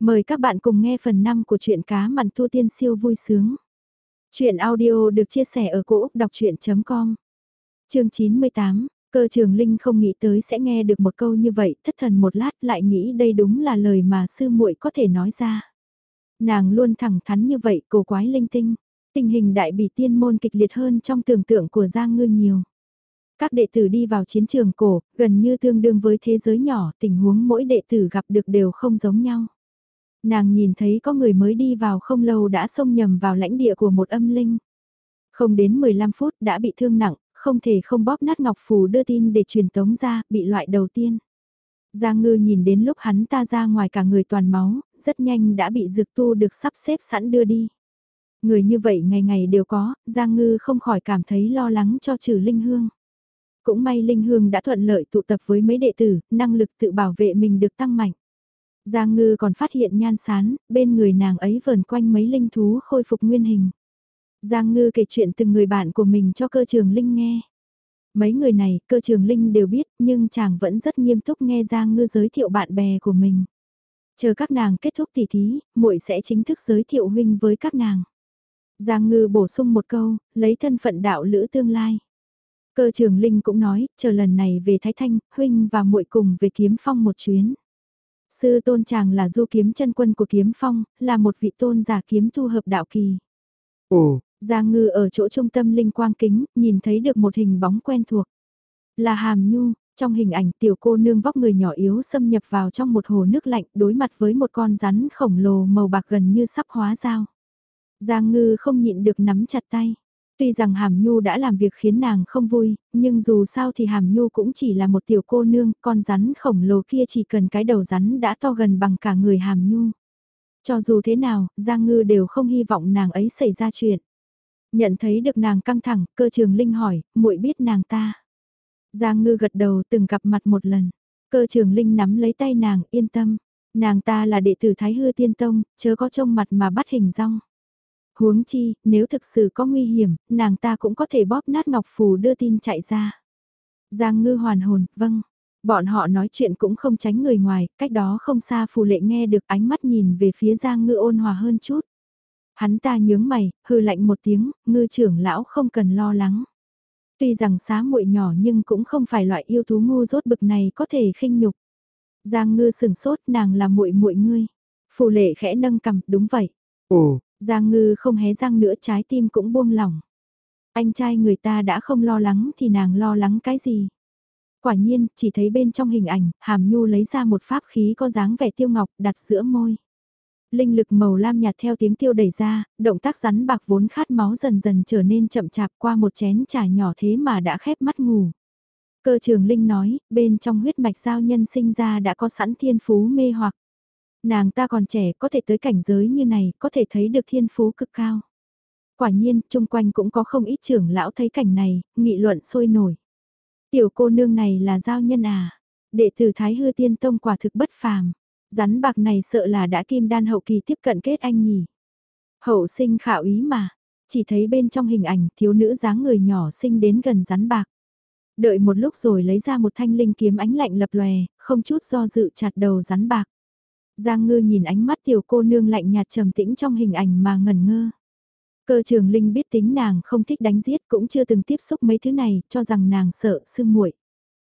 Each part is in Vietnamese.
Mời các bạn cùng nghe phần 5 của truyện cá mặn tu tiên siêu vui sướng. Chuyện audio được chia sẻ ở cỗ đọc chuyện.com Chương 98, cơ trường Linh không nghĩ tới sẽ nghe được một câu như vậy, thất thần một lát lại nghĩ đây đúng là lời mà sư muội có thể nói ra. Nàng luôn thẳng thắn như vậy, cổ quái linh tinh. Tình hình đại bỉ tiên môn kịch liệt hơn trong tưởng tượng của Giang Ngư nhiều. Các đệ tử đi vào chiến trường cổ, gần như tương đương với thế giới nhỏ, tình huống mỗi đệ tử gặp được đều không giống nhau. Nàng nhìn thấy có người mới đi vào không lâu đã xông nhầm vào lãnh địa của một âm linh. Không đến 15 phút đã bị thương nặng, không thể không bóp nát ngọc phù đưa tin để truyền tống ra, bị loại đầu tiên. Giang ngư nhìn đến lúc hắn ta ra ngoài cả người toàn máu, rất nhanh đã bị dược tu được sắp xếp sẵn đưa đi. Người như vậy ngày ngày đều có, Giang ngư không khỏi cảm thấy lo lắng cho trừ linh hương. Cũng may linh hương đã thuận lợi tụ tập với mấy đệ tử, năng lực tự bảo vệ mình được tăng mạnh. Giang ngư còn phát hiện nhan sán, bên người nàng ấy vờn quanh mấy linh thú khôi phục nguyên hình. Giang ngư kể chuyện từng người bạn của mình cho cơ trường linh nghe. Mấy người này, cơ trường linh đều biết, nhưng chàng vẫn rất nghiêm túc nghe Giang ngư giới thiệu bạn bè của mình. Chờ các nàng kết thúc tỉ thí, muội sẽ chính thức giới thiệu huynh với các nàng. Giang ngư bổ sung một câu, lấy thân phận đạo lữ tương lai. Cơ trường Linh cũng nói, chờ lần này về Thái Thanh, huynh và muội cùng về kiếm phong một chuyến. Sư tôn chàng là du kiếm chân quân của kiếm phong, là một vị tôn giả kiếm tu hợp đạo kỳ. Ồ, Giang ngư ở chỗ trung tâm linh quang kính, nhìn thấy được một hình bóng quen thuộc. Là hàm nhu, trong hình ảnh tiểu cô nương vóc người nhỏ yếu xâm nhập vào trong một hồ nước lạnh đối mặt với một con rắn khổng lồ màu bạc gần như sắp hóa dao. Giang ngư không nhịn được nắm chặt tay. Tuy rằng Hàm Nhu đã làm việc khiến nàng không vui, nhưng dù sao thì Hàm Nhu cũng chỉ là một tiểu cô nương, con rắn khổng lồ kia chỉ cần cái đầu rắn đã to gần bằng cả người Hàm Nhu. Cho dù thế nào, Giang Ngư đều không hy vọng nàng ấy xảy ra chuyện. Nhận thấy được nàng căng thẳng, cơ trường Linh hỏi, muội biết nàng ta. Giang Ngư gật đầu từng gặp mặt một lần. Cơ trường Linh nắm lấy tay nàng, yên tâm. Nàng ta là đệ tử Thái Hư Tiên Tông, chớ có trông mặt mà bắt hình rong. Huống chi, nếu thực sự có nguy hiểm, nàng ta cũng có thể bóp nát ngọc phù đưa tin chạy ra. Giang ngư hoàn hồn, vâng. Bọn họ nói chuyện cũng không tránh người ngoài, cách đó không xa phù lệ nghe được ánh mắt nhìn về phía Giang ngư ôn hòa hơn chút. Hắn ta nhướng mày, hư lạnh một tiếng, ngư trưởng lão không cần lo lắng. Tuy rằng xá muội nhỏ nhưng cũng không phải loại yêu thú ngu rốt bực này có thể khinh nhục. Giang ngư sừng sốt nàng là muội muội ngươi. Phù lệ khẽ nâng cầm, đúng vậy. ồ, Giang ngư không hé răng nữa trái tim cũng buông lỏng. Anh trai người ta đã không lo lắng thì nàng lo lắng cái gì? Quả nhiên, chỉ thấy bên trong hình ảnh, hàm nhu lấy ra một pháp khí có dáng vẻ tiêu ngọc đặt giữa môi. Linh lực màu lam nhạt theo tiếng tiêu đẩy ra, động tác rắn bạc vốn khát máu dần dần trở nên chậm chạp qua một chén trà nhỏ thế mà đã khép mắt ngủ. Cơ trường Linh nói, bên trong huyết mạch giao nhân sinh ra đã có sẵn thiên phú mê hoặc. Nàng ta còn trẻ có thể tới cảnh giới như này, có thể thấy được thiên phú cực cao. Quả nhiên, chung quanh cũng có không ít trưởng lão thấy cảnh này, nghị luận sôi nổi. Tiểu cô nương này là giao nhân à? Đệ tử Thái Hư Tiên Tông quả thực bất phàm. Rắn bạc này sợ là đã kim đan hậu kỳ tiếp cận kết anh nhỉ. Hậu sinh khảo ý mà, chỉ thấy bên trong hình ảnh thiếu nữ dáng người nhỏ sinh đến gần rắn bạc. Đợi một lúc rồi lấy ra một thanh linh kiếm ánh lạnh lập lòe, không chút do dự chặt đầu rắn bạc. Giang ngư nhìn ánh mắt tiểu cô nương lạnh nhạt trầm tĩnh trong hình ảnh mà ngẩn ngơ. Cơ trường Linh biết tính nàng không thích đánh giết cũng chưa từng tiếp xúc mấy thứ này, cho rằng nàng sợ sương muội.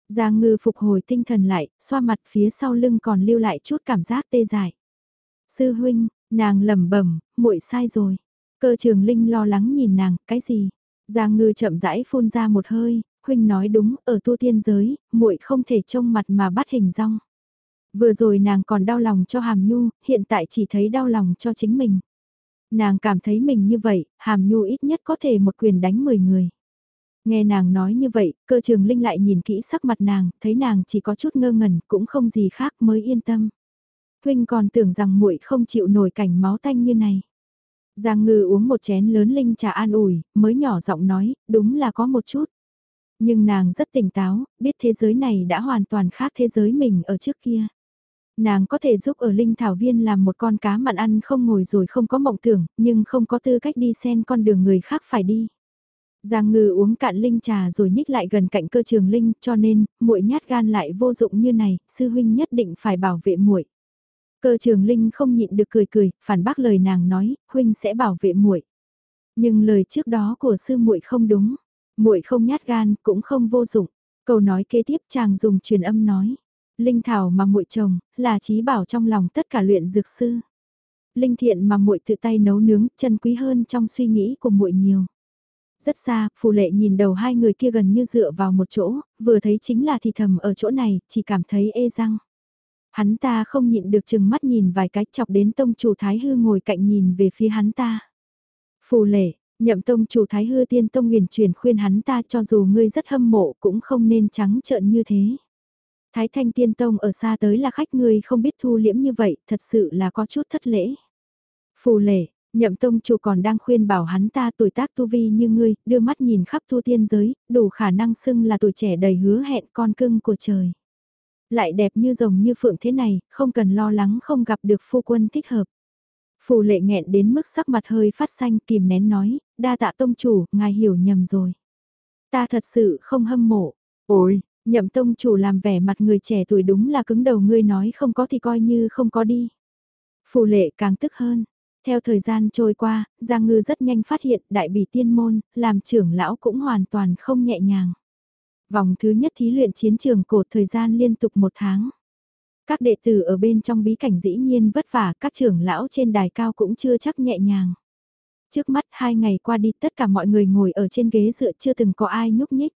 Giang ngư phục hồi tinh thần lại, xoa mặt phía sau lưng còn lưu lại chút cảm giác tê dại. Sư huynh, nàng lẩm bẩm, muội sai rồi. Cơ trường Linh lo lắng nhìn nàng, cái gì? Giang ngư chậm rãi phun ra một hơi, huynh nói đúng, ở tu tiên giới, muội không thể trông mặt mà bắt hình rong. Vừa rồi nàng còn đau lòng cho Hàm Nhu, hiện tại chỉ thấy đau lòng cho chính mình. Nàng cảm thấy mình như vậy, Hàm Nhu ít nhất có thể một quyền đánh 10 người. Nghe nàng nói như vậy, cơ trường Linh lại nhìn kỹ sắc mặt nàng, thấy nàng chỉ có chút ngơ ngẩn, cũng không gì khác mới yên tâm. Huynh còn tưởng rằng muội không chịu nổi cảnh máu tanh như này. Giang ngư uống một chén lớn linh trà an ủi, mới nhỏ giọng nói, đúng là có một chút. Nhưng nàng rất tỉnh táo, biết thế giới này đã hoàn toàn khác thế giới mình ở trước kia. Nàng có thể giúp ở Linh Thảo Viên làm một con cá mặn ăn không ngồi rồi không có mộng tưởng, nhưng không có tư cách đi xen con đường người khác phải đi. Giang ngư uống cạn linh trà rồi nhích lại gần cạnh cơ trường linh, cho nên, muội nhát gan lại vô dụng như này, sư huynh nhất định phải bảo vệ muội. Cơ trường Linh không nhịn được cười cười, phản bác lời nàng nói, huynh sẽ bảo vệ muội. Nhưng lời trước đó của sư muội không đúng, muội không nhát gan, cũng không vô dụng. Câu nói kế tiếp chàng dùng truyền âm nói, linh thảo mà muội trồng, là trí bảo trong lòng tất cả luyện dược sư. Linh thiện mà muội tự tay nấu nướng, chân quý hơn trong suy nghĩ của muội nhiều. Rất xa, phù lệ nhìn đầu hai người kia gần như dựa vào một chỗ, vừa thấy chính là thì thầm ở chỗ này, chỉ cảm thấy ê răng. Hắn ta không nhịn được chừng mắt nhìn vài cái chọc đến tông chủ Thái Hư ngồi cạnh nhìn về phía hắn ta. Phù lệ, nhậm tông chủ Thái Hư tiên tông huyền truyền khuyên hắn ta cho dù ngươi rất hâm mộ cũng không nên trắng trợn như thế. Thái thanh tiên tông ở xa tới là khách ngươi không biết thu liễm như vậy, thật sự là có chút thất lễ. Phù lệ, nhậm tông chủ còn đang khuyên bảo hắn ta tuổi tác tu vi như ngươi, đưa mắt nhìn khắp thu tiên giới, đủ khả năng xưng là tuổi trẻ đầy hứa hẹn con cưng của trời lại đẹp như rồng như phượng thế này, không cần lo lắng không gặp được phu quân thích hợp. Phù lệ nghẹn đến mức sắc mặt hơi phát xanh kìm nén nói, đa tạ tông chủ, ngài hiểu nhầm rồi. Ta thật sự không hâm mộ. Ôi, nhậm tông chủ làm vẻ mặt người trẻ tuổi đúng là cứng đầu ngươi nói không có thì coi như không có đi. Phù lệ càng tức hơn. Theo thời gian trôi qua, Giang Ngư rất nhanh phát hiện đại bỉ tiên môn, làm trưởng lão cũng hoàn toàn không nhẹ nhàng. Vòng thứ nhất thí luyện chiến trường cột thời gian liên tục một tháng. Các đệ tử ở bên trong bí cảnh dĩ nhiên vất vả, các trưởng lão trên đài cao cũng chưa chắc nhẹ nhàng. Trước mắt hai ngày qua đi tất cả mọi người ngồi ở trên ghế dựa chưa từng có ai nhúc nhích.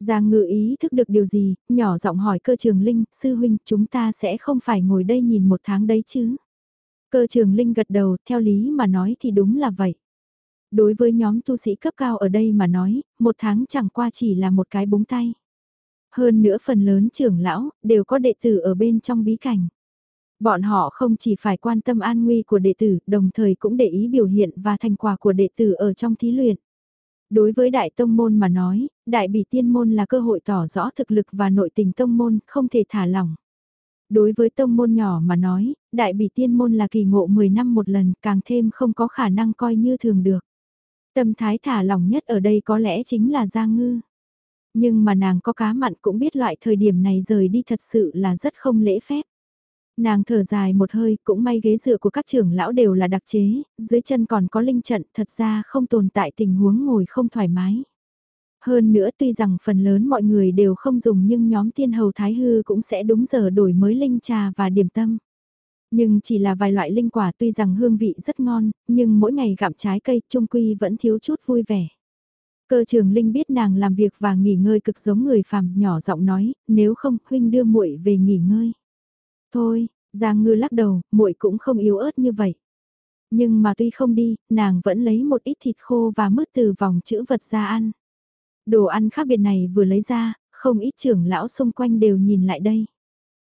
Giang ngự ý thức được điều gì, nhỏ giọng hỏi cơ trường Linh, sư huynh, chúng ta sẽ không phải ngồi đây nhìn một tháng đấy chứ. Cơ trường Linh gật đầu, theo lý mà nói thì đúng là vậy. Đối với nhóm tu sĩ cấp cao ở đây mà nói, một tháng chẳng qua chỉ là một cái búng tay. Hơn nữa phần lớn trưởng lão, đều có đệ tử ở bên trong bí cảnh. Bọn họ không chỉ phải quan tâm an nguy của đệ tử, đồng thời cũng để ý biểu hiện và thành quả của đệ tử ở trong thí luyện. Đối với đại tông môn mà nói, đại bỉ tiên môn là cơ hội tỏ rõ thực lực và nội tình tông môn, không thể thả lỏng. Đối với tông môn nhỏ mà nói, đại bỉ tiên môn là kỳ ngộ 10 năm một lần, càng thêm không có khả năng coi như thường được. Tâm thái thả lỏng nhất ở đây có lẽ chính là Giang Ngư. Nhưng mà nàng có cá mặn cũng biết loại thời điểm này rời đi thật sự là rất không lễ phép. Nàng thở dài một hơi, cũng may ghế dựa của các trưởng lão đều là đặc chế, dưới chân còn có linh trận, thật ra không tồn tại tình huống ngồi không thoải mái. Hơn nữa tuy rằng phần lớn mọi người đều không dùng nhưng nhóm tiên hầu thái hư cũng sẽ đúng giờ đổi mới linh trà và điểm tâm. Nhưng chỉ là vài loại linh quả tuy rằng hương vị rất ngon, nhưng mỗi ngày gặm trái cây trung quy vẫn thiếu chút vui vẻ. Cơ trường Linh biết nàng làm việc và nghỉ ngơi cực giống người phàm, nhỏ giọng nói, nếu không, huynh đưa muội về nghỉ ngơi. Thôi, Giang Ngư lắc đầu, muội cũng không yếu ớt như vậy. Nhưng mà tuy không đi, nàng vẫn lấy một ít thịt khô và mứt từ vòng chữ vật ra ăn. Đồ ăn khác biệt này vừa lấy ra, không ít trưởng lão xung quanh đều nhìn lại đây.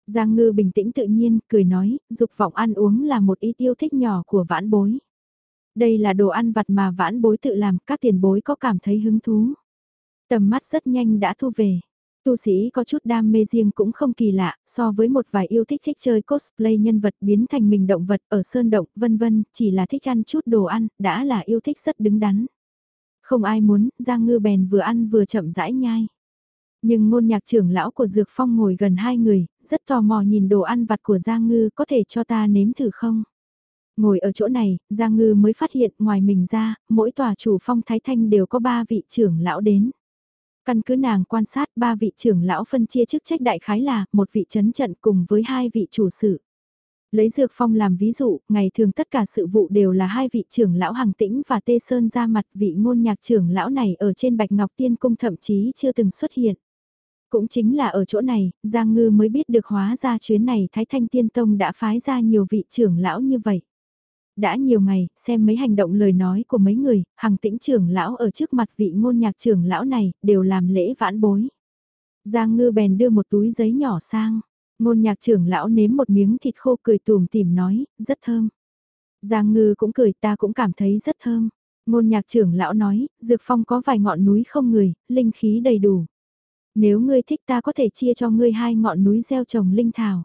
Giang Ngư bình tĩnh tự nhiên, cười nói, dục vọng ăn uống là một ý tiêu thích nhỏ của vãn bối. Đây là đồ ăn vặt mà vãn bối tự làm, các tiền bối có cảm thấy hứng thú. Tầm mắt rất nhanh đã thu về. Tu sĩ có chút đam mê riêng cũng không kỳ lạ, so với một vài yêu thích thích chơi cosplay nhân vật biến thành mình động vật ở sơn động, vân vân, chỉ là thích ăn chút đồ ăn, đã là yêu thích rất đứng đắn. Không ai muốn, Giang Ngư bèn vừa ăn vừa chậm rãi nhai. Nhưng ngôn nhạc trưởng lão của Dược Phong ngồi gần hai người, rất tò mò nhìn đồ ăn vặt của Giang Ngư có thể cho ta nếm thử không? Ngồi ở chỗ này, Giang Ngư mới phát hiện ngoài mình ra, mỗi tòa chủ phong Thái Thanh đều có ba vị trưởng lão đến. Căn cứ nàng quan sát ba vị trưởng lão phân chia chức trách đại khái là một vị chấn trận cùng với hai vị chủ sự. Lấy Dược Phong làm ví dụ, ngày thường tất cả sự vụ đều là hai vị trưởng lão Hằng Tĩnh và Tê Sơn ra mặt vị ngôn nhạc trưởng lão này ở trên Bạch Ngọc Tiên Cung thậm chí chưa từng xuất hiện. Cũng chính là ở chỗ này, Giang Ngư mới biết được hóa ra chuyến này Thái Thanh Tiên Tông đã phái ra nhiều vị trưởng lão như vậy. Đã nhiều ngày, xem mấy hành động lời nói của mấy người, Hằng tĩnh trưởng lão ở trước mặt vị ngôn nhạc trưởng lão này, đều làm lễ vãn bối. Giang Ngư bèn đưa một túi giấy nhỏ sang, ngôn nhạc trưởng lão nếm một miếng thịt khô cười tùm tìm nói, rất thơm. Giang Ngư cũng cười ta cũng cảm thấy rất thơm. Ngôn nhạc trưởng lão nói, Dược Phong có vài ngọn núi không người, linh khí đầy đủ. Nếu ngươi thích ta có thể chia cho ngươi hai ngọn núi gieo trồng linh thảo.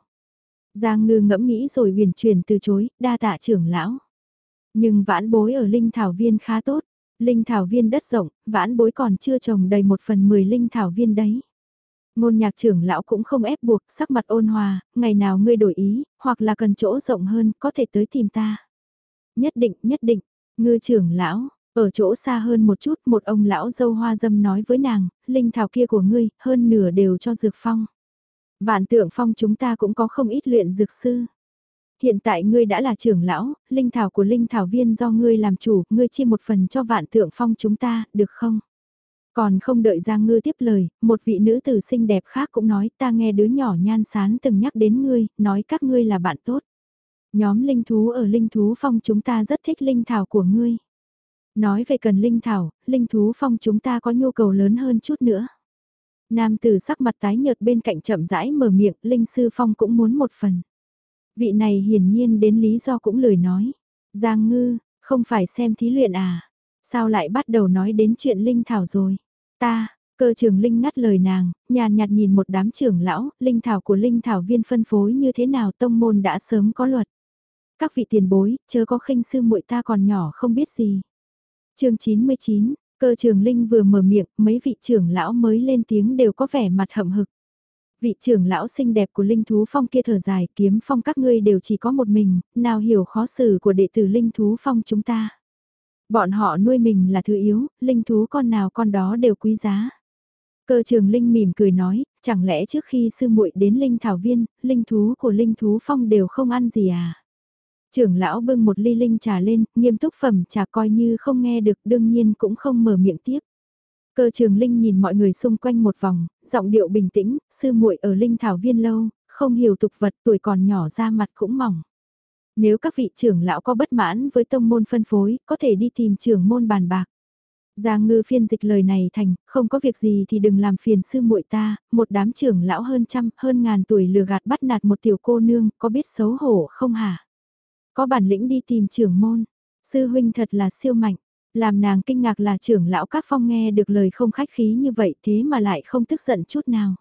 Giang ngư ngẫm nghĩ rồi huyền chuyển từ chối, đa tạ trưởng lão. Nhưng vãn bối ở linh thảo viên khá tốt. Linh thảo viên đất rộng, vãn bối còn chưa trồng đầy một phần mười linh thảo viên đấy. Ngôn nhạc trưởng lão cũng không ép buộc, sắc mặt ôn hòa, ngày nào ngươi đổi ý, hoặc là cần chỗ rộng hơn, có thể tới tìm ta. Nhất định, nhất định, ngư trưởng lão, ở chỗ xa hơn một chút, một ông lão dâu hoa dâm nói với nàng, linh thảo kia của ngươi, hơn nửa đều cho dược phong. Vạn tượng phong chúng ta cũng có không ít luyện dược sư. Hiện tại ngươi đã là trưởng lão, linh thảo của linh thảo viên do ngươi làm chủ, ngươi chia một phần cho vạn tượng phong chúng ta, được không? Còn không đợi Giang Ngư tiếp lời, một vị nữ tử xinh đẹp khác cũng nói ta nghe đứa nhỏ nhan sán từng nhắc đến ngươi, nói các ngươi là bạn tốt. Nhóm linh thú ở linh thú phong chúng ta rất thích linh thảo của ngươi. Nói về cần linh thảo, linh thú phong chúng ta có nhu cầu lớn hơn chút nữa. Nam tử sắc mặt tái nhợt bên cạnh chậm rãi mở miệng, linh sư phong cũng muốn một phần. Vị này hiển nhiên đến lý do cũng lười nói. Giang ngư, không phải xem thí luyện à? Sao lại bắt đầu nói đến chuyện linh thảo rồi? Ta, cơ trường linh ngắt lời nàng, nhàn nhạt nhìn một đám trưởng lão, linh thảo của linh thảo viên phân phối như thế nào tông môn đã sớm có luật. Các vị tiền bối, chớ có khinh sư muội ta còn nhỏ không biết gì. chương 99, cơ trường linh vừa mở miệng, mấy vị trưởng lão mới lên tiếng đều có vẻ mặt hậm hực. Vị trưởng lão xinh đẹp của linh thú phong kia thở dài kiếm phong các ngươi đều chỉ có một mình, nào hiểu khó xử của đệ tử linh thú phong chúng ta. Bọn họ nuôi mình là thứ yếu, linh thú con nào con đó đều quý giá. Cơ trường linh mỉm cười nói, chẳng lẽ trước khi sư muội đến linh thảo viên, linh thú của linh thú phong đều không ăn gì à? Trưởng lão bưng một ly linh trà lên, nghiêm túc phẩm trà coi như không nghe được đương nhiên cũng không mở miệng tiếp. Cơ trường linh nhìn mọi người xung quanh một vòng, giọng điệu bình tĩnh, sư muội ở linh thảo viên lâu, không hiểu tục vật tuổi còn nhỏ ra mặt cũng mỏng. Nếu các vị trưởng lão có bất mãn với tông môn phân phối, có thể đi tìm trưởng môn bàn bạc. Giang ngư phiên dịch lời này thành, không có việc gì thì đừng làm phiền sư muội ta, một đám trưởng lão hơn trăm, hơn ngàn tuổi lừa gạt bắt nạt một tiểu cô nương, có biết xấu hổ không hả? Có bản lĩnh đi tìm trưởng môn, sư huynh thật là siêu mạnh, làm nàng kinh ngạc là trưởng lão các phong nghe được lời không khách khí như vậy thế mà lại không tức giận chút nào.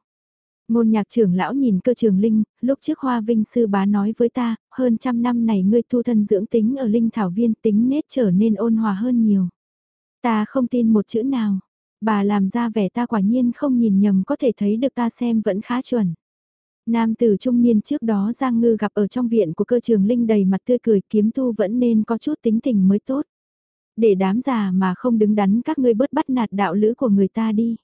Ngôn nhạc trưởng lão nhìn cơ trường linh, lúc trước hoa vinh sư bá nói với ta, hơn trăm năm này ngươi tu thân dưỡng tính ở linh thảo viên tính nết trở nên ôn hòa hơn nhiều. Ta không tin một chữ nào, bà làm ra vẻ ta quả nhiên không nhìn nhầm có thể thấy được ta xem vẫn khá chuẩn. Nam tử trung niên trước đó Giang Ngư gặp ở trong viện của cơ trường linh đầy mặt tươi cười kiếm tu vẫn nên có chút tính tình mới tốt. Để đám già mà không đứng đắn các ngươi bớt bắt nạt đạo lữ của người ta đi.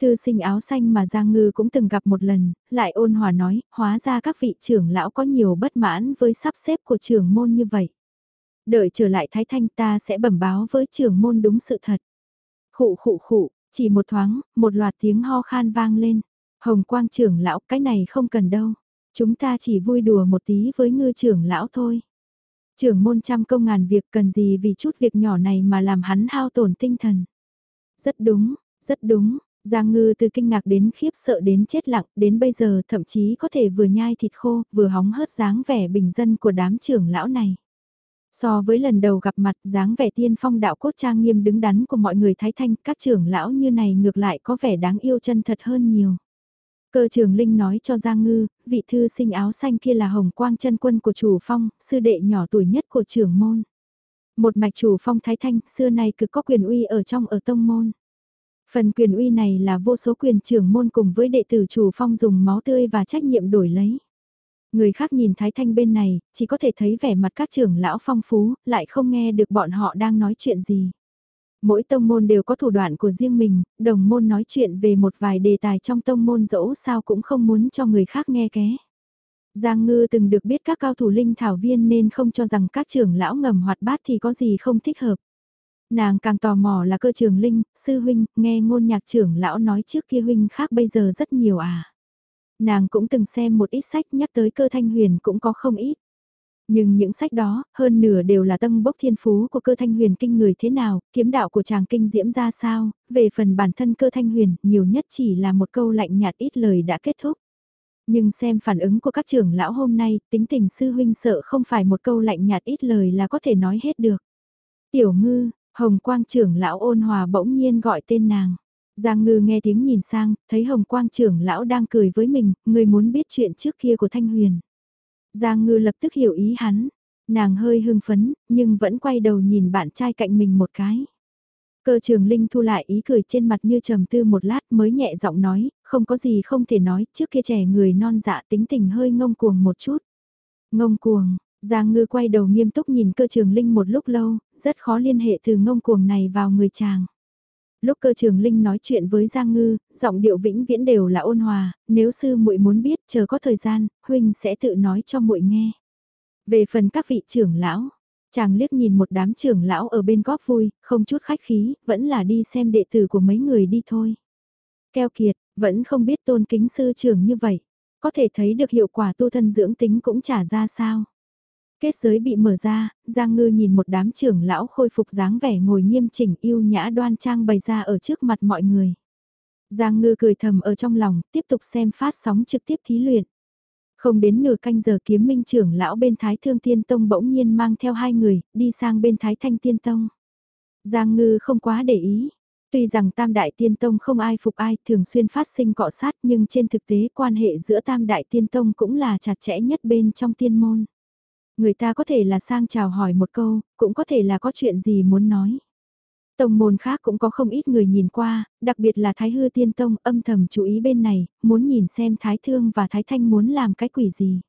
Thư sinh áo xanh mà Giang Ngư cũng từng gặp một lần, lại ôn hòa nói, hóa ra các vị trưởng lão có nhiều bất mãn với sắp xếp của trưởng môn như vậy. Đợi trở lại Thái Thanh ta sẽ bẩm báo với trưởng môn đúng sự thật. Khụ khụ khụ, chỉ một thoáng, một loạt tiếng ho khan vang lên. Hồng quang trưởng lão cái này không cần đâu. Chúng ta chỉ vui đùa một tí với ngư trưởng lão thôi. Trưởng môn trăm công ngàn việc cần gì vì chút việc nhỏ này mà làm hắn hao tổn tinh thần. Rất đúng, rất đúng, Giang ngư từ kinh ngạc đến khiếp sợ đến chết lặng, đến bây giờ thậm chí có thể vừa nhai thịt khô, vừa hóng hớt dáng vẻ bình dân của đám trưởng lão này. So với lần đầu gặp mặt dáng vẻ tiên phong đạo cốt trang nghiêm đứng đắn của mọi người thái thanh, các trưởng lão như này ngược lại có vẻ đáng yêu chân thật hơn nhiều. Cơ trường Linh nói cho Giang Ngư, vị thư sinh áo xanh kia là hồng quang chân quân của chủ phong, sư đệ nhỏ tuổi nhất của trưởng môn. Một mạch chủ phong thái thanh, xưa nay cực có quyền uy ở trong ở tông môn. Phần quyền uy này là vô số quyền trưởng môn cùng với đệ tử chủ phong dùng máu tươi và trách nhiệm đổi lấy. Người khác nhìn Thái Thanh bên này, chỉ có thể thấy vẻ mặt các trưởng lão phong phú, lại không nghe được bọn họ đang nói chuyện gì. Mỗi tông môn đều có thủ đoạn của riêng mình, đồng môn nói chuyện về một vài đề tài trong tông môn dẫu sao cũng không muốn cho người khác nghe ké. Giang Ngư từng được biết các cao thủ linh thảo viên nên không cho rằng các trưởng lão ngầm hoạt bát thì có gì không thích hợp. Nàng càng tò mò là cơ trường linh, sư huynh, nghe ngôn nhạc trưởng lão nói trước kia huynh khác bây giờ rất nhiều à. Nàng cũng từng xem một ít sách nhắc tới cơ thanh huyền cũng có không ít. Nhưng những sách đó, hơn nửa đều là tâm bốc thiên phú của cơ thanh huyền kinh người thế nào, kiếm đạo của chàng kinh diễm ra sao, về phần bản thân cơ thanh huyền, nhiều nhất chỉ là một câu lạnh nhạt ít lời đã kết thúc. Nhưng xem phản ứng của các trưởng lão hôm nay, tính tình sư huynh sợ không phải một câu lạnh nhạt ít lời là có thể nói hết được. Tiểu ngư, Hồng Quang trưởng lão ôn hòa bỗng nhiên gọi tên nàng. Giang ngư nghe tiếng nhìn sang, thấy Hồng Quang trưởng lão đang cười với mình, người muốn biết chuyện trước kia của Thanh Huyền. Giang ngư lập tức hiểu ý hắn, nàng hơi hưng phấn, nhưng vẫn quay đầu nhìn bạn trai cạnh mình một cái. Cơ trường Linh thu lại ý cười trên mặt như trầm tư một lát mới nhẹ giọng nói, không có gì không thể nói, trước kia trẻ người non dạ tính tình hơi ngông cuồng một chút. Ngông cuồng, Giang Ngư quay đầu nghiêm túc nhìn cơ trường Linh một lúc lâu, rất khó liên hệ từ ngông cuồng này vào người chàng. Lúc cơ trường Linh nói chuyện với Giang Ngư, giọng điệu vĩnh viễn đều là ôn hòa, nếu sư muội muốn biết chờ có thời gian, huynh sẽ tự nói cho muội nghe. Về phần các vị trưởng lão, chàng liếc nhìn một đám trưởng lão ở bên góp vui, không chút khách khí, vẫn là đi xem đệ tử của mấy người đi thôi. Keo kiệt, vẫn không biết tôn kính sư trưởng như vậy, có thể thấy được hiệu quả tu thân dưỡng tính cũng trả ra sao. Kết giới bị mở ra, Giang Ngư nhìn một đám trưởng lão khôi phục dáng vẻ ngồi nghiêm chỉnh yêu nhã đoan trang bày ra ở trước mặt mọi người. Giang Ngư cười thầm ở trong lòng, tiếp tục xem phát sóng trực tiếp thí luyện. Không đến nửa canh giờ kiếm minh trưởng lão bên Thái Thương Tiên Tông bỗng nhiên mang theo hai người, đi sang bên Thái Thanh Tiên Tông. Giang Ngư không quá để ý. Tuy rằng Tam Đại Tiên Tông không ai phục ai thường xuyên phát sinh cọ sát nhưng trên thực tế quan hệ giữa Tam Đại Tiên Tông cũng là chặt chẽ nhất bên trong tiên môn. Người ta có thể là sang chào hỏi một câu, cũng có thể là có chuyện gì muốn nói. Tông môn khác cũng có không ít người nhìn qua, đặc biệt là Thái Hư Tiên Tông âm thầm chú ý bên này, muốn nhìn xem Thái Thương và Thái Thanh muốn làm cái quỷ gì.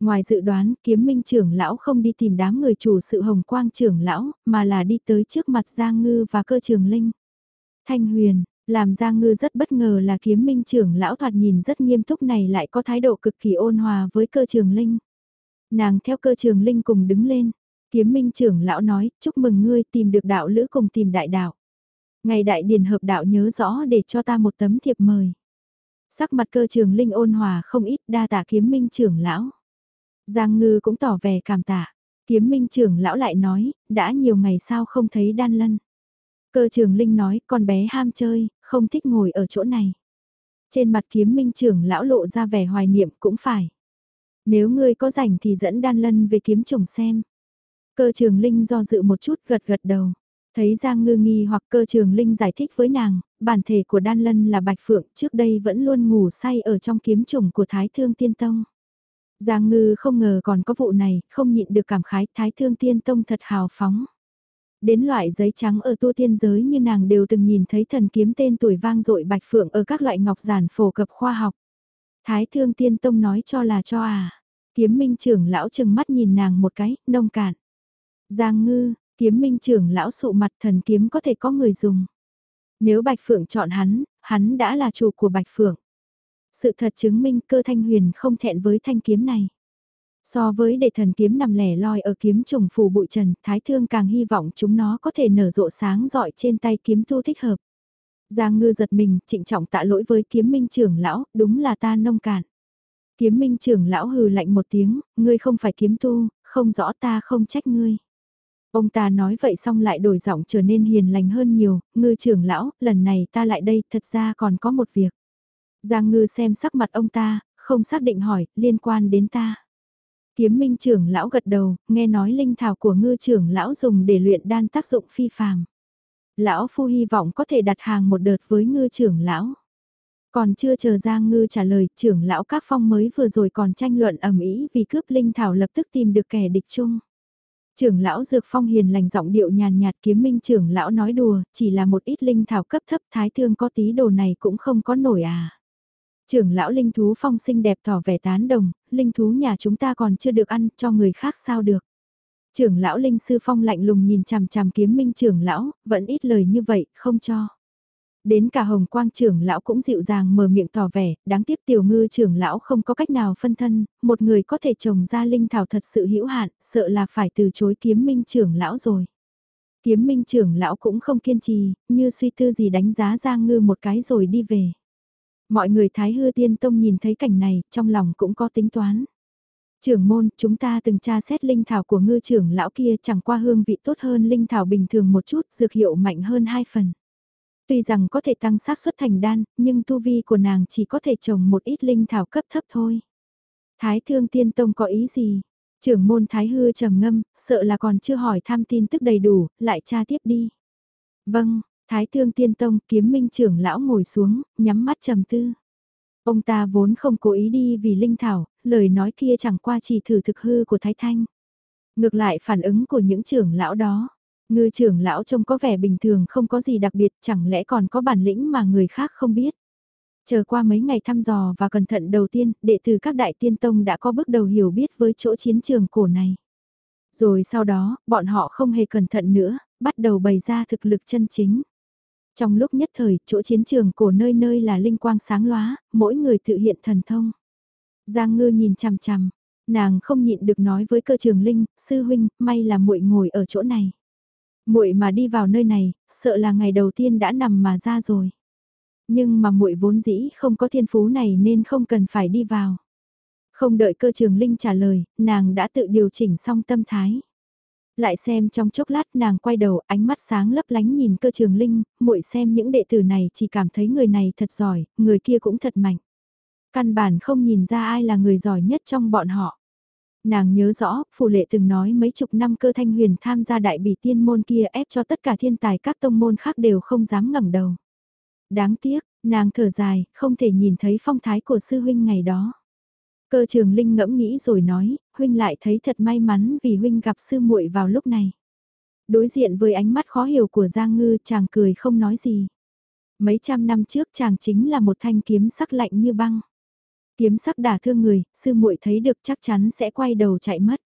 Ngoài dự đoán, kiếm minh trưởng lão không đi tìm đám người chủ sự hồng quang trưởng lão, mà là đi tới trước mặt Giang Ngư và cơ trường linh. Thanh huyền, làm Giang Ngư rất bất ngờ là kiếm minh trưởng lão thoạt nhìn rất nghiêm túc này lại có thái độ cực kỳ ôn hòa với cơ trường linh. Nàng theo cơ trường linh cùng đứng lên. Kiếm minh trưởng lão nói, chúc mừng ngươi tìm được đạo lữ cùng tìm đại đạo. Ngày đại điển hợp đạo nhớ rõ để cho ta một tấm thiệp mời. Sắc mặt cơ trường linh ôn hòa không ít đa tạ kiếm minh trưởng lão. Giang ngư cũng tỏ vẻ cảm tạ. Kiếm minh trưởng lão lại nói, đã nhiều ngày sao không thấy đan lân. Cơ trường linh nói, con bé ham chơi, không thích ngồi ở chỗ này. Trên mặt kiếm minh trưởng lão lộ ra vẻ hoài niệm cũng phải. Nếu ngươi có rảnh thì dẫn đan lân về kiếm chồng xem. Cơ trường Linh do dự một chút gật gật đầu. Thấy Giang Ngư nghi hoặc cơ trường Linh giải thích với nàng, bản thể của Đan Lân là Bạch Phượng trước đây vẫn luôn ngủ say ở trong kiếm chủng của Thái Thương Tiên Tông. Giang Ngư không ngờ còn có vụ này, không nhịn được cảm khái Thái Thương Tiên Tông thật hào phóng. Đến loại giấy trắng ở tu tiên giới như nàng đều từng nhìn thấy thần kiếm tên tuổi vang dội Bạch Phượng ở các loại ngọc giản phổ cập khoa học. Thái Thương Tiên Tông nói cho là cho à. Kiếm minh trưởng lão chừng mắt nhìn nàng một cái, nông cạn. Giang ngư, kiếm minh trưởng lão sụ mặt thần kiếm có thể có người dùng. Nếu Bạch Phượng chọn hắn, hắn đã là chủ của Bạch Phượng. Sự thật chứng minh cơ thanh huyền không thẹn với thanh kiếm này. So với để thần kiếm nằm lẻ loi ở kiếm trùng phù bụi trần, Thái Thương càng hy vọng chúng nó có thể nở rộ sáng rọi trên tay kiếm tu thích hợp. Giang ngư giật mình, trịnh trọng tạ lỗi với kiếm minh trưởng lão, đúng là ta nông cạn. Kiếm minh trưởng lão hừ lạnh một tiếng, ngươi không phải kiếm tu, không rõ ta không trách ngươi. Ông ta nói vậy xong lại đổi giọng trở nên hiền lành hơn nhiều, ngư trưởng lão, lần này ta lại đây, thật ra còn có một việc. Giang ngư xem sắc mặt ông ta, không xác định hỏi, liên quan đến ta. Kiếm minh trưởng lão gật đầu, nghe nói linh thảo của ngư trưởng lão dùng để luyện đan tác dụng phi phàm. Lão phu hy vọng có thể đặt hàng một đợt với ngư trưởng lão. Còn chưa chờ Giang Ngư trả lời, trưởng lão các phong mới vừa rồi còn tranh luận ầm ĩ vì cướp linh thảo lập tức tìm được kẻ địch chung. Trưởng lão Dược Phong hiền lành giọng điệu nhàn nhạt kiếm minh trưởng lão nói đùa, chỉ là một ít linh thảo cấp thấp thái thương có tí đồ này cũng không có nổi à. Trưởng lão linh thú phong xinh đẹp tỏ vẻ tán đồng, linh thú nhà chúng ta còn chưa được ăn cho người khác sao được. Trưởng lão linh sư phong lạnh lùng nhìn chằm chằm kiếm minh trưởng lão, vẫn ít lời như vậy, không cho. Đến cả hồng quang trưởng lão cũng dịu dàng mở miệng tỏ vẻ, đáng tiếc tiểu ngư trưởng lão không có cách nào phân thân, một người có thể trồng ra linh thảo thật sự hữu hạn, sợ là phải từ chối kiếm minh trưởng lão rồi. Kiếm minh trưởng lão cũng không kiên trì, như suy tư gì đánh giá Giang Ngư một cái rồi đi về. Mọi người Thái Hư Tiên Tông nhìn thấy cảnh này, trong lòng cũng có tính toán. Trưởng môn, chúng ta từng tra xét linh thảo của ngư trưởng lão kia chẳng qua hương vị tốt hơn linh thảo bình thường một chút, dược hiệu mạnh hơn hai phần. Tuy rằng có thể tăng xác suất thành đan, nhưng tu vi của nàng chỉ có thể trồng một ít linh thảo cấp thấp thôi. Thái thương tiên tông có ý gì? Trưởng môn Thái hư trầm ngâm, sợ là còn chưa hỏi tham tin tức đầy đủ, lại tra tiếp đi. Vâng, Thái thương tiên tông kiếm minh trưởng lão ngồi xuống, nhắm mắt trầm tư. Ông ta vốn không cố ý đi vì linh thảo, lời nói kia chẳng qua chỉ thử thực hư của Thái Thanh. Ngược lại phản ứng của những trưởng lão đó, Ngư trưởng lão trông có vẻ bình thường không có gì đặc biệt chẳng lẽ còn có bản lĩnh mà người khác không biết. Chờ qua mấy ngày thăm dò và cẩn thận đầu tiên, đệ tử các đại tiên tông đã có bước đầu hiểu biết với chỗ chiến trường cổ này. Rồi sau đó, bọn họ không hề cẩn thận nữa, bắt đầu bày ra thực lực chân chính. Trong lúc nhất thời, chỗ chiến trường cổ nơi nơi là linh quang sáng lóa, mỗi người tự hiện thần thông. Giang ngư nhìn chằm chằm, nàng không nhịn được nói với cơ trường linh, sư huynh, may là muội ngồi ở chỗ này muội mà đi vào nơi này, sợ là ngày đầu tiên đã nằm mà ra rồi. Nhưng mà muội vốn dĩ không có thiên phú này nên không cần phải đi vào. Không đợi cơ trường linh trả lời, nàng đã tự điều chỉnh xong tâm thái. Lại xem trong chốc lát nàng quay đầu ánh mắt sáng lấp lánh nhìn cơ trường linh, muội xem những đệ tử này chỉ cảm thấy người này thật giỏi, người kia cũng thật mạnh. Căn bản không nhìn ra ai là người giỏi nhất trong bọn họ. Nàng nhớ rõ, phù lệ từng nói mấy chục năm cơ thanh huyền tham gia đại bỉ tiên môn kia ép cho tất cả thiên tài các tông môn khác đều không dám ngẩng đầu. Đáng tiếc, nàng thở dài, không thể nhìn thấy phong thái của sư huynh ngày đó. Cơ trường linh ngẫm nghĩ rồi nói, huynh lại thấy thật may mắn vì huynh gặp sư muội vào lúc này. Đối diện với ánh mắt khó hiểu của Giang Ngư chàng cười không nói gì. Mấy trăm năm trước chàng chính là một thanh kiếm sắc lạnh như băng. Kiếm sắc đả thương người, sư muội thấy được chắc chắn sẽ quay đầu chạy mất.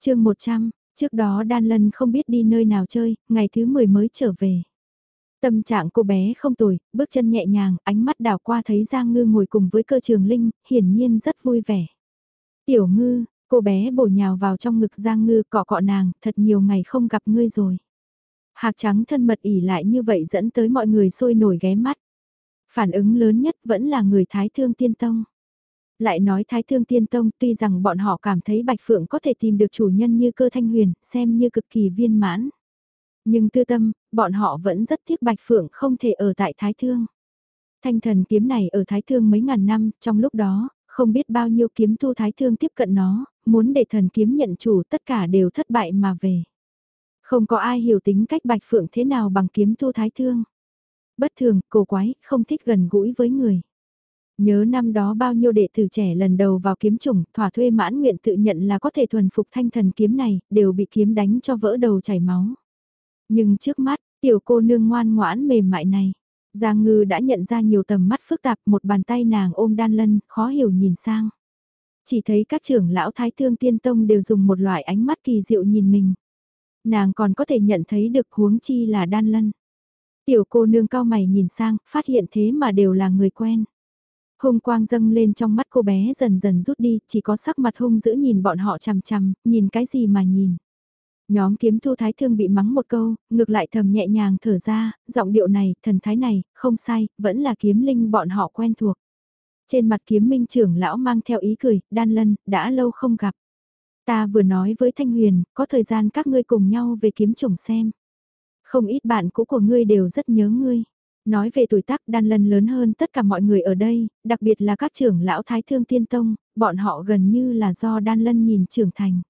chương 100, trước đó Đan Lân không biết đi nơi nào chơi, ngày thứ 10 mới trở về. Tâm trạng cô bé không tồi, bước chân nhẹ nhàng, ánh mắt đảo qua thấy Giang Ngư ngồi cùng với cơ trường Linh, hiển nhiên rất vui vẻ. Tiểu Ngư, cô bé bổ nhào vào trong ngực Giang Ngư cọ cọ nàng, thật nhiều ngày không gặp ngươi rồi. Hạc trắng thân mật ỉ lại như vậy dẫn tới mọi người sôi nổi ghé mắt. Phản ứng lớn nhất vẫn là người Thái Thương Tiên Tông. Lại nói Thái Thương Tiên Tông tuy rằng bọn họ cảm thấy Bạch Phượng có thể tìm được chủ nhân như cơ thanh huyền, xem như cực kỳ viên mãn. Nhưng tư tâm, bọn họ vẫn rất tiếc Bạch Phượng không thể ở tại Thái Thương. Thanh thần kiếm này ở Thái Thương mấy ngàn năm, trong lúc đó, không biết bao nhiêu kiếm tu Thái Thương tiếp cận nó, muốn để thần kiếm nhận chủ tất cả đều thất bại mà về. Không có ai hiểu tính cách Bạch Phượng thế nào bằng kiếm tu Thái Thương. Bất thường, cổ quái, không thích gần gũi với người. Nhớ năm đó bao nhiêu đệ tử trẻ lần đầu vào kiếm chủng, thỏa thuê mãn nguyện tự nhận là có thể thuần phục thanh thần kiếm này, đều bị kiếm đánh cho vỡ đầu chảy máu. Nhưng trước mắt, tiểu cô nương ngoan ngoãn mềm mại này, Giang Ngư đã nhận ra nhiều tầm mắt phức tạp một bàn tay nàng ôm đan lân, khó hiểu nhìn sang. Chỉ thấy các trưởng lão thái thương tiên tông đều dùng một loại ánh mắt kỳ diệu nhìn mình. Nàng còn có thể nhận thấy được huống chi là đan lân. Tiểu cô nương cao mày nhìn sang, phát hiện thế mà đều là người quen. Hung quang dâng lên trong mắt cô bé dần dần rút đi, chỉ có sắc mặt hung dữ nhìn bọn họ chằm chằm, nhìn cái gì mà nhìn. Nhóm kiếm thu thái thương bị mắng một câu, ngược lại thầm nhẹ nhàng thở ra, giọng điệu này, thần thái này, không sai, vẫn là kiếm linh bọn họ quen thuộc. Trên mặt kiếm minh trưởng lão mang theo ý cười, đan lân, đã lâu không gặp. Ta vừa nói với Thanh Huyền, có thời gian các ngươi cùng nhau về kiếm chủng xem. Không ít bạn cũ của ngươi đều rất nhớ ngươi. Nói về tuổi tác đan lân lớn hơn tất cả mọi người ở đây, đặc biệt là các trưởng lão thái thương tiên tông, bọn họ gần như là do đan lân nhìn trưởng thành.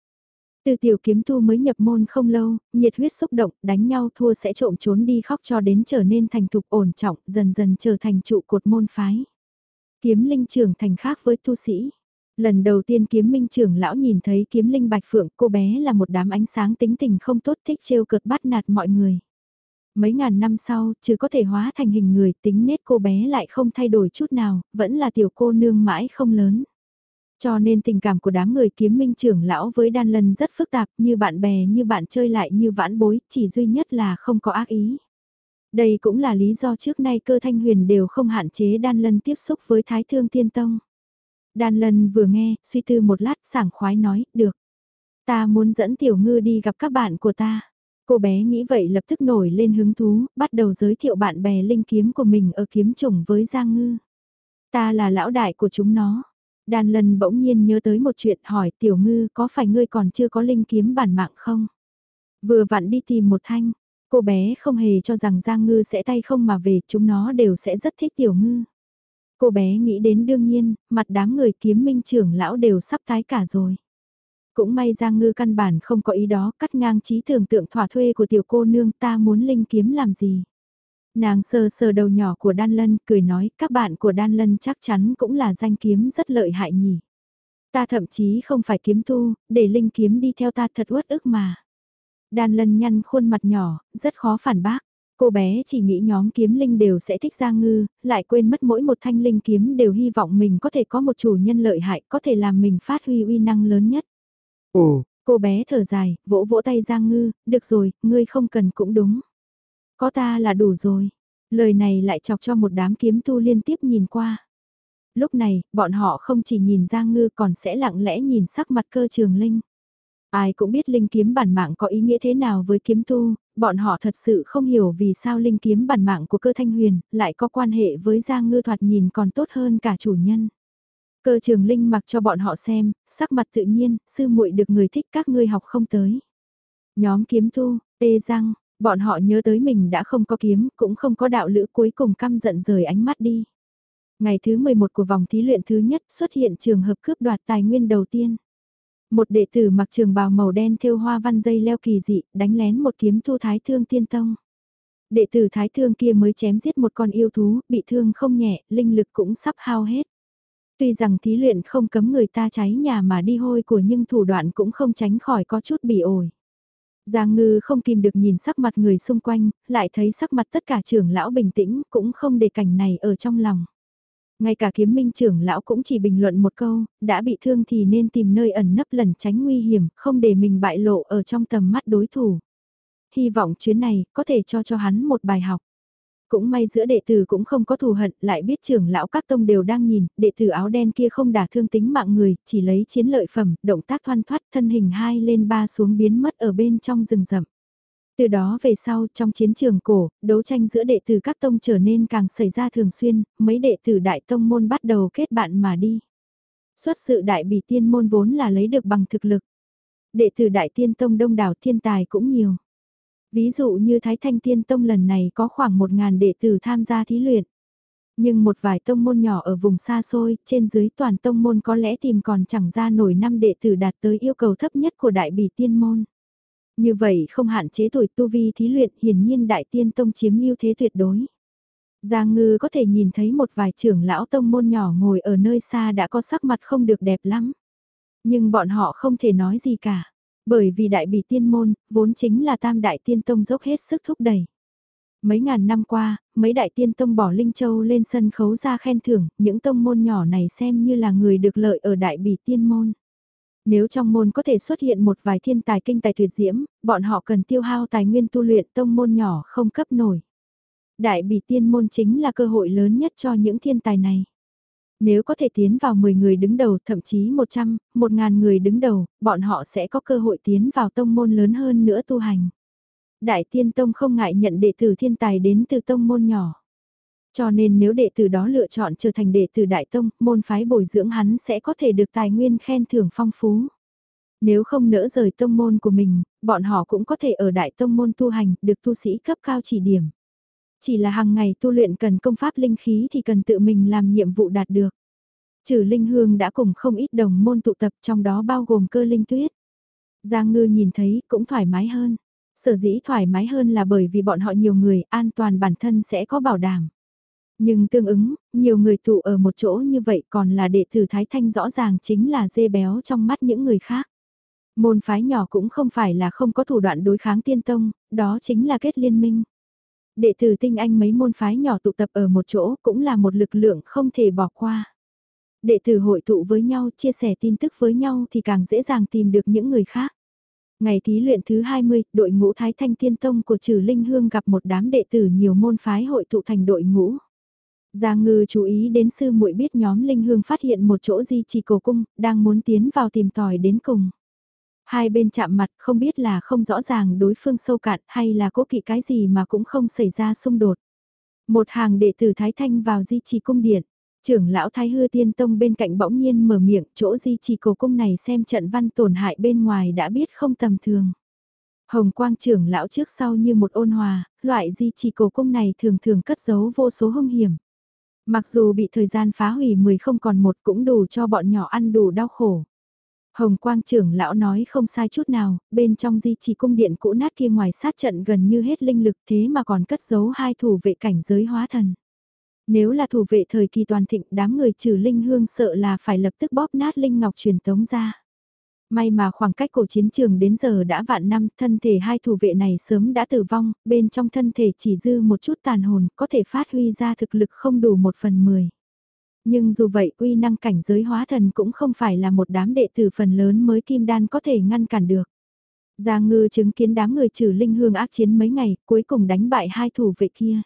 Từ tiểu kiếm tu mới nhập môn không lâu, nhiệt huyết xúc động, đánh nhau thua sẽ trộm trốn đi khóc cho đến trở nên thành thục ổn trọng, dần dần trở thành trụ cột môn phái. Kiếm linh trưởng thành khác với tu sĩ. Lần đầu tiên kiếm minh trưởng lão nhìn thấy kiếm linh bạch phượng, cô bé là một đám ánh sáng tính tình không tốt thích trêu cợt bắt nạt mọi người. Mấy ngàn năm sau, chứ có thể hóa thành hình người, tính nết cô bé lại không thay đổi chút nào, vẫn là tiểu cô nương mãi không lớn. Cho nên tình cảm của đám người kiếm minh trưởng lão với đan lân rất phức tạp như bạn bè như bạn chơi lại như vãn bối, chỉ duy nhất là không có ác ý. Đây cũng là lý do trước nay cơ thanh huyền đều không hạn chế đan lân tiếp xúc với thái thương tiên tông. Đan lân vừa nghe, suy tư một lát sảng khoái nói, được. Ta muốn dẫn tiểu ngư đi gặp các bạn của ta. Cô bé nghĩ vậy lập tức nổi lên hứng thú, bắt đầu giới thiệu bạn bè linh kiếm của mình ở kiếm chủng với Giang Ngư. Ta là lão đại của chúng nó. Đan lần bỗng nhiên nhớ tới một chuyện hỏi Tiểu Ngư có phải ngươi còn chưa có linh kiếm bản mạng không? Vừa vặn đi tìm một thanh, cô bé không hề cho rằng Giang Ngư sẽ tay không mà về chúng nó đều sẽ rất thích Tiểu Ngư. Cô bé nghĩ đến đương nhiên, mặt đám người kiếm minh trưởng lão đều sắp tái cả rồi. Cũng may Giang Ngư căn bản không có ý đó cắt ngang trí tưởng tượng thỏa thuê của tiểu cô nương ta muốn linh kiếm làm gì. Nàng sờ sờ đầu nhỏ của Đan Lân cười nói các bạn của Đan Lân chắc chắn cũng là danh kiếm rất lợi hại nhỉ. Ta thậm chí không phải kiếm tu, để linh kiếm đi theo ta thật uất ức mà. Đan Lân nhăn khuôn mặt nhỏ, rất khó phản bác. Cô bé chỉ nghĩ nhóm kiếm linh đều sẽ thích Giang Ngư, lại quên mất mỗi một thanh linh kiếm đều hy vọng mình có thể có một chủ nhân lợi hại, có thể làm mình phát huy uy năng lớn nhất. Ồ, cô bé thở dài, vỗ vỗ tay Giang Ngư, được rồi, ngươi không cần cũng đúng. Có ta là đủ rồi. Lời này lại chọc cho một đám kiếm tu liên tiếp nhìn qua. Lúc này, bọn họ không chỉ nhìn Giang Ngư còn sẽ lặng lẽ nhìn sắc mặt cơ trường linh. Ai cũng biết linh kiếm bản mạng có ý nghĩa thế nào với kiếm tu, bọn họ thật sự không hiểu vì sao linh kiếm bản mạng của cơ thanh huyền lại có quan hệ với Giang Ngư thoạt nhìn còn tốt hơn cả chủ nhân. Cơ trường linh mặc cho bọn họ xem, sắc mặt tự nhiên, sư muội được người thích các ngươi học không tới. Nhóm kiếm tu, bê răng, bọn họ nhớ tới mình đã không có kiếm, cũng không có đạo lữ cuối cùng căm giận rời ánh mắt đi. Ngày thứ 11 của vòng thí luyện thứ nhất xuất hiện trường hợp cướp đoạt tài nguyên đầu tiên. Một đệ tử mặc trường bào màu đen thêu hoa văn dây leo kỳ dị, đánh lén một kiếm tu thái thương tiên tông. Đệ tử thái thương kia mới chém giết một con yêu thú, bị thương không nhẹ, linh lực cũng sắp hao hết. Tuy rằng thí luyện không cấm người ta cháy nhà mà đi hôi của nhưng thủ đoạn cũng không tránh khỏi có chút bị ổi. Giang ngư không kìm được nhìn sắc mặt người xung quanh, lại thấy sắc mặt tất cả trưởng lão bình tĩnh, cũng không để cảnh này ở trong lòng. Ngay cả kiếm minh trưởng lão cũng chỉ bình luận một câu, đã bị thương thì nên tìm nơi ẩn nấp lẩn tránh nguy hiểm, không để mình bại lộ ở trong tầm mắt đối thủ. Hy vọng chuyến này có thể cho cho hắn một bài học. Cũng may giữa đệ tử cũng không có thù hận, lại biết trưởng lão các tông đều đang nhìn, đệ tử áo đen kia không đả thương tính mạng người, chỉ lấy chiến lợi phẩm, động tác thoăn thoát thân hình hai lên ba xuống biến mất ở bên trong rừng rậm. Từ đó về sau trong chiến trường cổ, đấu tranh giữa đệ tử các tông trở nên càng xảy ra thường xuyên, mấy đệ tử đại tông môn bắt đầu kết bạn mà đi. Xuất sự đại bỉ tiên môn vốn là lấy được bằng thực lực. Đệ tử đại tiên tông đông đảo thiên tài cũng nhiều. Ví dụ như Thái Thanh Tiên Tông lần này có khoảng 1.000 đệ tử tham gia thí luyện. Nhưng một vài tông môn nhỏ ở vùng xa xôi, trên dưới toàn tông môn có lẽ tìm còn chẳng ra nổi năm đệ tử đạt tới yêu cầu thấp nhất của đại bỉ tiên môn. Như vậy không hạn chế tuổi tu vi thí luyện hiển nhiên đại tiên tông chiếm ưu thế tuyệt đối. Giang ngư có thể nhìn thấy một vài trưởng lão tông môn nhỏ ngồi ở nơi xa đã có sắc mặt không được đẹp lắm. Nhưng bọn họ không thể nói gì cả. Bởi vì đại bỉ tiên môn, vốn chính là tam đại tiên tông dốc hết sức thúc đẩy. Mấy ngàn năm qua, mấy đại tiên tông bỏ Linh Châu lên sân khấu ra khen thưởng, những tông môn nhỏ này xem như là người được lợi ở đại bỉ tiên môn. Nếu trong môn có thể xuất hiện một vài thiên tài kinh tài tuyệt diễm, bọn họ cần tiêu hao tài nguyên tu luyện tông môn nhỏ không cấp nổi. Đại bỉ tiên môn chính là cơ hội lớn nhất cho những thiên tài này. Nếu có thể tiến vào 10 người đứng đầu, thậm chí 100, 1000 người đứng đầu, bọn họ sẽ có cơ hội tiến vào tông môn lớn hơn nữa tu hành. Đại tiên tông không ngại nhận đệ tử thiên tài đến từ tông môn nhỏ. Cho nên nếu đệ tử đó lựa chọn trở thành đệ tử đại tông, môn phái bồi dưỡng hắn sẽ có thể được tài nguyên khen thưởng phong phú. Nếu không nỡ rời tông môn của mình, bọn họ cũng có thể ở đại tông môn tu hành, được tu sĩ cấp cao chỉ điểm. Chỉ là hàng ngày tu luyện cần công pháp linh khí thì cần tự mình làm nhiệm vụ đạt được. Trừ linh hương đã cùng không ít đồng môn tụ tập trong đó bao gồm cơ linh tuyết. Giang ngư nhìn thấy cũng thoải mái hơn. Sở dĩ thoải mái hơn là bởi vì bọn họ nhiều người an toàn bản thân sẽ có bảo đảm. Nhưng tương ứng, nhiều người tụ ở một chỗ như vậy còn là đệ tử Thái Thanh rõ ràng chính là dê béo trong mắt những người khác. Môn phái nhỏ cũng không phải là không có thủ đoạn đối kháng tiên tông, đó chính là kết liên minh. Đệ tử tinh anh mấy môn phái nhỏ tụ tập ở một chỗ cũng là một lực lượng không thể bỏ qua. Đệ tử hội tụ với nhau chia sẻ tin tức với nhau thì càng dễ dàng tìm được những người khác. Ngày thí luyện thứ 20, đội ngũ Thái Thanh Tiên Tông của Trừ Linh Hương gặp một đám đệ tử nhiều môn phái hội tụ thành đội ngũ. Giang Ngư chú ý đến sư muội biết nhóm Linh Hương phát hiện một chỗ di trì cổ cung, đang muốn tiến vào tìm tòi đến cùng. Hai bên chạm mặt không biết là không rõ ràng đối phương sâu cạn hay là cố kỵ cái gì mà cũng không xảy ra xung đột. Một hàng đệ tử Thái Thanh vào di trì cung điện, trưởng lão Thái Hư Tiên Tông bên cạnh bỗng nhiên mở miệng chỗ di trì cổ cung này xem trận văn tổn hại bên ngoài đã biết không tầm thường. Hồng quang trưởng lão trước sau như một ôn hòa, loại di trì cổ cung này thường thường cất giấu vô số hung hiểm. Mặc dù bị thời gian phá hủy 10 không còn một cũng đủ cho bọn nhỏ ăn đủ đau khổ. Hồng Quang trưởng lão nói không sai chút nào, bên trong di chỉ cung điện cũ nát kia ngoài sát trận gần như hết linh lực thế mà còn cất giấu hai thủ vệ cảnh giới hóa thần. Nếu là thủ vệ thời kỳ toàn thịnh đám người trừ linh hương sợ là phải lập tức bóp nát linh ngọc truyền tống ra. May mà khoảng cách cổ chiến trường đến giờ đã vạn năm, thân thể hai thủ vệ này sớm đã tử vong, bên trong thân thể chỉ dư một chút tàn hồn, có thể phát huy ra thực lực không đủ một phần mười. Nhưng dù vậy uy năng cảnh giới hóa thần cũng không phải là một đám đệ tử phần lớn mới kim đan có thể ngăn cản được. Giang ngư chứng kiến đám người trừ linh hương ác chiến mấy ngày, cuối cùng đánh bại hai thủ vệ kia.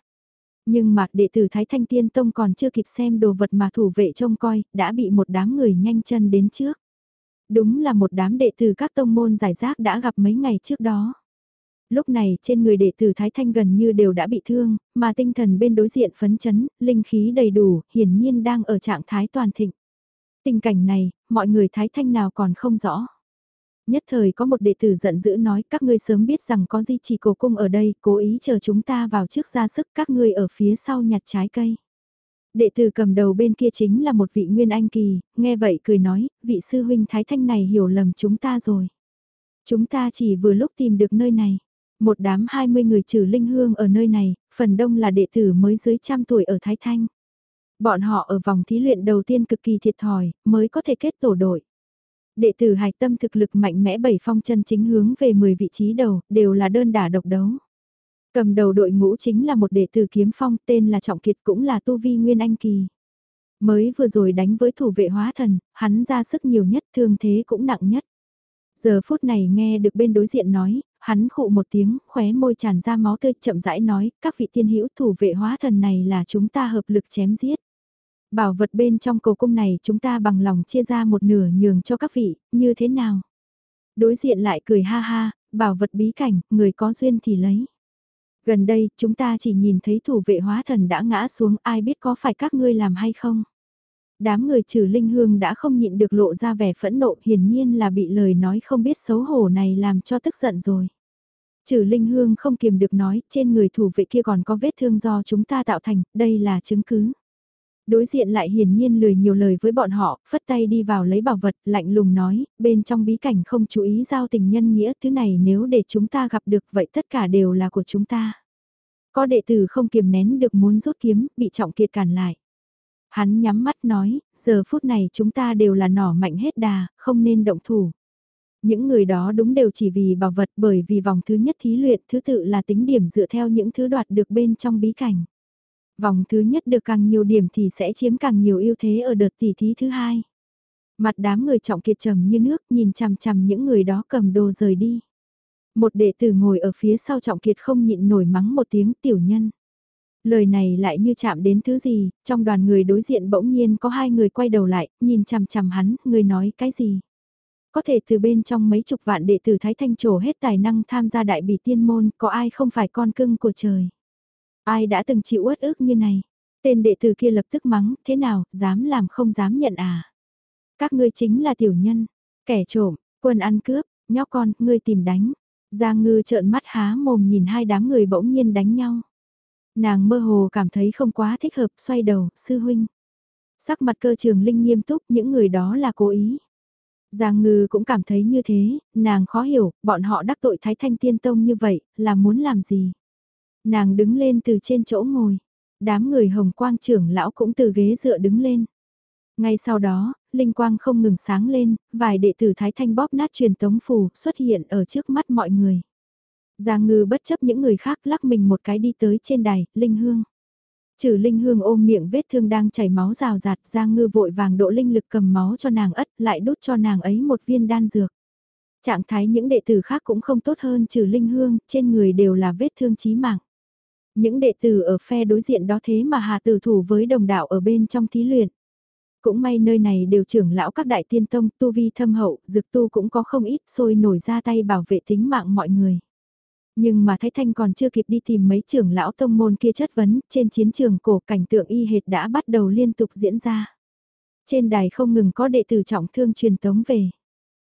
Nhưng mà đệ tử Thái Thanh Tiên Tông còn chưa kịp xem đồ vật mà thủ vệ trông coi, đã bị một đám người nhanh chân đến trước. Đúng là một đám đệ tử các tông môn giải rác đã gặp mấy ngày trước đó. Lúc này trên người đệ tử Thái Thanh gần như đều đã bị thương, mà tinh thần bên đối diện phấn chấn, linh khí đầy đủ, hiển nhiên đang ở trạng thái toàn thịnh. Tình cảnh này, mọi người Thái Thanh nào còn không rõ. Nhất thời có một đệ tử giận dữ nói các ngươi sớm biết rằng có di chỉ cổ cung ở đây, cố ý chờ chúng ta vào trước ra sức các ngươi ở phía sau nhặt trái cây. Đệ tử cầm đầu bên kia chính là một vị Nguyên Anh Kỳ, nghe vậy cười nói, vị sư huynh Thái Thanh này hiểu lầm chúng ta rồi. Chúng ta chỉ vừa lúc tìm được nơi này. Một đám 20 người trừ linh hương ở nơi này, phần đông là đệ tử mới dưới trăm tuổi ở Thái Thanh. Bọn họ ở vòng thí luyện đầu tiên cực kỳ thiệt thòi, mới có thể kết tổ đội. Đệ tử hạch tâm thực lực mạnh mẽ bảy phong chân chính hướng về 10 vị trí đầu, đều là đơn đả độc đấu. Cầm đầu đội ngũ chính là một đệ tử kiếm phong tên là Trọng Kiệt cũng là Tu Vi Nguyên Anh Kỳ. Mới vừa rồi đánh với thủ vệ hóa thần, hắn ra sức nhiều nhất thương thế cũng nặng nhất. Giờ phút này nghe được bên đối diện nói, hắn khụ một tiếng, khóe môi tràn ra máu tươi chậm rãi nói, các vị tiên hữu thủ vệ hóa thần này là chúng ta hợp lực chém giết. Bảo vật bên trong cầu cung này chúng ta bằng lòng chia ra một nửa nhường cho các vị, như thế nào? Đối diện lại cười ha ha, bảo vật bí cảnh, người có duyên thì lấy. Gần đây, chúng ta chỉ nhìn thấy thủ vệ hóa thần đã ngã xuống, ai biết có phải các ngươi làm hay không? Đám người trừ linh hương đã không nhịn được lộ ra vẻ phẫn nộ, hiển nhiên là bị lời nói không biết xấu hổ này làm cho tức giận rồi. Trừ linh hương không kiềm được nói, trên người thủ vệ kia còn có vết thương do chúng ta tạo thành, đây là chứng cứ. Đối diện lại hiển nhiên lười nhiều lời với bọn họ, phất tay đi vào lấy bảo vật, lạnh lùng nói, bên trong bí cảnh không chú ý giao tình nhân nghĩa, thứ này nếu để chúng ta gặp được vậy tất cả đều là của chúng ta. Có đệ tử không kiềm nén được muốn rút kiếm, bị trọng kiệt cản lại. Hắn nhắm mắt nói, giờ phút này chúng ta đều là nỏ mạnh hết đà, không nên động thủ. Những người đó đúng đều chỉ vì bảo vật bởi vì vòng thứ nhất thí luyện thứ tự là tính điểm dựa theo những thứ đoạt được bên trong bí cảnh. Vòng thứ nhất được càng nhiều điểm thì sẽ chiếm càng nhiều ưu thế ở đợt tỷ thí thứ hai. Mặt đám người trọng kiệt trầm như nước nhìn chằm chằm những người đó cầm đồ rời đi. Một đệ tử ngồi ở phía sau trọng kiệt không nhịn nổi mắng một tiếng tiểu nhân. Lời này lại như chạm đến thứ gì, trong đoàn người đối diện bỗng nhiên có hai người quay đầu lại, nhìn chằm chằm hắn, người nói cái gì. Có thể từ bên trong mấy chục vạn đệ tử Thái Thanh trổ hết tài năng tham gia đại bỉ tiên môn, có ai không phải con cưng của trời. Ai đã từng chịu uất ức như này? Tên đệ tử kia lập tức mắng, thế nào, dám làm không dám nhận à? Các ngươi chính là tiểu nhân, kẻ trộm, quân ăn cướp, nhóc con, ngươi tìm đánh. Giang ngư trợn mắt há mồm nhìn hai đám người bỗng nhiên đánh nhau. Nàng mơ hồ cảm thấy không quá thích hợp, xoay đầu, sư huynh. Sắc mặt cơ trường linh nghiêm túc, những người đó là cố ý. Giang ngư cũng cảm thấy như thế, nàng khó hiểu, bọn họ đắc tội Thái Thanh Tiên Tông như vậy, là muốn làm gì? Nàng đứng lên từ trên chỗ ngồi, đám người hồng quang trưởng lão cũng từ ghế dựa đứng lên. Ngay sau đó, linh quang không ngừng sáng lên, vài đệ tử Thái Thanh bóp nát truyền tống phù xuất hiện ở trước mắt mọi người. Giang ngư bất chấp những người khác lắc mình một cái đi tới trên đài, linh hương. Trừ linh hương ôm miệng vết thương đang chảy máu rào rạt, Giang ngư vội vàng độ linh lực cầm máu cho nàng ất, lại đút cho nàng ấy một viên đan dược. Trạng thái những đệ tử khác cũng không tốt hơn trừ linh hương, trên người đều là vết thương chí mạng. Những đệ tử ở phe đối diện đó thế mà hà tử thủ với đồng đạo ở bên trong thí luyện. Cũng may nơi này đều trưởng lão các đại tiên tông tu vi thâm hậu, dực tu cũng có không ít sôi nổi ra tay bảo vệ tính mạng mọi người. Nhưng mà Thái Thanh còn chưa kịp đi tìm mấy trưởng lão tông môn kia chất vấn, trên chiến trường cổ cảnh tượng y hệt đã bắt đầu liên tục diễn ra. Trên đài không ngừng có đệ tử trọng thương truyền tống về.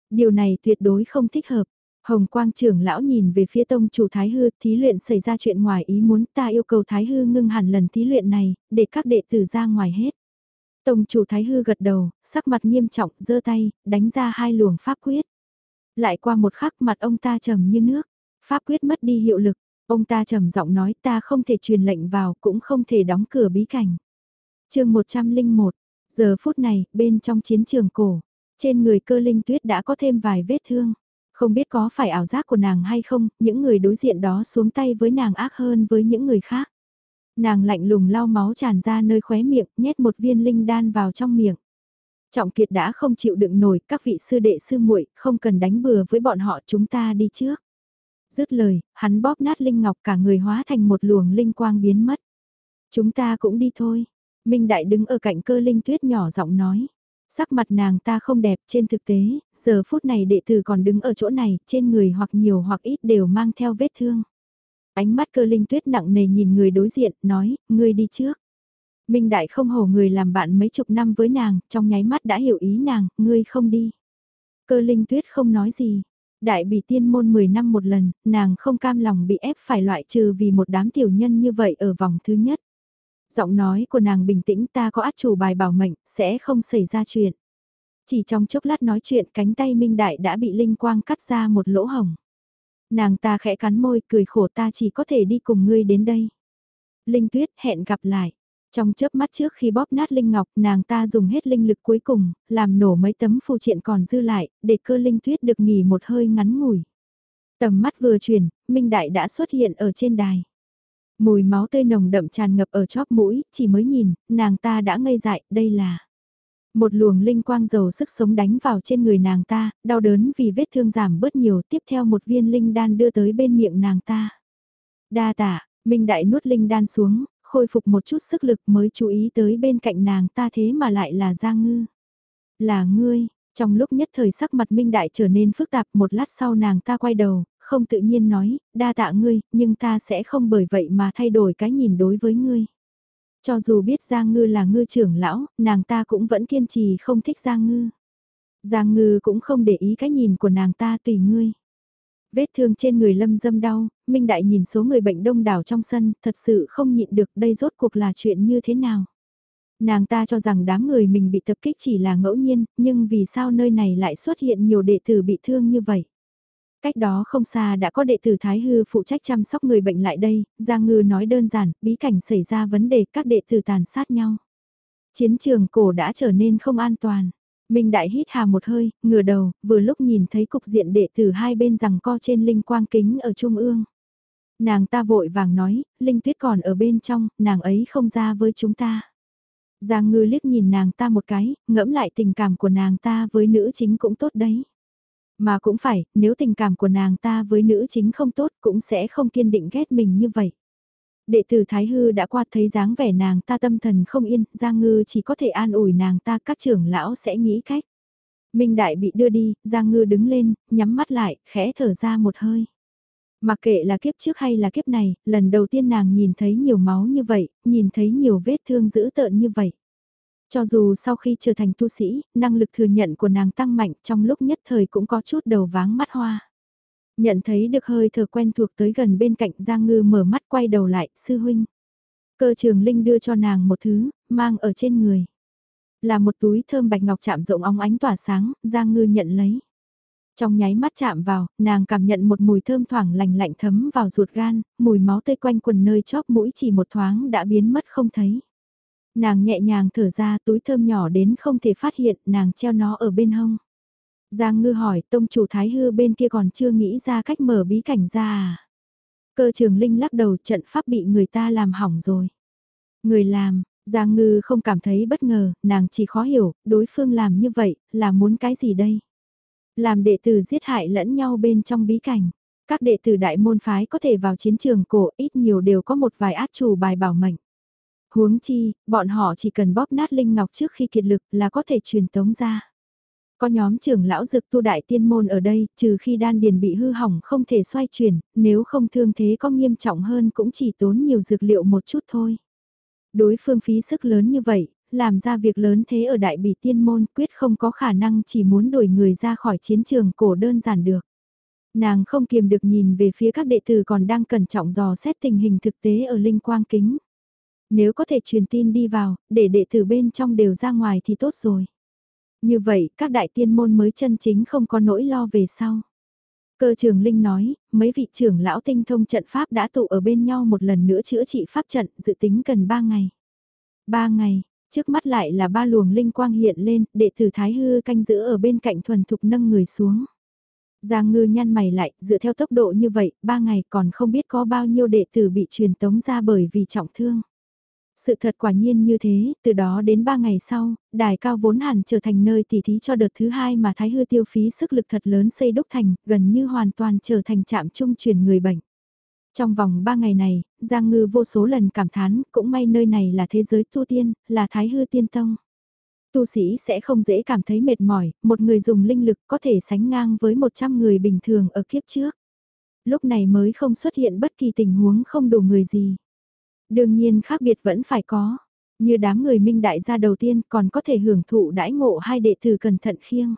Điều này tuyệt đối không thích hợp. Hồng Quang trưởng lão nhìn về phía tông chủ Thái Hư, thí luyện xảy ra chuyện ngoài ý muốn ta yêu cầu Thái Hư ngưng hẳn lần thí luyện này, để các đệ tử ra ngoài hết. Tông chủ Thái Hư gật đầu, sắc mặt nghiêm trọng, giơ tay, đánh ra hai luồng pháp quyết. Lại qua một khắc mặt ông ta trầm như nước, pháp quyết mất đi hiệu lực, ông ta trầm giọng nói ta không thể truyền lệnh vào cũng không thể đóng cửa bí cảnh. chương 101, giờ phút này, bên trong chiến trường cổ, Trên người cơ linh tuyết đã có thêm vài vết thương. Không biết có phải ảo giác của nàng hay không, những người đối diện đó xuống tay với nàng ác hơn với những người khác. Nàng lạnh lùng lau máu tràn ra nơi khóe miệng, nhét một viên linh đan vào trong miệng. Trọng Kiệt đã không chịu đựng nổi, các vị sư đệ sư muội không cần đánh bừa với bọn họ chúng ta đi trước. Dứt lời, hắn bóp nát linh ngọc cả người hóa thành một luồng linh quang biến mất. Chúng ta cũng đi thôi. Minh Đại đứng ở cạnh cơ linh tuyết nhỏ giọng nói. Sắc mặt nàng ta không đẹp trên thực tế, giờ phút này đệ tử còn đứng ở chỗ này, trên người hoặc nhiều hoặc ít đều mang theo vết thương. Ánh mắt cơ linh tuyết nặng nề nhìn người đối diện, nói, ngươi đi trước. Minh Đại không hổ người làm bạn mấy chục năm với nàng, trong nháy mắt đã hiểu ý nàng, ngươi không đi. Cơ linh tuyết không nói gì. Đại bị tiên môn 10 năm một lần, nàng không cam lòng bị ép phải loại trừ vì một đám tiểu nhân như vậy ở vòng thứ nhất. Giọng nói của nàng bình tĩnh ta có át chủ bài bảo mệnh, sẽ không xảy ra chuyện. Chỉ trong chốc lát nói chuyện cánh tay Minh Đại đã bị Linh Quang cắt ra một lỗ hồng. Nàng ta khẽ cắn môi cười khổ ta chỉ có thể đi cùng ngươi đến đây. Linh Tuyết hẹn gặp lại. Trong chớp mắt trước khi bóp nát Linh Ngọc, nàng ta dùng hết linh lực cuối cùng, làm nổ mấy tấm phù triện còn dư lại, để cơ Linh Tuyết được nghỉ một hơi ngắn ngủi. Tầm mắt vừa chuyển, Minh Đại đã xuất hiện ở trên đài. Mùi máu tươi nồng đậm tràn ngập ở chóp mũi, chỉ mới nhìn, nàng ta đã ngây dại, đây là... Một luồng linh quang dầu sức sống đánh vào trên người nàng ta, đau đớn vì vết thương giảm bớt nhiều, tiếp theo một viên linh đan đưa tới bên miệng nàng ta. Đa tạ, Minh Đại nuốt linh đan xuống, khôi phục một chút sức lực mới chú ý tới bên cạnh nàng ta thế mà lại là Giang Ngư. Là ngươi, trong lúc nhất thời sắc mặt Minh Đại trở nên phức tạp một lát sau nàng ta quay đầu, không tự nhiên nói, đa tạ ngươi, nhưng ta sẽ không bởi vậy mà thay đổi cái nhìn đối với ngươi. Cho dù biết Giang Ngư là ngư trưởng lão, nàng ta cũng vẫn kiên trì không thích Giang Ngư. Giang Ngư cũng không để ý cái nhìn của nàng ta tùy ngươi. Vết thương trên người lâm dâm đau, Minh Đại nhìn số người bệnh đông đảo trong sân, thật sự không nhịn được đây rốt cuộc là chuyện như thế nào. Nàng ta cho rằng đám người mình bị tập kích chỉ là ngẫu nhiên, nhưng vì sao nơi này lại xuất hiện nhiều đệ tử bị thương như vậy? Cách đó không xa đã có đệ tử Thái Hư phụ trách chăm sóc người bệnh lại đây, Giang Ngư nói đơn giản, bí cảnh xảy ra vấn đề các đệ tử tàn sát nhau. Chiến trường cổ đã trở nên không an toàn. Minh Đại hít hà một hơi, ngửa đầu, vừa lúc nhìn thấy cục diện đệ tử hai bên rằng co trên linh quang kính ở trung ương. Nàng ta vội vàng nói, Linh Tuyết còn ở bên trong, nàng ấy không ra với chúng ta. Giang ngư liếc nhìn nàng ta một cái, ngẫm lại tình cảm của nàng ta với nữ chính cũng tốt đấy. Mà cũng phải, nếu tình cảm của nàng ta với nữ chính không tốt cũng sẽ không kiên định ghét mình như vậy. Đệ tử Thái Hư đã qua thấy dáng vẻ nàng ta tâm thần không yên, Giang Ngư chỉ có thể an ủi nàng ta các trưởng lão sẽ nghĩ cách. Minh Đại bị đưa đi, Giang Ngư đứng lên, nhắm mắt lại, khẽ thở ra một hơi. Mặc kệ là kiếp trước hay là kiếp này, lần đầu tiên nàng nhìn thấy nhiều máu như vậy, nhìn thấy nhiều vết thương dữ tợn như vậy. Cho dù sau khi trở thành tu sĩ, năng lực thừa nhận của nàng tăng mạnh trong lúc nhất thời cũng có chút đầu váng mắt hoa. Nhận thấy được hơi thở quen thuộc tới gần bên cạnh Giang Ngư mở mắt quay đầu lại, sư huynh. Cơ trường Linh đưa cho nàng một thứ, mang ở trên người. Là một túi thơm bạch ngọc chạm rộng óng ánh tỏa sáng, Giang Ngư nhận lấy. Trong nháy mắt chạm vào, nàng cảm nhận một mùi thơm thoảng lành lạnh thấm vào ruột gan, mùi máu tươi quanh quần nơi chóp mũi chỉ một thoáng đã biến mất không thấy. Nàng nhẹ nhàng thở ra túi thơm nhỏ đến không thể phát hiện, nàng treo nó ở bên hông. Giang ngư hỏi tông chủ thái hư bên kia còn chưa nghĩ ra cách mở bí cảnh ra à. Cơ trường linh lắc đầu trận pháp bị người ta làm hỏng rồi. Người làm, Giang ngư không cảm thấy bất ngờ, nàng chỉ khó hiểu, đối phương làm như vậy, là muốn cái gì đây? Làm đệ tử giết hại lẫn nhau bên trong bí cảnh. Các đệ tử đại môn phái có thể vào chiến trường cổ ít nhiều đều có một vài át chủ bài bảo mệnh. Huống chi, bọn họ chỉ cần bóp nát linh ngọc trước khi kiệt lực là có thể truyền tống ra. Có nhóm trưởng lão dược tu đại tiên môn ở đây, trừ khi đan điền bị hư hỏng không thể xoay chuyển, nếu không thương thế có nghiêm trọng hơn cũng chỉ tốn nhiều dược liệu một chút thôi. Đối phương phí sức lớn như vậy, làm ra việc lớn thế ở đại bỉ tiên môn quyết không có khả năng chỉ muốn đuổi người ra khỏi chiến trường cổ đơn giản được. Nàng không kiềm được nhìn về phía các đệ tử còn đang cẩn trọng dò xét tình hình thực tế ở linh quang kính. Nếu có thể truyền tin đi vào, để đệ tử bên trong đều ra ngoài thì tốt rồi. Như vậy, các đại tiên môn mới chân chính không có nỗi lo về sau. Cơ trường Linh nói, mấy vị trưởng lão tinh thông trận pháp đã tụ ở bên nhau một lần nữa chữa trị pháp trận, dự tính cần 3 ngày. 3 ngày, Trước mắt lại là ba luồng linh quang hiện lên, đệ tử Thái Hư canh giữ ở bên cạnh thuần thục nâng người xuống. Giang ngư nhăn mày lại, dựa theo tốc độ như vậy, ba ngày còn không biết có bao nhiêu đệ tử bị truyền tống ra bởi vì trọng thương. Sự thật quả nhiên như thế, từ đó đến ba ngày sau, đài cao vốn hẳn trở thành nơi tỉ thí cho đợt thứ hai mà Thái Hư tiêu phí sức lực thật lớn xây đúc thành, gần như hoàn toàn trở thành trạm trung truyền người bệnh. Trong vòng ba ngày này, Giang Ngư vô số lần cảm thán, cũng may nơi này là thế giới tu tiên, là Thái Hư tiên tông. Tu sĩ sẽ không dễ cảm thấy mệt mỏi, một người dùng linh lực có thể sánh ngang với 100 người bình thường ở kiếp trước. Lúc này mới không xuất hiện bất kỳ tình huống không đủ người gì. Đương nhiên khác biệt vẫn phải có. Như đám người minh đại gia đầu tiên còn có thể hưởng thụ đãi ngộ hai đệ tử cẩn thận khiêng.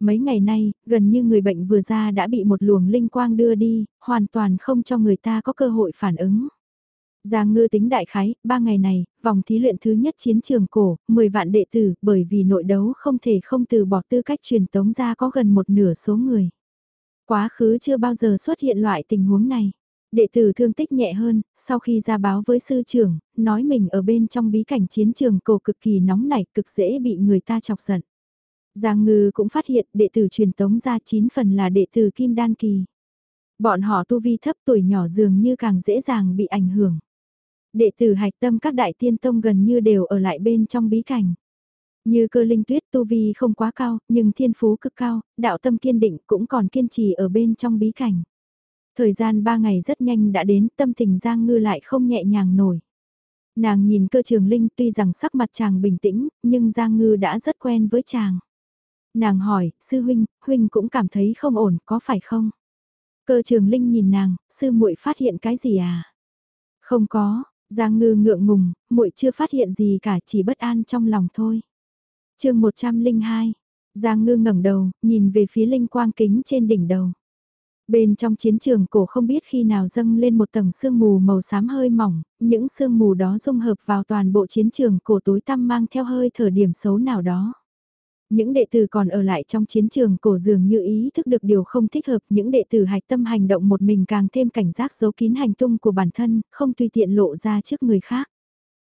Mấy ngày nay, gần như người bệnh vừa ra đã bị một luồng linh quang đưa đi, hoàn toàn không cho người ta có cơ hội phản ứng. Giang ngư tính đại khái, ba ngày này, vòng thí luyện thứ nhất chiến trường cổ, 10 vạn đệ tử, bởi vì nội đấu không thể không từ bỏ tư cách truyền tống ra có gần một nửa số người. Quá khứ chưa bao giờ xuất hiện loại tình huống này. Đệ tử thương tích nhẹ hơn, sau khi ra báo với sư trưởng, nói mình ở bên trong bí cảnh chiến trường cổ cực kỳ nóng nảy, cực dễ bị người ta chọc giận. Giang Ngư cũng phát hiện đệ tử truyền tống ra 9 phần là đệ tử Kim Đan Kỳ. Bọn họ tu vi thấp tuổi nhỏ dường như càng dễ dàng bị ảnh hưởng. Đệ tử hạch tâm các đại tiên tông gần như đều ở lại bên trong bí cảnh. Như cơ linh tuyết tu vi không quá cao, nhưng thiên phú cực cao, đạo tâm kiên định cũng còn kiên trì ở bên trong bí cảnh. Thời gian ba ngày rất nhanh đã đến, tâm tình Giang Ngư lại không nhẹ nhàng nổi. Nàng nhìn cơ trường linh tuy rằng sắc mặt chàng bình tĩnh, nhưng Giang Ngư đã rất quen với chàng. Nàng hỏi, sư huynh, huynh cũng cảm thấy không ổn, có phải không? Cơ trường linh nhìn nàng, sư muội phát hiện cái gì à? Không có, Giang Ngư ngượng ngùng, muội chưa phát hiện gì cả, chỉ bất an trong lòng thôi. Chương 102. Giang Ngư ngẩng đầu, nhìn về phía linh quang kính trên đỉnh đầu. Bên trong chiến trường cổ không biết khi nào dâng lên một tầng sương mù màu xám hơi mỏng, những sương mù đó dung hợp vào toàn bộ chiến trường cổ tối tăm mang theo hơi thở điểm xấu nào đó. Những đệ tử còn ở lại trong chiến trường cổ dường như ý thức được điều không thích hợp, những đệ tử hạch tâm hành động một mình càng thêm cảnh giác giấu kín hành tung của bản thân, không tùy tiện lộ ra trước người khác.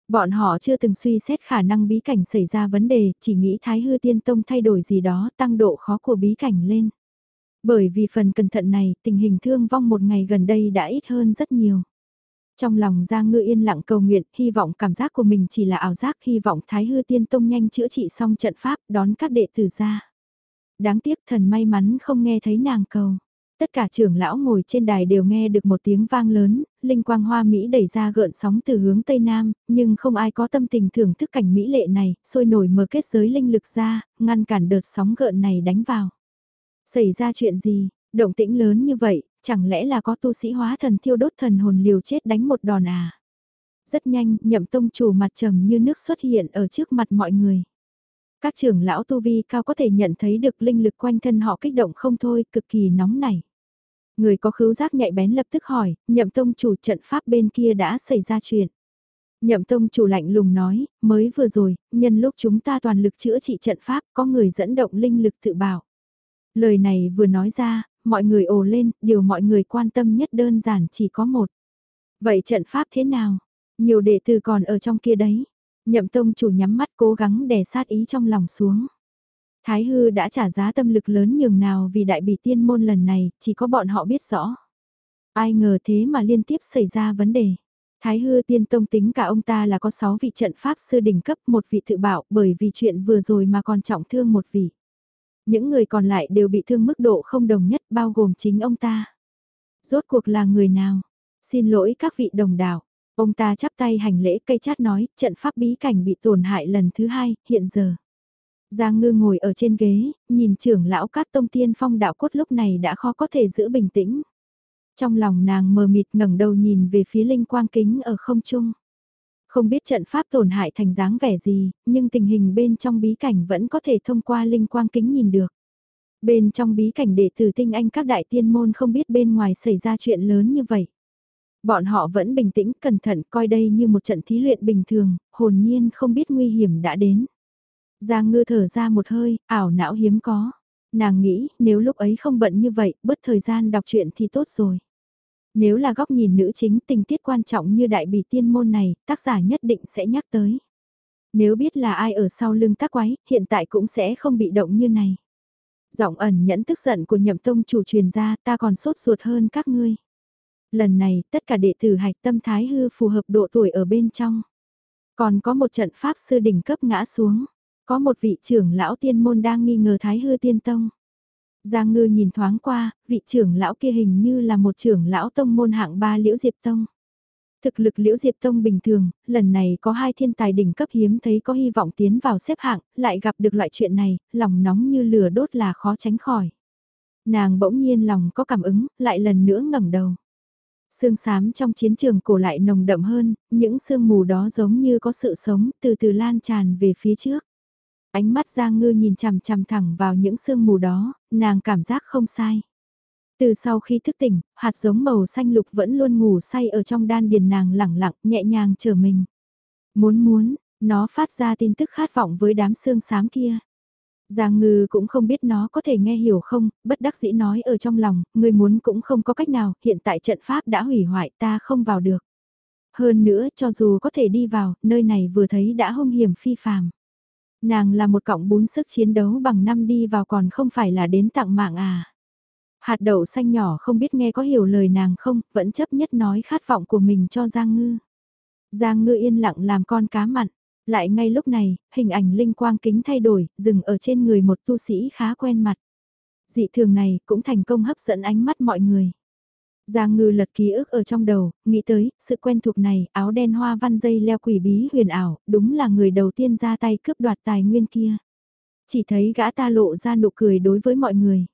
Bọn họ chưa từng suy xét khả năng bí cảnh xảy ra vấn đề, chỉ nghĩ Thái Hư Tiên Tông thay đổi gì đó tăng độ khó của bí cảnh lên. Bởi vì phần cẩn thận này, tình hình thương vong một ngày gần đây đã ít hơn rất nhiều. Trong lòng Giang Ngư yên lặng cầu nguyện, hy vọng cảm giác của mình chỉ là ảo giác, hy vọng Thái Hư Tiên Tông nhanh chữa trị xong trận pháp, đón các đệ tử ra. Đáng tiếc thần may mắn không nghe thấy nàng cầu. Tất cả trưởng lão ngồi trên đài đều nghe được một tiếng vang lớn, linh quang hoa Mỹ đẩy ra gợn sóng từ hướng Tây Nam, nhưng không ai có tâm tình thưởng thức cảnh Mỹ lệ này, sôi nổi mở kết giới linh lực ra, ngăn cản đợt sóng gợn này đánh vào. Xảy ra chuyện gì, động tĩnh lớn như vậy, chẳng lẽ là có tu sĩ hóa thần thiêu đốt thần hồn liều chết đánh một đòn à? Rất nhanh, nhậm tông chủ mặt trầm như nước xuất hiện ở trước mặt mọi người. Các trưởng lão tu vi cao có thể nhận thấy được linh lực quanh thân họ kích động không thôi, cực kỳ nóng nảy. Người có khứu giác nhạy bén lập tức hỏi, nhậm tông chủ trận pháp bên kia đã xảy ra chuyện. Nhậm tông chủ lạnh lùng nói, mới vừa rồi, nhân lúc chúng ta toàn lực chữa trị trận pháp, có người dẫn động linh lực tự bảo. Lời này vừa nói ra, mọi người ồ lên, điều mọi người quan tâm nhất đơn giản chỉ có một. Vậy trận pháp thế nào? Nhiều đệ tử còn ở trong kia đấy. Nhậm tông chủ nhắm mắt cố gắng đè sát ý trong lòng xuống. Thái hư đã trả giá tâm lực lớn nhường nào vì đại bỉ tiên môn lần này, chỉ có bọn họ biết rõ. Ai ngờ thế mà liên tiếp xảy ra vấn đề. Thái hư tiên tông tính cả ông ta là có 6 vị trận pháp sư đỉnh cấp một vị tự bảo bởi vì chuyện vừa rồi mà còn trọng thương một vị. Những người còn lại đều bị thương mức độ không đồng nhất bao gồm chính ông ta. Rốt cuộc là người nào? Xin lỗi các vị đồng đảo. Ông ta chắp tay hành lễ cây chát nói, trận pháp bí cảnh bị tổn hại lần thứ hai, hiện giờ. Giang ngư ngồi ở trên ghế, nhìn trưởng lão các tông tiên phong đạo cốt lúc này đã khó có thể giữ bình tĩnh. Trong lòng nàng mờ mịt ngẩng đầu nhìn về phía linh quang kính ở không trung. Không biết trận pháp tổn hại thành dáng vẻ gì, nhưng tình hình bên trong bí cảnh vẫn có thể thông qua linh quang kính nhìn được. Bên trong bí cảnh đệ tử tinh anh các đại tiên môn không biết bên ngoài xảy ra chuyện lớn như vậy. Bọn họ vẫn bình tĩnh, cẩn thận coi đây như một trận thí luyện bình thường, hồn nhiên không biết nguy hiểm đã đến. Giang ngư thở ra một hơi, ảo não hiếm có. Nàng nghĩ, nếu lúc ấy không bận như vậy, bớt thời gian đọc truyện thì tốt rồi. Nếu là góc nhìn nữ chính tình tiết quan trọng như đại bỉ tiên môn này, tác giả nhất định sẽ nhắc tới. Nếu biết là ai ở sau lưng tác quái, hiện tại cũng sẽ không bị động như này. Giọng ẩn nhẫn tức giận của nhậm tông chủ truyền ra ta còn sốt ruột hơn các ngươi. Lần này tất cả đệ tử hạch tâm thái hư phù hợp độ tuổi ở bên trong. Còn có một trận pháp sư đỉnh cấp ngã xuống. Có một vị trưởng lão tiên môn đang nghi ngờ thái hư tiên tông. Giang ngư nhìn thoáng qua, vị trưởng lão kia hình như là một trưởng lão tông môn hạng ba liễu diệp tông. Thực lực liễu diệp tông bình thường, lần này có hai thiên tài đỉnh cấp hiếm thấy có hy vọng tiến vào xếp hạng, lại gặp được loại chuyện này, lòng nóng như lửa đốt là khó tránh khỏi. Nàng bỗng nhiên lòng có cảm ứng, lại lần nữa ngẩng đầu. Sương sám trong chiến trường cổ lại nồng đậm hơn, những sương mù đó giống như có sự sống từ từ lan tràn về phía trước. Ánh mắt Giang Ngư nhìn chằm chằm thẳng vào những sương mù đó, nàng cảm giác không sai. Từ sau khi thức tỉnh, hạt giống màu xanh lục vẫn luôn ngủ say ở trong đan điền nàng lẳng lặng nhẹ nhàng chờ mình. Muốn muốn, nó phát ra tin tức khát vọng với đám xương xám kia. Giang ngư cũng không biết nó có thể nghe hiểu không, bất đắc dĩ nói ở trong lòng, người muốn cũng không có cách nào, hiện tại trận pháp đã hủy hoại ta không vào được. Hơn nữa, cho dù có thể đi vào, nơi này vừa thấy đã hung hiểm phi phàm. Nàng là một cọng bún sức chiến đấu bằng năm đi vào còn không phải là đến tặng mạng à. Hạt đậu xanh nhỏ không biết nghe có hiểu lời nàng không, vẫn chấp nhất nói khát vọng của mình cho Giang Ngư. Giang Ngư yên lặng làm con cá mặn. Lại ngay lúc này, hình ảnh linh quang kính thay đổi, dừng ở trên người một tu sĩ khá quen mặt. Dị thường này cũng thành công hấp dẫn ánh mắt mọi người. Giang ngư lật ký ức ở trong đầu, nghĩ tới, sự quen thuộc này, áo đen hoa văn dây leo quỷ bí huyền ảo, đúng là người đầu tiên ra tay cướp đoạt tài nguyên kia. Chỉ thấy gã ta lộ ra nụ cười đối với mọi người.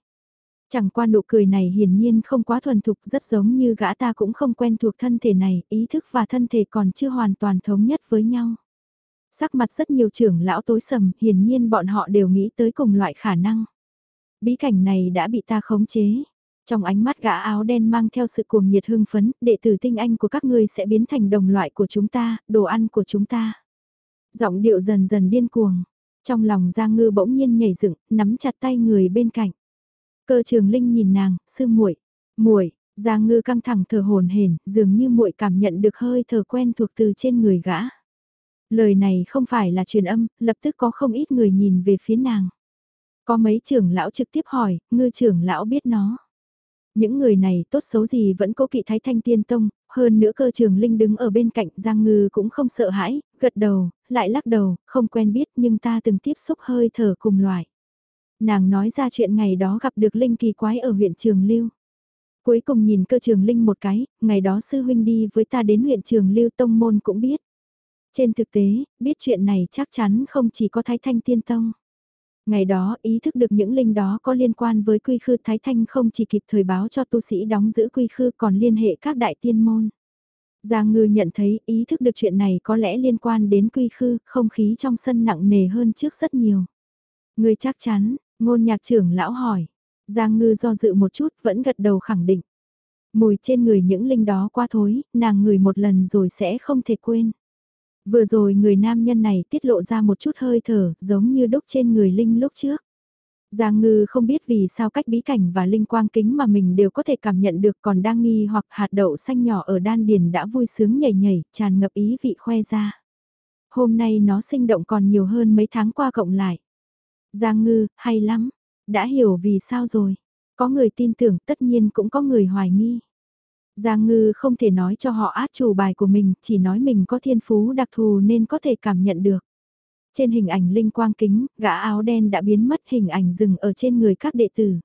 Chẳng qua nụ cười này hiển nhiên không quá thuần thục rất giống như gã ta cũng không quen thuộc thân thể này, ý thức và thân thể còn chưa hoàn toàn thống nhất với nhau. Sắc mặt rất nhiều trưởng lão tối sầm, hiển nhiên bọn họ đều nghĩ tới cùng loại khả năng. Bí cảnh này đã bị ta khống chế. Trong ánh mắt gã áo đen mang theo sự cuồng nhiệt hưng phấn, đệ tử tinh anh của các ngươi sẽ biến thành đồng loại của chúng ta, đồ ăn của chúng ta. Giọng điệu dần dần điên cuồng. Trong lòng Giang Ngư bỗng nhiên nhảy dựng, nắm chặt tay người bên cạnh. Cơ Trường Linh nhìn nàng, sư muội, muội, Giang Ngư căng thẳng thở hồn hển, dường như muội cảm nhận được hơi thở quen thuộc từ trên người gã. Lời này không phải là truyền âm, lập tức có không ít người nhìn về phía nàng. Có mấy trưởng lão trực tiếp hỏi, ngư trưởng lão biết nó. Những người này tốt xấu gì vẫn cố kỵ thái thanh tiên tông, hơn nữa cơ trường linh đứng ở bên cạnh Giang Ngư cũng không sợ hãi, gật đầu, lại lắc đầu, không quen biết nhưng ta từng tiếp xúc hơi thở cùng loại. Nàng nói ra chuyện ngày đó gặp được Linh kỳ quái ở huyện Trường Lưu. Cuối cùng nhìn cơ trường Linh một cái, ngày đó sư huynh đi với ta đến huyện Trường Lưu Tông Môn cũng biết. Trên thực tế, biết chuyện này chắc chắn không chỉ có Thái Thanh Tiên Tông. Ngày đó, ý thức được những linh đó có liên quan với quy khư Thái Thanh không chỉ kịp thời báo cho tu sĩ đóng giữ quy khư còn liên hệ các đại tiên môn. Giang ngư nhận thấy ý thức được chuyện này có lẽ liên quan đến quy khư, không khí trong sân nặng nề hơn trước rất nhiều. Người chắc chắn, ngôn nhạc trưởng lão hỏi. Giang ngư do dự một chút vẫn gật đầu khẳng định. Mùi trên người những linh đó qua thối, nàng ngửi một lần rồi sẽ không thể quên. Vừa rồi người nam nhân này tiết lộ ra một chút hơi thở giống như đúc trên người Linh lúc trước. Giang ngư không biết vì sao cách bí cảnh và linh quang kính mà mình đều có thể cảm nhận được còn đang nghi hoặc hạt đậu xanh nhỏ ở đan điền đã vui sướng nhảy nhảy, tràn ngập ý vị khoe ra. Hôm nay nó sinh động còn nhiều hơn mấy tháng qua cộng lại. Giang ngư, hay lắm, đã hiểu vì sao rồi. Có người tin tưởng tất nhiên cũng có người hoài nghi. Giang Ngư không thể nói cho họ át chủ bài của mình, chỉ nói mình có thiên phú đặc thù nên có thể cảm nhận được. Trên hình ảnh linh quang kính, gã áo đen đã biến mất hình ảnh dừng ở trên người các đệ tử.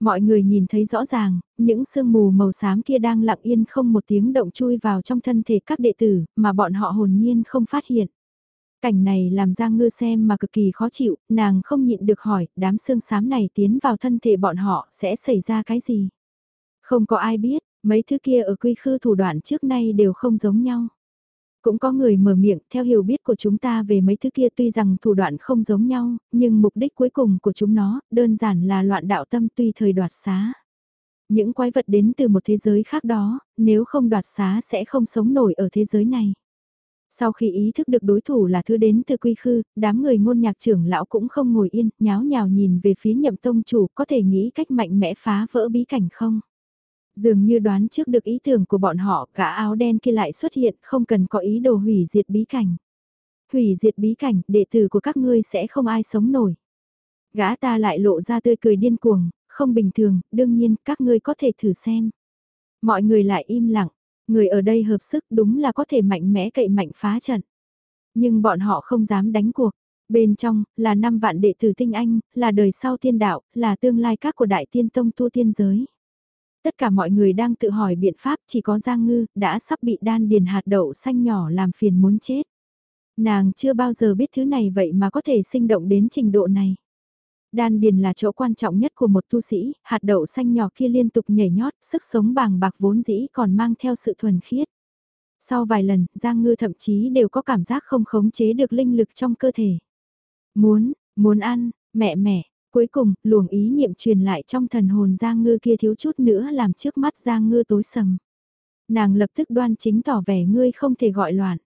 Mọi người nhìn thấy rõ ràng, những sương mù màu xám kia đang lặng yên không một tiếng động chui vào trong thân thể các đệ tử, mà bọn họ hồn nhiên không phát hiện. Cảnh này làm Giang Ngư xem mà cực kỳ khó chịu, nàng không nhịn được hỏi, đám xương xám này tiến vào thân thể bọn họ sẽ xảy ra cái gì? Không có ai biết, Mấy thứ kia ở quy khư thủ đoạn trước nay đều không giống nhau. Cũng có người mở miệng theo hiểu biết của chúng ta về mấy thứ kia tuy rằng thủ đoạn không giống nhau, nhưng mục đích cuối cùng của chúng nó đơn giản là loạn đạo tâm tùy thời đoạt xá. Những quái vật đến từ một thế giới khác đó, nếu không đoạt xá sẽ không sống nổi ở thế giới này. Sau khi ý thức được đối thủ là thứ đến từ quy khư, đám người ngôn nhạc trưởng lão cũng không ngồi yên, nháo nhào nhìn về phía nhậm tông chủ có thể nghĩ cách mạnh mẽ phá vỡ bí cảnh không. Dường như đoán trước được ý tưởng của bọn họ, gã áo đen kia lại xuất hiện, không cần có ý đồ hủy diệt bí cảnh. hủy diệt bí cảnh, đệ tử của các ngươi sẽ không ai sống nổi. Gã ta lại lộ ra tươi cười điên cuồng, không bình thường, đương nhiên các ngươi có thể thử xem. Mọi người lại im lặng, người ở đây hợp sức đúng là có thể mạnh mẽ cậy mạnh phá trận. Nhưng bọn họ không dám đánh cuộc. Bên trong, là năm vạn đệ tử tinh anh, là đời sau tiên đạo, là tương lai các của đại tiên tông tu tiên giới. Tất cả mọi người đang tự hỏi biện pháp chỉ có Giang Ngư, đã sắp bị đan điền hạt đậu xanh nhỏ làm phiền muốn chết. Nàng chưa bao giờ biết thứ này vậy mà có thể sinh động đến trình độ này. Đan điền là chỗ quan trọng nhất của một tu sĩ, hạt đậu xanh nhỏ kia liên tục nhảy nhót, sức sống bàng bạc vốn dĩ còn mang theo sự thuần khiết. Sau vài lần, Giang Ngư thậm chí đều có cảm giác không khống chế được linh lực trong cơ thể. Muốn, muốn ăn, mẹ mẹ, cuối cùng, luồng ý niệm truyền lại trong thần hồn Giang Ngư kia thiếu chút nữa làm trước mắt Giang Ngư tối sầm. Nàng lập tức đoan chính tỏ vẻ ngươi không thể gọi loạn.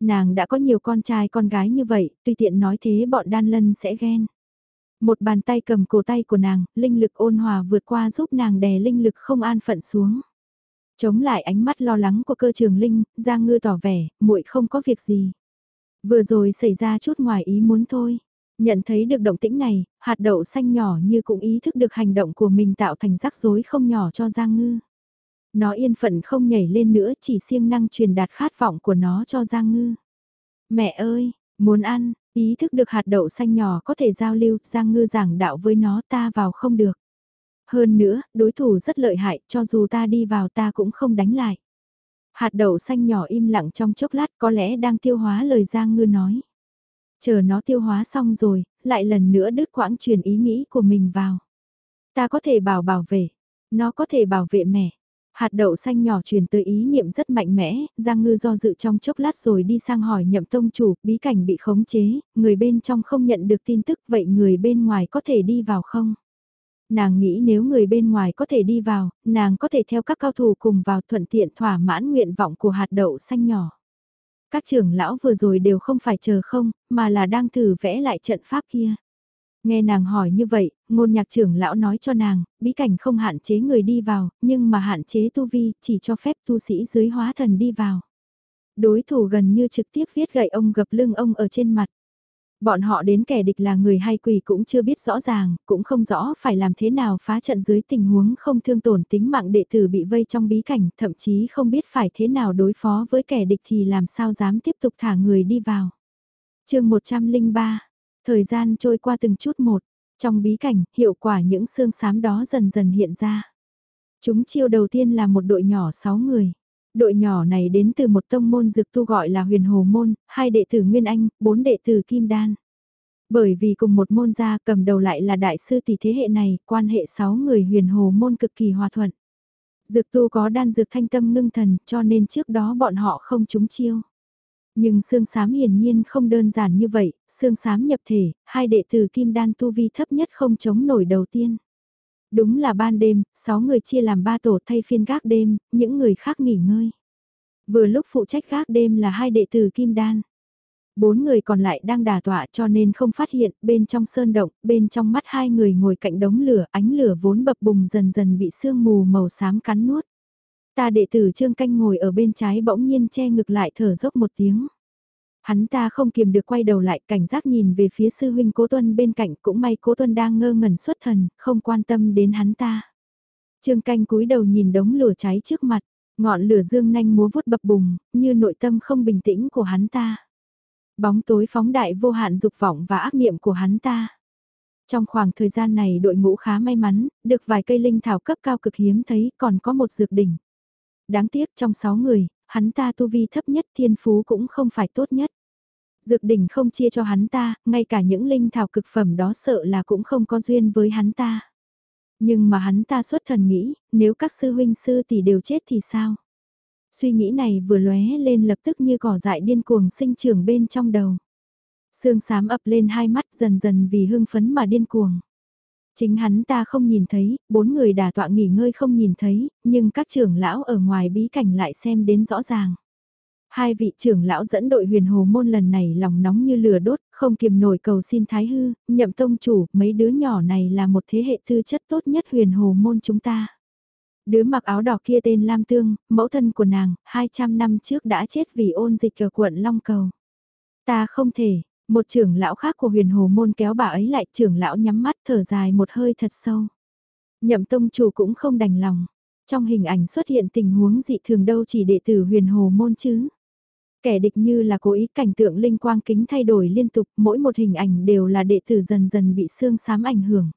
Nàng đã có nhiều con trai con gái như vậy, tùy tiện nói thế bọn đan lân sẽ ghen. Một bàn tay cầm cổ tay của nàng, linh lực ôn hòa vượt qua giúp nàng đè linh lực không an phận xuống. Chống lại ánh mắt lo lắng của cơ trường linh, Giang Ngư tỏ vẻ, muội không có việc gì. Vừa rồi xảy ra chút ngoài ý muốn thôi. Nhận thấy được động tĩnh này, hạt đậu xanh nhỏ như cũng ý thức được hành động của mình tạo thành rắc rối không nhỏ cho Giang Ngư. Nó yên phận không nhảy lên nữa chỉ siêng năng truyền đạt khát vọng của nó cho Giang Ngư. Mẹ ơi, muốn ăn, ý thức được hạt đậu xanh nhỏ có thể giao lưu, Giang Ngư giảng đạo với nó ta vào không được. Hơn nữa, đối thủ rất lợi hại, cho dù ta đi vào ta cũng không đánh lại. Hạt đậu xanh nhỏ im lặng trong chốc lát có lẽ đang tiêu hóa lời Giang Ngư nói. Chờ nó tiêu hóa xong rồi, lại lần nữa đứt quãng truyền ý nghĩ của mình vào. Ta có thể bảo bảo vệ, nó có thể bảo vệ mẹ. Hạt đậu xanh nhỏ truyền tới ý niệm rất mạnh mẽ, Giang Ngư do dự trong chốc lát rồi đi sang hỏi nhậm tông chủ, bí cảnh bị khống chế, người bên trong không nhận được tin tức vậy người bên ngoài có thể đi vào không? Nàng nghĩ nếu người bên ngoài có thể đi vào, nàng có thể theo các cao thủ cùng vào thuận tiện thỏa mãn nguyện vọng của hạt đậu xanh nhỏ. Các trưởng lão vừa rồi đều không phải chờ không, mà là đang thử vẽ lại trận pháp kia. Nghe nàng hỏi như vậy, ngôn nhạc trưởng lão nói cho nàng, bí cảnh không hạn chế người đi vào, nhưng mà hạn chế tu vi, chỉ cho phép tu sĩ dưới hóa thần đi vào. Đối thủ gần như trực tiếp viết gậy ông gập lưng ông ở trên mặt. Bọn họ đến kẻ địch là người hay quỷ cũng chưa biết rõ ràng, cũng không rõ phải làm thế nào phá trận dưới tình huống không thương tổn tính mạng đệ tử bị vây trong bí cảnh, thậm chí không biết phải thế nào đối phó với kẻ địch thì làm sao dám tiếp tục thả người đi vào. chương 103, thời gian trôi qua từng chút một, trong bí cảnh, hiệu quả những xương xám đó dần dần hiện ra. Chúng chiêu đầu tiên là một đội nhỏ 6 người. Đội nhỏ này đến từ một tông môn dược tu gọi là huyền hồ môn, hai đệ tử Nguyên Anh, bốn đệ tử Kim Đan. Bởi vì cùng một môn gia cầm đầu lại là đại sư tỷ thế hệ này, quan hệ sáu người huyền hồ môn cực kỳ hòa thuận. Dược tu có đan dược thanh tâm ngưng thần cho nên trước đó bọn họ không trúng chiêu. Nhưng xương sám hiển nhiên không đơn giản như vậy, xương sám nhập thể, hai đệ tử kim đan tu vi thấp nhất không chống nổi đầu tiên. Đúng là ban đêm, 6 người chia làm 3 tổ thay phiên gác đêm, những người khác nghỉ ngơi. Vừa lúc phụ trách gác đêm là hai đệ tử Kim Đan. Bốn người còn lại đang đà tọa cho nên không phát hiện, bên trong sơn động, bên trong mắt hai người ngồi cạnh đống lửa, ánh lửa vốn bập bùng dần dần bị sương mù màu xám cắn nuốt. Ta đệ tử Trương Canh ngồi ở bên trái bỗng nhiên che ngực lại thở dốc một tiếng. Hắn ta không kiềm được quay đầu lại cảnh giác nhìn về phía sư huynh cố tuân bên cạnh cũng may cố tuân đang ngơ ngẩn xuất thần, không quan tâm đến hắn ta. Trương canh cúi đầu nhìn đống lửa cháy trước mặt, ngọn lửa dương nanh múa vuốt bập bùng, như nội tâm không bình tĩnh của hắn ta. Bóng tối phóng đại vô hạn dục vọng và ác niệm của hắn ta. Trong khoảng thời gian này đội ngũ khá may mắn, được vài cây linh thảo cấp cao cực hiếm thấy còn có một dược đỉnh. Đáng tiếc trong 6 người, hắn ta tu vi thấp nhất thiên phú cũng không phải tốt nhất. Dược đỉnh không chia cho hắn ta, ngay cả những linh thảo cực phẩm đó sợ là cũng không có duyên với hắn ta. Nhưng mà hắn ta xuất thần nghĩ, nếu các sư huynh sư tỷ đều chết thì sao? Suy nghĩ này vừa lóe lên lập tức như cỏ dại điên cuồng sinh trưởng bên trong đầu. Sương sám ập lên hai mắt dần dần vì hưng phấn mà điên cuồng. Chính hắn ta không nhìn thấy, bốn người đà tọa nghỉ ngơi không nhìn thấy, nhưng các trưởng lão ở ngoài bí cảnh lại xem đến rõ ràng. Hai vị trưởng lão dẫn đội huyền hồ môn lần này lòng nóng như lửa đốt, không kiềm nổi cầu xin thái hư, nhậm tông chủ, mấy đứa nhỏ này là một thế hệ tư chất tốt nhất huyền hồ môn chúng ta. Đứa mặc áo đỏ kia tên Lam Tương, mẫu thân của nàng, 200 năm trước đã chết vì ôn dịch ở quận Long Cầu. Ta không thể, một trưởng lão khác của huyền hồ môn kéo bà ấy lại trưởng lão nhắm mắt thở dài một hơi thật sâu. Nhậm tông chủ cũng không đành lòng. Trong hình ảnh xuất hiện tình huống dị thường đâu chỉ đệ tử huyền hồ môn chứ. Kẻ địch như là cố ý cảnh tượng linh quang kính thay đổi liên tục, mỗi một hình ảnh đều là đệ tử dần dần bị xương xám ảnh hưởng.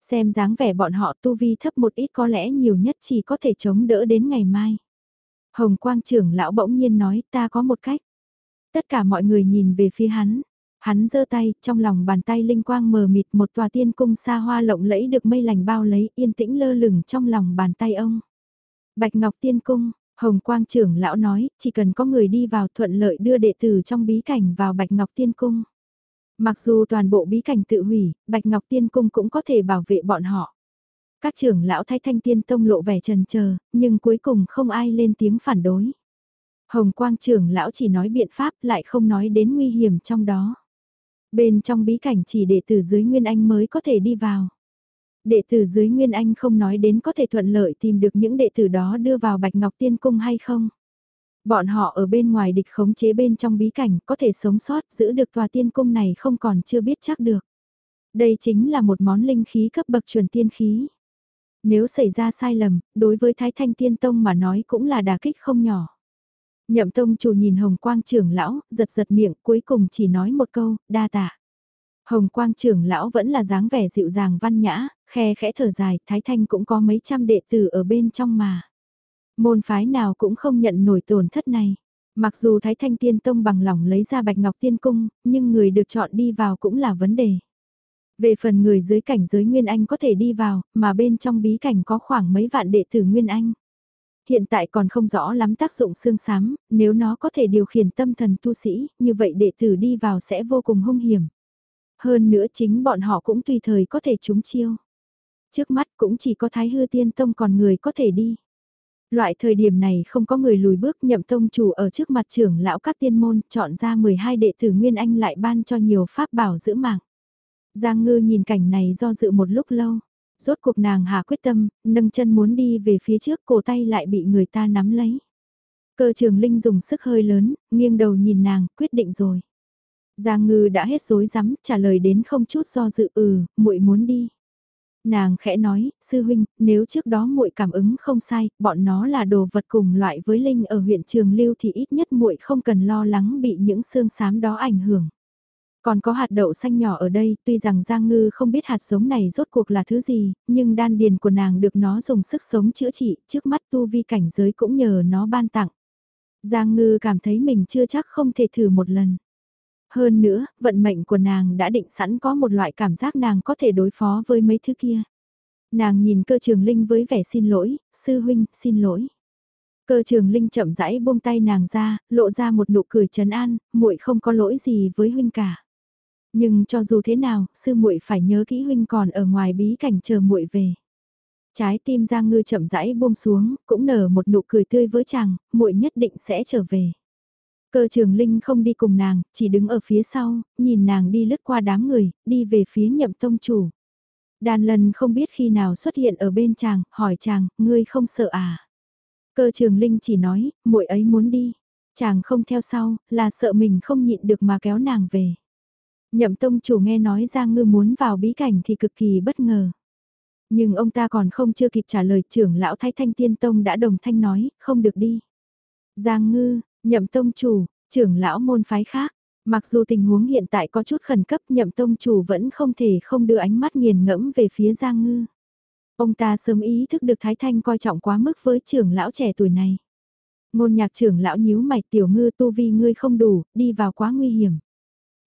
Xem dáng vẻ bọn họ tu vi thấp một ít có lẽ nhiều nhất chỉ có thể chống đỡ đến ngày mai. Hồng quang trưởng lão bỗng nhiên nói ta có một cách. Tất cả mọi người nhìn về phía hắn. Hắn giơ tay, trong lòng bàn tay linh quang mờ mịt một tòa tiên cung xa hoa lộng lẫy được mây lành bao lấy yên tĩnh lơ lửng trong lòng bàn tay ông. Bạch Ngọc Tiên Cung, Hồng Quang trưởng lão nói, chỉ cần có người đi vào thuận lợi đưa đệ tử trong bí cảnh vào Bạch Ngọc Tiên Cung. Mặc dù toàn bộ bí cảnh tự hủy, Bạch Ngọc Tiên Cung cũng có thể bảo vệ bọn họ. Các trưởng lão thay thanh tiên tông lộ vẻ trần chờ nhưng cuối cùng không ai lên tiếng phản đối. Hồng Quang trưởng lão chỉ nói biện pháp lại không nói đến nguy hiểm trong đó. Bên trong bí cảnh chỉ đệ tử dưới Nguyên Anh mới có thể đi vào. Đệ tử dưới Nguyên Anh không nói đến có thể thuận lợi tìm được những đệ tử đó đưa vào Bạch Ngọc Tiên Cung hay không. Bọn họ ở bên ngoài địch khống chế bên trong bí cảnh có thể sống sót giữ được tòa tiên cung này không còn chưa biết chắc được. Đây chính là một món linh khí cấp bậc chuẩn tiên khí. Nếu xảy ra sai lầm, đối với Thái Thanh Tiên Tông mà nói cũng là đả kích không nhỏ. Nhậm tông chủ nhìn Hồng Quang trưởng lão, giật giật miệng cuối cùng chỉ nói một câu, đa tạ. Hồng Quang trưởng lão vẫn là dáng vẻ dịu dàng văn nhã, khe khẽ thở dài, Thái Thanh cũng có mấy trăm đệ tử ở bên trong mà. Môn phái nào cũng không nhận nổi tổn thất này. Mặc dù Thái Thanh Tiên Tông bằng lòng lấy ra Bạch Ngọc Tiên Cung, nhưng người được chọn đi vào cũng là vấn đề. Về phần người dưới cảnh giới Nguyên Anh có thể đi vào, mà bên trong bí cảnh có khoảng mấy vạn đệ tử Nguyên Anh. Hiện tại còn không rõ lắm tác dụng xương sám, nếu nó có thể điều khiển tâm thần tu sĩ, như vậy đệ tử đi vào sẽ vô cùng hung hiểm. Hơn nữa chính bọn họ cũng tùy thời có thể trúng chiêu. Trước mắt cũng chỉ có Thái Hư Tiên Tông còn người có thể đi. Loại thời điểm này không có người lùi bước nhậm tông chủ ở trước mặt trưởng lão các tiên môn chọn ra 12 đệ tử Nguyên Anh lại ban cho nhiều pháp bảo giữ mạng. Giang ngư nhìn cảnh này do dự một lúc lâu. Rốt cuộc nàng hạ quyết tâm, nâng chân muốn đi về phía trước cổ tay lại bị người ta nắm lấy. Cơ trường linh dùng sức hơi lớn, nghiêng đầu nhìn nàng, quyết định rồi. Giang ngư đã hết dối rắm trả lời đến không chút do dự ừ, muội muốn đi. Nàng khẽ nói, sư huynh, nếu trước đó muội cảm ứng không sai, bọn nó là đồ vật cùng loại với linh ở huyện Trường Lưu thì ít nhất muội không cần lo lắng bị những xương xám đó ảnh hưởng. Còn có hạt đậu xanh nhỏ ở đây, tuy rằng Giang Ngư không biết hạt giống này rốt cuộc là thứ gì, nhưng đan điền của nàng được nó dùng sức sống chữa trị, trước mắt tu vi cảnh giới cũng nhờ nó ban tặng. Giang Ngư cảm thấy mình chưa chắc không thể thử một lần. Hơn nữa, vận mệnh của nàng đã định sẵn có một loại cảm giác nàng có thể đối phó với mấy thứ kia. Nàng nhìn cơ trường linh với vẻ xin lỗi, sư huynh, xin lỗi. Cơ trường linh chậm rãi buông tay nàng ra, lộ ra một nụ cười trấn an, muội không có lỗi gì với huynh cả. Nhưng cho dù thế nào, sư muội phải nhớ kỹ huynh còn ở ngoài bí cảnh chờ muội về. Trái tim Giang Ngư chậm rãi buông xuống, cũng nở một nụ cười tươi với chàng, muội nhất định sẽ trở về. Cơ trường Linh không đi cùng nàng, chỉ đứng ở phía sau, nhìn nàng đi lướt qua đám người, đi về phía nhậm tông chủ. Đàn lần không biết khi nào xuất hiện ở bên chàng, hỏi chàng, ngươi không sợ à? Cơ trường Linh chỉ nói, muội ấy muốn đi. Chàng không theo sau, là sợ mình không nhịn được mà kéo nàng về. Nhậm tông chủ nghe nói Giang Ngư muốn vào bí cảnh thì cực kỳ bất ngờ. Nhưng ông ta còn không chưa kịp trả lời trưởng lão Thái Thanh Tiên Tông đã đồng thanh nói, không được đi. Giang Ngư, nhậm tông chủ, trưởng lão môn phái khác, mặc dù tình huống hiện tại có chút khẩn cấp nhậm tông chủ vẫn không thể không đưa ánh mắt nghiền ngẫm về phía Giang Ngư. Ông ta sớm ý thức được Thái Thanh coi trọng quá mức với trưởng lão trẻ tuổi này. Ngôn nhạc trưởng lão nhíu mày tiểu ngư tu vi ngươi không đủ, đi vào quá nguy hiểm.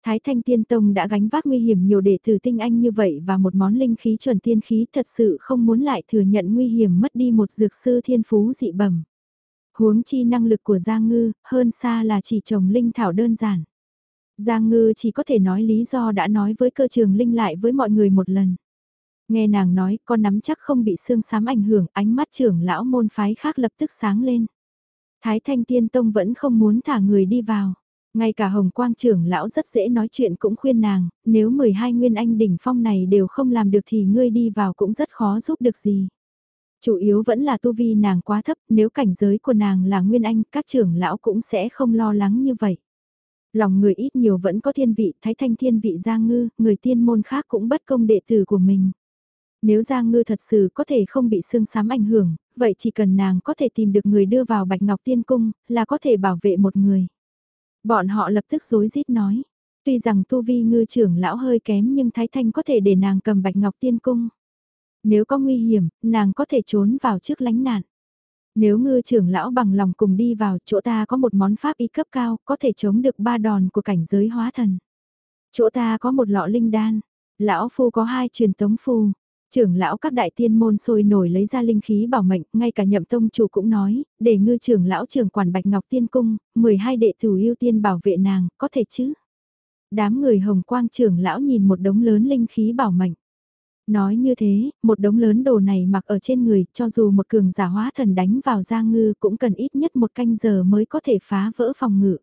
Thái Thanh Tiên Tông đã gánh vác nguy hiểm nhiều để thử tinh anh như vậy và một món linh khí chuẩn tiên khí thật sự không muốn lại thừa nhận nguy hiểm mất đi một dược sư thiên phú dị bẩm. Huống chi năng lực của Giang Ngư, hơn xa là chỉ trồng linh thảo đơn giản. Giang Ngư chỉ có thể nói lý do đã nói với cơ trường linh lại với mọi người một lần. Nghe nàng nói, con nắm chắc không bị xương xám ảnh hưởng, ánh mắt trưởng lão môn phái khác lập tức sáng lên. Thái Thanh Tiên Tông vẫn không muốn thả người đi vào. Ngay cả Hồng Quang trưởng lão rất dễ nói chuyện cũng khuyên nàng, nếu 12 nguyên anh đỉnh phong này đều không làm được thì ngươi đi vào cũng rất khó giúp được gì. Chủ yếu vẫn là tu vi nàng quá thấp, nếu cảnh giới của nàng là nguyên anh, các trưởng lão cũng sẽ không lo lắng như vậy. Lòng người ít nhiều vẫn có thiên vị, thái thanh thiên vị Giang Ngư, người tiên môn khác cũng bất công đệ tử của mình. Nếu Giang Ngư thật sự có thể không bị xương xám ảnh hưởng, vậy chỉ cần nàng có thể tìm được người đưa vào Bạch Ngọc Tiên Cung, là có thể bảo vệ một người. Bọn họ lập tức rối rít nói, tuy rằng tu vi ngư trưởng lão hơi kém nhưng Thái Thanh có thể để nàng cầm Bạch Ngọc Tiên Cung. Nếu có nguy hiểm, nàng có thể trốn vào trước lánh nạn. Nếu ngư trưởng lão bằng lòng cùng đi vào chỗ ta có một món pháp y cấp cao, có thể chống được ba đòn của cảnh giới hóa thần. Chỗ ta có một lọ linh đan, lão phu có hai truyền tống phu. Trưởng lão các đại tiên môn sôi nổi lấy ra linh khí bảo mệnh, ngay cả nhậm tông chủ cũng nói, để ngư trưởng lão trưởng quản bạch ngọc tiên cung, 12 đệ tử ưu tiên bảo vệ nàng, có thể chứ? Đám người hồng quang trưởng lão nhìn một đống lớn linh khí bảo mệnh. Nói như thế, một đống lớn đồ này mặc ở trên người, cho dù một cường giả hóa thần đánh vào Giang Ngư cũng cần ít nhất một canh giờ mới có thể phá vỡ phòng ngự.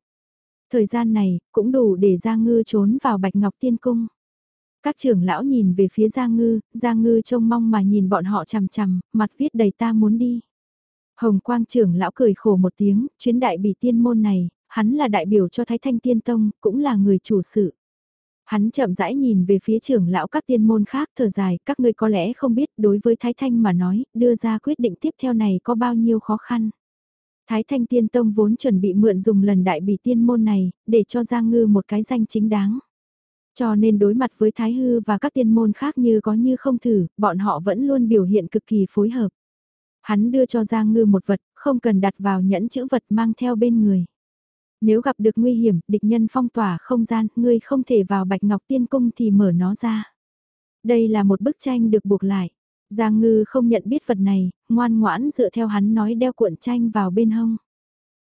Thời gian này, cũng đủ để Giang Ngư trốn vào Bạch Ngọc Tiên Cung. Các trưởng lão nhìn về phía Giang Ngư, Giang Ngư trông mong mà nhìn bọn họ chằm chằm, mặt viết đầy ta muốn đi. Hồng Quang trưởng lão cười khổ một tiếng, chuyến đại bỉ tiên môn này, hắn là đại biểu cho Thái Thanh Tiên Tông, cũng là người chủ sự. Hắn chậm rãi nhìn về phía trưởng lão các tiên môn khác thở dài, các ngươi có lẽ không biết đối với Thái Thanh mà nói, đưa ra quyết định tiếp theo này có bao nhiêu khó khăn. Thái Thanh Tiên Tông vốn chuẩn bị mượn dùng lần đại bỉ tiên môn này, để cho Giang Ngư một cái danh chính đáng. Cho nên đối mặt với Thái Hư và các tiên môn khác như có như không thử, bọn họ vẫn luôn biểu hiện cực kỳ phối hợp. Hắn đưa cho Giang Ngư một vật, không cần đặt vào nhẫn chữ vật mang theo bên người. Nếu gặp được nguy hiểm, địch nhân phong tỏa không gian, ngươi không thể vào Bạch Ngọc Tiên Cung thì mở nó ra. Đây là một bức tranh được buộc lại. Giang Ngư không nhận biết vật này, ngoan ngoãn dựa theo hắn nói đeo cuộn tranh vào bên hông.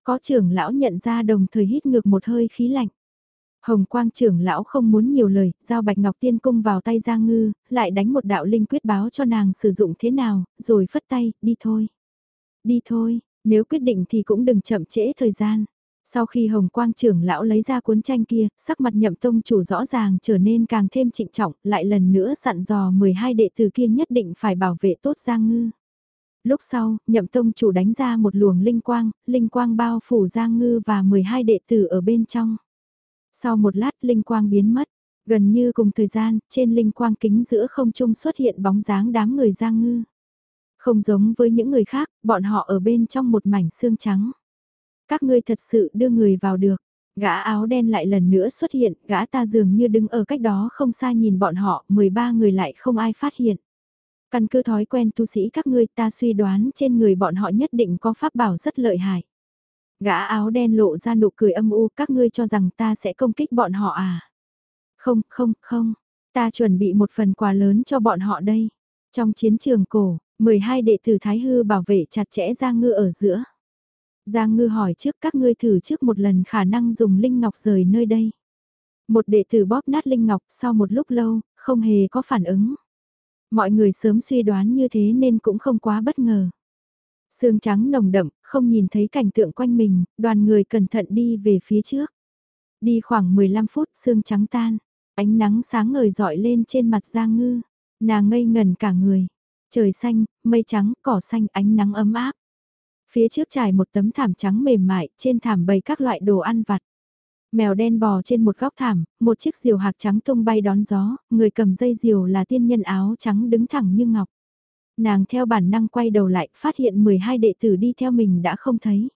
Có trưởng lão nhận ra đồng thời hít ngược một hơi khí lạnh. Hồng Quang trưởng lão không muốn nhiều lời, giao Bạch Ngọc Tiên Cung vào tay Giang Ngư, lại đánh một đạo linh quyết báo cho nàng sử dụng thế nào, rồi phất tay, đi thôi. Đi thôi, nếu quyết định thì cũng đừng chậm trễ thời gian. Sau khi Hồng Quang trưởng lão lấy ra cuốn tranh kia, sắc mặt nhậm tông chủ rõ ràng trở nên càng thêm trịnh trọng, lại lần nữa dặn dò 12 đệ tử kia nhất định phải bảo vệ tốt Giang Ngư. Lúc sau, nhậm tông chủ đánh ra một luồng linh quang, linh quang bao phủ Giang Ngư và 12 đệ tử ở bên trong. Sau một lát linh quang biến mất, gần như cùng thời gian, trên linh quang kính giữa không trung xuất hiện bóng dáng đám người Giang Ngư. Không giống với những người khác, bọn họ ở bên trong một mảnh xương trắng. Các ngươi thật sự đưa người vào được. Gã áo đen lại lần nữa xuất hiện, gã ta dường như đứng ở cách đó không xa nhìn bọn họ, 13 người lại không ai phát hiện. Căn cứ thói quen tu sĩ các ngươi ta suy đoán trên người bọn họ nhất định có pháp bảo rất lợi hại. Gã áo đen lộ ra nụ cười âm u, các ngươi cho rằng ta sẽ công kích bọn họ à? Không, không, không, ta chuẩn bị một phần quà lớn cho bọn họ đây. Trong chiến trường cổ, 12 đệ tử Thái Hư bảo vệ chặt chẽ ra Ngư ở giữa. Giang Ngư hỏi trước các ngươi thử trước một lần khả năng dùng Linh Ngọc rời nơi đây. Một đệ tử bóp nát Linh Ngọc sau một lúc lâu, không hề có phản ứng. Mọi người sớm suy đoán như thế nên cũng không quá bất ngờ. Sương trắng nồng đậm, không nhìn thấy cảnh tượng quanh mình, đoàn người cẩn thận đi về phía trước. Đi khoảng 15 phút sương trắng tan, ánh nắng sáng ngời dọi lên trên mặt Giang Ngư. Nàng ngây ngần cả người. Trời xanh, mây trắng, cỏ xanh ánh nắng ấm áp. Phía trước trải một tấm thảm trắng mềm mại, trên thảm bày các loại đồ ăn vặt. Mèo đen bò trên một góc thảm, một chiếc diều hạc trắng tung bay đón gió, người cầm dây diều là tiên nhân áo trắng đứng thẳng như ngọc. Nàng theo bản năng quay đầu lại, phát hiện 12 đệ tử đi theo mình đã không thấy.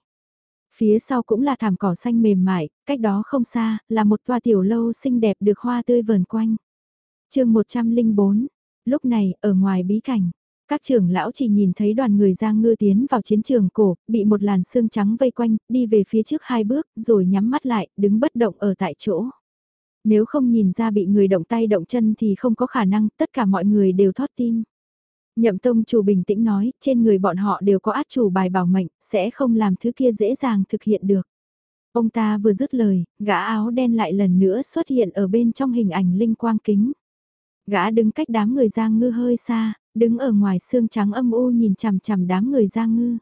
Phía sau cũng là thảm cỏ xanh mềm mại, cách đó không xa, là một toa tiểu lâu xinh đẹp được hoa tươi vờn quanh. chương 104, lúc này, ở ngoài bí cảnh, các trưởng lão chỉ nhìn thấy đoàn người Giang Ngư tiến vào chiến trường cổ, bị một làn xương trắng vây quanh, đi về phía trước hai bước, rồi nhắm mắt lại, đứng bất động ở tại chỗ. Nếu không nhìn ra bị người động tay động chân thì không có khả năng, tất cả mọi người đều thoát tim. Nhậm tông chủ bình tĩnh nói, trên người bọn họ đều có át chủ bài bảo mệnh, sẽ không làm thứ kia dễ dàng thực hiện được. Ông ta vừa dứt lời, gã áo đen lại lần nữa xuất hiện ở bên trong hình ảnh linh quang kính. Gã đứng cách đám người giang ngư hơi xa, đứng ở ngoài xương trắng âm u nhìn chằm chằm đám người giang ngư.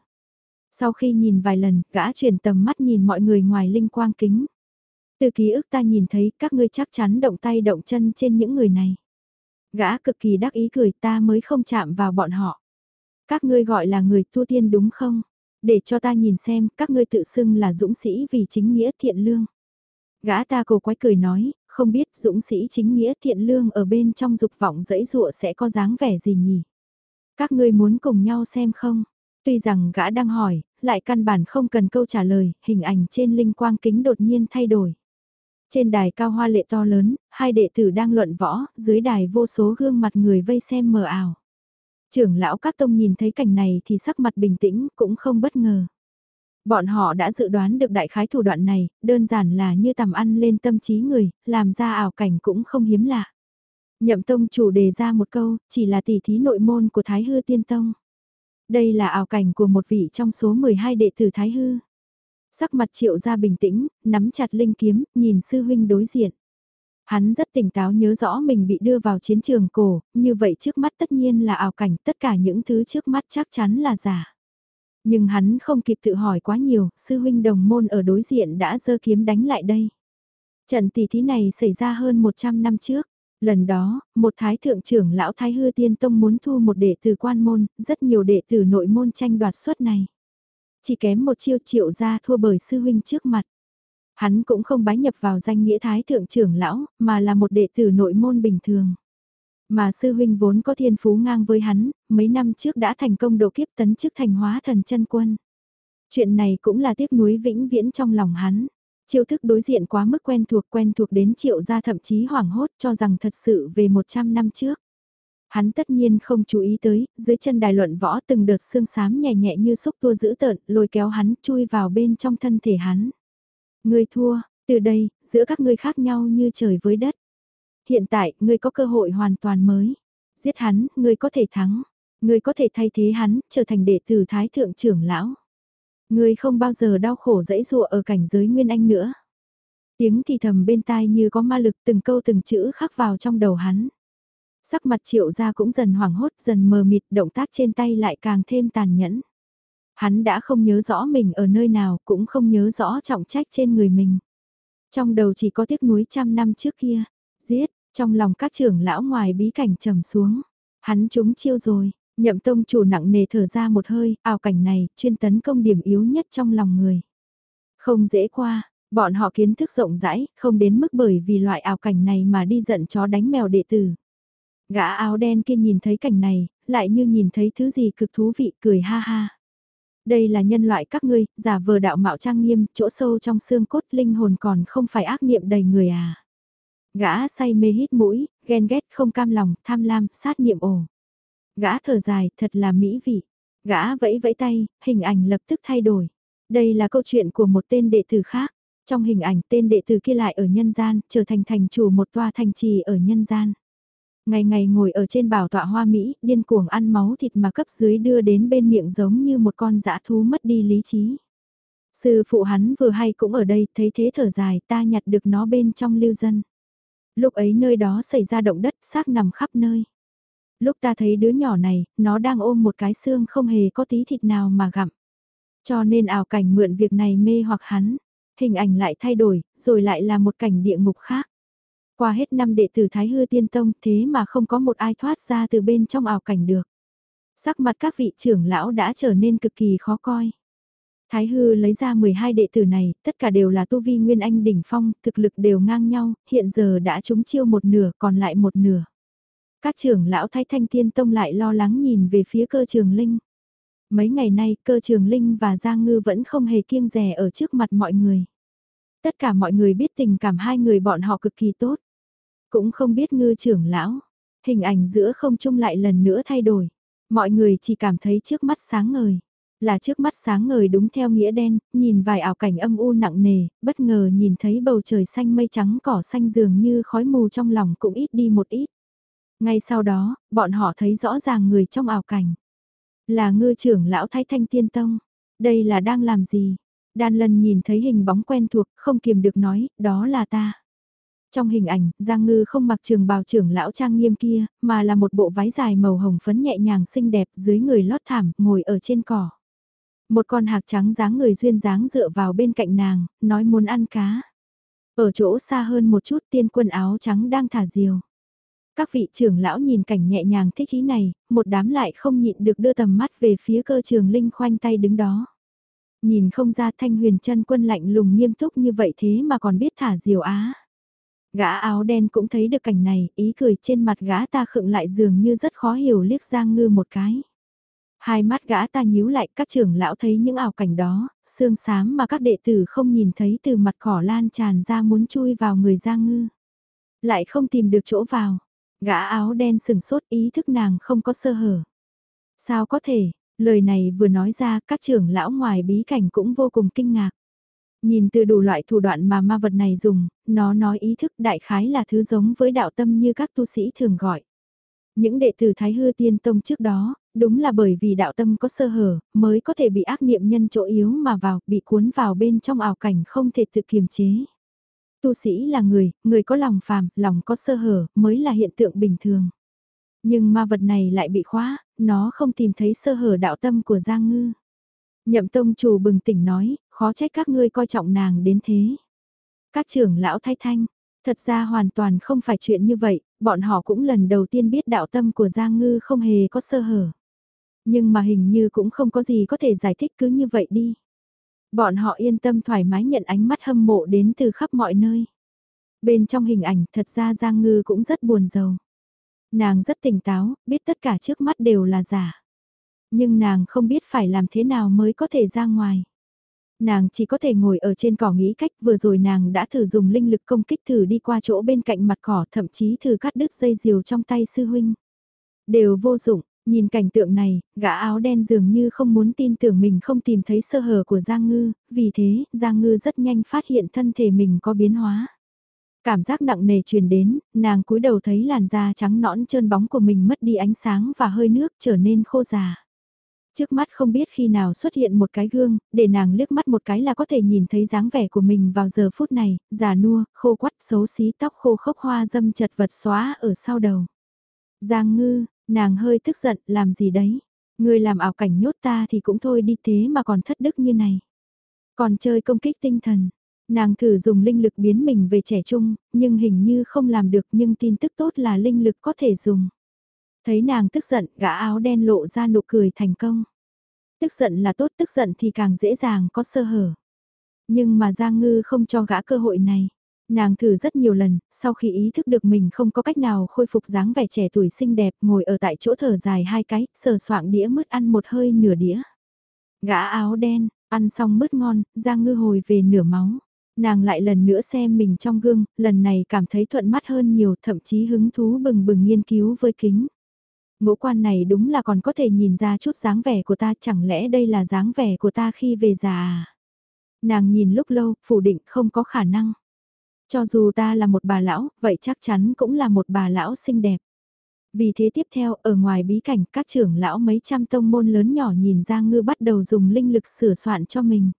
Sau khi nhìn vài lần, gã chuyển tầm mắt nhìn mọi người ngoài linh quang kính. Từ ký ức ta nhìn thấy các ngươi chắc chắn động tay động chân trên những người này. Gã cực kỳ đắc ý cười ta mới không chạm vào bọn họ. Các ngươi gọi là người tu tiên đúng không? Để cho ta nhìn xem các ngươi tự xưng là dũng sĩ vì chính nghĩa thiện lương. Gã ta cổ quái cười nói, không biết dũng sĩ chính nghĩa thiện lương ở bên trong dục vọng dẫy dụa sẽ có dáng vẻ gì nhỉ? Các ngươi muốn cùng nhau xem không? Tuy rằng gã đang hỏi, lại căn bản không cần câu trả lời, hình ảnh trên linh quang kính đột nhiên thay đổi. Trên đài cao hoa lệ to lớn, hai đệ tử đang luận võ, dưới đài vô số gương mặt người vây xem mờ ảo. Trưởng lão các tông nhìn thấy cảnh này thì sắc mặt bình tĩnh, cũng không bất ngờ. Bọn họ đã dự đoán được đại khái thủ đoạn này, đơn giản là như tầm ăn lên tâm trí người, làm ra ảo cảnh cũng không hiếm lạ. Nhậm tông chủ đề ra một câu, chỉ là tỷ thí nội môn của Thái Hư Tiên Tông. Đây là ảo cảnh của một vị trong số 12 đệ tử Thái Hư. Sắc mặt triệu ra bình tĩnh, nắm chặt linh kiếm, nhìn sư huynh đối diện. Hắn rất tỉnh táo nhớ rõ mình bị đưa vào chiến trường cổ, như vậy trước mắt tất nhiên là ảo cảnh, tất cả những thứ trước mắt chắc chắn là giả. Nhưng hắn không kịp tự hỏi quá nhiều, sư huynh đồng môn ở đối diện đã giơ kiếm đánh lại đây. Trận tỷ thí này xảy ra hơn 100 năm trước. Lần đó, một thái thượng trưởng lão thái hư tiên tông muốn thu một đệ tử quan môn, rất nhiều đệ tử nội môn tranh đoạt suất này. Chỉ kém một chiêu triệu ra thua bởi sư huynh trước mặt. Hắn cũng không bái nhập vào danh nghĩa thái thượng trưởng lão, mà là một đệ tử nội môn bình thường. Mà sư huynh vốn có thiên phú ngang với hắn, mấy năm trước đã thành công độ kiếp tấn chức thành hóa thần chân quân. Chuyện này cũng là tiếc nuối vĩnh viễn trong lòng hắn. Chiêu thức đối diện quá mức quen thuộc quen thuộc đến triệu gia thậm chí hoảng hốt cho rằng thật sự về 100 năm trước. Hắn tất nhiên không chú ý tới, dưới chân đài luận võ từng đợt xương xám nhẹ nhẹ như xúc tua dữ tợn, lôi kéo hắn chui vào bên trong thân thể hắn. Ngươi thua, từ đây, giữa các ngươi khác nhau như trời với đất. Hiện tại, ngươi có cơ hội hoàn toàn mới. Giết hắn, ngươi có thể thắng. Ngươi có thể thay thế hắn, trở thành đệ tử thái thượng trưởng lão. Ngươi không bao giờ đau khổ dẫy dụa ở cảnh giới Nguyên Anh nữa. Tiếng thì thầm bên tai như có ma lực từng câu từng chữ khắc vào trong đầu hắn. Sắc mặt triệu ra cũng dần hoảng hốt dần mờ mịt động tác trên tay lại càng thêm tàn nhẫn. Hắn đã không nhớ rõ mình ở nơi nào cũng không nhớ rõ trọng trách trên người mình. Trong đầu chỉ có tiếc nuối trăm năm trước kia. Giết, trong lòng các trưởng lão ngoài bí cảnh trầm xuống. Hắn trúng chiêu rồi, nhậm tông chủ nặng nề thở ra một hơi, ảo cảnh này, chuyên tấn công điểm yếu nhất trong lòng người. Không dễ qua, bọn họ kiến thức rộng rãi, không đến mức bởi vì loại ảo cảnh này mà đi giận chó đánh mèo đệ tử. Gã áo đen kia nhìn thấy cảnh này, lại như nhìn thấy thứ gì cực thú vị cười ha ha. Đây là nhân loại các ngươi, giả vờ đạo mạo trang nghiêm, chỗ sâu trong xương cốt linh hồn còn không phải ác niệm đầy người à. Gã say mê hít mũi, ghen ghét không cam lòng, tham lam, sát niệm ổ. Gã thở dài, thật là mỹ vị. Gã vẫy vẫy tay, hình ảnh lập tức thay đổi. Đây là câu chuyện của một tên đệ tử khác. Trong hình ảnh tên đệ tử kia lại ở nhân gian, trở thành thành chủ một tòa thành trì ở nhân gian. Ngày ngày ngồi ở trên bảo tọa hoa Mỹ, điên cuồng ăn máu thịt mà cấp dưới đưa đến bên miệng giống như một con dã thú mất đi lý trí. Sư phụ hắn vừa hay cũng ở đây, thấy thế thở dài, ta nhặt được nó bên trong lưu dân. Lúc ấy nơi đó xảy ra động đất xác nằm khắp nơi. Lúc ta thấy đứa nhỏ này, nó đang ôm một cái xương không hề có tí thịt nào mà gặm. Cho nên ảo cảnh mượn việc này mê hoặc hắn. Hình ảnh lại thay đổi, rồi lại là một cảnh địa ngục khác. Qua hết năm đệ tử Thái Hư Tiên Tông thế mà không có một ai thoát ra từ bên trong ảo cảnh được. Sắc mặt các vị trưởng lão đã trở nên cực kỳ khó coi. Thái hư lấy ra 12 đệ tử này, tất cả đều là tu vi nguyên anh đỉnh phong, thực lực đều ngang nhau, hiện giờ đã trúng chiêu một nửa còn lại một nửa. Các trưởng lão thái thanh tiên tông lại lo lắng nhìn về phía cơ trường linh. Mấy ngày nay cơ trường linh và Giang Ngư vẫn không hề kiêng rè ở trước mặt mọi người. Tất cả mọi người biết tình cảm hai người bọn họ cực kỳ tốt. Cũng không biết ngư trưởng lão, hình ảnh giữa không trung lại lần nữa thay đổi. Mọi người chỉ cảm thấy trước mắt sáng ngời. Là trước mắt sáng ngời đúng theo nghĩa đen, nhìn vài ảo cảnh âm u nặng nề, bất ngờ nhìn thấy bầu trời xanh mây trắng cỏ xanh dường như khói mù trong lòng cũng ít đi một ít. Ngay sau đó, bọn họ thấy rõ ràng người trong ảo cảnh. Là ngư trưởng lão Thái Thanh Tiên Tông. Đây là đang làm gì? Đan lần nhìn thấy hình bóng quen thuộc, không kiềm được nói, đó là ta. Trong hình ảnh, Giang Ngư không mặc trường bào trưởng lão trang nghiêm kia, mà là một bộ váy dài màu hồng phấn nhẹ nhàng xinh đẹp dưới người lót thảm, ngồi ở trên cỏ. Một con hạc trắng dáng người duyên dáng dựa vào bên cạnh nàng, nói muốn ăn cá. Ở chỗ xa hơn một chút tiên quân áo trắng đang thả diều. Các vị trưởng lão nhìn cảnh nhẹ nhàng thích ý này, một đám lại không nhịn được đưa tầm mắt về phía cơ trường linh khoanh tay đứng đó. Nhìn không ra thanh huyền chân quân lạnh lùng nghiêm túc như vậy thế mà còn biết thả diều á. Gã áo đen cũng thấy được cảnh này, ý cười trên mặt gã ta khựng lại dường như rất khó hiểu liếc Giang Ngư một cái. Hai mắt gã ta nhíu lại các trưởng lão thấy những ảo cảnh đó, xương xám mà các đệ tử không nhìn thấy từ mặt cỏ lan tràn ra muốn chui vào người Giang Ngư. Lại không tìm được chỗ vào, gã áo đen sừng sốt ý thức nàng không có sơ hở. Sao có thể, lời này vừa nói ra các trưởng lão ngoài bí cảnh cũng vô cùng kinh ngạc. Nhìn từ đủ loại thủ đoạn mà ma vật này dùng, nó nói ý thức đại khái là thứ giống với đạo tâm như các tu sĩ thường gọi. Những đệ tử Thái Hư Tiên Tông trước đó, đúng là bởi vì đạo tâm có sơ hở, mới có thể bị ác niệm nhân chỗ yếu mà vào, bị cuốn vào bên trong ảo cảnh không thể tự kiềm chế. Tu sĩ là người, người có lòng phàm, lòng có sơ hở, mới là hiện tượng bình thường. Nhưng ma vật này lại bị khóa, nó không tìm thấy sơ hở đạo tâm của Giang Ngư. Nhậm tông chủ bừng tỉnh nói, khó trách các ngươi coi trọng nàng đến thế. Các trưởng lão thay thanh, thật ra hoàn toàn không phải chuyện như vậy, bọn họ cũng lần đầu tiên biết đạo tâm của Giang Ngư không hề có sơ hở. Nhưng mà hình như cũng không có gì có thể giải thích cứ như vậy đi. Bọn họ yên tâm thoải mái nhận ánh mắt hâm mộ đến từ khắp mọi nơi. Bên trong hình ảnh thật ra Giang Ngư cũng rất buồn giàu. Nàng rất tỉnh táo, biết tất cả trước mắt đều là giả. Nhưng nàng không biết phải làm thế nào mới có thể ra ngoài. Nàng chỉ có thể ngồi ở trên cỏ nghĩ cách vừa rồi nàng đã thử dùng linh lực công kích thử đi qua chỗ bên cạnh mặt cỏ thậm chí thử cắt đứt dây diều trong tay sư huynh. Đều vô dụng, nhìn cảnh tượng này, gã áo đen dường như không muốn tin tưởng mình không tìm thấy sơ hở của Giang Ngư, vì thế Giang Ngư rất nhanh phát hiện thân thể mình có biến hóa. Cảm giác nặng nề truyền đến, nàng cúi đầu thấy làn da trắng nõn trơn bóng của mình mất đi ánh sáng và hơi nước trở nên khô già. Trước mắt không biết khi nào xuất hiện một cái gương, để nàng liếc mắt một cái là có thể nhìn thấy dáng vẻ của mình vào giờ phút này, già nua, khô quắt, xấu xí tóc khô khốc hoa dâm chật vật xóa ở sau đầu. Giang ngư, nàng hơi tức giận, làm gì đấy? Người làm ảo cảnh nhốt ta thì cũng thôi đi thế mà còn thất đức như này. Còn chơi công kích tinh thần, Nàng thử dùng linh lực biến mình về trẻ trung, nhưng hình như không làm được nhưng tin tức tốt là linh lực có thể dùng. Thấy nàng tức giận, gã áo đen lộ ra nụ cười thành công. Tức giận là tốt, tức giận thì càng dễ dàng có sơ hở. Nhưng mà Giang Ngư không cho gã cơ hội này. Nàng thử rất nhiều lần, sau khi ý thức được mình không có cách nào khôi phục dáng vẻ trẻ tuổi xinh đẹp, ngồi ở tại chỗ thở dài hai cái, sờ soạng đĩa mứt ăn một hơi nửa đĩa. Gã áo đen, ăn xong mứt ngon, Giang Ngư hồi về nửa máu. Nàng lại lần nữa xem mình trong gương, lần này cảm thấy thuận mắt hơn nhiều, thậm chí hứng thú bừng bừng nghiên cứu với kính. Ngũ quan này đúng là còn có thể nhìn ra chút dáng vẻ của ta, chẳng lẽ đây là dáng vẻ của ta khi về già à? Nàng nhìn lúc lâu, phủ định không có khả năng. Cho dù ta là một bà lão, vậy chắc chắn cũng là một bà lão xinh đẹp. Vì thế tiếp theo, ở ngoài bí cảnh, các trưởng lão mấy trăm tông môn lớn nhỏ nhìn ra Ngư bắt đầu dùng linh lực sửa soạn cho mình.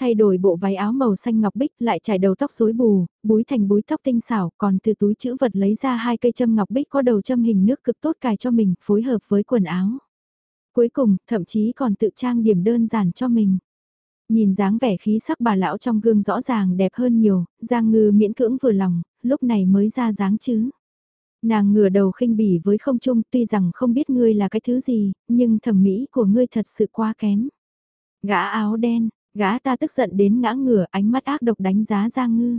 Thay đổi bộ váy áo màu xanh ngọc bích lại trải đầu tóc rối bù, búi thành búi tóc tinh xảo, còn từ túi chữ vật lấy ra hai cây châm ngọc bích có đầu châm hình nước cực tốt cài cho mình, phối hợp với quần áo. Cuối cùng, thậm chí còn tự trang điểm đơn giản cho mình. Nhìn dáng vẻ khí sắc bà lão trong gương rõ ràng đẹp hơn nhiều, Giang Ngư miễn cưỡng vừa lòng, lúc này mới ra dáng chứ. Nàng ngửa đầu khinh bỉ với không trung tuy rằng không biết ngươi là cái thứ gì, nhưng thẩm mỹ của ngươi thật sự quá kém. Gã áo đen, Gã ta tức giận đến ngã ngửa, ánh mắt ác độc đánh giá Giang Ngư.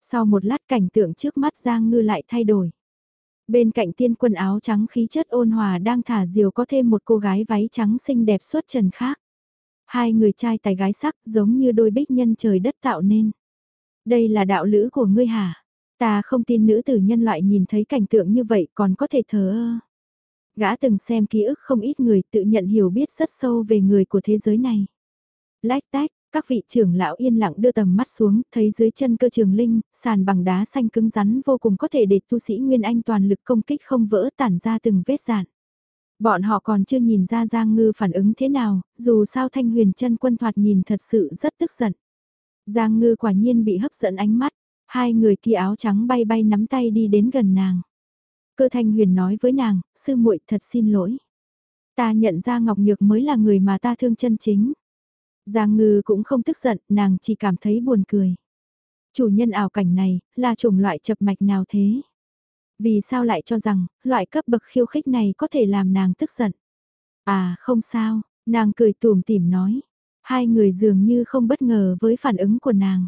Sau một lát cảnh tượng trước mắt Giang Ngư lại thay đổi. Bên cạnh tiên quân áo trắng khí chất ôn hòa đang thả diều có thêm một cô gái váy trắng xinh đẹp xuất trần khác. Hai người trai tài gái sắc giống như đôi bích nhân trời đất tạo nên. Đây là đạo lữ của ngươi hả? Ta không tin nữ tử nhân loại nhìn thấy cảnh tượng như vậy còn có thể thờ ơ. Gã từng xem ký ức không ít người tự nhận hiểu biết rất sâu về người của thế giới này. Lách tách, các vị trưởng lão yên lặng đưa tầm mắt xuống, thấy dưới chân cơ trường linh, sàn bằng đá xanh cứng rắn vô cùng có thể để tu sĩ Nguyên Anh toàn lực công kích không vỡ tản ra từng vết dạn. Bọn họ còn chưa nhìn ra Giang Ngư phản ứng thế nào, dù sao Thanh Huyền chân quân thoạt nhìn thật sự rất tức giận. Giang Ngư quả nhiên bị hấp dẫn ánh mắt, hai người kia áo trắng bay bay nắm tay đi đến gần nàng. Cơ Thanh Huyền nói với nàng, sư muội thật xin lỗi. Ta nhận ra Ngọc Nhược mới là người mà ta thương chân chính. Giang ngư cũng không tức giận, nàng chỉ cảm thấy buồn cười. Chủ nhân ảo cảnh này, là chủng loại chập mạch nào thế? Vì sao lại cho rằng, loại cấp bậc khiêu khích này có thể làm nàng tức giận? À, không sao, nàng cười tùm tìm nói. Hai người dường như không bất ngờ với phản ứng của nàng.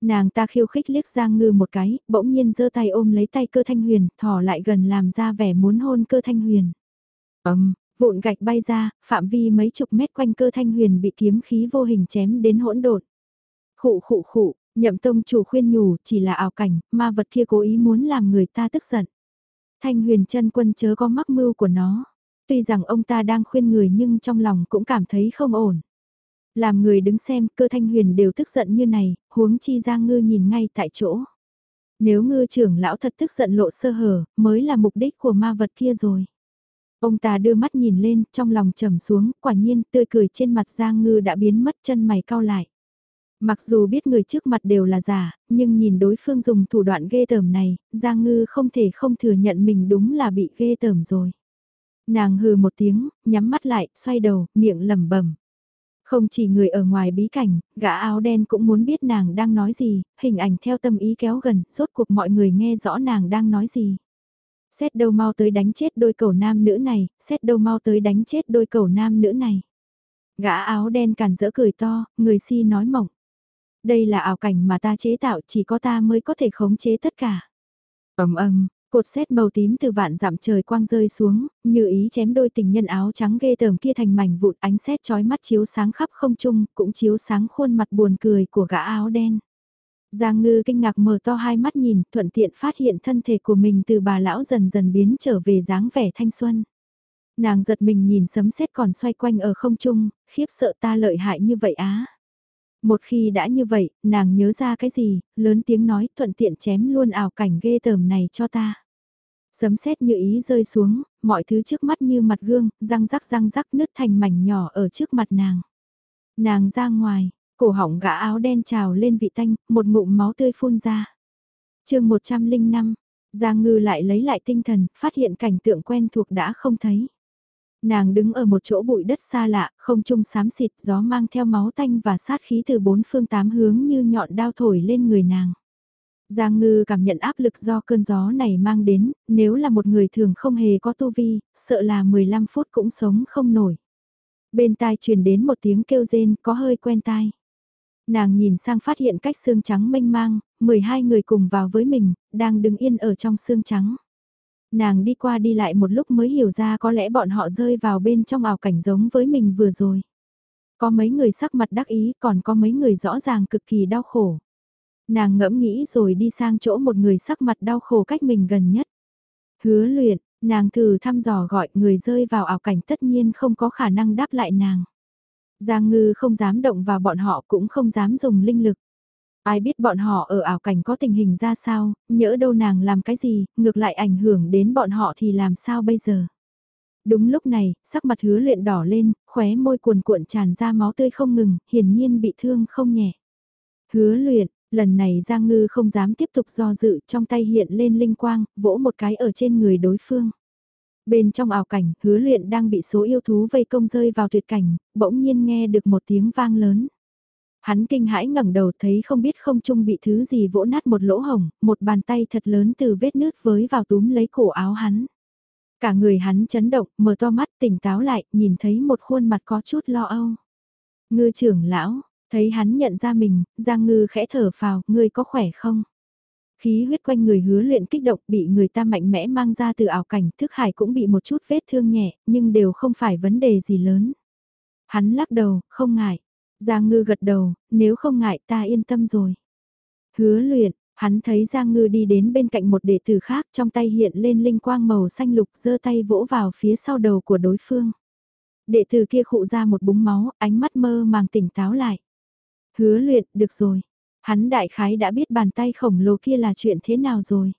Nàng ta khiêu khích liếc Giang Ngư một cái, bỗng nhiên giơ tay ôm lấy tay cơ thanh huyền, thỏ lại gần làm ra vẻ muốn hôn cơ thanh huyền. Ấm, vụn gạch bay ra, phạm vi mấy chục mét quanh cơ thanh huyền bị kiếm khí vô hình chém đến hỗn độn. Khụ khụ khụ, nhậm tông chủ khuyên nhủ chỉ là ảo cảnh, ma vật kia cố ý muốn làm người ta tức giận. Thanh huyền chân quân chớ có mắc mưu của nó. Tuy rằng ông ta đang khuyên người nhưng trong lòng cũng cảm thấy không ổn. Làm người đứng xem cơ thanh huyền đều tức giận như này, huống chi Giang Ngư nhìn ngay tại chỗ. Nếu ngư trưởng lão thật tức giận lộ sơ hở, mới là mục đích của ma vật kia rồi. Ông ta đưa mắt nhìn lên, trong lòng trầm xuống, quả nhiên tươi cười trên mặt Giang Ngư đã biến mất chân mày cau lại. Mặc dù biết người trước mặt đều là giả, nhưng nhìn đối phương dùng thủ đoạn ghê tởm này, Giang Ngư không thể không thừa nhận mình đúng là bị ghê tởm rồi. Nàng hừ một tiếng, nhắm mắt lại, xoay đầu, miệng lẩm bẩm. Không chỉ người ở ngoài bí cảnh, gã áo đen cũng muốn biết nàng đang nói gì, hình ảnh theo tâm ý kéo gần, rốt cuộc mọi người nghe rõ nàng đang nói gì. Xét đâu mau tới đánh chết đôi cầu nam nữ này, xét đâu mau tới đánh chết đôi cầu nam nữ này. Gã áo đen cản rỡ cười to, người si nói mộng. Đây là ảo cảnh mà ta chế tạo chỉ có ta mới có thể khống chế tất cả. ầm ầm Cột xét màu tím từ vạn dặm trời quang rơi xuống, như ý chém đôi tình nhân áo trắng ghê tởm kia thành mảnh vụn ánh xét chói mắt chiếu sáng khắp không trung, cũng chiếu sáng khuôn mặt buồn cười của gã áo đen. Giang ngư kinh ngạc mở to hai mắt nhìn, thuận tiện phát hiện thân thể của mình từ bà lão dần dần biến trở về dáng vẻ thanh xuân. Nàng giật mình nhìn sấm sét còn xoay quanh ở không trung, khiếp sợ ta lợi hại như vậy á. Một khi đã như vậy, nàng nhớ ra cái gì, lớn tiếng nói thuận tiện chém luôn ảo cảnh ghê tởm này cho ta. Sấm sét như ý rơi xuống, mọi thứ trước mắt như mặt gương, răng rắc răng rắc nứt thành mảnh nhỏ ở trước mặt nàng. Nàng ra ngoài, cổ họng gã áo đen trào lên vị tanh, một ngụm máu tươi phun ra. chương 105, Giang Ngư lại lấy lại tinh thần, phát hiện cảnh tượng quen thuộc đã không thấy. Nàng đứng ở một chỗ bụi đất xa lạ, không trung xám xịt gió mang theo máu tanh và sát khí từ bốn phương tám hướng như nhọn đao thổi lên người nàng. Giang ngư cảm nhận áp lực do cơn gió này mang đến, nếu là một người thường không hề có tu vi, sợ là 15 phút cũng sống không nổi. Bên tai truyền đến một tiếng kêu rên có hơi quen tai. Nàng nhìn sang phát hiện cách xương trắng mênh mang, 12 người cùng vào với mình, đang đứng yên ở trong xương trắng. Nàng đi qua đi lại một lúc mới hiểu ra có lẽ bọn họ rơi vào bên trong ảo cảnh giống với mình vừa rồi. Có mấy người sắc mặt đắc ý còn có mấy người rõ ràng cực kỳ đau khổ. Nàng ngẫm nghĩ rồi đi sang chỗ một người sắc mặt đau khổ cách mình gần nhất. Hứa luyện, nàng thử thăm dò gọi người rơi vào ảo cảnh tất nhiên không có khả năng đáp lại nàng. Giang ngư không dám động vào bọn họ cũng không dám dùng linh lực. Ai biết bọn họ ở ảo cảnh có tình hình ra sao, nhỡ đâu nàng làm cái gì, ngược lại ảnh hưởng đến bọn họ thì làm sao bây giờ. Đúng lúc này, sắc mặt hứa luyện đỏ lên, khóe môi cuồn cuộn tràn ra máu tươi không ngừng, hiển nhiên bị thương không nhẹ. Hứa luyện, lần này Giang Ngư không dám tiếp tục do dự, trong tay hiện lên linh quang, vỗ một cái ở trên người đối phương. Bên trong ảo cảnh, hứa luyện đang bị số yêu thú vây công rơi vào tuyệt cảnh, bỗng nhiên nghe được một tiếng vang lớn. Hắn kinh hãi ngẩng đầu thấy không biết không trung bị thứ gì vỗ nát một lỗ hồng, một bàn tay thật lớn từ vết nước với vào túm lấy cổ áo hắn. Cả người hắn chấn động, mở to mắt tỉnh táo lại, nhìn thấy một khuôn mặt có chút lo âu. Ngư trưởng lão, thấy hắn nhận ra mình, Giang Ngư khẽ thở phào, ngươi có khỏe không? Khí huyết quanh người hứa luyện kích động bị người ta mạnh mẽ mang ra từ ảo cảnh, thức hải cũng bị một chút vết thương nhẹ, nhưng đều không phải vấn đề gì lớn. Hắn lắc đầu, không ngại. Giang Ngư gật đầu, nếu không ngại ta yên tâm rồi. Hứa luyện, hắn thấy Giang Ngư đi đến bên cạnh một đệ tử khác trong tay hiện lên linh quang màu xanh lục giơ tay vỗ vào phía sau đầu của đối phương. Đệ tử kia khụ ra một búng máu, ánh mắt mơ màng tỉnh táo lại. Hứa luyện, được rồi. Hắn đại khái đã biết bàn tay khổng lồ kia là chuyện thế nào rồi.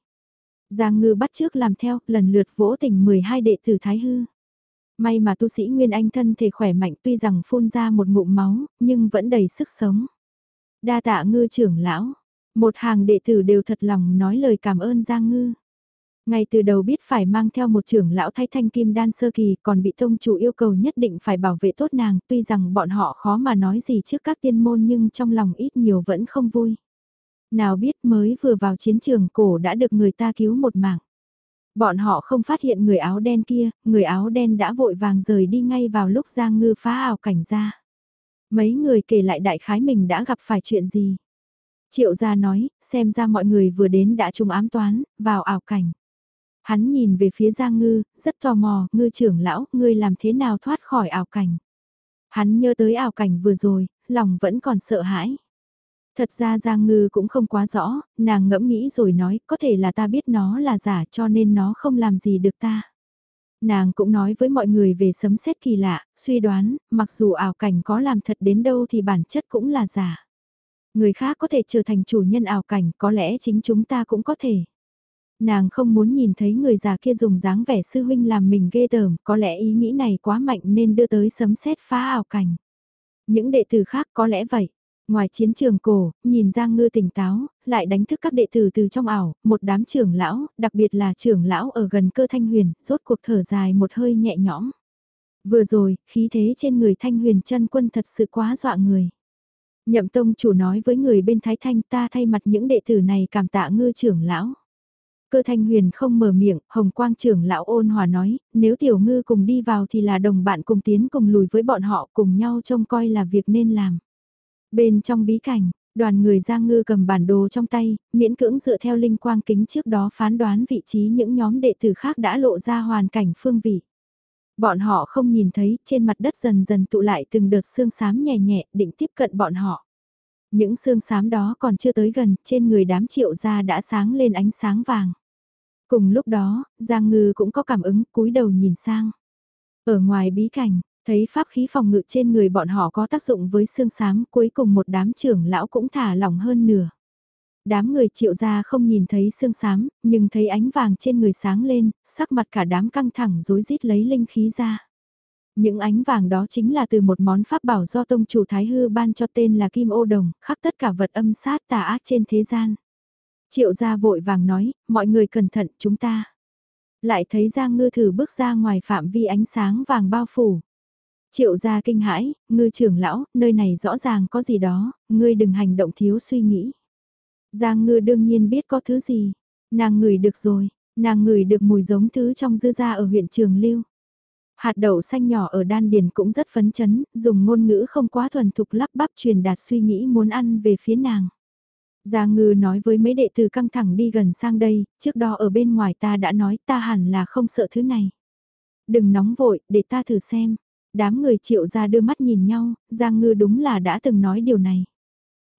Giang ngư bắt trước làm theo, lần lượt vỗ tỉnh 12 đệ tử Thái Hư. May mà tu sĩ Nguyên Anh thân thể khỏe mạnh tuy rằng phun ra một ngụm máu, nhưng vẫn đầy sức sống. Đa tạ ngư trưởng lão, một hàng đệ tử đều thật lòng nói lời cảm ơn Giang Ngư. Ngay từ đầu biết phải mang theo một trưởng lão thay thanh kim đan sơ kỳ còn bị tông chủ yêu cầu nhất định phải bảo vệ tốt nàng tuy rằng bọn họ khó mà nói gì trước các tiên môn nhưng trong lòng ít nhiều vẫn không vui. Nào biết mới vừa vào chiến trường cổ đã được người ta cứu một mạng. Bọn họ không phát hiện người áo đen kia, người áo đen đã vội vàng rời đi ngay vào lúc Giang Ngư phá ảo cảnh ra. Mấy người kể lại đại khái mình đã gặp phải chuyện gì. Triệu gia nói, xem ra mọi người vừa đến đã trùng ám toán, vào ảo cảnh. Hắn nhìn về phía Giang Ngư, rất tò mò, ngư trưởng lão, ngươi làm thế nào thoát khỏi ảo cảnh. Hắn nhớ tới ảo cảnh vừa rồi, lòng vẫn còn sợ hãi. Thật ra Giang Ngư cũng không quá rõ, nàng ngẫm nghĩ rồi nói, có thể là ta biết nó là giả cho nên nó không làm gì được ta. Nàng cũng nói với mọi người về sấm sét kỳ lạ, suy đoán, mặc dù ảo cảnh có làm thật đến đâu thì bản chất cũng là giả. Người khác có thể trở thành chủ nhân ảo cảnh, có lẽ chính chúng ta cũng có thể. Nàng không muốn nhìn thấy người già kia dùng dáng vẻ sư huynh làm mình ghê tởm, có lẽ ý nghĩ này quá mạnh nên đưa tới sấm sét phá ảo cảnh. Những đệ tử khác có lẽ vậy. Ngoài chiến trường cổ, nhìn Giang Ngư tỉnh táo, lại đánh thức các đệ tử từ trong ảo, một đám trưởng lão, đặc biệt là trưởng lão ở gần cơ thanh huyền, rốt cuộc thở dài một hơi nhẹ nhõm. Vừa rồi, khí thế trên người thanh huyền chân quân thật sự quá dọa người. Nhậm tông chủ nói với người bên Thái Thanh ta thay mặt những đệ tử này cảm tạ ngư trưởng lão. Cơ thanh huyền không mở miệng, hồng quang trưởng lão ôn hòa nói, nếu tiểu ngư cùng đi vào thì là đồng bạn cùng tiến cùng lùi với bọn họ cùng nhau trông coi là việc nên làm. Bên trong bí cảnh, đoàn người Giang Ngư cầm bản đồ trong tay, miễn cưỡng dựa theo linh quang kính trước đó phán đoán vị trí những nhóm đệ tử khác đã lộ ra hoàn cảnh phương vị. Bọn họ không nhìn thấy, trên mặt đất dần dần tụ lại từng đợt xương xám nhẹ nhẹ, định tiếp cận bọn họ. Những xương xám đó còn chưa tới gần, trên người đám triệu gia đã sáng lên ánh sáng vàng. Cùng lúc đó, Giang Ngư cũng có cảm ứng, cúi đầu nhìn sang. Ở ngoài bí cảnh, thấy pháp khí phòng ngự trên người bọn họ có tác dụng với xương xám, cuối cùng một đám trưởng lão cũng thả lỏng hơn nửa. Đám người triệu gia không nhìn thấy xương xám, nhưng thấy ánh vàng trên người sáng lên, sắc mặt cả đám căng thẳng rối rít lấy linh khí ra. Những ánh vàng đó chính là từ một món pháp bảo do tông chủ Thái Hư ban cho tên là Kim Ô Đồng, khắc tất cả vật âm sát tà ác trên thế gian. Triệu gia vội vàng nói, mọi người cẩn thận chúng ta. Lại thấy Giang Ngư thử bước ra ngoài phạm vi ánh sáng vàng bao phủ. Triệu gia kinh hãi, ngư trưởng lão, nơi này rõ ràng có gì đó, ngươi đừng hành động thiếu suy nghĩ. Giang ngư đương nhiên biết có thứ gì. Nàng ngửi được rồi, nàng ngửi được mùi giống thứ trong dư gia ở huyện Trường Lưu. Hạt đậu xanh nhỏ ở đan điền cũng rất phấn chấn, dùng ngôn ngữ không quá thuần thục lắp bắp truyền đạt suy nghĩ muốn ăn về phía nàng. Giang ngư nói với mấy đệ tử căng thẳng đi gần sang đây, trước đó ở bên ngoài ta đã nói ta hẳn là không sợ thứ này. Đừng nóng vội, để ta thử xem. Đám người triệu ra đưa mắt nhìn nhau, Giang ngư đúng là đã từng nói điều này.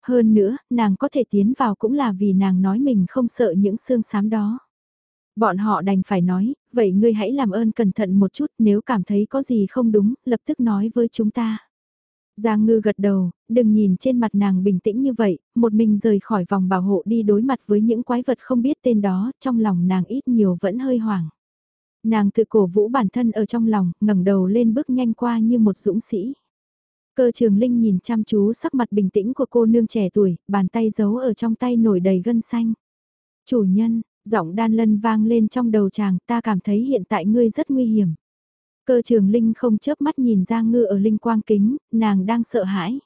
Hơn nữa, nàng có thể tiến vào cũng là vì nàng nói mình không sợ những xương xám đó. Bọn họ đành phải nói, vậy ngươi hãy làm ơn cẩn thận một chút nếu cảm thấy có gì không đúng, lập tức nói với chúng ta. Giang ngư gật đầu, đừng nhìn trên mặt nàng bình tĩnh như vậy, một mình rời khỏi vòng bảo hộ đi đối mặt với những quái vật không biết tên đó, trong lòng nàng ít nhiều vẫn hơi hoảng. Nàng tự cổ vũ bản thân ở trong lòng, ngẩng đầu lên bước nhanh qua như một dũng sĩ. Cơ trường linh nhìn chăm chú sắc mặt bình tĩnh của cô nương trẻ tuổi, bàn tay giấu ở trong tay nổi đầy gân xanh. Chủ nhân, giọng đan lân vang lên trong đầu chàng, ta cảm thấy hiện tại ngươi rất nguy hiểm. Cơ trường linh không chớp mắt nhìn Giang ngư ở linh quang kính, nàng đang sợ hãi.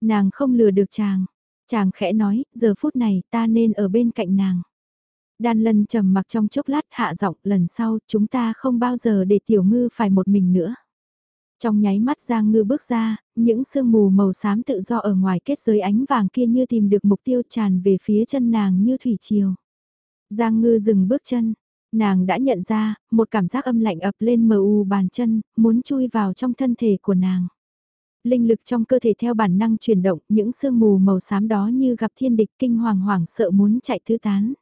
Nàng không lừa được chàng. Chàng khẽ nói, giờ phút này ta nên ở bên cạnh nàng. Đan lân trầm mặc trong chốc lát hạ giọng lần sau chúng ta không bao giờ để tiểu ngư phải một mình nữa. Trong nháy mắt Giang Ngư bước ra, những sương mù màu xám tự do ở ngoài kết giới ánh vàng kia như tìm được mục tiêu tràn về phía chân nàng như thủy triều. Giang Ngư dừng bước chân, nàng đã nhận ra, một cảm giác âm lạnh ập lên mờ u bàn chân, muốn chui vào trong thân thể của nàng. Linh lực trong cơ thể theo bản năng chuyển động, những sương mù màu xám đó như gặp thiên địch kinh hoàng hoảng sợ muốn chạy tứ tán.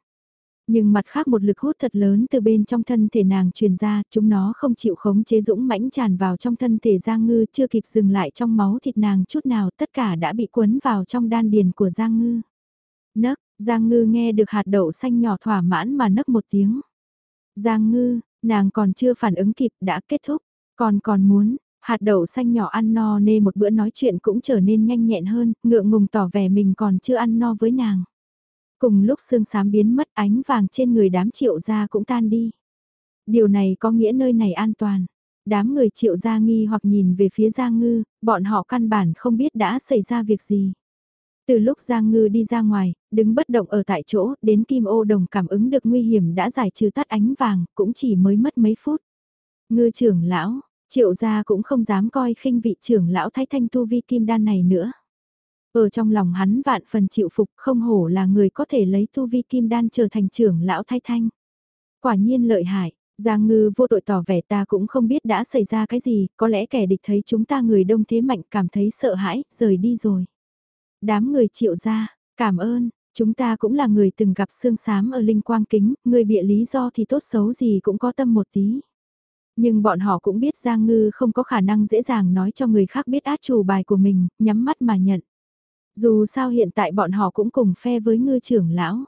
Nhưng mặt khác một lực hút thật lớn từ bên trong thân thể nàng truyền ra, chúng nó không chịu khống chế dũng mãnh tràn vào trong thân thể Giang Ngư chưa kịp dừng lại trong máu thịt nàng chút nào tất cả đã bị cuốn vào trong đan điền của Giang Ngư. Nấc, Giang Ngư nghe được hạt đậu xanh nhỏ thỏa mãn mà nấc một tiếng. Giang Ngư, nàng còn chưa phản ứng kịp đã kết thúc, còn còn muốn, hạt đậu xanh nhỏ ăn no nê một bữa nói chuyện cũng trở nên nhanh nhẹn hơn, ngượng ngùng tỏ vẻ mình còn chưa ăn no với nàng. Cùng lúc xương xám biến mất ánh vàng trên người đám triệu gia cũng tan đi. Điều này có nghĩa nơi này an toàn. Đám người triệu gia nghi hoặc nhìn về phía Giang Ngư, bọn họ căn bản không biết đã xảy ra việc gì. Từ lúc Giang Ngư đi ra ngoài, đứng bất động ở tại chỗ, đến Kim Ô Đồng cảm ứng được nguy hiểm đã giải trừ tắt ánh vàng, cũng chỉ mới mất mấy phút. Ngư trưởng lão, Triệu gia cũng không dám coi khinh vị trưởng lão thái thanh tu vi kim đan này nữa. Ở trong lòng hắn vạn phần chịu phục không hổ là người có thể lấy tu vi kim đan trở thành trưởng lão thái thanh. Quả nhiên lợi hại, Giang ngư vô tội tỏ vẻ ta cũng không biết đã xảy ra cái gì, có lẽ kẻ địch thấy chúng ta người đông thế mạnh cảm thấy sợ hãi, rời đi rồi. Đám người triệu ra, cảm ơn, chúng ta cũng là người từng gặp xương xám ở linh quang kính, người bịa lý do thì tốt xấu gì cũng có tâm một tí. Nhưng bọn họ cũng biết Giang Ngư không có khả năng dễ dàng nói cho người khác biết át chủ bài của mình, nhắm mắt mà nhận. Dù sao hiện tại bọn họ cũng cùng phe với ngư trưởng lão.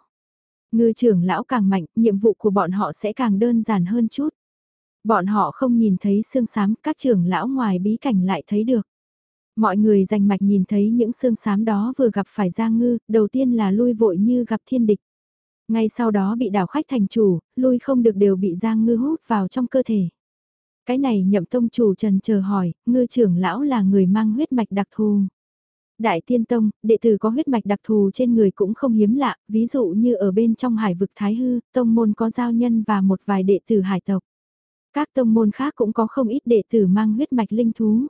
Ngư trưởng lão càng mạnh, nhiệm vụ của bọn họ sẽ càng đơn giản hơn chút. Bọn họ không nhìn thấy xương xám, các trưởng lão ngoài bí cảnh lại thấy được. Mọi người dành mạch nhìn thấy những xương xám đó vừa gặp phải Giang Ngư, đầu tiên là lui vội như gặp thiên địch. Ngay sau đó bị đảo khách thành chủ, lui không được đều bị Giang Ngư hút vào trong cơ thể. Cái này nhậm tông chủ trần chờ hỏi, ngư trưởng lão là người mang huyết mạch đặc thù. Đại tiên tông, đệ tử có huyết mạch đặc thù trên người cũng không hiếm lạ, ví dụ như ở bên trong hải vực Thái Hư, tông môn có giao nhân và một vài đệ tử hải tộc. Các tông môn khác cũng có không ít đệ tử mang huyết mạch linh thú.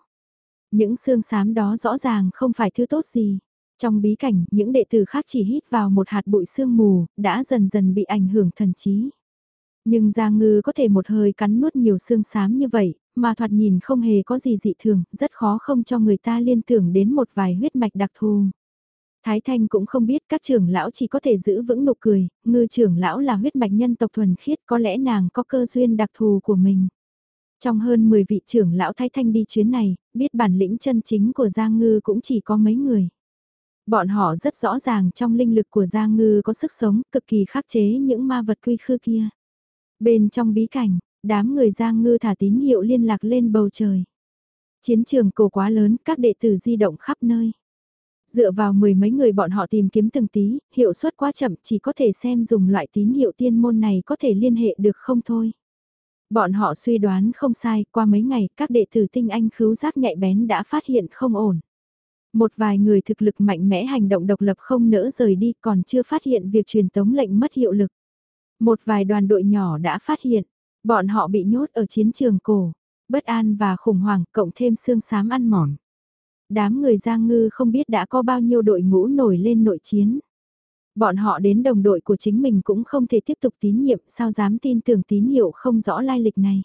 Những xương xám đó rõ ràng không phải thứ tốt gì. Trong bí cảnh, những đệ tử khác chỉ hít vào một hạt bụi sương mù, đã dần dần bị ảnh hưởng thần trí. Nhưng Giang Ngư có thể một hơi cắn nuốt nhiều xương xám như vậy, mà thoạt nhìn không hề có gì dị thường, rất khó không cho người ta liên tưởng đến một vài huyết mạch đặc thù. Thái Thanh cũng không biết các trưởng lão chỉ có thể giữ vững nụ cười, ngư trưởng lão là huyết mạch nhân tộc thuần khiết có lẽ nàng có cơ duyên đặc thù của mình. Trong hơn 10 vị trưởng lão Thái Thanh đi chuyến này, biết bản lĩnh chân chính của Giang Ngư cũng chỉ có mấy người. Bọn họ rất rõ ràng trong linh lực của Giang Ngư có sức sống cực kỳ khắc chế những ma vật quy khư kia. Bên trong bí cảnh, đám người Giang Ngư thả tín hiệu liên lạc lên bầu trời. Chiến trường cổ quá lớn, các đệ tử di động khắp nơi. Dựa vào mười mấy người bọn họ tìm kiếm từng tí, hiệu suất quá chậm chỉ có thể xem dùng loại tín hiệu tiên môn này có thể liên hệ được không thôi. Bọn họ suy đoán không sai, qua mấy ngày các đệ tử tinh anh khứu giác nhạy bén đã phát hiện không ổn. Một vài người thực lực mạnh mẽ hành động độc lập không nỡ rời đi còn chưa phát hiện việc truyền tống lệnh mất hiệu lực. Một vài đoàn đội nhỏ đã phát hiện, bọn họ bị nhốt ở chiến trường cổ, bất an và khủng hoảng cộng thêm xương xám ăn mòn. Đám người Giang Ngư không biết đã có bao nhiêu đội ngũ nổi lên nội chiến. Bọn họ đến đồng đội của chính mình cũng không thể tiếp tục tín nhiệm sao dám tin tưởng tín hiệu không rõ lai lịch này.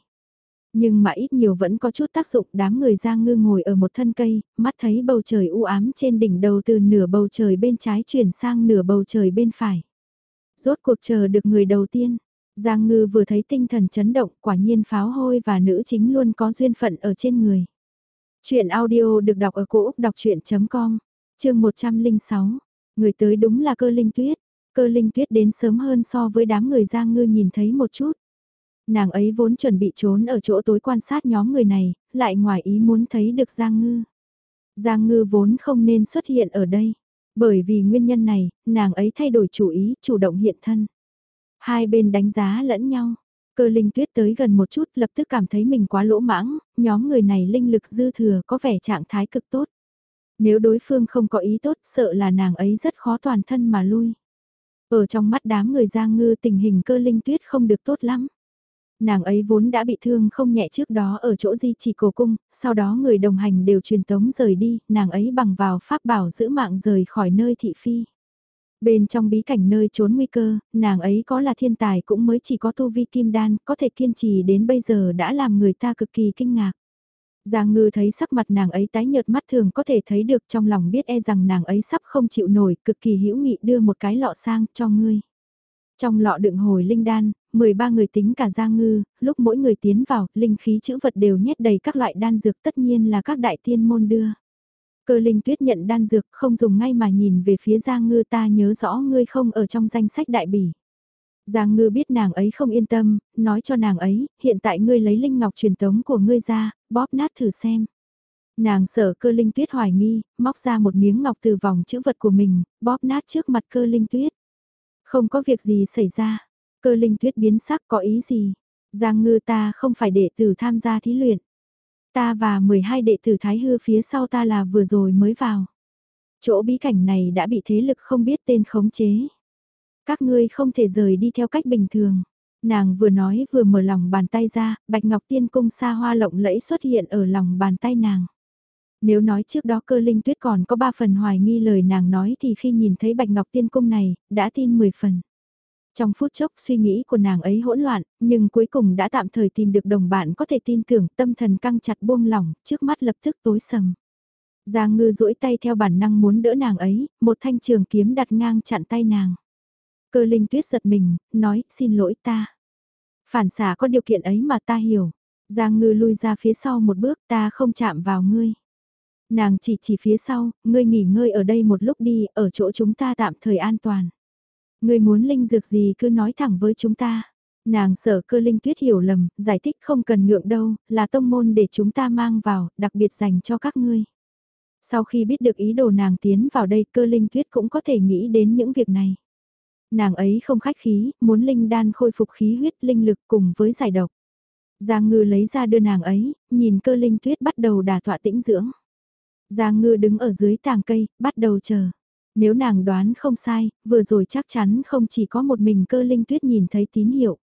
Nhưng mà ít nhiều vẫn có chút tác dụng đám người Giang Ngư ngồi ở một thân cây, mắt thấy bầu trời u ám trên đỉnh đầu từ nửa bầu trời bên trái chuyển sang nửa bầu trời bên phải. Rốt cuộc chờ được người đầu tiên, Giang Ngư vừa thấy tinh thần chấn động quả nhiên pháo hôi và nữ chính luôn có duyên phận ở trên người. Chuyện audio được đọc ở cổ Úc đọc chuyện.com, chương 106, người tới đúng là cơ linh tuyết, cơ linh tuyết đến sớm hơn so với đám người Giang Ngư nhìn thấy một chút. Nàng ấy vốn chuẩn bị trốn ở chỗ tối quan sát nhóm người này, lại ngoài ý muốn thấy được Giang Ngư. Giang Ngư vốn không nên xuất hiện ở đây. Bởi vì nguyên nhân này, nàng ấy thay đổi chủ ý, chủ động hiện thân. Hai bên đánh giá lẫn nhau. Cơ linh tuyết tới gần một chút lập tức cảm thấy mình quá lỗ mãng, nhóm người này linh lực dư thừa có vẻ trạng thái cực tốt. Nếu đối phương không có ý tốt sợ là nàng ấy rất khó toàn thân mà lui. Ở trong mắt đám người giang ngư tình hình cơ linh tuyết không được tốt lắm nàng ấy vốn đã bị thương không nhẹ trước đó ở chỗ di chỉ cổ cung, sau đó người đồng hành đều truyền tống rời đi, nàng ấy bằng vào pháp bảo giữ mạng rời khỏi nơi thị phi. Bên trong bí cảnh nơi trốn nguy cơ, nàng ấy có là thiên tài cũng mới chỉ có tu vi kim đan, có thể kiên trì đến bây giờ đã làm người ta cực kỳ kinh ngạc. Giang ngư thấy sắc mặt nàng ấy tái nhợt mắt thường có thể thấy được trong lòng biết e rằng nàng ấy sắp không chịu nổi, cực kỳ hữu nghị đưa một cái lọ sang cho ngươi. Trong lọ đựng hồi linh đan, 13 người tính cả Giang Ngư, lúc mỗi người tiến vào, linh khí chữ vật đều nhét đầy các loại đan dược tất nhiên là các đại tiên môn đưa. Cơ linh tuyết nhận đan dược không dùng ngay mà nhìn về phía Giang Ngư ta nhớ rõ ngươi không ở trong danh sách đại bỉ. Giang Ngư biết nàng ấy không yên tâm, nói cho nàng ấy, hiện tại ngươi lấy linh ngọc truyền tống của ngươi ra, bóp nát thử xem. Nàng sở cơ linh tuyết hoài nghi, móc ra một miếng ngọc từ vòng chữ vật của mình, bóp nát trước mặt cơ linh tuyết. Không có việc gì xảy ra, cơ linh tuyết biến sắc có ý gì. Giang ngư ta không phải đệ tử tham gia thí luyện. Ta và 12 đệ tử Thái Hư phía sau ta là vừa rồi mới vào. Chỗ bí cảnh này đã bị thế lực không biết tên khống chế. Các ngươi không thể rời đi theo cách bình thường. Nàng vừa nói vừa mở lòng bàn tay ra, bạch ngọc tiên cung xa hoa lộng lẫy xuất hiện ở lòng bàn tay nàng. Nếu nói trước đó cơ linh tuyết còn có ba phần hoài nghi lời nàng nói thì khi nhìn thấy bạch ngọc tiên cung này, đã tin 10 phần. Trong phút chốc suy nghĩ của nàng ấy hỗn loạn, nhưng cuối cùng đã tạm thời tìm được đồng bạn có thể tin tưởng tâm thần căng chặt buông lỏng, trước mắt lập tức tối sầm. Giang ngư duỗi tay theo bản năng muốn đỡ nàng ấy, một thanh trường kiếm đặt ngang chặn tay nàng. Cơ linh tuyết giật mình, nói, xin lỗi ta. Phản xả có điều kiện ấy mà ta hiểu. Giang ngư lui ra phía sau một bước ta không chạm vào ngươi. Nàng chỉ chỉ phía sau, ngươi nghỉ ngơi ở đây một lúc đi, ở chỗ chúng ta tạm thời an toàn. Ngươi muốn linh dược gì cứ nói thẳng với chúng ta. Nàng sợ cơ linh tuyết hiểu lầm, giải thích không cần ngượng đâu, là tông môn để chúng ta mang vào, đặc biệt dành cho các ngươi. Sau khi biết được ý đồ nàng tiến vào đây cơ linh tuyết cũng có thể nghĩ đến những việc này. Nàng ấy không khách khí, muốn linh đan khôi phục khí huyết linh lực cùng với giải độc. Giang ngư lấy ra đưa nàng ấy, nhìn cơ linh tuyết bắt đầu đà tọa tĩnh dưỡng. Giang ngư đứng ở dưới tàng cây, bắt đầu chờ. Nếu nàng đoán không sai, vừa rồi chắc chắn không chỉ có một mình cơ linh tuyết nhìn thấy tín hiệu.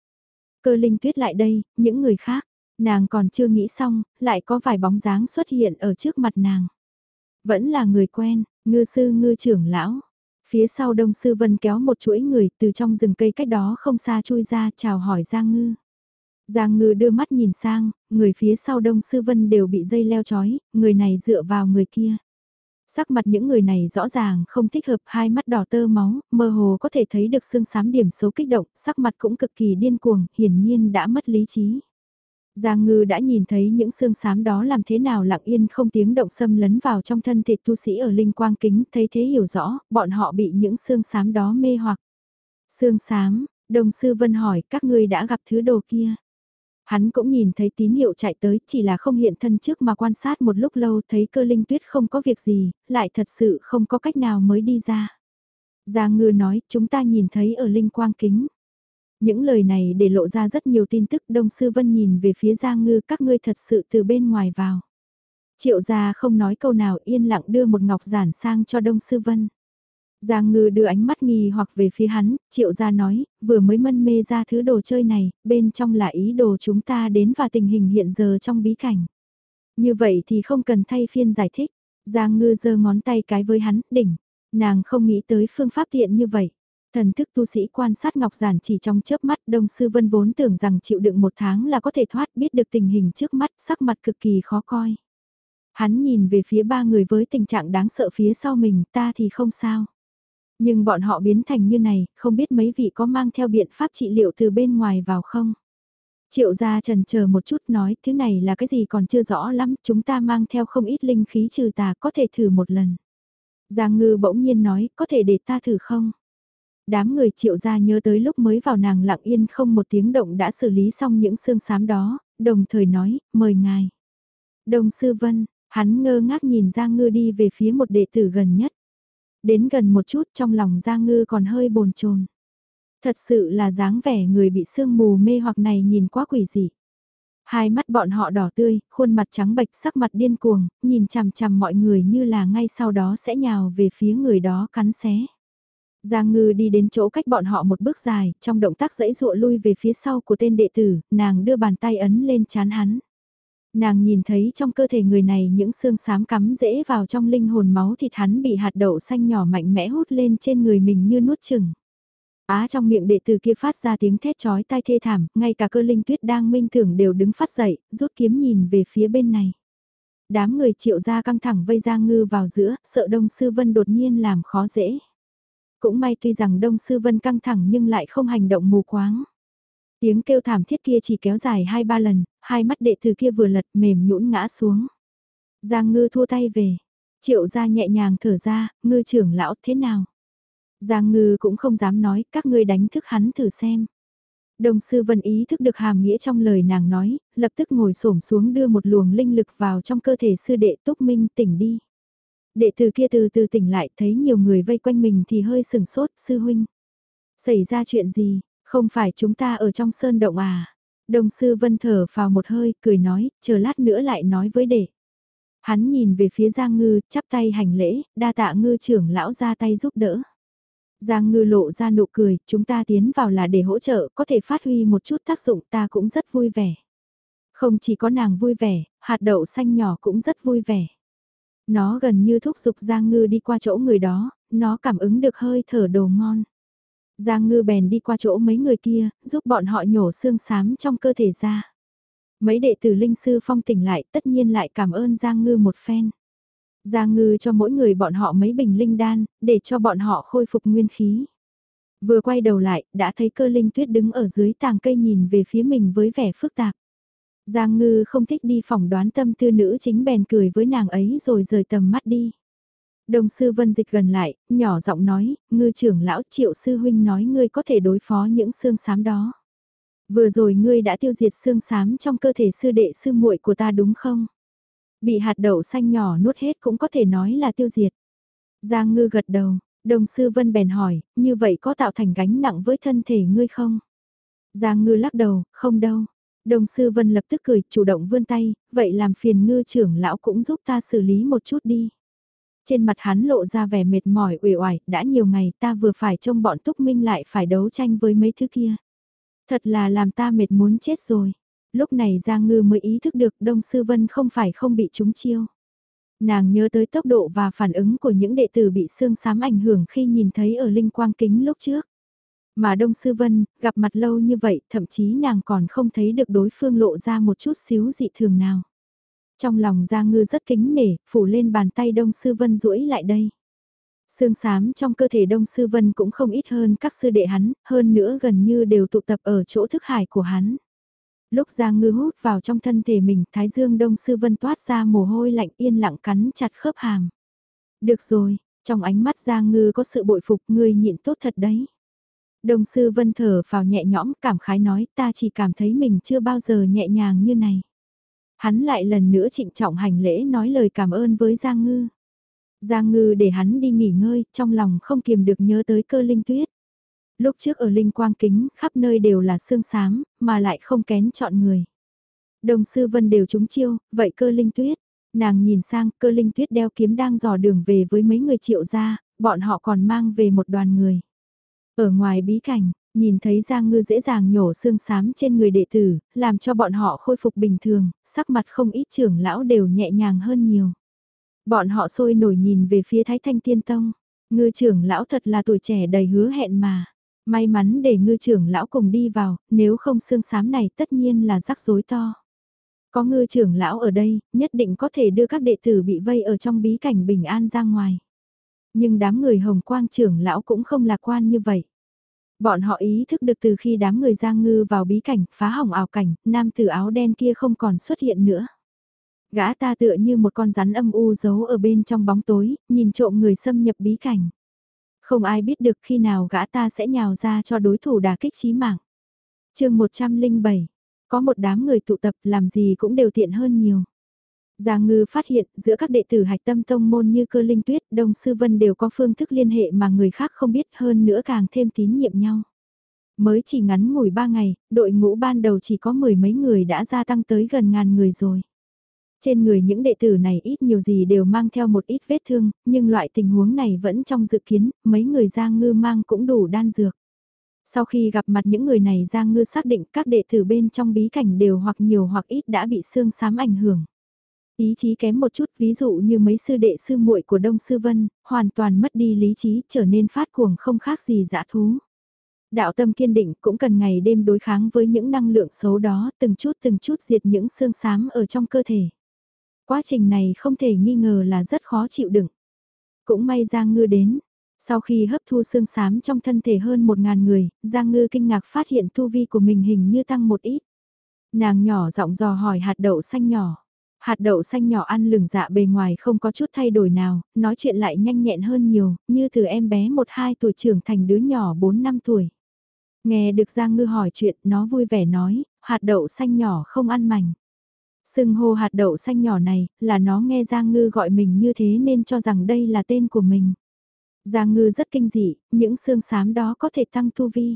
Cơ linh tuyết lại đây, những người khác, nàng còn chưa nghĩ xong, lại có vài bóng dáng xuất hiện ở trước mặt nàng. Vẫn là người quen, ngư sư ngư trưởng lão. Phía sau đông sư vân kéo một chuỗi người từ trong rừng cây cách đó không xa chui ra chào hỏi Giang ngư. Giang ngư đưa mắt nhìn sang, người phía sau đông sư vân đều bị dây leo chói, người này dựa vào người kia. Sắc mặt những người này rõ ràng không thích hợp, hai mắt đỏ tơ máu, mơ hồ có thể thấy được xương xám điểm số kích động, sắc mặt cũng cực kỳ điên cuồng, hiển nhiên đã mất lý trí. Giang ngư đã nhìn thấy những xương xám đó làm thế nào lặng yên không tiếng động xâm lấn vào trong thân thịt tu sĩ ở linh quang kính, thấy thế hiểu rõ, bọn họ bị những xương xám đó mê hoặc. Xương xám, đồng sư vân hỏi các ngươi đã gặp thứ đồ kia. Hắn cũng nhìn thấy tín hiệu chạy tới, chỉ là không hiện thân trước mà quan sát một lúc lâu thấy cơ linh tuyết không có việc gì, lại thật sự không có cách nào mới đi ra. Giang ngư nói, chúng ta nhìn thấy ở linh quang kính. Những lời này để lộ ra rất nhiều tin tức Đông Sư Vân nhìn về phía Giang Ngư các ngươi thật sự từ bên ngoài vào. Triệu gia không nói câu nào yên lặng đưa một ngọc giản sang cho Đông Sư Vân. Giang ngư đưa ánh mắt nghi hoặc về phía hắn, triệu gia nói, vừa mới mân mê ra thứ đồ chơi này, bên trong là ý đồ chúng ta đến và tình hình hiện giờ trong bí cảnh. Như vậy thì không cần thay phiên giải thích. Giang ngư giơ ngón tay cái với hắn, đỉnh. Nàng không nghĩ tới phương pháp tiện như vậy. Thần thức tu sĩ quan sát Ngọc Giản chỉ trong chớp mắt Đông Sư Vân vốn tưởng rằng chịu đựng một tháng là có thể thoát biết được tình hình trước mắt sắc mặt cực kỳ khó coi. Hắn nhìn về phía ba người với tình trạng đáng sợ phía sau mình ta thì không sao. Nhưng bọn họ biến thành như này, không biết mấy vị có mang theo biện pháp trị liệu từ bên ngoài vào không? Triệu gia trần chờ một chút nói, thứ này là cái gì còn chưa rõ lắm, chúng ta mang theo không ít linh khí trừ tà, có thể thử một lần. Giang ngư bỗng nhiên nói, có thể để ta thử không? Đám người triệu gia nhớ tới lúc mới vào nàng lặng yên không một tiếng động đã xử lý xong những xương xám đó, đồng thời nói, mời ngài. Đồng sư vân, hắn ngơ ngác nhìn Giang ngư đi về phía một đệ tử gần nhất. Đến gần một chút trong lòng Giang Ngư còn hơi bồn chồn. Thật sự là dáng vẻ người bị sương mù mê hoặc này nhìn quá quỷ dị. Hai mắt bọn họ đỏ tươi, khuôn mặt trắng bệch sắc mặt điên cuồng, nhìn chằm chằm mọi người như là ngay sau đó sẽ nhào về phía người đó cắn xé. Giang ngư đi đến chỗ cách bọn họ một bước dài, trong động tác dãy dụa lui về phía sau của tên đệ tử, nàng đưa bàn tay ấn lên chán hắn. Nàng nhìn thấy trong cơ thể người này những xương xám cắm dễ vào trong linh hồn máu thịt hắn bị hạt đậu xanh nhỏ mạnh mẽ hút lên trên người mình như nuốt chừng. Á trong miệng đệ tử kia phát ra tiếng thét chói tai thê thảm, ngay cả cơ linh tuyết đang minh tưởng đều đứng phát dậy, rút kiếm nhìn về phía bên này. Đám người triệu ra căng thẳng vây Giang Ngư vào giữa, sợ Đông Sư Vân đột nhiên làm khó dễ. Cũng may tuy rằng Đông Sư Vân căng thẳng nhưng lại không hành động mù quáng. Tiếng kêu thảm thiết kia chỉ kéo dài hai ba lần, hai mắt đệ tử kia vừa lật mềm nhũn ngã xuống. Giang ngư thua tay về. Triệu gia nhẹ nhàng thở ra, ngư trưởng lão thế nào? Giang ngư cũng không dám nói, các ngươi đánh thức hắn thử xem. Đồng sư vân ý thức được hàm nghĩa trong lời nàng nói, lập tức ngồi xổm xuống đưa một luồng linh lực vào trong cơ thể sư đệ túc minh tỉnh đi. Đệ tử kia từ từ tỉnh lại thấy nhiều người vây quanh mình thì hơi sừng sốt, sư huynh. Xảy ra chuyện gì, không phải chúng ta ở trong sơn động à? Đồng sư vân thở vào một hơi, cười nói, chờ lát nữa lại nói với đệ. Hắn nhìn về phía Giang Ngư, chắp tay hành lễ, đa tạ ngư trưởng lão ra tay giúp đỡ. Giang ngư lộ ra nụ cười, chúng ta tiến vào là để hỗ trợ, có thể phát huy một chút tác dụng ta cũng rất vui vẻ. Không chỉ có nàng vui vẻ, hạt đậu xanh nhỏ cũng rất vui vẻ. Nó gần như thúc giục Giang ngư đi qua chỗ người đó, nó cảm ứng được hơi thở đồ ngon. Giang ngư bèn đi qua chỗ mấy người kia, giúp bọn họ nhổ xương xám trong cơ thể ra. Mấy đệ tử linh sư phong tỉnh lại tất nhiên lại cảm ơn Giang ngư một phen. Giang ngư cho mỗi người bọn họ mấy bình linh đan, để cho bọn họ khôi phục nguyên khí. Vừa quay đầu lại, đã thấy cơ linh tuyết đứng ở dưới tàng cây nhìn về phía mình với vẻ phức tạp. Giang ngư không thích đi phỏng đoán tâm tư nữ chính bèn cười với nàng ấy rồi rời tầm mắt đi. Đồng sư vân dịch gần lại, nhỏ giọng nói, ngư trưởng lão triệu sư huynh nói ngươi có thể đối phó những xương xám đó. Vừa rồi ngươi đã tiêu diệt xương xám trong cơ thể sư đệ sư muội của ta đúng không? Bị hạt đậu xanh nhỏ nuốt hết cũng có thể nói là tiêu diệt. Giang ngư gật đầu, đồng sư vân bèn hỏi, như vậy có tạo thành gánh nặng với thân thể ngươi không? Giang ngư lắc đầu, không đâu. Đồng sư vân lập tức cười, chủ động vươn tay, vậy làm phiền ngư trưởng lão cũng giúp ta xử lý một chút đi. Trên mặt hắn lộ ra vẻ mệt mỏi uể oải, đã nhiều ngày ta vừa phải trông bọn Túc Minh lại phải đấu tranh với mấy thứ kia. Thật là làm ta mệt muốn chết rồi. Lúc này Giang Ngư mới ý thức được Đông Sư Vân không phải không bị trúng chiêu. Nàng nhớ tới tốc độ và phản ứng của những đệ tử bị xương xám ảnh hưởng khi nhìn thấy ở linh quang kính lúc trước. Mà Đông Sư Vân, gặp mặt lâu như vậy, thậm chí nàng còn không thấy được đối phương lộ ra một chút xíu dị thường nào. Trong lòng Giang Ngư rất kính nể, phủ lên bàn tay Đông Sư Vân duỗi lại đây. Sương sám trong cơ thể Đông Sư Vân cũng không ít hơn các sư đệ hắn, hơn nữa gần như đều tụ tập ở chỗ thức hải của hắn. Lúc Giang Ngư hút vào trong thân thể mình, Thái Dương Đông Sư Vân toát ra mồ hôi lạnh yên lặng cắn chặt khớp hàm. Được rồi, trong ánh mắt Giang Ngư có sự bội phục ngươi nhịn tốt thật đấy. Đông Sư Vân thở vào nhẹ nhõm cảm khái nói ta chỉ cảm thấy mình chưa bao giờ nhẹ nhàng như này. Hắn lại lần nữa trịnh trọng hành lễ nói lời cảm ơn với Giang Ngư. Giang Ngư để hắn đi nghỉ ngơi, trong lòng không kiềm được nhớ tới cơ linh tuyết. Lúc trước ở linh quang kính, khắp nơi đều là sương sám, mà lại không kén chọn người. Đồng sư vân đều trúng chiêu, vậy cơ linh tuyết. Nàng nhìn sang, cơ linh tuyết đeo kiếm đang dò đường về với mấy người triệu gia, bọn họ còn mang về một đoàn người. Ở ngoài bí cảnh, nhìn thấy Giang Ngư dễ dàng nhổ xương sám trên người đệ tử, làm cho bọn họ khôi phục bình thường, sắc mặt không ít trưởng lão đều nhẹ nhàng hơn nhiều. Bọn họ sôi nổi nhìn về phía Thái Thanh Tiên Tông, ngư trưởng lão thật là tuổi trẻ đầy hứa hẹn mà. May mắn để ngư trưởng lão cùng đi vào, nếu không xương sám này tất nhiên là rắc rối to. Có ngư trưởng lão ở đây, nhất định có thể đưa các đệ tử bị vây ở trong bí cảnh bình an ra ngoài. Nhưng đám người hồng quang trưởng lão cũng không lạc quan như vậy. Bọn họ ý thức được từ khi đám người giang ngư vào bí cảnh, phá hỏng ảo cảnh, nam tử áo đen kia không còn xuất hiện nữa. Gã ta tựa như một con rắn âm u giấu ở bên trong bóng tối, nhìn trộm người xâm nhập bí cảnh. Không ai biết được khi nào gã ta sẽ nhào ra cho đối thủ đả kích chí mạng. chương 107, có một đám người tụ tập làm gì cũng đều tiện hơn nhiều. Giang Ngư phát hiện giữa các đệ tử hạch tâm tông môn như cơ linh tuyết, đông sư vân đều có phương thức liên hệ mà người khác không biết hơn nữa càng thêm tín nhiệm nhau. Mới chỉ ngắn ngủi ba ngày, đội ngũ ban đầu chỉ có mười mấy người đã gia tăng tới gần ngàn người rồi. Trên người những đệ tử này ít nhiều gì đều mang theo một ít vết thương, nhưng loại tình huống này vẫn trong dự kiến, mấy người Giang Ngư mang cũng đủ đan dược. Sau khi gặp mặt những người này Giang Ngư xác định các đệ tử bên trong bí cảnh đều hoặc nhiều hoặc ít đã bị xương xám ảnh hưởng. Ý chí kém một chút ví dụ như mấy sư đệ sư muội của Đông Sư Vân, hoàn toàn mất đi lý trí trở nên phát cuồng không khác gì dã thú. Đạo tâm kiên định cũng cần ngày đêm đối kháng với những năng lượng xấu đó từng chút từng chút diệt những xương xám ở trong cơ thể. Quá trình này không thể nghi ngờ là rất khó chịu đựng. Cũng may Giang Ngư đến. Sau khi hấp thu xương xám trong thân thể hơn một ngàn người, Giang Ngư kinh ngạc phát hiện tu vi của mình hình như tăng một ít. Nàng nhỏ giọng dò hỏi hạt đậu xanh nhỏ. Hạt đậu xanh nhỏ ăn lửng dạ bề ngoài không có chút thay đổi nào, nói chuyện lại nhanh nhẹn hơn nhiều, như từ em bé 1-2 tuổi trưởng thành đứa nhỏ 4-5 tuổi. Nghe được Giang Ngư hỏi chuyện, nó vui vẻ nói, hạt đậu xanh nhỏ không ăn mảnh. Sưng hô hạt đậu xanh nhỏ này, là nó nghe Giang Ngư gọi mình như thế nên cho rằng đây là tên của mình. Giang Ngư rất kinh dị, những xương xám đó có thể tăng tu vi.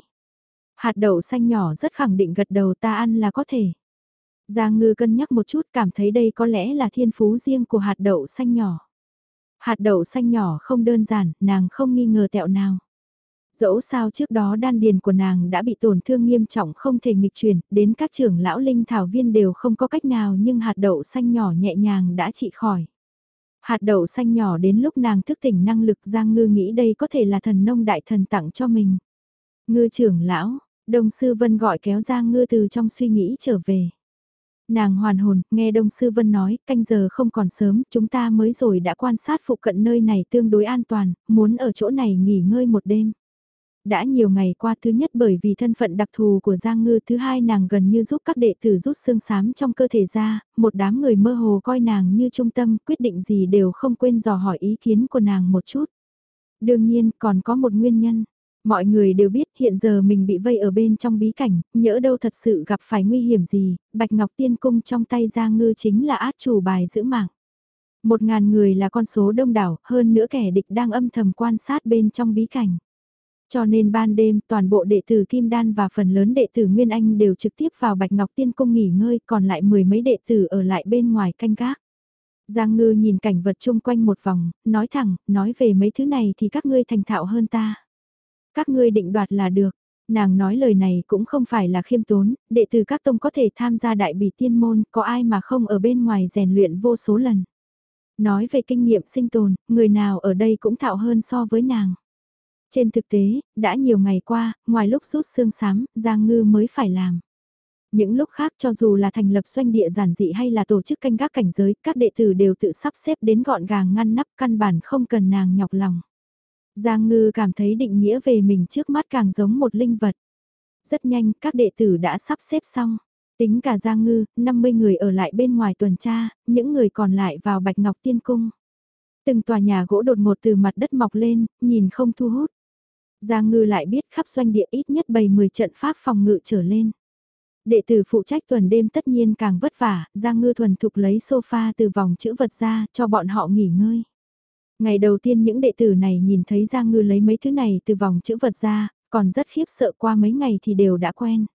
Hạt đậu xanh nhỏ rất khẳng định gật đầu ta ăn là có thể. Giang Ngư cân nhắc một chút cảm thấy đây có lẽ là thiên phú riêng của hạt đậu xanh nhỏ. Hạt đậu xanh nhỏ không đơn giản, nàng không nghi ngờ tẹo nào. Dẫu sao trước đó đan điền của nàng đã bị tổn thương nghiêm trọng không thể nghịch chuyển, đến các trưởng lão linh thảo viên đều không có cách nào nhưng hạt đậu xanh nhỏ nhẹ nhàng đã trị khỏi. Hạt đậu xanh nhỏ đến lúc nàng thức tỉnh năng lực Giang Ngư nghĩ đây có thể là thần nông đại thần tặng cho mình. Ngư trưởng lão, Đông Sư Vân gọi kéo Giang Ngư từ trong suy nghĩ trở về. Nàng hoàn hồn, nghe Đông Sư Vân nói, canh giờ không còn sớm, chúng ta mới rồi đã quan sát phụ cận nơi này tương đối an toàn, muốn ở chỗ này nghỉ ngơi một đêm. Đã nhiều ngày qua thứ nhất bởi vì thân phận đặc thù của Giang Ngư thứ hai nàng gần như giúp các đệ tử rút xương xám trong cơ thể ra, một đám người mơ hồ coi nàng như trung tâm quyết định gì đều không quên dò hỏi ý kiến của nàng một chút. Đương nhiên còn có một nguyên nhân. Mọi người đều biết hiện giờ mình bị vây ở bên trong bí cảnh, nhỡ đâu thật sự gặp phải nguy hiểm gì, Bạch Ngọc Tiên Cung trong tay Giang Ngư chính là át chủ bài giữ mạng. Một ngàn người là con số đông đảo, hơn nữa kẻ địch đang âm thầm quan sát bên trong bí cảnh. Cho nên ban đêm toàn bộ đệ tử Kim Đan và phần lớn đệ tử Nguyên Anh đều trực tiếp vào Bạch Ngọc Tiên Cung nghỉ ngơi còn lại mười mấy đệ tử ở lại bên ngoài canh gác. Giang Ngư nhìn cảnh vật chung quanh một vòng, nói thẳng, nói về mấy thứ này thì các ngươi thành thạo hơn ta. Các ngươi định đoạt là được. Nàng nói lời này cũng không phải là khiêm tốn, đệ tử các tông có thể tham gia đại bỉ tiên môn, có ai mà không ở bên ngoài rèn luyện vô số lần. Nói về kinh nghiệm sinh tồn, người nào ở đây cũng thạo hơn so với nàng. Trên thực tế, đã nhiều ngày qua, ngoài lúc rút xương sám, Giang Ngư mới phải làm. Những lúc khác cho dù là thành lập doanh địa giản dị hay là tổ chức canh gác cảnh giới, các đệ tử đều tự sắp xếp đến gọn gàng ngăn nắp căn bản không cần nàng nhọc lòng. Giang Ngư cảm thấy định nghĩa về mình trước mắt càng giống một linh vật. Rất nhanh, các đệ tử đã sắp xếp xong. Tính cả Giang Ngư, 50 người ở lại bên ngoài tuần tra, những người còn lại vào Bạch Ngọc Tiên Cung. Từng tòa nhà gỗ đột ngột từ mặt đất mọc lên, nhìn không thu hút. Giang Ngư lại biết khắp doanh địa ít nhất bày 10 trận pháp phòng ngự trở lên. Đệ tử phụ trách tuần đêm tất nhiên càng vất vả, Giang Ngư thuần thục lấy sofa từ vòng chữ vật ra cho bọn họ nghỉ ngơi. Ngày đầu tiên những đệ tử này nhìn thấy Giang Ngư lấy mấy thứ này từ vòng chữ vật ra, còn rất khiếp sợ qua mấy ngày thì đều đã quen.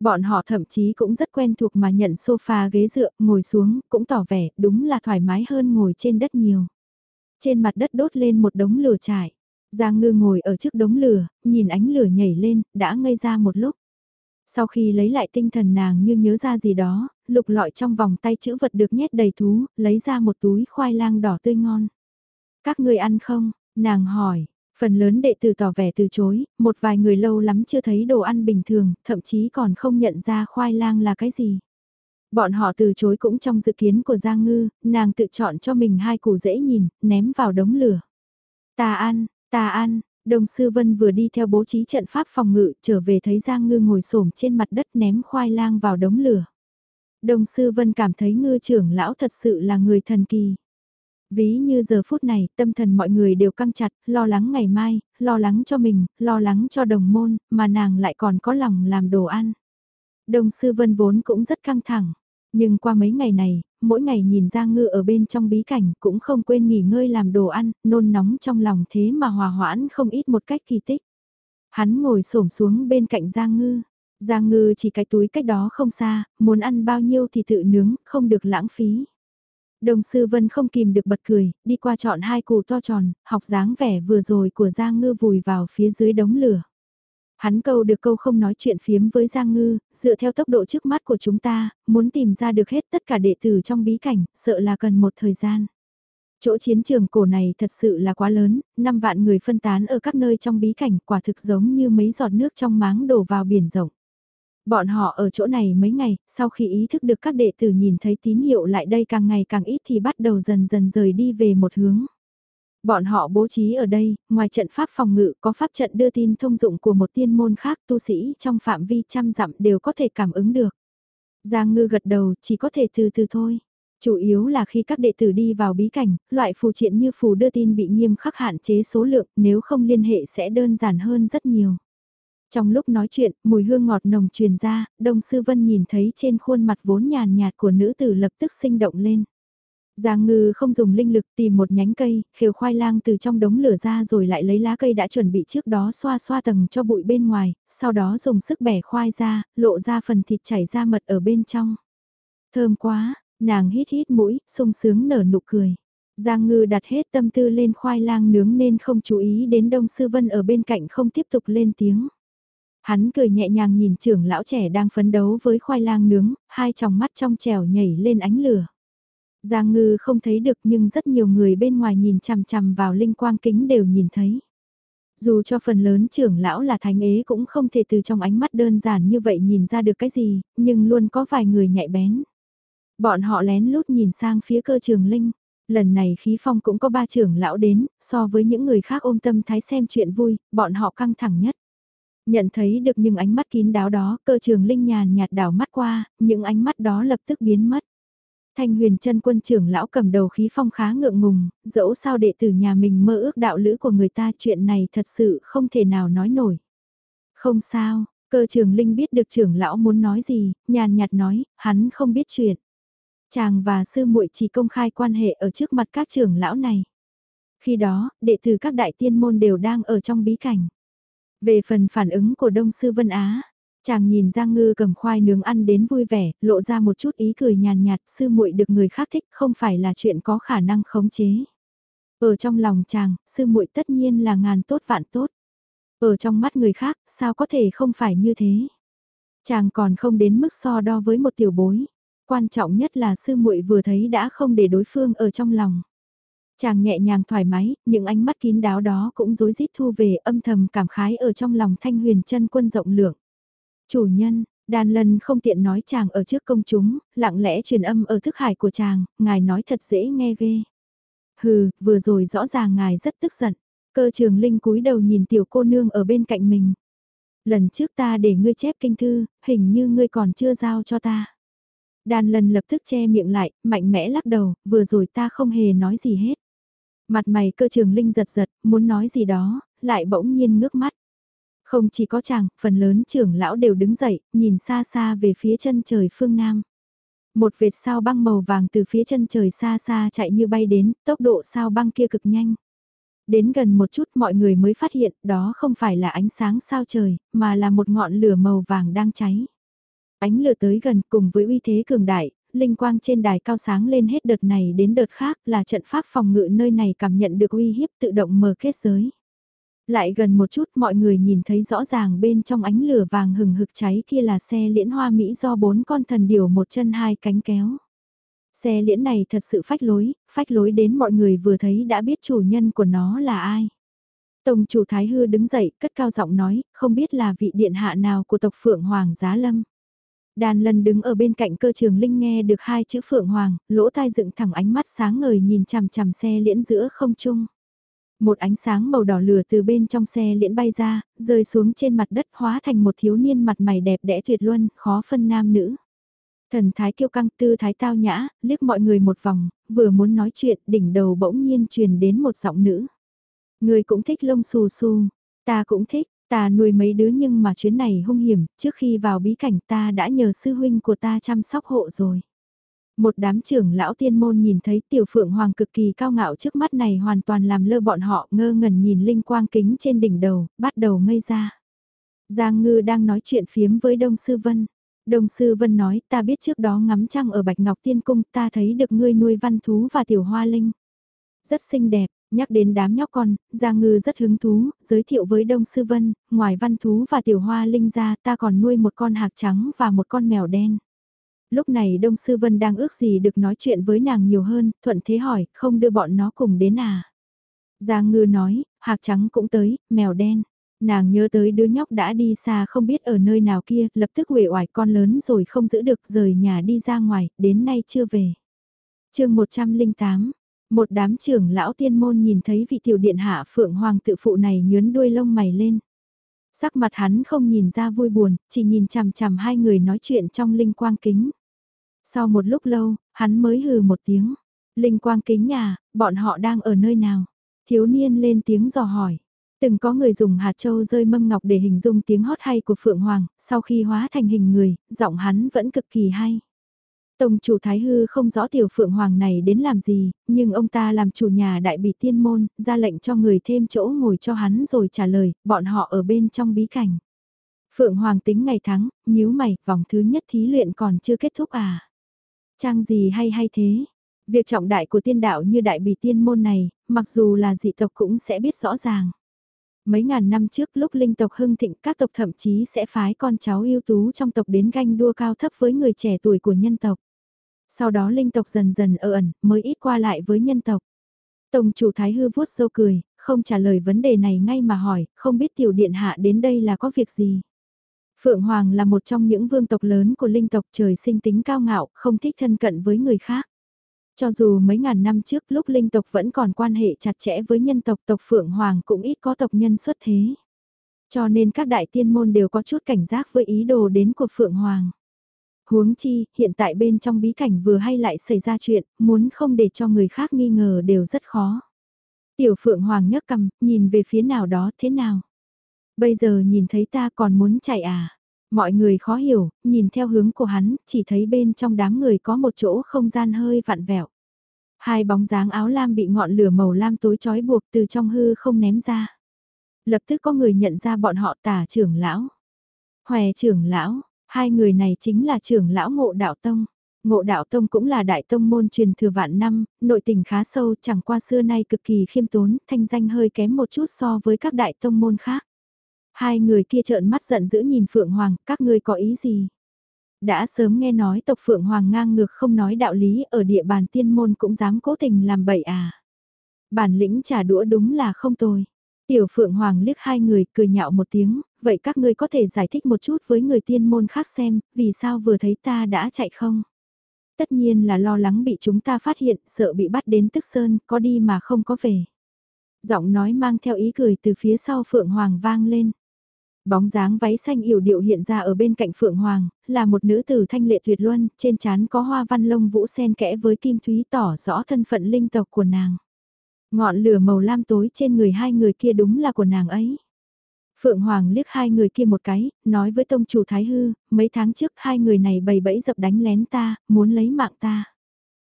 Bọn họ thậm chí cũng rất quen thuộc mà nhận sofa ghế dựa, ngồi xuống, cũng tỏ vẻ đúng là thoải mái hơn ngồi trên đất nhiều. Trên mặt đất đốt lên một đống lửa trải. Giang ngư ngồi ở trước đống lửa, nhìn ánh lửa nhảy lên, đã ngây ra một lúc. Sau khi lấy lại tinh thần nàng như nhớ ra gì đó, lục lọi trong vòng tay chữ vật được nhét đầy thú, lấy ra một túi khoai lang đỏ tươi ngon. Các ngươi ăn không? Nàng hỏi, phần lớn đệ tử tỏ vẻ từ chối, một vài người lâu lắm chưa thấy đồ ăn bình thường, thậm chí còn không nhận ra khoai lang là cái gì. Bọn họ từ chối cũng trong dự kiến của Giang Ngư, nàng tự chọn cho mình hai củ dễ nhìn, ném vào đống lửa. Ta ăn, Ta ăn, Đồng Sư Vân vừa đi theo bố trí trận pháp phòng ngự trở về thấy Giang Ngư ngồi xổm trên mặt đất ném khoai lang vào đống lửa. Đồng Sư Vân cảm thấy ngư trưởng lão thật sự là người thần kỳ. Ví như giờ phút này, tâm thần mọi người đều căng chặt, lo lắng ngày mai, lo lắng cho mình, lo lắng cho đồng môn, mà nàng lại còn có lòng làm đồ ăn. Đồng Sư Vân vốn cũng rất căng thẳng. Nhưng qua mấy ngày này, mỗi ngày nhìn Giang Ngư ở bên trong bí cảnh cũng không quên nghỉ ngơi làm đồ ăn, nôn nóng trong lòng thế mà hòa hoãn không ít một cách kỳ tích. Hắn ngồi xổm xuống bên cạnh Giang Ngư. Giang Ngư chỉ cái túi cách đó không xa, muốn ăn bao nhiêu thì tự nướng, không được lãng phí. Đồng sư Vân không kìm được bật cười, đi qua chọn hai củ to tròn, học dáng vẻ vừa rồi của Giang Ngư vùi vào phía dưới đống lửa. Hắn câu được câu không nói chuyện phiếm với Giang Ngư, dựa theo tốc độ trước mắt của chúng ta, muốn tìm ra được hết tất cả đệ tử trong bí cảnh, sợ là cần một thời gian. Chỗ chiến trường cổ này thật sự là quá lớn, 5 vạn người phân tán ở các nơi trong bí cảnh quả thực giống như mấy giọt nước trong máng đổ vào biển rộng. Bọn họ ở chỗ này mấy ngày, sau khi ý thức được các đệ tử nhìn thấy tín hiệu lại đây càng ngày càng ít thì bắt đầu dần dần rời đi về một hướng. Bọn họ bố trí ở đây, ngoài trận pháp phòng ngự có pháp trận đưa tin thông dụng của một tiên môn khác tu sĩ trong phạm vi trăm dặm đều có thể cảm ứng được. Giang ngư gật đầu chỉ có thể từ từ thôi. Chủ yếu là khi các đệ tử đi vào bí cảnh, loại phù triện như phù đưa tin bị nghiêm khắc hạn chế số lượng nếu không liên hệ sẽ đơn giản hơn rất nhiều. Trong lúc nói chuyện, mùi hương ngọt nồng truyền ra, Đông Sư Vân nhìn thấy trên khuôn mặt vốn nhàn nhạt của nữ tử lập tức sinh động lên. Giang ngư không dùng linh lực tìm một nhánh cây, khều khoai lang từ trong đống lửa ra rồi lại lấy lá cây đã chuẩn bị trước đó xoa xoa tầng cho bụi bên ngoài, sau đó dùng sức bẻ khoai ra, lộ ra phần thịt chảy ra mật ở bên trong. Thơm quá, nàng hít hít mũi, sung sướng nở nụ cười. Giang Ngư đặt hết tâm tư lên khoai lang nướng nên không chú ý đến Đông Sư Vân ở bên cạnh không tiếp tục lên tiếng. Hắn cười nhẹ nhàng nhìn trưởng lão trẻ đang phấn đấu với khoai lang nướng, hai tròng mắt trong trèo nhảy lên ánh lửa. Giang ngư không thấy được nhưng rất nhiều người bên ngoài nhìn chằm chằm vào linh quang kính đều nhìn thấy. Dù cho phần lớn trưởng lão là thánh ế cũng không thể từ trong ánh mắt đơn giản như vậy nhìn ra được cái gì, nhưng luôn có vài người nhạy bén. Bọn họ lén lút nhìn sang phía cơ trường linh. Lần này khí phong cũng có ba trưởng lão đến, so với những người khác ôm tâm thái xem chuyện vui, bọn họ căng thẳng nhất. Nhận thấy được những ánh mắt kín đáo đó, cơ trường linh nhàn nhạt đảo mắt qua, những ánh mắt đó lập tức biến mất. Thanh huyền chân quân trưởng lão cầm đầu khí phong khá ngượng ngùng, dẫu sao đệ tử nhà mình mơ ước đạo lữ của người ta chuyện này thật sự không thể nào nói nổi. Không sao, cơ trường linh biết được trưởng lão muốn nói gì, nhàn nhạt nói, hắn không biết chuyện. Chàng và sư muội chỉ công khai quan hệ ở trước mặt các trưởng lão này. Khi đó, đệ tử các đại tiên môn đều đang ở trong bí cảnh. Về phần phản ứng của Đông Sư Vân Á, chàng nhìn Giang Ngư cầm khoai nướng ăn đến vui vẻ, lộ ra một chút ý cười nhàn nhạt, sư muội được người khác thích không phải là chuyện có khả năng khống chế. Ở trong lòng chàng, sư muội tất nhiên là ngàn tốt vạn tốt. Ở trong mắt người khác, sao có thể không phải như thế? Chàng còn không đến mức so đo với một tiểu bối. Quan trọng nhất là sư muội vừa thấy đã không để đối phương ở trong lòng. Chàng nhẹ nhàng thoải mái, những ánh mắt kín đáo đó cũng rối rít thu về âm thầm cảm khái ở trong lòng thanh huyền chân quân rộng lượng. Chủ nhân, đàn lần không tiện nói chàng ở trước công chúng, lặng lẽ truyền âm ở thức hải của chàng, ngài nói thật dễ nghe ghê. Hừ, vừa rồi rõ ràng ngài rất tức giận. Cơ trường linh cúi đầu nhìn tiểu cô nương ở bên cạnh mình. Lần trước ta để ngươi chép kinh thư, hình như ngươi còn chưa giao cho ta. Đàn lần lập tức che miệng lại, mạnh mẽ lắc đầu, vừa rồi ta không hề nói gì hết. Mặt mày cơ trường linh giật giật, muốn nói gì đó, lại bỗng nhiên ngước mắt. Không chỉ có chàng, phần lớn trưởng lão đều đứng dậy, nhìn xa xa về phía chân trời phương Nam. Một vệt sao băng màu vàng từ phía chân trời xa xa chạy như bay đến, tốc độ sao băng kia cực nhanh. Đến gần một chút mọi người mới phát hiện đó không phải là ánh sáng sao trời, mà là một ngọn lửa màu vàng đang cháy. Ánh lửa tới gần cùng với uy thế cường đại, linh quang trên đài cao sáng lên hết đợt này đến đợt khác là trận pháp phòng ngự nơi này cảm nhận được uy hiếp tự động mở kết giới. Lại gần một chút mọi người nhìn thấy rõ ràng bên trong ánh lửa vàng hừng hực cháy kia là xe liễn hoa Mỹ do bốn con thần điểu một chân hai cánh kéo. Xe liễn này thật sự phách lối, phách lối đến mọi người vừa thấy đã biết chủ nhân của nó là ai. Tổng chủ Thái Hư đứng dậy, cất cao giọng nói, không biết là vị điện hạ nào của tộc Phượng Hoàng Giá Lâm. Đàn lần đứng ở bên cạnh cơ trường Linh nghe được hai chữ Phượng Hoàng, lỗ tai dựng thẳng ánh mắt sáng ngời nhìn chằm chằm xe liễn giữa không trung. Một ánh sáng màu đỏ lửa từ bên trong xe liễn bay ra, rơi xuống trên mặt đất hóa thành một thiếu niên mặt mày đẹp đẽ tuyệt luân, khó phân nam nữ. Thần thái kiêu căng tư thái tao nhã, liếc mọi người một vòng, vừa muốn nói chuyện đỉnh đầu bỗng nhiên truyền đến một giọng nữ. Người cũng thích lông xù xù, ta cũng thích, Ta nuôi mấy đứa nhưng mà chuyến này hung hiểm, trước khi vào bí cảnh ta đã nhờ sư huynh của ta chăm sóc hộ rồi. Một đám trưởng lão tiên môn nhìn thấy tiểu phượng hoàng cực kỳ cao ngạo trước mắt này hoàn toàn làm lơ bọn họ ngơ ngẩn nhìn linh quang kính trên đỉnh đầu, bắt đầu ngây ra. Giang ngư đang nói chuyện phiếm với Đông Sư Vân. Đông Sư Vân nói ta biết trước đó ngắm trăng ở Bạch Ngọc Tiên Cung ta thấy được ngươi nuôi văn thú và tiểu hoa linh. Rất xinh đẹp, Nhắc đến đám nhóc con, Giang Ngư rất hứng thú, giới thiệu với Đông Sư Vân, ngoài văn thú và tiểu hoa linh ra ta còn nuôi một con hạc trắng và một con mèo đen. Lúc này Đông Sư Vân đang ước gì được nói chuyện với nàng nhiều hơn, thuận thế hỏi, không đưa bọn nó cùng đến à? Giang Ngư nói, hạc trắng cũng tới, mèo đen. Nàng nhớ tới đứa nhóc đã đi xa không biết ở nơi nào kia, lập tức huệ oải con lớn rồi không giữ được rời nhà đi ra ngoài, đến nay chưa về. chương 108, một đám trưởng lão tiên môn nhìn thấy vị tiểu điện hạ phượng hoàng tự phụ này nhớn đuôi lông mày lên. Sắc mặt hắn không nhìn ra vui buồn, chỉ nhìn chằm chằm hai người nói chuyện trong linh quang kính. Sau một lúc lâu, hắn mới hừ một tiếng. Linh quang kính nhà bọn họ đang ở nơi nào? Thiếu niên lên tiếng dò hỏi. Từng có người dùng hạt châu rơi mâm ngọc để hình dung tiếng hót hay của Phượng Hoàng, sau khi hóa thành hình người, giọng hắn vẫn cực kỳ hay. Tông chủ Thái Hư không rõ tiểu phượng hoàng này đến làm gì, nhưng ông ta làm chủ nhà đại bị tiên môn, ra lệnh cho người thêm chỗ ngồi cho hắn rồi trả lời, bọn họ ở bên trong bí cảnh. Phượng Hoàng tính ngày tháng, nhíu mày, vòng thứ nhất thí luyện còn chưa kết thúc à? Trang gì hay hay thế? Việc trọng đại của tiên đạo như đại bị tiên môn này, mặc dù là dị tộc cũng sẽ biết rõ ràng. Mấy ngàn năm trước lúc linh tộc hưng thịnh các tộc thậm chí sẽ phái con cháu ưu tú trong tộc đến ganh đua cao thấp với người trẻ tuổi của nhân tộc. Sau đó linh tộc dần dần ở ẩn mới ít qua lại với nhân tộc. Tổng chủ Thái Hư vuốt râu cười, không trả lời vấn đề này ngay mà hỏi, không biết tiểu điện hạ đến đây là có việc gì. Phượng Hoàng là một trong những vương tộc lớn của linh tộc trời sinh tính cao ngạo, không thích thân cận với người khác. Cho dù mấy ngàn năm trước lúc linh tộc vẫn còn quan hệ chặt chẽ với nhân tộc tộc Phượng Hoàng cũng ít có tộc nhân xuất thế. Cho nên các đại tiên môn đều có chút cảnh giác với ý đồ đến của Phượng Hoàng. Huống chi, hiện tại bên trong bí cảnh vừa hay lại xảy ra chuyện, muốn không để cho người khác nghi ngờ đều rất khó. Tiểu Phượng Hoàng nhấc cầm, nhìn về phía nào đó thế nào. Bây giờ nhìn thấy ta còn muốn chạy à? Mọi người khó hiểu, nhìn theo hướng của hắn, chỉ thấy bên trong đám người có một chỗ không gian hơi vặn vẹo. Hai bóng dáng áo lam bị ngọn lửa màu lam tối trói buộc từ trong hư không ném ra. Lập tức có người nhận ra bọn họ tả trưởng lão. Hòe trưởng lão, hai người này chính là trưởng lão ngộ đạo tông. Ngộ đạo tông cũng là đại tông môn truyền thừa vạn năm, nội tình khá sâu chẳng qua xưa nay cực kỳ khiêm tốn, thanh danh hơi kém một chút so với các đại tông môn khác. Hai người kia trợn mắt giận dữ nhìn Phượng Hoàng, các ngươi có ý gì? Đã sớm nghe nói tộc Phượng Hoàng ngang ngược không nói đạo lý ở địa bàn tiên môn cũng dám cố tình làm bậy à. Bản lĩnh trả đũa đúng là không tồi. Tiểu Phượng Hoàng liếc hai người cười nhạo một tiếng, vậy các ngươi có thể giải thích một chút với người tiên môn khác xem, vì sao vừa thấy ta đã chạy không? Tất nhiên là lo lắng bị chúng ta phát hiện, sợ bị bắt đến tức sơn, có đi mà không có về. Giọng nói mang theo ý cười từ phía sau Phượng Hoàng vang lên. Bóng dáng váy xanh yểu điệu hiện ra ở bên cạnh Phượng Hoàng, là một nữ tử thanh lệ tuyệt luân, trên trán có hoa văn lông vũ sen kẽ với kim thúy tỏ rõ thân phận linh tộc của nàng. Ngọn lửa màu lam tối trên người hai người kia đúng là của nàng ấy. Phượng Hoàng liếc hai người kia một cái, nói với tông chủ Thái Hư, mấy tháng trước hai người này bày bẫy dập đánh lén ta, muốn lấy mạng ta.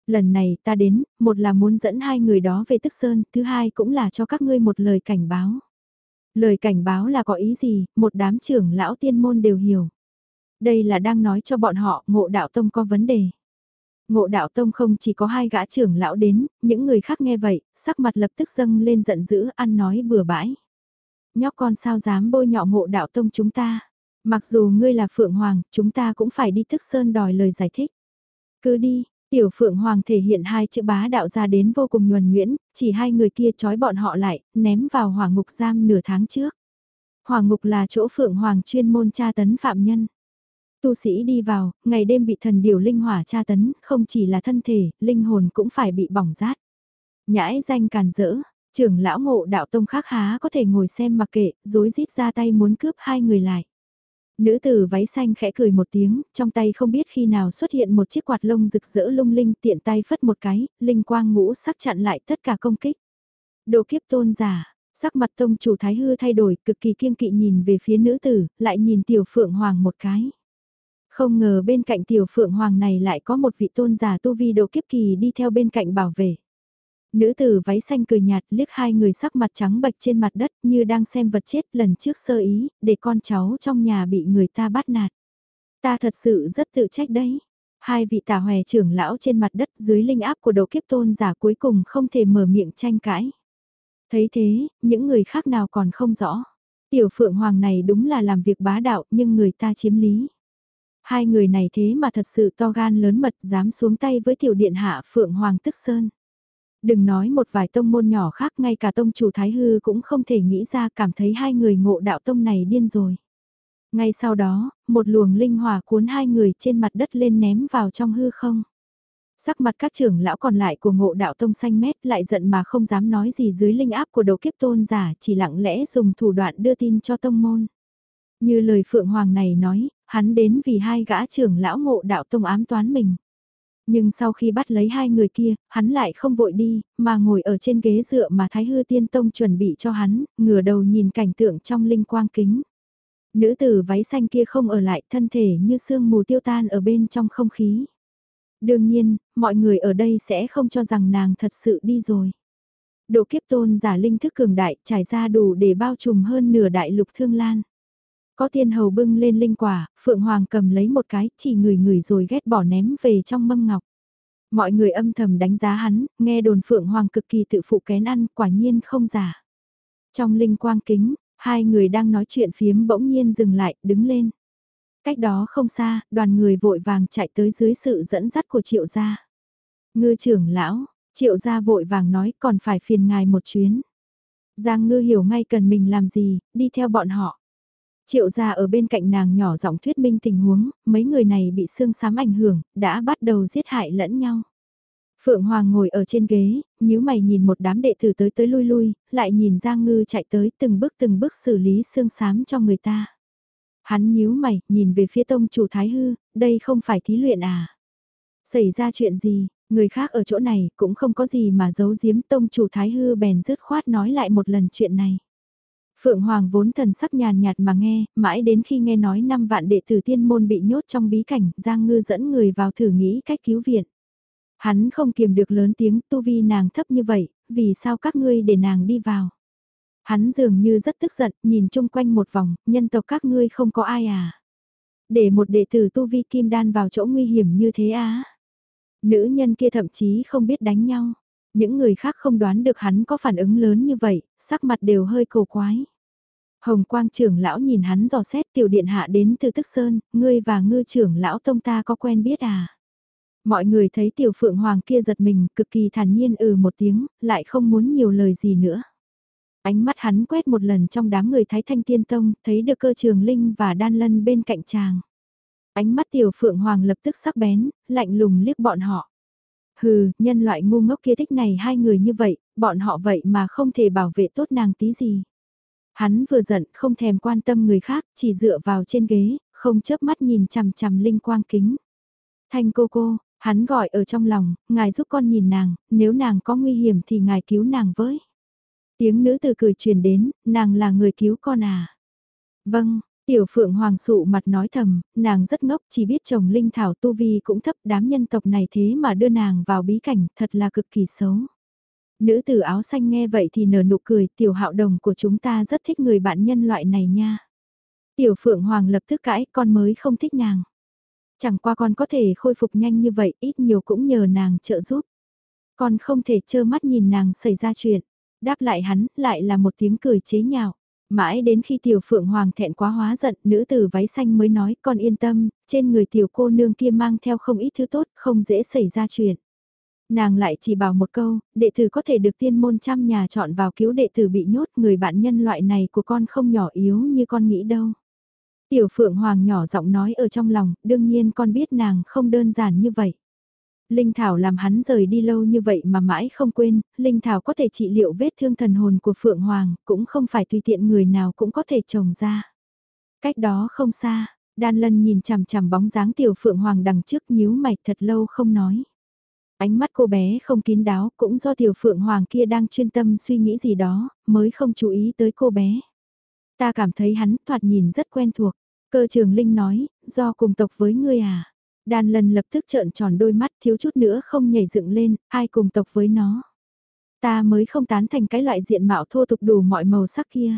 Lần này ta đến, một là muốn dẫn hai người đó về Tức Sơn, thứ hai cũng là cho các ngươi một lời cảnh báo. Lời cảnh báo là có ý gì, một đám trưởng lão tiên môn đều hiểu. Đây là đang nói cho bọn họ ngộ đạo tông có vấn đề. Ngộ đạo tông không chỉ có hai gã trưởng lão đến, những người khác nghe vậy, sắc mặt lập tức dâng lên giận dữ, ăn nói bừa bãi. Nhóc con sao dám bôi nhọ ngộ đạo tông chúng ta. Mặc dù ngươi là Phượng Hoàng, chúng ta cũng phải đi thức sơn đòi lời giải thích. Cứ đi, Tiểu Phượng Hoàng thể hiện hai chữ bá đạo ra đến vô cùng nhuần nguyễn, chỉ hai người kia trói bọn họ lại, ném vào hỏa ngục giam nửa tháng trước. Hỏa ngục là chỗ Phượng Hoàng chuyên môn tra tấn phạm nhân. Tu sĩ đi vào, ngày đêm bị thần điều linh hỏa tra tấn, không chỉ là thân thể, linh hồn cũng phải bị bỏng rát. Nhãi danh càn rỡ, trưởng lão ngộ đạo tông khác há có thể ngồi xem mặc kệ, dối rít ra tay muốn cướp hai người lại. Nữ tử váy xanh khẽ cười một tiếng, trong tay không biết khi nào xuất hiện một chiếc quạt lông rực rỡ lung linh tiện tay phất một cái, linh quang ngũ sắc chặn lại tất cả công kích. Đồ kiếp tôn giả, sắc mặt tông chủ thái hư thay đổi cực kỳ kiêng kỵ nhìn về phía nữ tử, lại nhìn tiểu phượng hoàng một cái. Không ngờ bên cạnh tiểu phượng hoàng này lại có một vị tôn giả tu vi độ kiếp kỳ đi theo bên cạnh bảo vệ. Nữ tử váy xanh cười nhạt liếc hai người sắc mặt trắng bệch trên mặt đất như đang xem vật chết lần trước sơ ý, để con cháu trong nhà bị người ta bắt nạt. Ta thật sự rất tự trách đấy. Hai vị tà hòe trưởng lão trên mặt đất dưới linh áp của độ kiếp tôn giả cuối cùng không thể mở miệng tranh cãi. Thấy thế, những người khác nào còn không rõ. Tiểu phượng hoàng này đúng là làm việc bá đạo nhưng người ta chiếm lý. Hai người này thế mà thật sự to gan lớn mật dám xuống tay với tiểu điện hạ phượng hoàng tức sơn. Đừng nói một vài tông môn nhỏ khác ngay cả tông chủ Thái Hư cũng không thể nghĩ ra cảm thấy hai người ngộ đạo tông này điên rồi. Ngay sau đó, một luồng linh hỏa cuốn hai người trên mặt đất lên ném vào trong hư không. Sắc mặt các trưởng lão còn lại của ngộ đạo tông xanh mét lại giận mà không dám nói gì dưới linh áp của đầu kiếp tôn giả chỉ lặng lẽ dùng thủ đoạn đưa tin cho tông môn. Như lời Phượng Hoàng này nói, hắn đến vì hai gã trưởng lão ngộ đạo tông ám toán mình. Nhưng sau khi bắt lấy hai người kia, hắn lại không vội đi, mà ngồi ở trên ghế dựa mà Thái Hư Tiên Tông chuẩn bị cho hắn, ngửa đầu nhìn cảnh tượng trong linh quang kính. Nữ tử váy xanh kia không ở lại thân thể như sương mù tiêu tan ở bên trong không khí. Đương nhiên, mọi người ở đây sẽ không cho rằng nàng thật sự đi rồi. Độ kiếp tôn giả linh thức cường đại trải ra đủ để bao trùm hơn nửa đại lục thương lan. Có tiên hầu bưng lên linh quả, Phượng Hoàng cầm lấy một cái, chỉ ngửi ngửi rồi ghét bỏ ném về trong mâm ngọc. Mọi người âm thầm đánh giá hắn, nghe đồn Phượng Hoàng cực kỳ tự phụ kén ăn, quả nhiên không giả. Trong linh quang kính, hai người đang nói chuyện phiếm bỗng nhiên dừng lại, đứng lên. Cách đó không xa, đoàn người vội vàng chạy tới dưới sự dẫn dắt của triệu gia. Ngư trưởng lão, triệu gia vội vàng nói còn phải phiền ngài một chuyến. Giang ngư hiểu ngay cần mình làm gì, đi theo bọn họ. Triệu gia ở bên cạnh nàng nhỏ giọng thuyết minh tình huống, mấy người này bị xương xám ảnh hưởng, đã bắt đầu giết hại lẫn nhau. Phượng Hoàng ngồi ở trên ghế, nhíu mày nhìn một đám đệ tử tới tới lui lui, lại nhìn Giang Ngư chạy tới từng bước từng bước xử lý xương xám cho người ta. Hắn nhíu mày, nhìn về phía tông chủ Thái Hư, đây không phải thí luyện à? Xảy ra chuyện gì, người khác ở chỗ này cũng không có gì mà giấu giếm tông chủ Thái Hư bèn dứt khoát nói lại một lần chuyện này. Phượng Hoàng vốn thần sắc nhàn nhạt mà nghe, mãi đến khi nghe nói năm vạn đệ tử tiên môn bị nhốt trong bí cảnh, Giang Ngư dẫn người vào thử nghĩ cách cứu viện. Hắn không kiềm được lớn tiếng tu vi nàng thấp như vậy, vì sao các ngươi để nàng đi vào. Hắn dường như rất tức giận, nhìn chung quanh một vòng, nhân tộc các ngươi không có ai à. Để một đệ tử tu vi kim đan vào chỗ nguy hiểm như thế á. Nữ nhân kia thậm chí không biết đánh nhau. Những người khác không đoán được hắn có phản ứng lớn như vậy, sắc mặt đều hơi cầu quái. Hồng quang trưởng lão nhìn hắn dò xét tiểu điện hạ đến từ tức sơn, ngươi và ngư trưởng lão tông ta có quen biết à? Mọi người thấy tiểu phượng hoàng kia giật mình, cực kỳ thản nhiên ừ một tiếng, lại không muốn nhiều lời gì nữa. Ánh mắt hắn quét một lần trong đám người Thái Thanh Tiên Tông, thấy được cơ trường Linh và Đan Lân bên cạnh chàng. Ánh mắt tiểu phượng hoàng lập tức sắc bén, lạnh lùng liếc bọn họ. Hừ, nhân loại ngu ngốc kia thích này hai người như vậy, bọn họ vậy mà không thể bảo vệ tốt nàng tí gì. Hắn vừa giận không thèm quan tâm người khác, chỉ dựa vào trên ghế, không chớp mắt nhìn chằm chằm linh quang kính. Thanh cô cô, hắn gọi ở trong lòng, ngài giúp con nhìn nàng, nếu nàng có nguy hiểm thì ngài cứu nàng với. Tiếng nữ từ cười truyền đến, nàng là người cứu con à. Vâng, Tiểu Phượng Hoàng sụ mặt nói thầm, nàng rất ngốc chỉ biết chồng Linh Thảo Tu Vi cũng thấp đám nhân tộc này thế mà đưa nàng vào bí cảnh thật là cực kỳ xấu. Nữ tử áo xanh nghe vậy thì nở nụ cười tiểu hạo đồng của chúng ta rất thích người bạn nhân loại này nha. Tiểu Phượng Hoàng lập tức cãi con mới không thích nàng. Chẳng qua con có thể khôi phục nhanh như vậy ít nhiều cũng nhờ nàng trợ giúp. Con không thể trơ mắt nhìn nàng xảy ra chuyện. Đáp lại hắn lại là một tiếng cười chế nhạo. Mãi đến khi tiểu phượng hoàng thẹn quá hóa giận, nữ tử váy xanh mới nói con yên tâm, trên người tiểu cô nương kia mang theo không ít thứ tốt, không dễ xảy ra chuyện. Nàng lại chỉ bảo một câu, đệ tử có thể được tiên môn trăm nhà chọn vào cứu đệ tử bị nhốt, người bạn nhân loại này của con không nhỏ yếu như con nghĩ đâu. Tiểu Phượng Hoàng nhỏ giọng nói ở trong lòng, đương nhiên con biết nàng không đơn giản như vậy. Linh Thảo làm hắn rời đi lâu như vậy mà mãi không quên, Linh Thảo có thể trị liệu vết thương thần hồn của Phượng Hoàng, cũng không phải tùy tiện người nào cũng có thể trồng ra. Cách đó không xa, Đan Lân nhìn chằm chằm bóng dáng tiểu Phượng Hoàng đằng trước nhíu mày thật lâu không nói. Ánh mắt cô bé không kín đáo cũng do tiểu Phượng Hoàng kia đang chuyên tâm suy nghĩ gì đó, mới không chú ý tới cô bé. Ta cảm thấy hắn thoạt nhìn rất quen thuộc. Cơ trường Linh nói, do cùng tộc với ngươi à. Đan lần lập tức trợn tròn đôi mắt thiếu chút nữa không nhảy dựng lên, ai cùng tộc với nó. Ta mới không tán thành cái loại diện mạo thô tục đủ mọi màu sắc kia.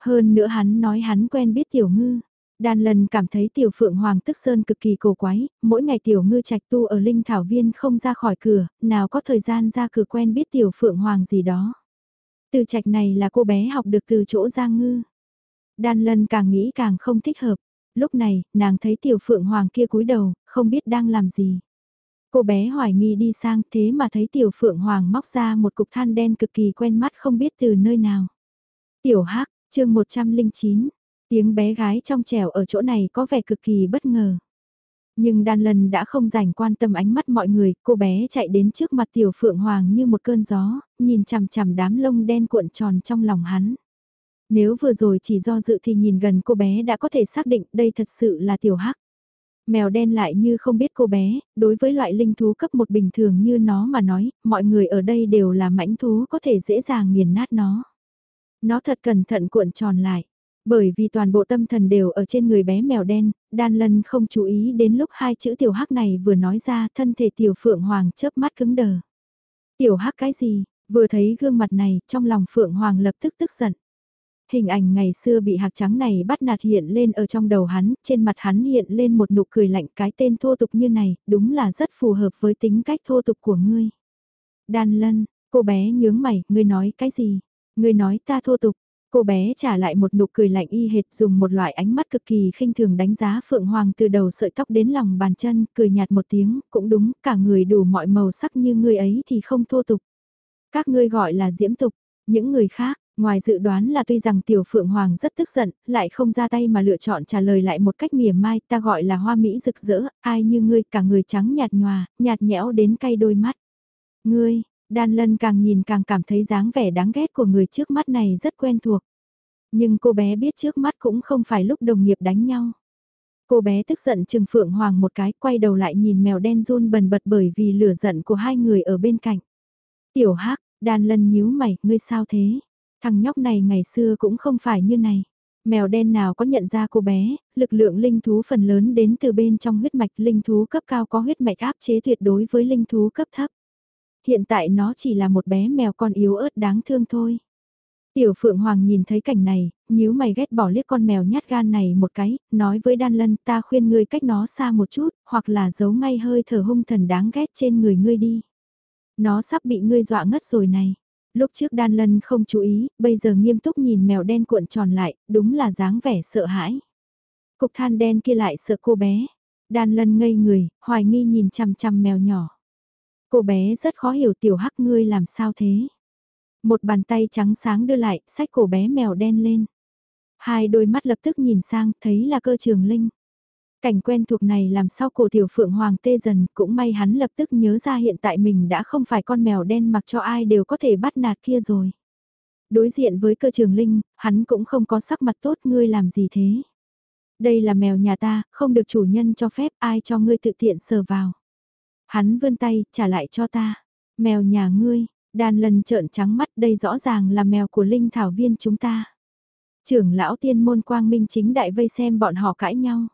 Hơn nữa hắn nói hắn quen biết tiểu ngư. Đan lần cảm thấy tiểu phượng hoàng tức sơn cực kỳ cổ quái, mỗi ngày tiểu ngư trạch tu ở linh thảo viên không ra khỏi cửa, nào có thời gian ra cửa quen biết tiểu phượng hoàng gì đó. Từ trạch này là cô bé học được từ chỗ Giang Ngư. Đan lần càng nghĩ càng không thích hợp. Lúc này, nàng thấy tiểu phượng hoàng kia cúi đầu, không biết đang làm gì. Cô bé hoài nghi đi sang thế mà thấy tiểu phượng hoàng móc ra một cục than đen cực kỳ quen mắt không biết từ nơi nào. Tiểu hắc, chương 109, tiếng bé gái trong trẻo ở chỗ này có vẻ cực kỳ bất ngờ. Nhưng đan lần đã không dành quan tâm ánh mắt mọi người, cô bé chạy đến trước mặt tiểu phượng hoàng như một cơn gió, nhìn chằm chằm đám lông đen cuộn tròn trong lòng hắn. Nếu vừa rồi chỉ do dự thì nhìn gần cô bé đã có thể xác định đây thật sự là tiểu hắc. Mèo đen lại như không biết cô bé, đối với loại linh thú cấp một bình thường như nó mà nói, mọi người ở đây đều là mãnh thú có thể dễ dàng nghiền nát nó. Nó thật cẩn thận cuộn tròn lại. Bởi vì toàn bộ tâm thần đều ở trên người bé mèo đen, đan lân không chú ý đến lúc hai chữ tiểu hắc này vừa nói ra thân thể tiểu phượng hoàng chớp mắt cứng đờ. Tiểu hắc cái gì, vừa thấy gương mặt này trong lòng phượng hoàng lập tức tức giận. Hình ảnh ngày xưa bị hạc trắng này bắt nạt hiện lên ở trong đầu hắn, trên mặt hắn hiện lên một nụ cười lạnh cái tên thô tục như này, đúng là rất phù hợp với tính cách thô tục của ngươi. Đan lân, cô bé nhướng mày, ngươi nói cái gì? Ngươi nói ta thô tục, Cô bé trả lại một nụ cười lạnh y hệt dùng một loại ánh mắt cực kỳ khinh thường đánh giá Phượng Hoàng từ đầu sợi tóc đến lòng bàn chân, cười nhạt một tiếng, cũng đúng, cả người đủ mọi màu sắc như ngươi ấy thì không thô tục. Các ngươi gọi là diễm tục, những người khác, ngoài dự đoán là tuy rằng tiểu Phượng Hoàng rất tức giận, lại không ra tay mà lựa chọn trả lời lại một cách mỉa mai, ta gọi là hoa mỹ rực rỡ, ai như ngươi cả người trắng nhạt nhòa, nhạt nhẽo đến cay đôi mắt. Ngươi, Đan Lân càng nhìn càng cảm thấy dáng vẻ đáng ghét của người trước mắt này rất quen thuộc. Nhưng cô bé biết trước mắt cũng không phải lúc đồng nghiệp đánh nhau. Cô bé tức giận trừng Phượng Hoàng một cái quay đầu lại nhìn mèo đen run bần bật bởi vì lửa giận của hai người ở bên cạnh. Tiểu Hắc, Đan Lân nhíu mày, ngươi sao thế? Thằng nhóc này ngày xưa cũng không phải như này. Mèo đen nào có nhận ra cô bé, lực lượng linh thú phần lớn đến từ bên trong huyết mạch linh thú cấp cao có huyết mạch áp chế tuyệt đối với linh thú cấp thấp hiện tại nó chỉ là một bé mèo con yếu ớt đáng thương thôi. Tiểu Phượng Hoàng nhìn thấy cảnh này, nhíu mày ghét bỏ liếc con mèo nhát gan này một cái, nói với Đan Lân ta khuyên ngươi cách nó xa một chút, hoặc là giấu ngay hơi thở hung thần đáng ghét trên người ngươi đi. Nó sắp bị ngươi dọa ngất rồi này. Lúc trước Đan Lân không chú ý, bây giờ nghiêm túc nhìn mèo đen cuộn tròn lại, đúng là dáng vẻ sợ hãi. Cục than đen kia lại sợ cô bé. Đan Lân ngây người, hoài nghi nhìn chằm chằm mèo nhỏ. Cô bé rất khó hiểu tiểu hắc ngươi làm sao thế. Một bàn tay trắng sáng đưa lại, sách cổ bé mèo đen lên. Hai đôi mắt lập tức nhìn sang, thấy là cơ trường linh. Cảnh quen thuộc này làm sao cổ tiểu phượng hoàng tê dần, cũng may hắn lập tức nhớ ra hiện tại mình đã không phải con mèo đen mặc cho ai đều có thể bắt nạt kia rồi. Đối diện với cơ trường linh, hắn cũng không có sắc mặt tốt ngươi làm gì thế. Đây là mèo nhà ta, không được chủ nhân cho phép ai cho ngươi tự tiện sờ vào. Hắn vươn tay, trả lại cho ta. Mèo nhà ngươi, đàn lần trợn trắng mắt đây rõ ràng là mèo của linh thảo viên chúng ta. Trưởng lão tiên môn quang minh chính đại vây xem bọn họ cãi nhau.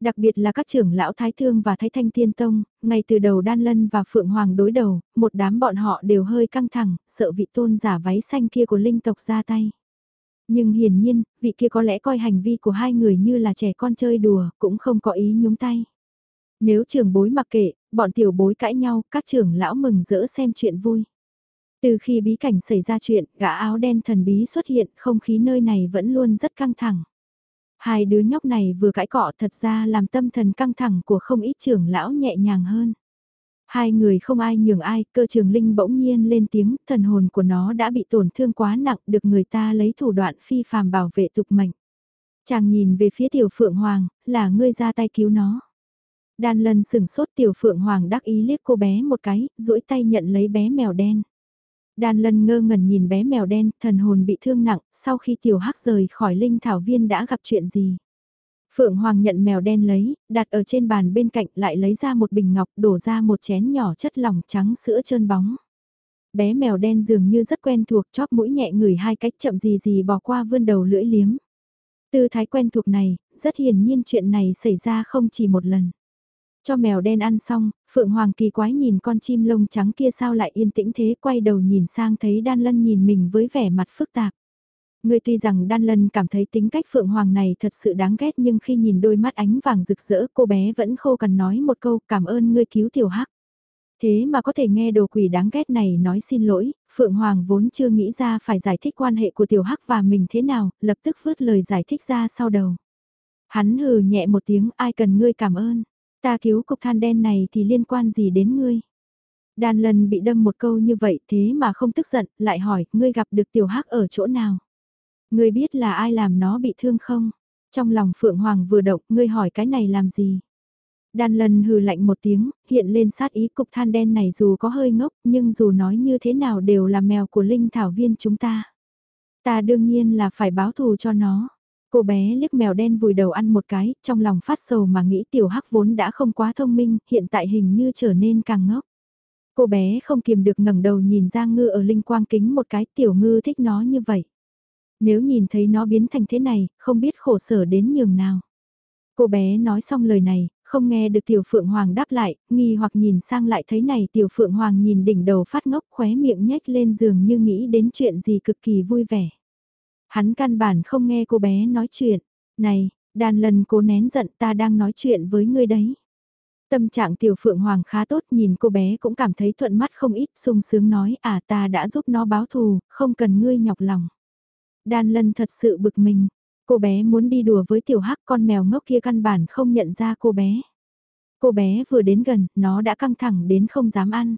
Đặc biệt là các trưởng lão Thái Thương và Thái Thanh Tiên Tông, ngay từ đầu Đan Lân và Phượng Hoàng đối đầu, một đám bọn họ đều hơi căng thẳng, sợ vị tôn giả váy xanh kia của linh tộc ra tay. Nhưng hiển nhiên, vị kia có lẽ coi hành vi của hai người như là trẻ con chơi đùa, cũng không có ý nhúng tay. Nếu trưởng bối mặc kệ, bọn tiểu bối cãi nhau, các trưởng lão mừng rỡ xem chuyện vui. Từ khi bí cảnh xảy ra chuyện, gã áo đen thần bí xuất hiện, không khí nơi này vẫn luôn rất căng thẳng. Hai đứa nhóc này vừa cãi cọ thật ra làm tâm thần căng thẳng của không ít trưởng lão nhẹ nhàng hơn. Hai người không ai nhường ai, cơ trường linh bỗng nhiên lên tiếng, thần hồn của nó đã bị tổn thương quá nặng, được người ta lấy thủ đoạn phi phàm bảo vệ tục mệnh. Chàng nhìn về phía tiểu phượng hoàng, là ngươi ra tay cứu nó. Đan lân sừng sốt tiểu phượng hoàng đắc ý liếc cô bé một cái, duỗi tay nhận lấy bé mèo đen. Đan lân ngơ ngẩn nhìn bé mèo đen, thần hồn bị thương nặng, sau khi tiểu hắc rời khỏi linh thảo viên đã gặp chuyện gì. Phượng Hoàng nhận mèo đen lấy, đặt ở trên bàn bên cạnh lại lấy ra một bình ngọc đổ ra một chén nhỏ chất lỏng trắng sữa trơn bóng. Bé mèo đen dường như rất quen thuộc chóp mũi nhẹ ngửi hai cách chậm gì gì bỏ qua vươn đầu lưỡi liếm. Tư thái quen thuộc này, rất hiển nhiên chuyện này xảy ra không chỉ một lần. Cho mèo đen ăn xong, Phượng Hoàng kỳ quái nhìn con chim lông trắng kia sao lại yên tĩnh thế quay đầu nhìn sang thấy Đan Lân nhìn mình với vẻ mặt phức tạp. Người tuy rằng Đan Lân cảm thấy tính cách Phượng Hoàng này thật sự đáng ghét nhưng khi nhìn đôi mắt ánh vàng rực rỡ cô bé vẫn khô cằn nói một câu cảm ơn ngươi cứu tiểu hắc. Thế mà có thể nghe đồ quỷ đáng ghét này nói xin lỗi, Phượng Hoàng vốn chưa nghĩ ra phải giải thích quan hệ của tiểu hắc và mình thế nào, lập tức vứt lời giải thích ra sau đầu. Hắn hừ nhẹ một tiếng ai cần ngươi cảm ơn. Ta cứu cục than đen này thì liên quan gì đến ngươi? Đàn lần bị đâm một câu như vậy thế mà không tức giận, lại hỏi, ngươi gặp được tiểu hắc ở chỗ nào? Ngươi biết là ai làm nó bị thương không? Trong lòng Phượng Hoàng vừa động, ngươi hỏi cái này làm gì? Đan lần hừ lạnh một tiếng, hiện lên sát ý cục than đen này dù có hơi ngốc, nhưng dù nói như thế nào đều là mèo của linh thảo viên chúng ta. Ta đương nhiên là phải báo thù cho nó. Cô bé liếc mèo đen vùi đầu ăn một cái, trong lòng phát sầu mà nghĩ tiểu hắc vốn đã không quá thông minh, hiện tại hình như trở nên càng ngốc. Cô bé không kiềm được ngẩng đầu nhìn Giang Ngư ở linh quang kính một cái, tiểu ngư thích nó như vậy. Nếu nhìn thấy nó biến thành thế này, không biết khổ sở đến nhường nào. Cô bé nói xong lời này, không nghe được tiểu phượng hoàng đáp lại, nghi hoặc nhìn sang lại thấy này tiểu phượng hoàng nhìn đỉnh đầu phát ngốc khóe miệng nhếch lên giường như nghĩ đến chuyện gì cực kỳ vui vẻ. Hắn căn bản không nghe cô bé nói chuyện. Này, đàn lần cố nén giận ta đang nói chuyện với ngươi đấy. Tâm trạng tiểu phượng hoàng khá tốt nhìn cô bé cũng cảm thấy thuận mắt không ít sung sướng nói à ta đã giúp nó báo thù, không cần ngươi nhọc lòng. Đan lân thật sự bực mình, cô bé muốn đi đùa với tiểu hắc con mèo ngốc kia căn bản không nhận ra cô bé. Cô bé vừa đến gần, nó đã căng thẳng đến không dám ăn.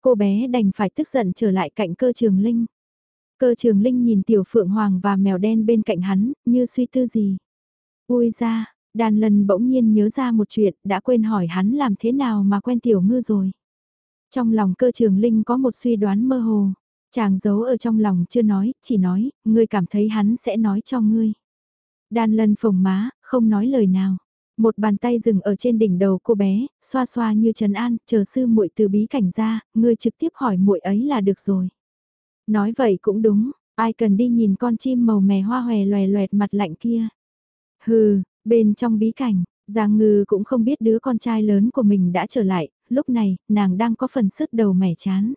Cô bé đành phải tức giận trở lại cạnh cơ trường linh. Cơ trường linh nhìn tiểu phượng hoàng và mèo đen bên cạnh hắn, như suy tư gì. Ui ra, đàn lần bỗng nhiên nhớ ra một chuyện, đã quên hỏi hắn làm thế nào mà quen tiểu ngư rồi. Trong lòng cơ trường linh có một suy đoán mơ hồ. Chàng giấu ở trong lòng chưa nói, chỉ nói, ngươi cảm thấy hắn sẽ nói cho ngươi. Đan lần phồng má, không nói lời nào. Một bàn tay dừng ở trên đỉnh đầu cô bé, xoa xoa như trấn an, chờ sư muội từ bí cảnh ra, ngươi trực tiếp hỏi muội ấy là được rồi. Nói vậy cũng đúng, ai cần đi nhìn con chim màu mè hoa hòe loè loẹt mặt lạnh kia. Hừ, bên trong bí cảnh, Giang Ngư cũng không biết đứa con trai lớn của mình đã trở lại, lúc này, nàng đang có phần sức đầu mẻ chán.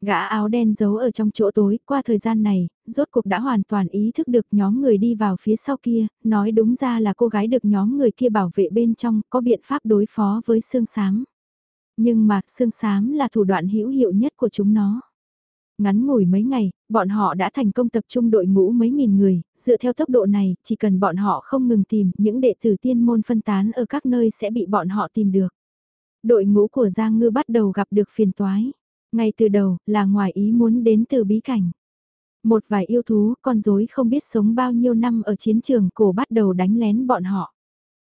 Gã áo đen giấu ở trong chỗ tối, qua thời gian này, rốt cuộc đã hoàn toàn ý thức được nhóm người đi vào phía sau kia, nói đúng ra là cô gái được nhóm người kia bảo vệ bên trong, có biện pháp đối phó với xương sám. Nhưng mà, xương sám là thủ đoạn hữu hiệu nhất của chúng nó. Ngắn ngủi mấy ngày, bọn họ đã thành công tập trung đội ngũ mấy nghìn người, dựa theo tốc độ này, chỉ cần bọn họ không ngừng tìm, những đệ tử tiên môn phân tán ở các nơi sẽ bị bọn họ tìm được. Đội ngũ của Giang Ngư bắt đầu gặp được phiền toái. Ngay từ đầu, là ngoài ý muốn đến từ bí cảnh. Một vài yêu thú, con rối không biết sống bao nhiêu năm ở chiến trường cổ bắt đầu đánh lén bọn họ.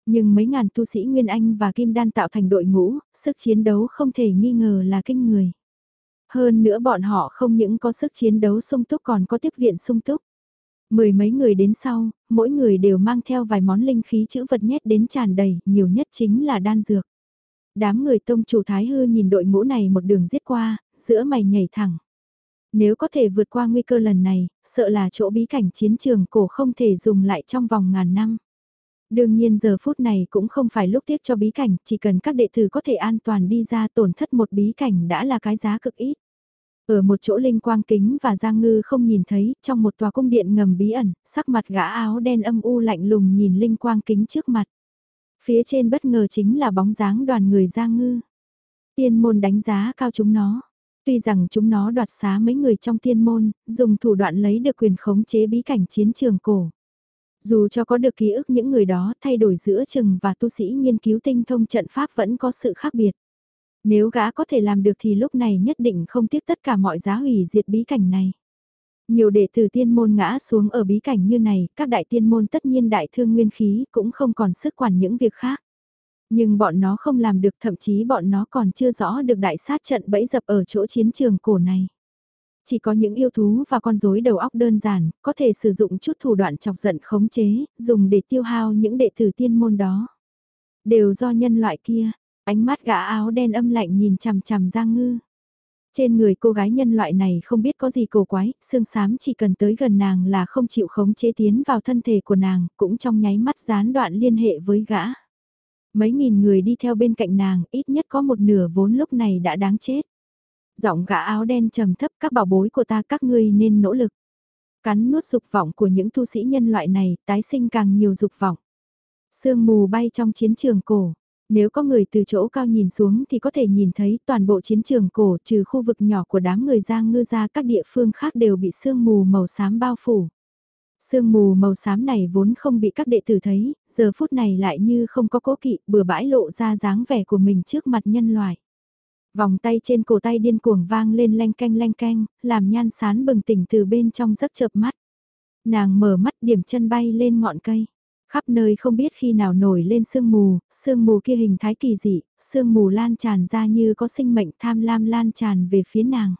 Nhưng mấy ngàn tu sĩ Nguyên Anh và Kim Đan tạo thành đội ngũ, sức chiến đấu không thể nghi ngờ là kinh người. Hơn nữa bọn họ không những có sức chiến đấu sung túc còn có tiếp viện sung túc. Mười mấy người đến sau, mỗi người đều mang theo vài món linh khí chữ vật nhét đến tràn đầy, nhiều nhất chính là đan dược. Đám người tông chủ Thái Hư nhìn đội ngũ này một đường giết qua, giữa mày nhảy thẳng. Nếu có thể vượt qua nguy cơ lần này, sợ là chỗ bí cảnh chiến trường cổ không thể dùng lại trong vòng ngàn năm. Đương nhiên giờ phút này cũng không phải lúc tiếc cho bí cảnh, chỉ cần các đệ tử có thể an toàn đi ra tổn thất một bí cảnh đã là cái giá cực ít. Ở một chỗ linh quang kính và Giang Ngư không nhìn thấy, trong một tòa cung điện ngầm bí ẩn, sắc mặt gã áo đen âm u lạnh lùng nhìn linh quang kính trước mặt. Phía trên bất ngờ chính là bóng dáng đoàn người Giang Ngư. Tiên môn đánh giá cao chúng nó. Tuy rằng chúng nó đoạt xá mấy người trong tiên môn, dùng thủ đoạn lấy được quyền khống chế bí cảnh chiến trường cổ. Dù cho có được ký ức những người đó thay đổi giữa chừng và tu sĩ nghiên cứu tinh thông trận pháp vẫn có sự khác biệt. Nếu gã có thể làm được thì lúc này nhất định không tiếc tất cả mọi giá hủy diệt bí cảnh này. Nhiều đệ tử tiên môn ngã xuống ở bí cảnh như này, các đại tiên môn tất nhiên đại thương nguyên khí cũng không còn sức quản những việc khác. Nhưng bọn nó không làm được thậm chí bọn nó còn chưa rõ được đại sát trận bẫy dập ở chỗ chiến trường cổ này. Chỉ có những yêu thú và con rối đầu óc đơn giản, có thể sử dụng chút thủ đoạn chọc giận khống chế, dùng để tiêu hao những đệ tử tiên môn đó. Đều do nhân loại kia, ánh mắt gã áo đen âm lạnh nhìn chằm chằm Giang Ngư. Trên người cô gái nhân loại này không biết có gì cổ quái, xương xám chỉ cần tới gần nàng là không chịu khống chế tiến vào thân thể của nàng, cũng trong nháy mắt gián đoạn liên hệ với gã. Mấy nghìn người đi theo bên cạnh nàng, ít nhất có một nửa vốn lúc này đã đáng chết. Giọng gã áo đen trầm thấp các bảo bối của ta các ngươi nên nỗ lực. Cắn nuốt dục vọng của những tu sĩ nhân loại này, tái sinh càng nhiều dục vọng. Sương mù bay trong chiến trường cổ. Nếu có người từ chỗ cao nhìn xuống thì có thể nhìn thấy toàn bộ chiến trường cổ trừ khu vực nhỏ của đám người giang ngư ra các địa phương khác đều bị sương mù màu xám bao phủ. Sương mù màu xám này vốn không bị các đệ tử thấy, giờ phút này lại như không có cố kỵ bừa bãi lộ ra dáng vẻ của mình trước mặt nhân loại. Vòng tay trên cổ tay điên cuồng vang lên leng canh leng canh, làm nhan sán bừng tỉnh từ bên trong giấc chợp mắt. Nàng mở mắt điểm chân bay lên ngọn cây. Khắp nơi không biết khi nào nổi lên sương mù, sương mù kia hình thái kỳ dị, sương mù lan tràn ra như có sinh mệnh tham lam lan tràn về phía nàng.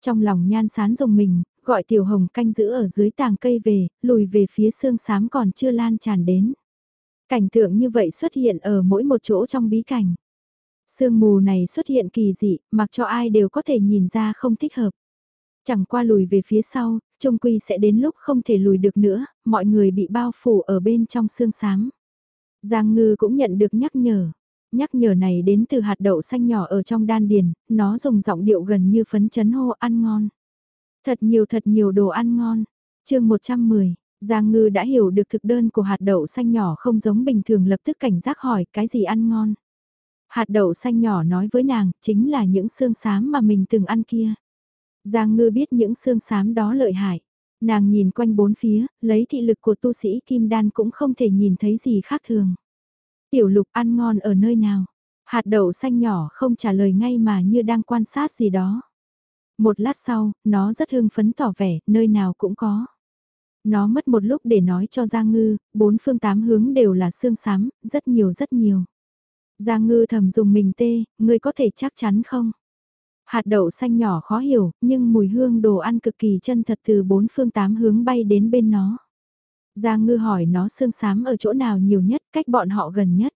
Trong lòng nhan sán dùng mình, gọi tiểu hồng canh giữ ở dưới tàng cây về, lùi về phía sương sám còn chưa lan tràn đến. Cảnh tượng như vậy xuất hiện ở mỗi một chỗ trong bí cảnh. Sương mù này xuất hiện kỳ dị, mặc cho ai đều có thể nhìn ra không thích hợp. Chẳng qua lùi về phía sau, trung quy sẽ đến lúc không thể lùi được nữa, mọi người bị bao phủ ở bên trong sương sám. Giang ngư cũng nhận được nhắc nhở. Nhắc nhở này đến từ hạt đậu xanh nhỏ ở trong đan điền, nó dùng giọng điệu gần như phấn chấn hô ăn ngon. Thật nhiều thật nhiều đồ ăn ngon. chương 110, Giang Ngư đã hiểu được thực đơn của hạt đậu xanh nhỏ không giống bình thường lập tức cảnh giác hỏi cái gì ăn ngon. Hạt đậu xanh nhỏ nói với nàng, chính là những xương xám mà mình từng ăn kia. Giang Ngư biết những xương xám đó lợi hại. Nàng nhìn quanh bốn phía, lấy thị lực của tu sĩ Kim Đan cũng không thể nhìn thấy gì khác thường. Tiểu lục ăn ngon ở nơi nào? Hạt đậu xanh nhỏ không trả lời ngay mà như đang quan sát gì đó. Một lát sau, nó rất hưng phấn tỏ vẻ, nơi nào cũng có. Nó mất một lúc để nói cho Giang Ngư, bốn phương tám hướng đều là xương xám, rất nhiều rất nhiều. Giang Ngư thầm dùng mình tê, ngươi có thể chắc chắn không? Hạt đậu xanh nhỏ khó hiểu, nhưng mùi hương đồ ăn cực kỳ chân thật từ bốn phương tám hướng bay đến bên nó. Giang Ngư hỏi nó xương xám ở chỗ nào nhiều nhất, cách bọn họ gần nhất.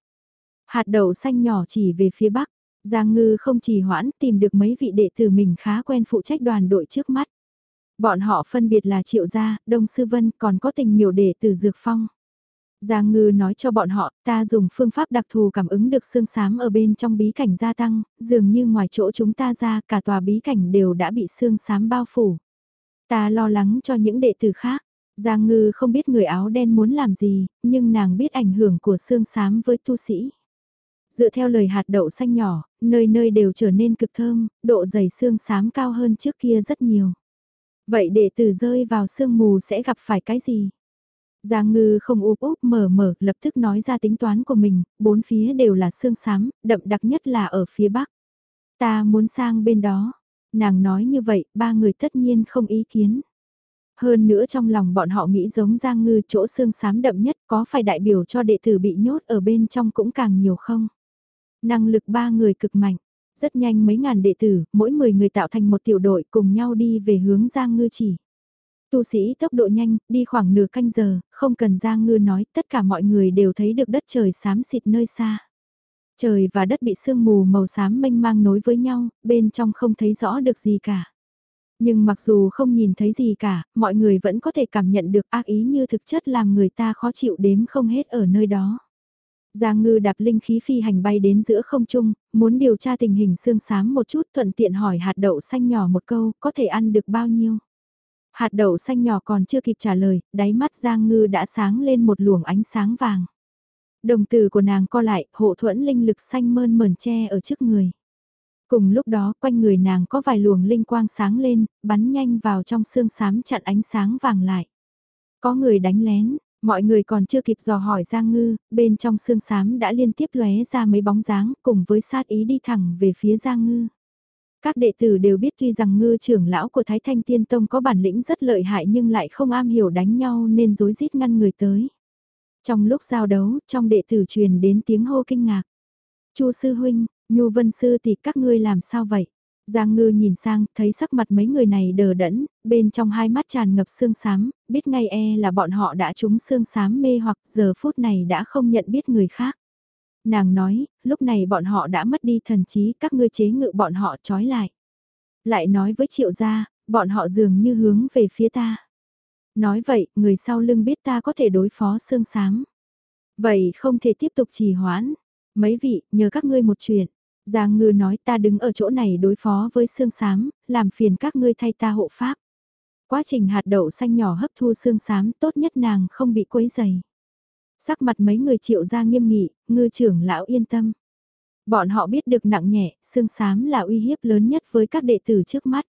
Hạt đậu xanh nhỏ chỉ về phía bắc, Giang Ngư không chỉ hoãn tìm được mấy vị đệ tử mình khá quen phụ trách đoàn đội trước mắt. Bọn họ phân biệt là Triệu Gia, Đông Sư Vân còn có tình miểu đệ tử Dược Phong. Giang Ngư nói cho bọn họ, ta dùng phương pháp đặc thù cảm ứng được xương xám ở bên trong bí cảnh gia tăng, dường như ngoài chỗ chúng ta ra cả tòa bí cảnh đều đã bị xương xám bao phủ. Ta lo lắng cho những đệ tử khác. Giang Ngư không biết người áo đen muốn làm gì, nhưng nàng biết ảnh hưởng của xương xám với tu sĩ. Dựa theo lời hạt đậu xanh nhỏ, nơi nơi đều trở nên cực thơm, độ dày xương xám cao hơn trước kia rất nhiều. Vậy đệ tử rơi vào sương mù sẽ gặp phải cái gì? Giang ngư không úp úp mở mở, lập tức nói ra tính toán của mình, bốn phía đều là xương xám, đậm đặc nhất là ở phía bắc. Ta muốn sang bên đó. Nàng nói như vậy, ba người tất nhiên không ý kiến. Hơn nữa trong lòng bọn họ nghĩ giống Giang Ngư chỗ xương xám đậm nhất có phải đại biểu cho đệ tử bị nhốt ở bên trong cũng càng nhiều không? Năng lực ba người cực mạnh, rất nhanh mấy ngàn đệ tử, mỗi 10 người tạo thành một tiểu đội cùng nhau đi về hướng Giang Ngư chỉ. Tu sĩ tốc độ nhanh, đi khoảng nửa canh giờ, không cần Giang Ngư nói, tất cả mọi người đều thấy được đất trời xám xịt nơi xa. Trời và đất bị sương mù màu xám mênh mang nối với nhau, bên trong không thấy rõ được gì cả. Nhưng mặc dù không nhìn thấy gì cả, mọi người vẫn có thể cảm nhận được ác ý như thực chất làm người ta khó chịu đếm không hết ở nơi đó. Giang ngư đạp linh khí phi hành bay đến giữa không trung, muốn điều tra tình hình xương xám một chút thuận tiện hỏi hạt đậu xanh nhỏ một câu, có thể ăn được bao nhiêu. Hạt đậu xanh nhỏ còn chưa kịp trả lời, đáy mắt Giang ngư đã sáng lên một luồng ánh sáng vàng. Đồng tử của nàng co lại, hộ thuẫn linh lực xanh mơn mờn che ở trước người. Cùng lúc đó quanh người nàng có vài luồng linh quang sáng lên, bắn nhanh vào trong xương xám chặn ánh sáng vàng lại. Có người đánh lén, Mọi người còn chưa kịp dò hỏi Giang Ngư, bên trong xương xám đã liên tiếp lóe ra mấy bóng dáng cùng với sát ý đi thẳng về phía Giang Ngư. Các đệ tử đều biết tuy rằng ngư trưởng lão của Thái Thanh Tiên Tông có bản lĩnh rất lợi hại nhưng lại không am hiểu đánh nhau nên dối rít ngăn người tới. Trong lúc giao đấu, trong đệ tử truyền đến tiếng hô kinh ngạc. Chu sư huynh, Nhu Vân sư thì các ngươi làm sao vậy? Giang ngư nhìn sang, thấy sắc mặt mấy người này đờ đẫn, bên trong hai mắt tràn ngập sương sám, biết ngay e là bọn họ đã trúng sương sám mê hoặc giờ phút này đã không nhận biết người khác. Nàng nói, lúc này bọn họ đã mất đi thần trí, các ngươi chế ngự bọn họ trói lại. Lại nói với triệu gia, bọn họ dường như hướng về phía ta. Nói vậy, người sau lưng biết ta có thể đối phó sương sám. Vậy không thể tiếp tục trì hoãn. Mấy vị, nhờ các ngươi một chuyện. Giang ngư nói ta đứng ở chỗ này đối phó với xương sám làm phiền các ngươi thay ta hộ pháp. Quá trình hạt đậu xanh nhỏ hấp thu xương sám tốt nhất nàng không bị quấy dày. Sắc mặt mấy người triệu ra nghiêm nghị, ngư trưởng lão yên tâm. Bọn họ biết được nặng nhẹ, xương xám là uy hiếp lớn nhất với các đệ tử trước mắt.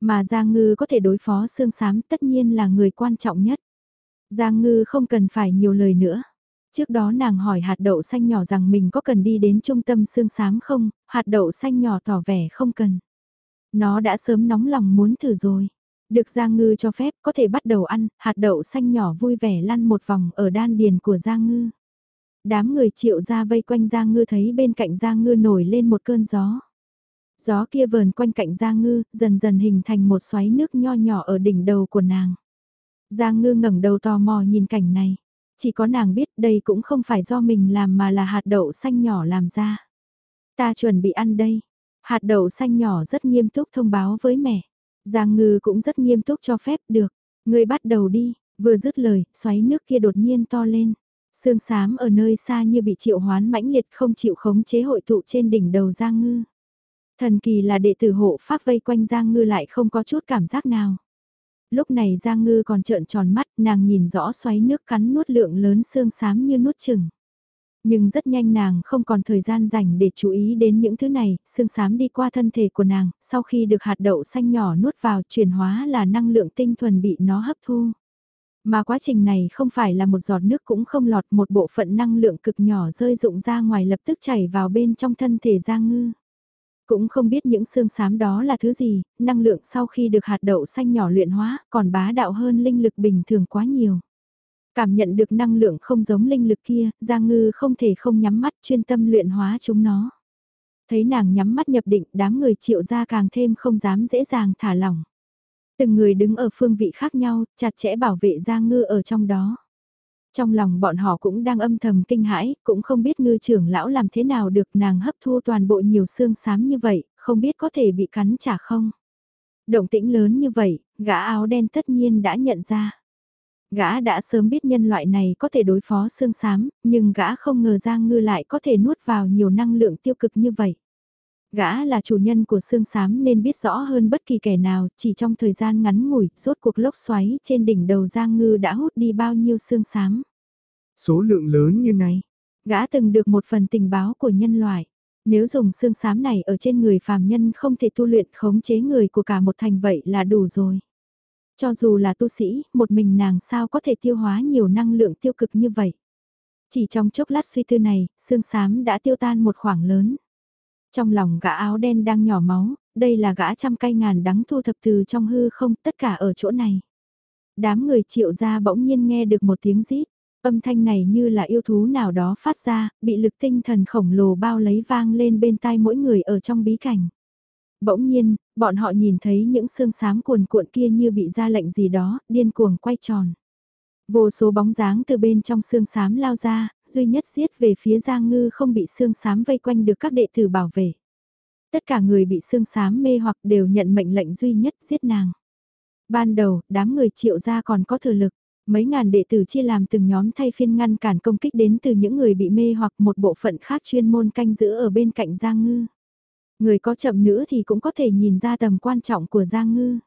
Mà Giang Ngư có thể đối phó xương xám tất nhiên là người quan trọng nhất. Giang Ngư không cần phải nhiều lời nữa. Trước đó nàng hỏi hạt đậu xanh nhỏ rằng mình có cần đi đến trung tâm xương xám không, hạt đậu xanh nhỏ tỏ vẻ không cần. Nó đã sớm nóng lòng muốn thử rồi. Được Giang Ngư cho phép có thể bắt đầu ăn, hạt đậu xanh nhỏ vui vẻ lăn một vòng ở đan điền của Giang Ngư. Đám người triệu ra vây quanh Giang Ngư thấy bên cạnh Giang Ngư nổi lên một cơn gió. Gió kia vờn quanh cạnh Giang Ngư, dần dần hình thành một xoáy nước nho nhỏ ở đỉnh đầu của nàng. Giang Ngư ngẩng đầu tò mò nhìn cảnh này. Chỉ có nàng biết đây cũng không phải do mình làm mà là hạt đậu xanh nhỏ làm ra. Ta chuẩn bị ăn đây. Hạt đậu xanh nhỏ rất nghiêm túc thông báo với mẹ. Giang ngư cũng rất nghiêm túc cho phép được. Người bắt đầu đi, vừa dứt lời, xoáy nước kia đột nhiên to lên. Sương sám ở nơi xa như bị triệu hoán mãnh liệt không chịu khống chế hội tụ trên đỉnh đầu Giang ngư. Thần kỳ là đệ tử hộ pháp vây quanh Giang ngư lại không có chút cảm giác nào. Lúc này Giang Ngư còn trợn tròn mắt, nàng nhìn rõ xoáy nước cắn nuốt lượng lớn xương xám như nuốt chừng. Nhưng rất nhanh nàng không còn thời gian dành để chú ý đến những thứ này, xương xám đi qua thân thể của nàng, sau khi được hạt đậu xanh nhỏ nuốt vào chuyển hóa là năng lượng tinh thuần bị nó hấp thu. Mà quá trình này không phải là một giọt nước cũng không lọt một bộ phận năng lượng cực nhỏ rơi rụng ra ngoài lập tức chảy vào bên trong thân thể Giang Ngư. Cũng không biết những xương xám đó là thứ gì, năng lượng sau khi được hạt đậu xanh nhỏ luyện hóa còn bá đạo hơn linh lực bình thường quá nhiều. Cảm nhận được năng lượng không giống linh lực kia, Giang Ngư không thể không nhắm mắt chuyên tâm luyện hóa chúng nó. Thấy nàng nhắm mắt nhập định, đám người triệu ra càng thêm không dám dễ dàng thả lỏng. Từng người đứng ở phương vị khác nhau, chặt chẽ bảo vệ Giang Ngư ở trong đó. Trong lòng bọn họ cũng đang âm thầm kinh hãi, cũng không biết ngư trưởng lão làm thế nào được nàng hấp thu toàn bộ nhiều xương xám như vậy, không biết có thể bị cắn trả không. Động tĩnh lớn như vậy, gã áo đen tất nhiên đã nhận ra. Gã đã sớm biết nhân loại này có thể đối phó xương xám, nhưng gã không ngờ Giang Ngư lại có thể nuốt vào nhiều năng lượng tiêu cực như vậy. Gã là chủ nhân của xương xám nên biết rõ hơn bất kỳ kẻ nào, chỉ trong thời gian ngắn ngủi, rốt cuộc lốc xoáy trên đỉnh đầu Giang Ngư đã hút đi bao nhiêu xương xám. Số lượng lớn như này, gã từng được một phần tình báo của nhân loại. Nếu dùng xương xám này ở trên người phàm nhân không thể tu luyện khống chế người của cả một thành vậy là đủ rồi. Cho dù là tu sĩ, một mình nàng sao có thể tiêu hóa nhiều năng lượng tiêu cực như vậy. Chỉ trong chốc lát suy tư này, xương xám đã tiêu tan một khoảng lớn. Trong lòng gã áo đen đang nhỏ máu, đây là gã trăm cây ngàn đắng thu thập từ trong hư không tất cả ở chỗ này. Đám người triệu ra bỗng nhiên nghe được một tiếng rít, âm thanh này như là yêu thú nào đó phát ra, bị lực tinh thần khổng lồ bao lấy vang lên bên tai mỗi người ở trong bí cảnh. Bỗng nhiên, bọn họ nhìn thấy những xương xám cuồn cuộn kia như bị ra lệnh gì đó, điên cuồng quay tròn. Vô số bóng dáng từ bên trong xương xám lao ra, duy nhất giết về phía Giang Ngư không bị xương xám vây quanh được các đệ tử bảo vệ. Tất cả người bị xương xám mê hoặc đều nhận mệnh lệnh duy nhất giết nàng. Ban đầu, đám người triệu ra còn có thừa lực. Mấy ngàn đệ tử chia làm từng nhóm thay phiên ngăn cản công kích đến từ những người bị mê hoặc một bộ phận khác chuyên môn canh giữ ở bên cạnh Giang Ngư. Người có chậm nữa thì cũng có thể nhìn ra tầm quan trọng của Giang Ngư.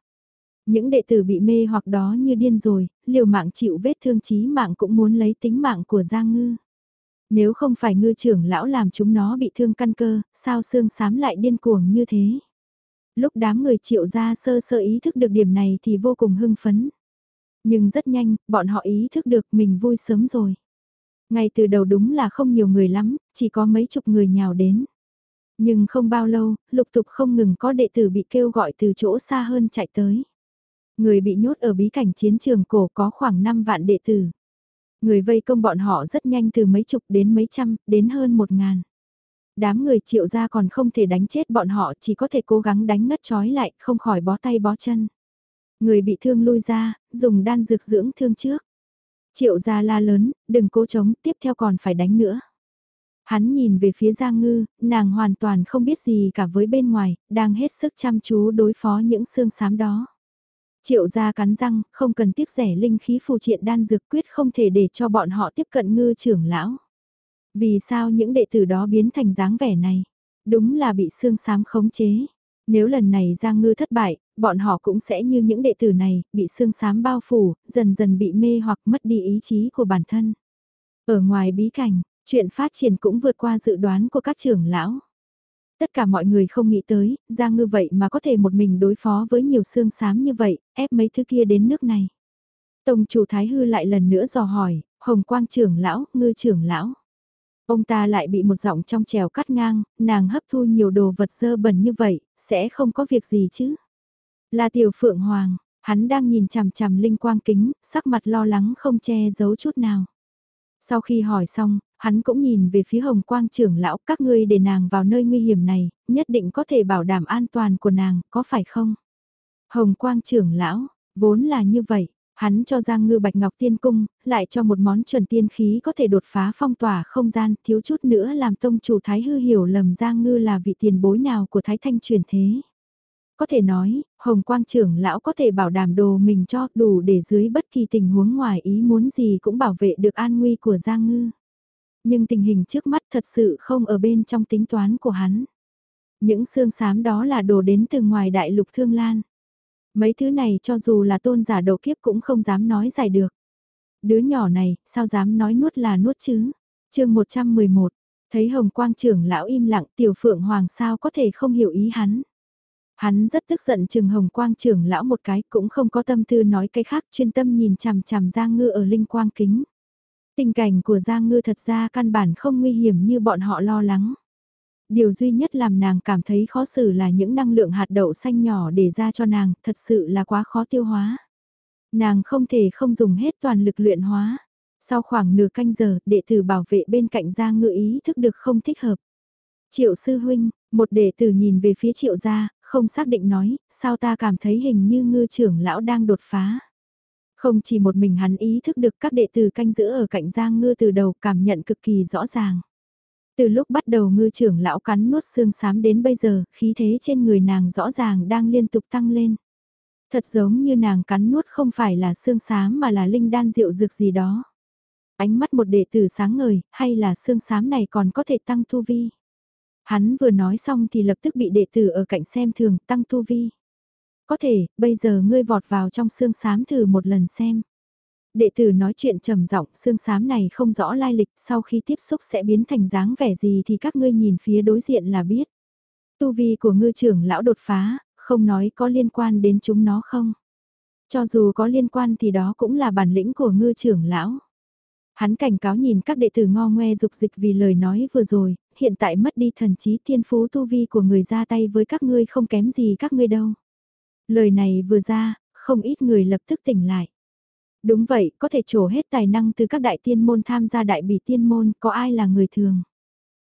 Những đệ tử bị mê hoặc đó như điên rồi, liều mạng chịu vết thương chí mạng cũng muốn lấy tính mạng của Giang Ngư. Nếu không phải ngư trưởng lão làm chúng nó bị thương căn cơ, sao xương sám lại điên cuồng như thế? Lúc đám người triệu ra sơ sơ ý thức được điểm này thì vô cùng hưng phấn. Nhưng rất nhanh, bọn họ ý thức được mình vui sớm rồi. Ngay từ đầu đúng là không nhiều người lắm, chỉ có mấy chục người nhào đến. Nhưng không bao lâu, lục tục không ngừng có đệ tử bị kêu gọi từ chỗ xa hơn chạy tới. Người bị nhốt ở bí cảnh chiến trường cổ có khoảng 5 vạn đệ tử. Người vây công bọn họ rất nhanh từ mấy chục đến mấy trăm, đến hơn một ngàn. Đám người triệu ra còn không thể đánh chết bọn họ chỉ có thể cố gắng đánh ngất chói lại, không khỏi bó tay bó chân. Người bị thương lui ra, dùng đan dược dưỡng thương trước. Triệu ra la lớn, đừng cố chống, tiếp theo còn phải đánh nữa. Hắn nhìn về phía Giang Ngư, nàng hoàn toàn không biết gì cả với bên ngoài, đang hết sức chăm chú đối phó những xương xám đó. Triệu gia cắn răng, không cần tiếc rẻ linh khí phù triện đan dược quyết không thể để cho bọn họ tiếp cận ngư trưởng lão. Vì sao những đệ tử đó biến thành dáng vẻ này? Đúng là bị xương xám khống chế. Nếu lần này Giang Ngư thất bại, bọn họ cũng sẽ như những đệ tử này, bị xương xám bao phủ, dần dần bị mê hoặc mất đi ý chí của bản thân. Ở ngoài bí cảnh, chuyện phát triển cũng vượt qua dự đoán của các trưởng lão. Tất cả mọi người không nghĩ tới, Giang Ngư vậy mà có thể một mình đối phó với nhiều xương xám như vậy, ép mấy thứ kia đến nước này. Tổng chủ Thái Hư lại lần nữa dò hỏi, Hồng Quang trưởng lão, ngư trưởng lão. Ông ta lại bị một giọng trong trèo cắt ngang, nàng hấp thu nhiều đồ vật dơ bẩn như vậy, sẽ không có việc gì chứ. Là tiểu phượng hoàng, hắn đang nhìn chằm chằm linh quang kính, sắc mặt lo lắng không che giấu chút nào. Sau khi hỏi xong, hắn cũng nhìn về phía hồng quang trưởng lão các ngươi để nàng vào nơi nguy hiểm này, nhất định có thể bảo đảm an toàn của nàng, có phải không? Hồng quang trưởng lão, vốn là như vậy, hắn cho Giang Ngư Bạch Ngọc Tiên Cung, lại cho một món chuẩn tiên khí có thể đột phá phong tỏa không gian, thiếu chút nữa làm tông chủ Thái Hư hiểu lầm Giang Ngư là vị tiền bối nào của Thái Thanh truyền thế. Có thể nói, Hồng Quang trưởng lão có thể bảo đảm đồ mình cho đủ để dưới bất kỳ tình huống ngoài ý muốn gì cũng bảo vệ được an nguy của Giang Ngư. Nhưng tình hình trước mắt thật sự không ở bên trong tính toán của hắn. Những xương xám đó là đồ đến từ ngoài đại lục thương lan. Mấy thứ này cho dù là tôn giả đầu kiếp cũng không dám nói giải được. Đứa nhỏ này, sao dám nói nuốt là nuốt chứ? chương 111, thấy Hồng Quang trưởng lão im lặng tiểu phượng hoàng sao có thể không hiểu ý hắn. Hắn rất tức giận chừng Hồng Quang trưởng lão một cái cũng không có tâm tư nói cái khác chuyên tâm nhìn chằm chằm Giang Ngư ở linh quang kính. Tình cảnh của Giang Ngư thật ra căn bản không nguy hiểm như bọn họ lo lắng. Điều duy nhất làm nàng cảm thấy khó xử là những năng lượng hạt đậu xanh nhỏ để ra cho nàng, thật sự là quá khó tiêu hóa. Nàng không thể không dùng hết toàn lực luyện hóa. Sau khoảng nửa canh giờ, đệ tử bảo vệ bên cạnh Giang Ngư ý thức được không thích hợp. Triệu sư huynh, một đệ tử nhìn về phía triệu gia, không xác định nói, sao ta cảm thấy hình như ngư trưởng lão đang đột phá. Không chỉ một mình hắn ý thức được các đệ tử canh giữ ở cạnh Giang Ngư từ đầu cảm nhận cực kỳ rõ ràng. Từ lúc bắt đầu ngư trưởng lão cắn nuốt xương xám đến bây giờ, khí thế trên người nàng rõ ràng đang liên tục tăng lên. Thật giống như nàng cắn nuốt không phải là xương xám mà là linh đan rượu dược gì đó. Ánh mắt một đệ tử sáng ngời, hay là xương xám này còn có thể tăng tu vi. Hắn vừa nói xong thì lập tức bị đệ tử ở cạnh xem thường tăng tu vi. Có thể, bây giờ ngươi vọt vào trong xương xám thử một lần xem. Đệ tử nói chuyện trầm giọng, xương xám này không rõ lai lịch, sau khi tiếp xúc sẽ biến thành dáng vẻ gì thì các ngươi nhìn phía đối diện là biết. Tu vi của ngư trưởng lão đột phá, không nói có liên quan đến chúng nó không. Cho dù có liên quan thì đó cũng là bản lĩnh của ngư trưởng lão. Hắn cảnh cáo nhìn các đệ tử ngo ngoe dục dịch vì lời nói vừa rồi, hiện tại mất đi thần trí thiên phú tu vi của người ra tay với các ngươi không kém gì các ngươi đâu. Lời này vừa ra, không ít người lập tức tỉnh lại. Đúng vậy, có thể trổ hết tài năng từ các đại tiên môn tham gia đại bỉ tiên môn, có ai là người thường.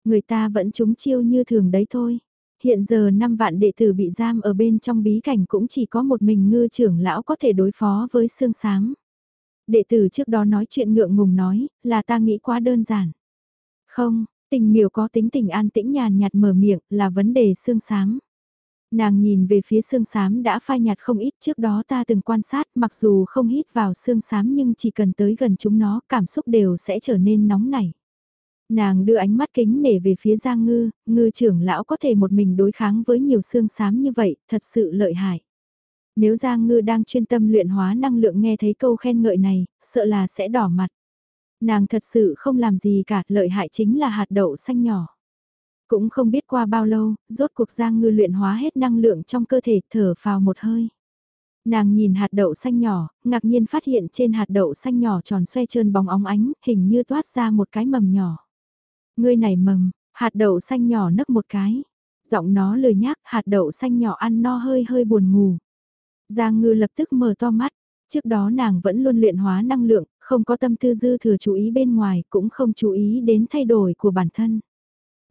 Người ta vẫn trúng chiêu như thường đấy thôi. Hiện giờ 5 vạn đệ tử bị giam ở bên trong bí cảnh cũng chỉ có một mình ngư trưởng lão có thể đối phó với xương sáng. Đệ tử trước đó nói chuyện ngượng ngùng nói, là ta nghĩ quá đơn giản. Không, tình miều có tính tình an tĩnh nhàn nhạt mở miệng là vấn đề xương sáng. Nàng nhìn về phía xương xám đã phai nhạt không ít trước đó ta từng quan sát mặc dù không hít vào xương xám nhưng chỉ cần tới gần chúng nó cảm xúc đều sẽ trở nên nóng nảy. Nàng đưa ánh mắt kính nể về phía Giang Ngư, ngư trưởng lão có thể một mình đối kháng với nhiều xương xám như vậy, thật sự lợi hại. Nếu Giang Ngư đang chuyên tâm luyện hóa năng lượng nghe thấy câu khen ngợi này, sợ là sẽ đỏ mặt. Nàng thật sự không làm gì cả, lợi hại chính là hạt đậu xanh nhỏ. Cũng không biết qua bao lâu, rốt cuộc Giang Ngư luyện hóa hết năng lượng trong cơ thể thở vào một hơi. Nàng nhìn hạt đậu xanh nhỏ, ngạc nhiên phát hiện trên hạt đậu xanh nhỏ tròn xoay trơn bóng óng ánh, hình như toát ra một cái mầm nhỏ. Ngươi này mầm, hạt đậu xanh nhỏ nấc một cái. Giọng nó lười nhác, hạt đậu xanh nhỏ ăn no hơi hơi buồn ngủ. Giang ngư lập tức mở to mắt. Trước đó nàng vẫn luôn luyện hóa năng lượng, không có tâm tư dư thừa chú ý bên ngoài, cũng không chú ý đến thay đổi của bản thân.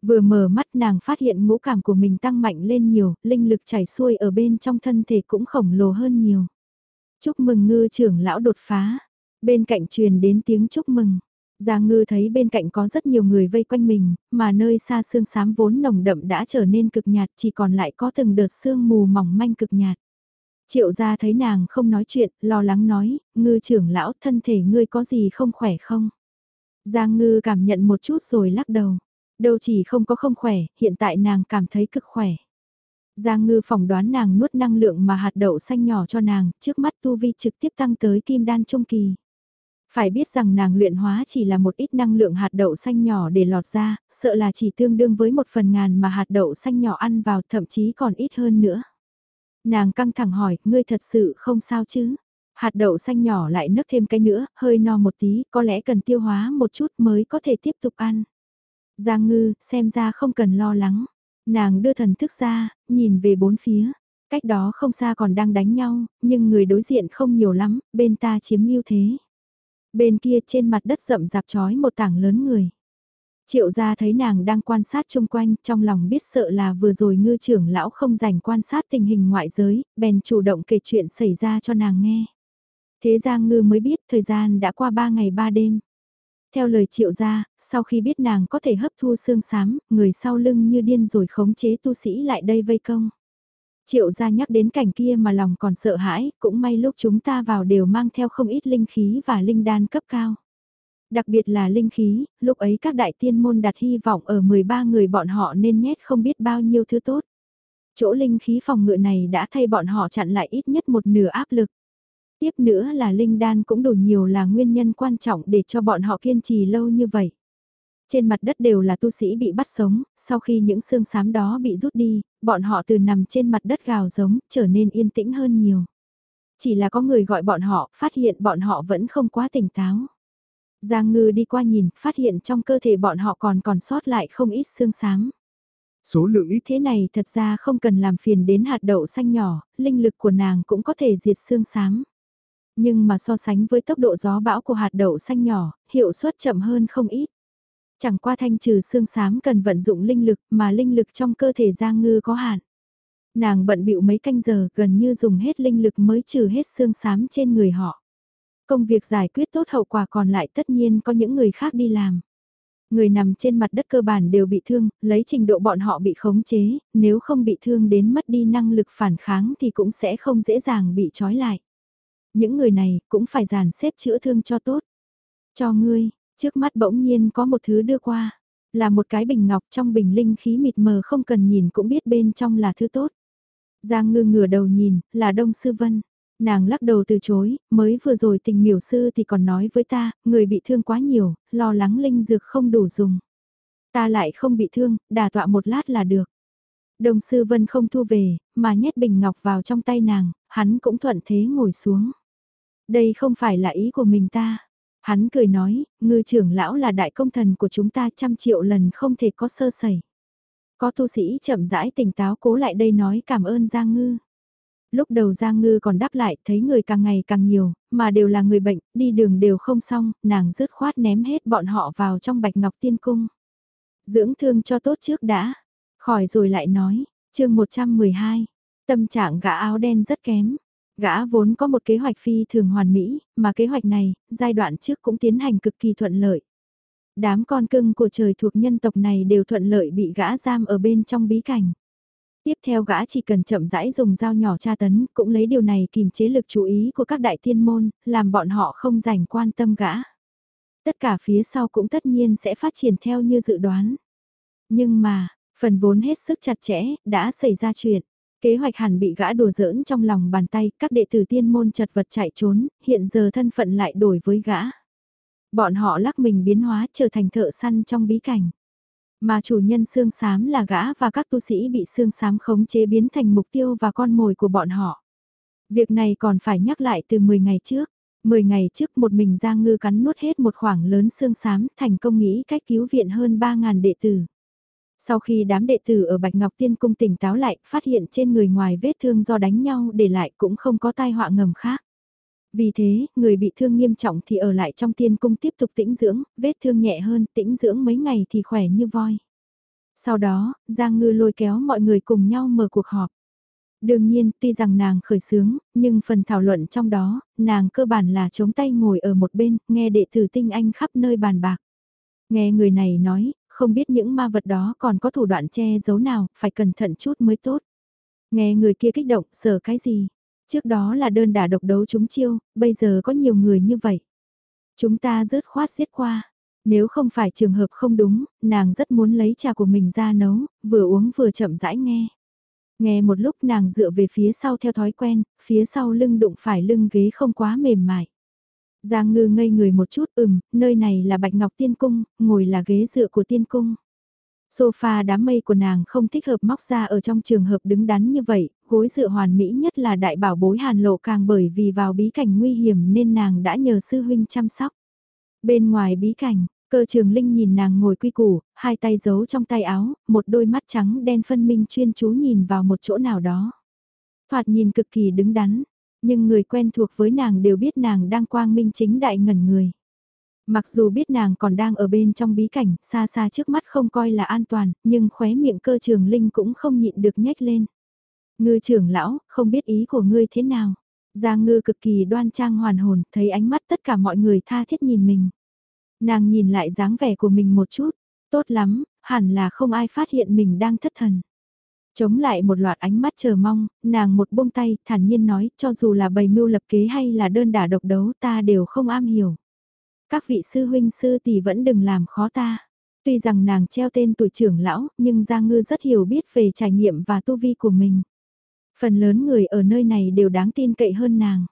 Vừa mở mắt nàng phát hiện ngũ cảm của mình tăng mạnh lên nhiều, linh lực chảy xuôi ở bên trong thân thể cũng khổng lồ hơn nhiều. Chúc mừng ngư trưởng lão đột phá. Bên cạnh truyền đến tiếng chúc mừng. Giang ngư thấy bên cạnh có rất nhiều người vây quanh mình, mà nơi xa xương xám vốn nồng đậm đã trở nên cực nhạt chỉ còn lại có từng đợt sương mù mỏng manh cực nhạt. Triệu gia thấy nàng không nói chuyện, lo lắng nói, ngư trưởng lão thân thể ngươi có gì không khỏe không? Giang ngư cảm nhận một chút rồi lắc đầu. Đâu chỉ không có không khỏe, hiện tại nàng cảm thấy cực khỏe. Giang ngư phỏng đoán nàng nuốt năng lượng mà hạt đậu xanh nhỏ cho nàng, trước mắt tu vi trực tiếp tăng tới kim đan trung kỳ. Phải biết rằng nàng luyện hóa chỉ là một ít năng lượng hạt đậu xanh nhỏ để lọt ra, sợ là chỉ tương đương với một phần ngàn mà hạt đậu xanh nhỏ ăn vào thậm chí còn ít hơn nữa. Nàng căng thẳng hỏi, ngươi thật sự không sao chứ? Hạt đậu xanh nhỏ lại nấc thêm cái nữa, hơi no một tí, có lẽ cần tiêu hóa một chút mới có thể tiếp tục ăn. Giang ngư, xem ra không cần lo lắng. Nàng đưa thần thức ra, nhìn về bốn phía. Cách đó không xa còn đang đánh nhau, nhưng người đối diện không nhiều lắm, bên ta chiếm ưu thế. Bên kia trên mặt đất rậm rạp chói một tảng lớn người. Triệu gia thấy nàng đang quan sát chung quanh, trong lòng biết sợ là vừa rồi ngư trưởng lão không dành quan sát tình hình ngoại giới, bèn chủ động kể chuyện xảy ra cho nàng nghe. Thế Giang Ngư mới biết thời gian đã qua ba ngày ba đêm. Theo lời triệu gia, sau khi biết nàng có thể hấp thu xương sám người sau lưng như điên rồi khống chế tu sĩ lại đây vây công. Triệu gia nhắc đến cảnh kia mà lòng còn sợ hãi, cũng may lúc chúng ta vào đều mang theo không ít linh khí và linh đan cấp cao. Đặc biệt là linh khí, lúc ấy các đại tiên môn đặt hy vọng ở 13 người bọn họ nên nhét không biết bao nhiêu thứ tốt. Chỗ linh khí phòng ngự này đã thay bọn họ chặn lại ít nhất một nửa áp lực. Tiếp nữa là linh đan cũng đủ nhiều là nguyên nhân quan trọng để cho bọn họ kiên trì lâu như vậy. Trên mặt đất đều là tu sĩ bị bắt sống, sau khi những xương xám đó bị rút đi, bọn họ từ nằm trên mặt đất gào giống, trở nên yên tĩnh hơn nhiều. Chỉ là có người gọi bọn họ, phát hiện bọn họ vẫn không quá tỉnh táo. Giang ngư đi qua nhìn, phát hiện trong cơ thể bọn họ còn còn sót lại không ít xương xám. Số lượng ít thế này thật ra không cần làm phiền đến hạt đậu xanh nhỏ, linh lực của nàng cũng có thể diệt xương xám. Nhưng mà so sánh với tốc độ gió bão của hạt đậu xanh nhỏ, hiệu suất chậm hơn không ít. Chẳng qua thanh trừ xương xám cần vận dụng linh lực mà linh lực trong cơ thể Giang Ngư có hạn. Nàng bận bịu mấy canh giờ gần như dùng hết linh lực mới trừ hết xương xám trên người họ. Công việc giải quyết tốt hậu quả còn lại tất nhiên có những người khác đi làm. Người nằm trên mặt đất cơ bản đều bị thương, lấy trình độ bọn họ bị khống chế, nếu không bị thương đến mất đi năng lực phản kháng thì cũng sẽ không dễ dàng bị trói lại. Những người này cũng phải giàn xếp chữa thương cho tốt. Cho ngươi, trước mắt bỗng nhiên có một thứ đưa qua. Là một cái bình ngọc trong bình linh khí mịt mờ không cần nhìn cũng biết bên trong là thứ tốt. Giang ngư ngửa đầu nhìn, là Đông Sư Vân. Nàng lắc đầu từ chối, mới vừa rồi tình miểu sư thì còn nói với ta, người bị thương quá nhiều, lo lắng linh dược không đủ dùng. Ta lại không bị thương, đà tọa một lát là được. Đồng sư vân không thu về, mà nhét bình ngọc vào trong tay nàng, hắn cũng thuận thế ngồi xuống. Đây không phải là ý của mình ta. Hắn cười nói, ngư trưởng lão là đại công thần của chúng ta trăm triệu lần không thể có sơ sẩy. Có tu sĩ chậm rãi tỉnh táo cố lại đây nói cảm ơn Giang Ngư. Lúc đầu Giang Ngư còn đáp lại thấy người càng ngày càng nhiều, mà đều là người bệnh, đi đường đều không xong, nàng rứt khoát ném hết bọn họ vào trong bạch ngọc tiên cung. Dưỡng thương cho tốt trước đã, khỏi rồi lại nói, chương 112, tâm trạng gã áo đen rất kém. Gã vốn có một kế hoạch phi thường hoàn mỹ, mà kế hoạch này, giai đoạn trước cũng tiến hành cực kỳ thuận lợi. Đám con cưng của trời thuộc nhân tộc này đều thuận lợi bị gã giam ở bên trong bí cảnh. Tiếp theo gã chỉ cần chậm rãi dùng dao nhỏ tra tấn, cũng lấy điều này kìm chế lực chú ý của các đại thiên môn, làm bọn họ không dành quan tâm gã. Tất cả phía sau cũng tất nhiên sẽ phát triển theo như dự đoán. Nhưng mà, phần vốn hết sức chặt chẽ, đã xảy ra chuyện. Kế hoạch hẳn bị gã đùa giỡn trong lòng bàn tay, các đệ tử tiên môn chật vật chạy trốn, hiện giờ thân phận lại đổi với gã. Bọn họ lắc mình biến hóa trở thành thợ săn trong bí cảnh. Mà chủ nhân xương xám là gã và các tu sĩ bị xương xám khống chế biến thành mục tiêu và con mồi của bọn họ. Việc này còn phải nhắc lại từ 10 ngày trước. 10 ngày trước một mình Giang Ngư cắn nuốt hết một khoảng lớn xương xám thành công nghĩ cách cứu viện hơn 3.000 đệ tử. Sau khi đám đệ tử ở Bạch Ngọc Tiên Cung tỉnh táo lại, phát hiện trên người ngoài vết thương do đánh nhau để lại cũng không có tai họa ngầm khác. Vì thế, người bị thương nghiêm trọng thì ở lại trong tiên cung tiếp tục tĩnh dưỡng, vết thương nhẹ hơn, tĩnh dưỡng mấy ngày thì khỏe như voi. Sau đó, Giang Ngư lôi kéo mọi người cùng nhau mở cuộc họp. Đương nhiên, tuy rằng nàng khởi sướng, nhưng phần thảo luận trong đó, nàng cơ bản là chống tay ngồi ở một bên, nghe đệ tử tinh anh khắp nơi bàn bạc. Nghe người này nói, không biết những ma vật đó còn có thủ đoạn che giấu nào, phải cẩn thận chút mới tốt. Nghe người kia kích động, sợ cái gì? Trước đó là đơn đả độc đấu chúng chiêu, bây giờ có nhiều người như vậy. Chúng ta rớt khoát giết qua. Nếu không phải trường hợp không đúng, nàng rất muốn lấy trà của mình ra nấu, vừa uống vừa chậm rãi nghe. Nghe một lúc nàng dựa về phía sau theo thói quen, phía sau lưng đụng phải lưng ghế không quá mềm mại. Giang ngư ngây người một chút ừm, nơi này là Bạch Ngọc Tiên Cung, ngồi là ghế dựa của Tiên Cung. Sofa đám mây của nàng không thích hợp móc ra ở trong trường hợp đứng đắn như vậy, gối dựa hoàn mỹ nhất là đại bảo bối hàn lộ càng bởi vì vào bí cảnh nguy hiểm nên nàng đã nhờ sư huynh chăm sóc. Bên ngoài bí cảnh, cơ trường linh nhìn nàng ngồi quy củ, hai tay giấu trong tay áo, một đôi mắt trắng đen phân minh chuyên chú nhìn vào một chỗ nào đó. Thoạt nhìn cực kỳ đứng đắn, nhưng người quen thuộc với nàng đều biết nàng đang quang minh chính đại ngẩn người. Mặc dù biết nàng còn đang ở bên trong bí cảnh, xa xa trước mắt không coi là an toàn, nhưng khóe miệng cơ trường linh cũng không nhịn được nhếch lên. Ngư trưởng lão, không biết ý của ngươi thế nào. Giang ngư cực kỳ đoan trang hoàn hồn, thấy ánh mắt tất cả mọi người tha thiết nhìn mình. Nàng nhìn lại dáng vẻ của mình một chút, tốt lắm, hẳn là không ai phát hiện mình đang thất thần. Chống lại một loạt ánh mắt chờ mong, nàng một buông tay, thản nhiên nói, cho dù là bầy mưu lập kế hay là đơn đả độc đấu ta đều không am hiểu. Các vị sư huynh sư tỷ vẫn đừng làm khó ta. Tuy rằng nàng treo tên tuổi trưởng lão, nhưng Giang Ngư rất hiểu biết về trải nghiệm và tu vi của mình. Phần lớn người ở nơi này đều đáng tin cậy hơn nàng.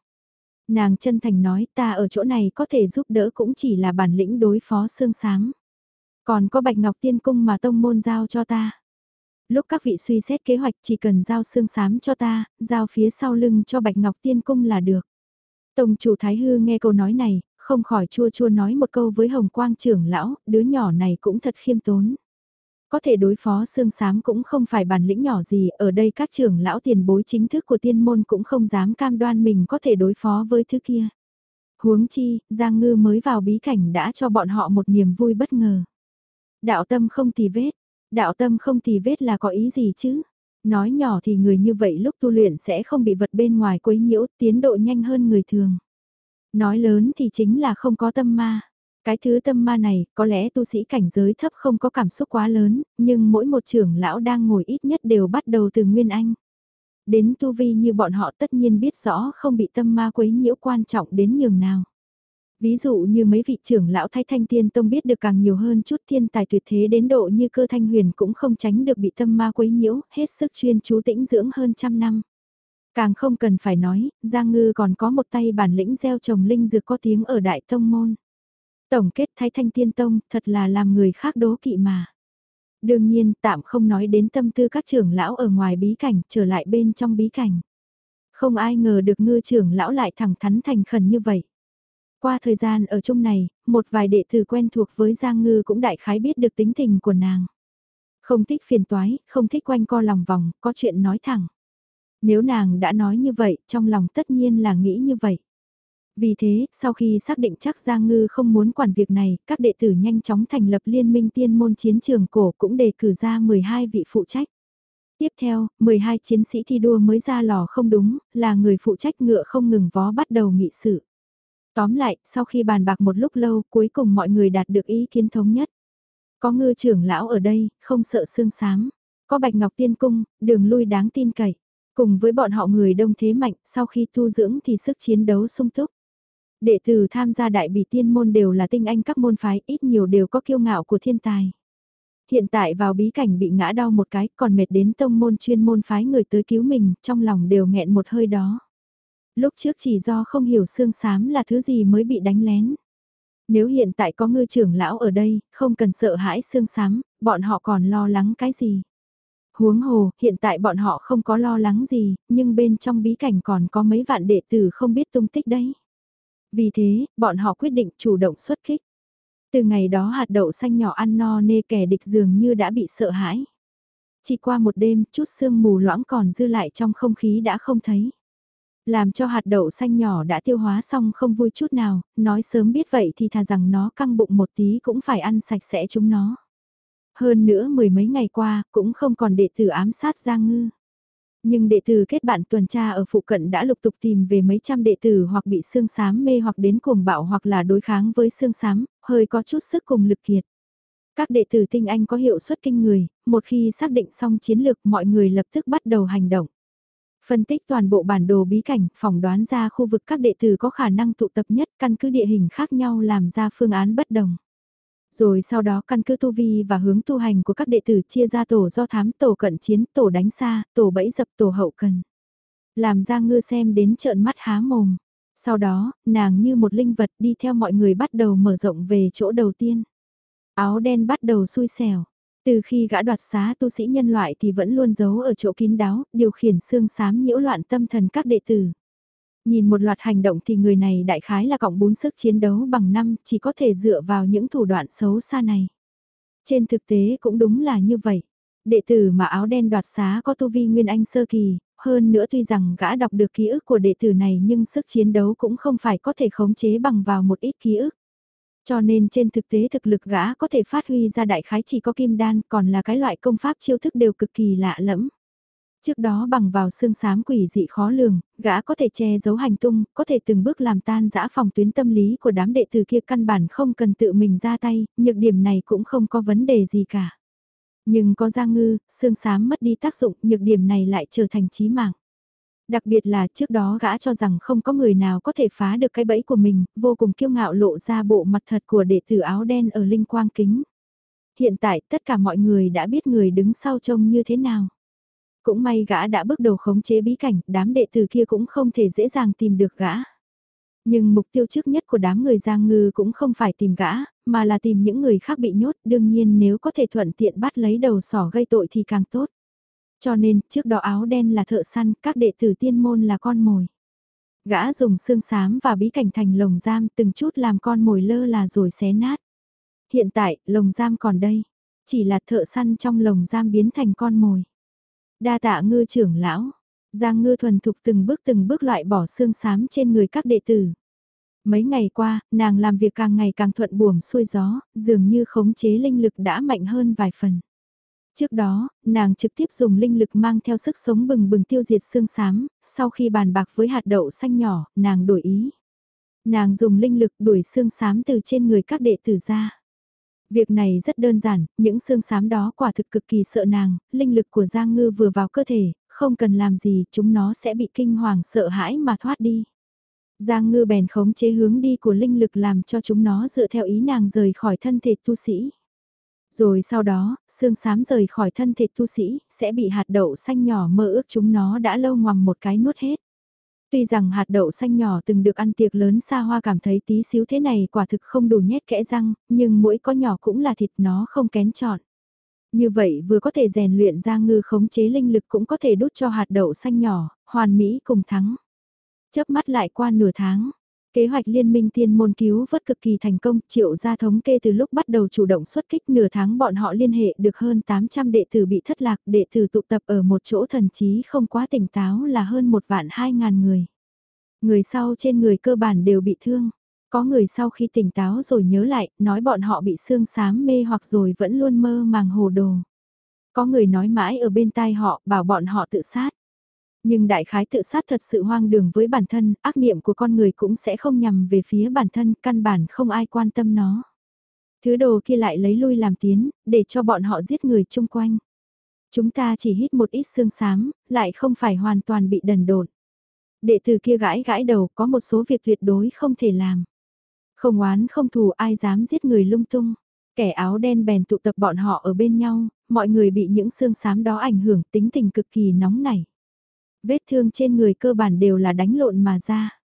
Nàng chân thành nói ta ở chỗ này có thể giúp đỡ cũng chỉ là bản lĩnh đối phó xương sáng Còn có Bạch Ngọc Tiên Cung mà tông môn giao cho ta. Lúc các vị suy xét kế hoạch chỉ cần giao xương sám cho ta, giao phía sau lưng cho Bạch Ngọc Tiên Cung là được. Tông chủ Thái Hư nghe câu nói này, không khỏi chua chua nói một câu với Hồng Quang trưởng lão, đứa nhỏ này cũng thật khiêm tốn. Có thể đối phó xương sám cũng không phải bản lĩnh nhỏ gì, ở đây các trưởng lão tiền bối chính thức của tiên môn cũng không dám cam đoan mình có thể đối phó với thứ kia. Huống chi, Giang Ngư mới vào bí cảnh đã cho bọn họ một niềm vui bất ngờ. Đạo tâm không tì vết, đạo tâm không tì vết là có ý gì chứ? Nói nhỏ thì người như vậy lúc tu luyện sẽ không bị vật bên ngoài quấy nhiễu, tiến độ nhanh hơn người thường. Nói lớn thì chính là không có tâm ma. Cái thứ tâm ma này, có lẽ tu sĩ cảnh giới thấp không có cảm xúc quá lớn, nhưng mỗi một trưởng lão đang ngồi ít nhất đều bắt đầu từ Nguyên Anh. Đến tu vi như bọn họ tất nhiên biết rõ không bị tâm ma quấy nhiễu quan trọng đến nhường nào. Ví dụ như mấy vị trưởng lão thái thanh tiên tông biết được càng nhiều hơn chút thiên tài tuyệt thế đến độ như cơ thanh huyền cũng không tránh được bị tâm ma quấy nhiễu, hết sức chuyên chú tĩnh dưỡng hơn trăm năm. Càng không cần phải nói, Giang Ngư còn có một tay bản lĩnh gieo trồng linh dược có tiếng ở Đại Tông Môn. Tổng kết Thái Thanh Tiên Tông thật là làm người khác đố kỵ mà. Đương nhiên tạm không nói đến tâm tư các trưởng lão ở ngoài bí cảnh trở lại bên trong bí cảnh. Không ai ngờ được ngư trưởng lão lại thẳng thắn thành khẩn như vậy. Qua thời gian ở chung này, một vài đệ tử quen thuộc với Giang Ngư cũng đại khái biết được tính tình của nàng. Không thích phiền toái, không thích quanh co lòng vòng, có chuyện nói thẳng. Nếu nàng đã nói như vậy, trong lòng tất nhiên là nghĩ như vậy. Vì thế, sau khi xác định chắc Giang Ngư không muốn quản việc này, các đệ tử nhanh chóng thành lập liên minh tiên môn chiến trường cổ cũng đề cử ra 12 vị phụ trách. Tiếp theo, 12 chiến sĩ thi đua mới ra lò không đúng, là người phụ trách ngựa không ngừng vó bắt đầu nghị sự. Tóm lại, sau khi bàn bạc một lúc lâu, cuối cùng mọi người đạt được ý kiến thống nhất. Có ngư trưởng lão ở đây, không sợ xương xám. Có bạch ngọc tiên cung, đường lui đáng tin cậy. Cùng với bọn họ người đông thế mạnh, sau khi tu dưỡng thì sức chiến đấu sung túc. Đệ tử tham gia đại bỉ tiên môn đều là tinh anh các môn phái, ít nhiều đều có kiêu ngạo của thiên tài. Hiện tại vào bí cảnh bị ngã đau một cái, còn mệt đến tông môn chuyên môn phái người tới cứu mình, trong lòng đều nghẹn một hơi đó. Lúc trước chỉ do không hiểu xương xám là thứ gì mới bị đánh lén. Nếu hiện tại có ngư trưởng lão ở đây, không cần sợ hãi xương xám, bọn họ còn lo lắng cái gì. Huống hồ, hiện tại bọn họ không có lo lắng gì, nhưng bên trong bí cảnh còn có mấy vạn đệ tử không biết tung tích đấy. Vì thế, bọn họ quyết định chủ động xuất kích. Từ ngày đó hạt đậu xanh nhỏ ăn no nê kẻ địch dường như đã bị sợ hãi. Chỉ qua một đêm, chút sương mù loãng còn dư lại trong không khí đã không thấy. Làm cho hạt đậu xanh nhỏ đã tiêu hóa xong không vui chút nào, nói sớm biết vậy thì thà rằng nó căng bụng một tí cũng phải ăn sạch sẽ chúng nó. Hơn nữa mười mấy ngày qua, cũng không còn đệ tử ám sát Giang Ngư. Nhưng đệ tử kết bạn tuần tra ở phụ cận đã lục tục tìm về mấy trăm đệ tử hoặc bị xương sám mê hoặc đến cuồng bạo hoặc là đối kháng với xương sám, hơi có chút sức cùng lực kiệt. Các đệ tử tinh anh có hiệu suất kinh người, một khi xác định xong chiến lược mọi người lập tức bắt đầu hành động. Phân tích toàn bộ bản đồ bí cảnh, phỏng đoán ra khu vực các đệ tử có khả năng tụ tập nhất căn cứ địa hình khác nhau làm ra phương án bất đồng. Rồi sau đó căn cứ tu vi và hướng tu hành của các đệ tử chia ra tổ do thám tổ cận chiến, tổ đánh xa, tổ bẫy dập, tổ hậu cần. Làm ra ngư xem đến trợn mắt há mồm. Sau đó, nàng như một linh vật đi theo mọi người bắt đầu mở rộng về chỗ đầu tiên. Áo đen bắt đầu xui xẻo. Từ khi gã đoạt xá tu sĩ nhân loại thì vẫn luôn giấu ở chỗ kín đáo, điều khiển xương xám nhiễu loạn tâm thần các đệ tử. Nhìn một loạt hành động thì người này đại khái là cộng bốn sức chiến đấu bằng năm chỉ có thể dựa vào những thủ đoạn xấu xa này. Trên thực tế cũng đúng là như vậy. Đệ tử mà áo đen đoạt xá có tu vi Nguyên Anh sơ kỳ, hơn nữa tuy rằng gã đọc được ký ức của đệ tử này nhưng sức chiến đấu cũng không phải có thể khống chế bằng vào một ít ký ức. Cho nên trên thực tế thực lực gã có thể phát huy ra đại khái chỉ có kim đan còn là cái loại công pháp chiêu thức đều cực kỳ lạ lẫm. Trước đó bằng vào xương xám quỷ dị khó lường, gã có thể che giấu hành tung, có thể từng bước làm tan dã phòng tuyến tâm lý của đám đệ tử kia căn bản không cần tự mình ra tay, nhược điểm này cũng không có vấn đề gì cả. Nhưng có Giang Ngư, xương xám mất đi tác dụng, nhược điểm này lại trở thành chí mạng. Đặc biệt là trước đó gã cho rằng không có người nào có thể phá được cái bẫy của mình, vô cùng kiêu ngạo lộ ra bộ mặt thật của đệ tử áo đen ở linh quang kính. Hiện tại tất cả mọi người đã biết người đứng sau trông như thế nào. Cũng may gã đã bước đầu khống chế bí cảnh, đám đệ tử kia cũng không thể dễ dàng tìm được gã. Nhưng mục tiêu trước nhất của đám người Giang Ngư cũng không phải tìm gã, mà là tìm những người khác bị nhốt, đương nhiên nếu có thể thuận tiện bắt lấy đầu sỏ gây tội thì càng tốt. Cho nên, trước đó áo đen là thợ săn, các đệ tử tiên môn là con mồi. Gã dùng xương xám và bí cảnh thành lồng giam từng chút làm con mồi lơ là rồi xé nát. Hiện tại, lồng giam còn đây. Chỉ là thợ săn trong lồng giam biến thành con mồi. Đa tạ ngư trưởng lão. Giang ngư thuần thục từng bước từng bước loại bỏ xương xám trên người các đệ tử. Mấy ngày qua, nàng làm việc càng ngày càng thuận buồm xuôi gió, dường như khống chế linh lực đã mạnh hơn vài phần. Trước đó, nàng trực tiếp dùng linh lực mang theo sức sống bừng bừng tiêu diệt xương xám, sau khi bàn bạc với hạt đậu xanh nhỏ, nàng đổi ý. Nàng dùng linh lực đuổi xương xám từ trên người các đệ tử ra. Việc này rất đơn giản, những xương xám đó quả thực cực kỳ sợ nàng, linh lực của Giang Ngư vừa vào cơ thể, không cần làm gì, chúng nó sẽ bị kinh hoàng sợ hãi mà thoát đi. Giang Ngư bèn khống chế hướng đi của linh lực làm cho chúng nó dựa theo ý nàng rời khỏi thân thể tu sĩ. Rồi sau đó, xương xám rời khỏi thân thịt tu sĩ, sẽ bị hạt đậu xanh nhỏ mơ ước chúng nó đã lâu ngoằm một cái nuốt hết. Tuy rằng hạt đậu xanh nhỏ từng được ăn tiệc lớn xa hoa cảm thấy tí xíu thế này quả thực không đủ nhét kẽ răng, nhưng mỗi có nhỏ cũng là thịt nó không kén chọn. Như vậy vừa có thể rèn luyện ra ngư khống chế linh lực cũng có thể đút cho hạt đậu xanh nhỏ, hoàn mỹ cùng thắng. Chớp mắt lại qua nửa tháng, Kế hoạch liên minh tiên môn cứu vớt cực kỳ thành công, triệu gia thống kê từ lúc bắt đầu chủ động xuất kích nửa tháng bọn họ liên hệ được hơn 800 đệ tử bị thất lạc, đệ tử tụ tập ở một chỗ thần trí không quá tỉnh táo là hơn một vạn hai ngàn người. Người sau trên người cơ bản đều bị thương. Có người sau khi tỉnh táo rồi nhớ lại, nói bọn họ bị xương xám mê hoặc rồi vẫn luôn mơ màng hồ đồ. Có người nói mãi ở bên tai họ, bảo bọn họ tự sát. Nhưng đại khái tự sát thật sự hoang đường với bản thân, ác niệm của con người cũng sẽ không nhằm về phía bản thân, căn bản không ai quan tâm nó. Thứ đồ kia lại lấy lui làm tiến, để cho bọn họ giết người chung quanh. Chúng ta chỉ hít một ít xương xám, lại không phải hoàn toàn bị đần đột. Đệ tử kia gãi gãi đầu có một số việc tuyệt đối không thể làm. Không oán không thù ai dám giết người lung tung. Kẻ áo đen bèn tụ tập bọn họ ở bên nhau, mọi người bị những xương xám đó ảnh hưởng tính tình cực kỳ nóng nảy. Vết thương trên người cơ bản đều là đánh lộn mà ra.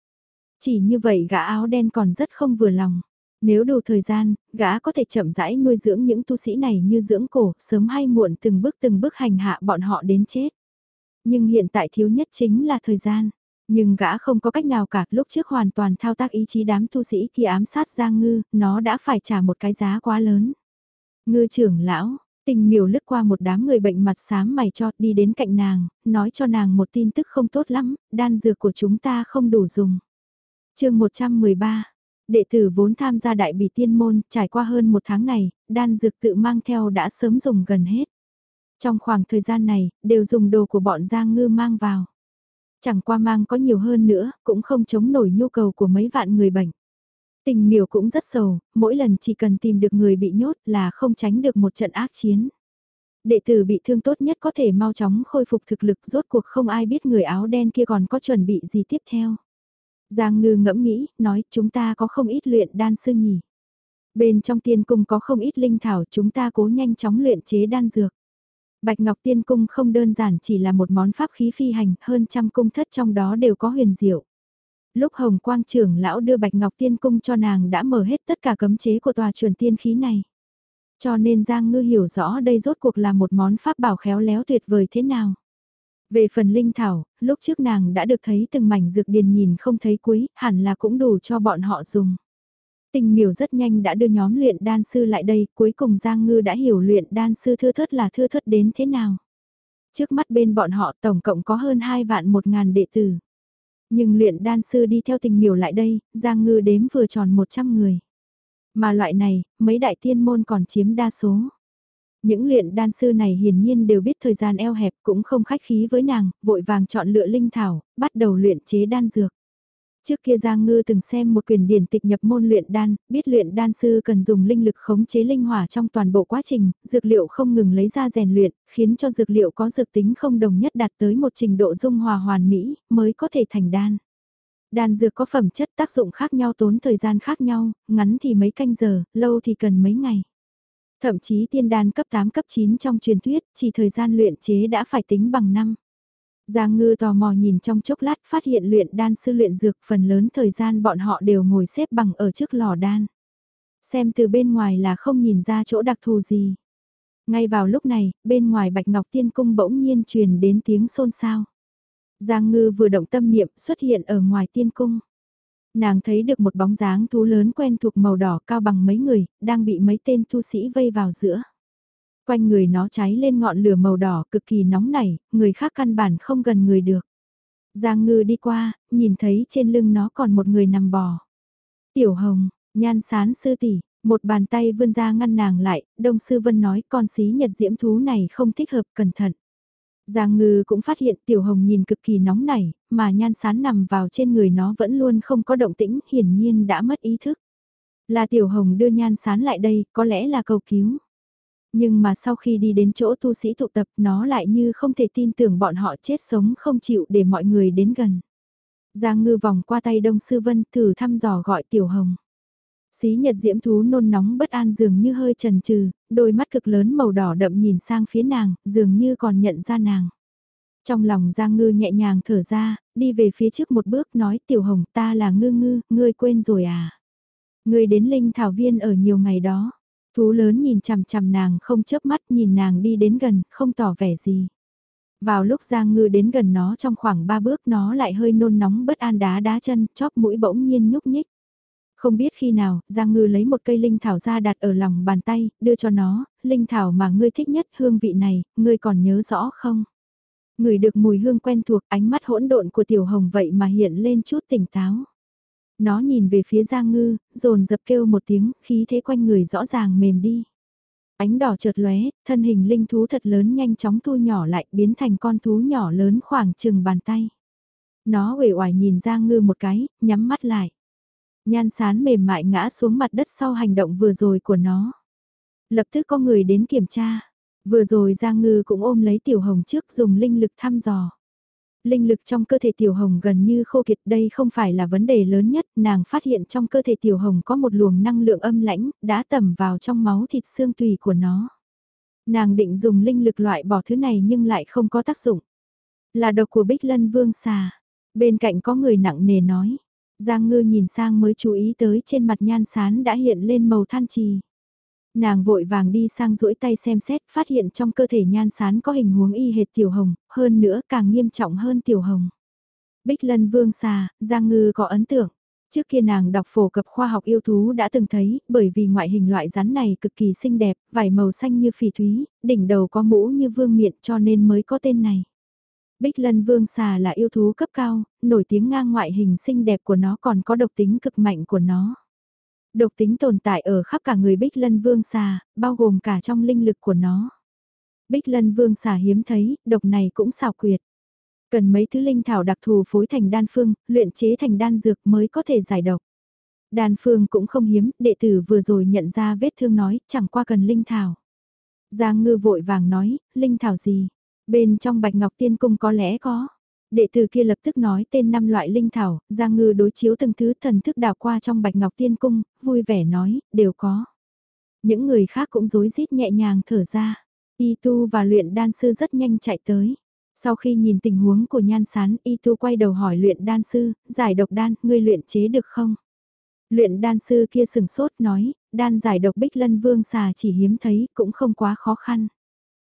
Chỉ như vậy gã áo đen còn rất không vừa lòng. Nếu đủ thời gian, gã có thể chậm rãi nuôi dưỡng những tu sĩ này như dưỡng cổ, sớm hay muộn từng bước từng bước hành hạ bọn họ đến chết. Nhưng hiện tại thiếu nhất chính là thời gian. Nhưng gã không có cách nào cả, lúc trước hoàn toàn thao tác ý chí đám tu sĩ kia ám sát Giang Ngư, nó đã phải trả một cái giá quá lớn. Ngư trưởng lão, Tình miều lướt qua một đám người bệnh mặt xám mày cho đi đến cạnh nàng, nói cho nàng một tin tức không tốt lắm, đan dược của chúng ta không đủ dùng. chương 113, đệ tử vốn tham gia đại bỉ tiên môn, trải qua hơn một tháng này, đan dược tự mang theo đã sớm dùng gần hết. Trong khoảng thời gian này, đều dùng đồ của bọn Giang Ngư mang vào. Chẳng qua mang có nhiều hơn nữa, cũng không chống nổi nhu cầu của mấy vạn người bệnh. Tình miểu cũng rất sầu, mỗi lần chỉ cần tìm được người bị nhốt là không tránh được một trận ác chiến. Đệ tử bị thương tốt nhất có thể mau chóng khôi phục thực lực rốt cuộc không ai biết người áo đen kia còn có chuẩn bị gì tiếp theo. Giang ngư ngẫm nghĩ, nói chúng ta có không ít luyện đan sư nhỉ. Bên trong tiên cung có không ít linh thảo chúng ta cố nhanh chóng luyện chế đan dược. Bạch Ngọc Tiên Cung không đơn giản chỉ là một món pháp khí phi hành, hơn trăm cung thất trong đó đều có huyền diệu. Lúc Hồng Quang trưởng lão đưa Bạch Ngọc Tiên Cung cho nàng đã mở hết tất cả cấm chế của tòa truyền tiên khí này. Cho nên Giang Ngư hiểu rõ đây rốt cuộc là một món pháp bảo khéo léo tuyệt vời thế nào. Về phần linh thảo, lúc trước nàng đã được thấy từng mảnh dược điền nhìn không thấy cuối, hẳn là cũng đủ cho bọn họ dùng. Tình miểu rất nhanh đã đưa nhóm luyện đan sư lại đây, cuối cùng Giang Ngư đã hiểu luyện đan sư thưa thớt là thưa thớt đến thế nào. Trước mắt bên bọn họ tổng cộng có hơn 2 vạn 1 ngàn đệ tử. Nhưng luyện đan sư đi theo tình miểu lại đây, Giang Ngư đếm vừa tròn 100 người. Mà loại này, mấy đại tiên môn còn chiếm đa số. Những luyện đan sư này hiển nhiên đều biết thời gian eo hẹp cũng không khách khí với nàng, vội vàng chọn lựa linh thảo, bắt đầu luyện chế đan dược. Trước kia Giang Ngư từng xem một quyền điển tịch nhập môn luyện đan, biết luyện đan sư cần dùng linh lực khống chế linh hỏa trong toàn bộ quá trình, dược liệu không ngừng lấy ra rèn luyện, khiến cho dược liệu có dược tính không đồng nhất đạt tới một trình độ dung hòa hoàn mỹ, mới có thể thành đan. Đan dược có phẩm chất tác dụng khác nhau tốn thời gian khác nhau, ngắn thì mấy canh giờ, lâu thì cần mấy ngày. Thậm chí tiên đan cấp 8 cấp 9 trong truyền thuyết, chỉ thời gian luyện chế đã phải tính bằng năm. Giang ngư tò mò nhìn trong chốc lát phát hiện luyện đan sư luyện dược phần lớn thời gian bọn họ đều ngồi xếp bằng ở trước lò đan. Xem từ bên ngoài là không nhìn ra chỗ đặc thù gì. Ngay vào lúc này, bên ngoài Bạch Ngọc Tiên Cung bỗng nhiên truyền đến tiếng xôn xao. Giang ngư vừa động tâm niệm xuất hiện ở ngoài tiên cung. Nàng thấy được một bóng dáng thú lớn quen thuộc màu đỏ cao bằng mấy người, đang bị mấy tên tu sĩ vây vào giữa. Quanh người nó cháy lên ngọn lửa màu đỏ cực kỳ nóng nảy, người khác căn bản không gần người được. Giang ngư đi qua, nhìn thấy trên lưng nó còn một người nằm bò. Tiểu hồng, nhan sán sư tỷ một bàn tay vươn ra ngăn nàng lại, đông sư vân nói con xí nhật diễm thú này không thích hợp cẩn thận. Giang ngư cũng phát hiện tiểu hồng nhìn cực kỳ nóng nảy, mà nhan sán nằm vào trên người nó vẫn luôn không có động tĩnh, hiển nhiên đã mất ý thức. Là tiểu hồng đưa nhan sán lại đây, có lẽ là cầu cứu. Nhưng mà sau khi đi đến chỗ tu sĩ tụ tập nó lại như không thể tin tưởng bọn họ chết sống không chịu để mọi người đến gần. Giang ngư vòng qua tay đông sư vân thử thăm dò gọi tiểu hồng. Xí nhật diễm thú nôn nóng bất an dường như hơi trần trừ, đôi mắt cực lớn màu đỏ đậm nhìn sang phía nàng, dường như còn nhận ra nàng. Trong lòng Giang Ngư nhẹ nhàng thở ra, đi về phía trước một bước nói tiểu hồng ta là ngư ngư, ngươi quên rồi à. Ngươi đến linh thảo viên ở nhiều ngày đó. Thú lớn nhìn chằm chằm nàng không chớp mắt nhìn nàng đi đến gần, không tỏ vẻ gì. Vào lúc Giang Ngư đến gần nó trong khoảng ba bước nó lại hơi nôn nóng bất an đá đá chân, chóp mũi bỗng nhiên nhúc nhích. Không biết khi nào, Giang Ngư lấy một cây linh thảo ra đặt ở lòng bàn tay, đưa cho nó, linh thảo mà ngươi thích nhất hương vị này, ngươi còn nhớ rõ không? Người được mùi hương quen thuộc ánh mắt hỗn độn của tiểu hồng vậy mà hiện lên chút tỉnh táo. Nó nhìn về phía Giang Ngư, rồn dập kêu một tiếng, khí thế quanh người rõ ràng mềm đi. Ánh đỏ chợt lóe, thân hình linh thú thật lớn nhanh chóng thu nhỏ lại biến thành con thú nhỏ lớn khoảng chừng bàn tay. Nó uể oải nhìn Giang Ngư một cái, nhắm mắt lại. Nhan sán mềm mại ngã xuống mặt đất sau hành động vừa rồi của nó. Lập tức có người đến kiểm tra. Vừa rồi Giang Ngư cũng ôm lấy Tiểu Hồng trước dùng linh lực thăm dò. Linh lực trong cơ thể Tiểu Hồng gần như khô kiệt đây không phải là vấn đề lớn nhất, nàng phát hiện trong cơ thể Tiểu Hồng có một luồng năng lượng âm lãnh, đã tẩm vào trong máu thịt xương tùy của nó. Nàng định dùng linh lực loại bỏ thứ này nhưng lại không có tác dụng. Là độc của Bích Lân Vương xà. Bên cạnh có người nặng nề nói. Giang ngư nhìn sang mới chú ý tới trên mặt nhan sán đã hiện lên màu than trì. Nàng vội vàng đi sang duỗi tay xem xét, phát hiện trong cơ thể nhan sán có hình huống y hệt tiểu hồng, hơn nữa càng nghiêm trọng hơn tiểu hồng. Bích lân vương xà, Giang ngư có ấn tượng. Trước kia nàng đọc phổ cập khoa học yêu thú đã từng thấy, bởi vì ngoại hình loại rắn này cực kỳ xinh đẹp, vải màu xanh như phỉ thúy, đỉnh đầu có mũ như vương miện cho nên mới có tên này. Bích lân vương xà là yêu thú cấp cao, nổi tiếng ngang ngoại hình xinh đẹp của nó còn có độc tính cực mạnh của nó. Độc tính tồn tại ở khắp cả người Bích lân vương xà, bao gồm cả trong linh lực của nó. Bích lân vương xà hiếm thấy, độc này cũng xào quyệt. Cần mấy thứ linh thảo đặc thù phối thành đan phương, luyện chế thành đan dược mới có thể giải độc. Đan phương cũng không hiếm, đệ tử vừa rồi nhận ra vết thương nói, chẳng qua cần linh thảo. Giang ngư vội vàng nói, linh thảo gì? Bên trong Bạch Ngọc Tiên Cung có lẽ có. Đệ tử kia lập tức nói tên năm loại linh thảo, Giang Ngư đối chiếu từng thứ thần thức đào qua trong Bạch Ngọc Tiên Cung, vui vẻ nói, đều có. Những người khác cũng rối rít nhẹ nhàng thở ra. Y tu và luyện đan sư rất nhanh chạy tới. Sau khi nhìn tình huống của nhan sán, Y tu quay đầu hỏi luyện đan sư, giải độc đan, ngươi luyện chế được không? Luyện đan sư kia sừng sốt nói, đan giải độc bích lân vương xà chỉ hiếm thấy, cũng không quá khó khăn.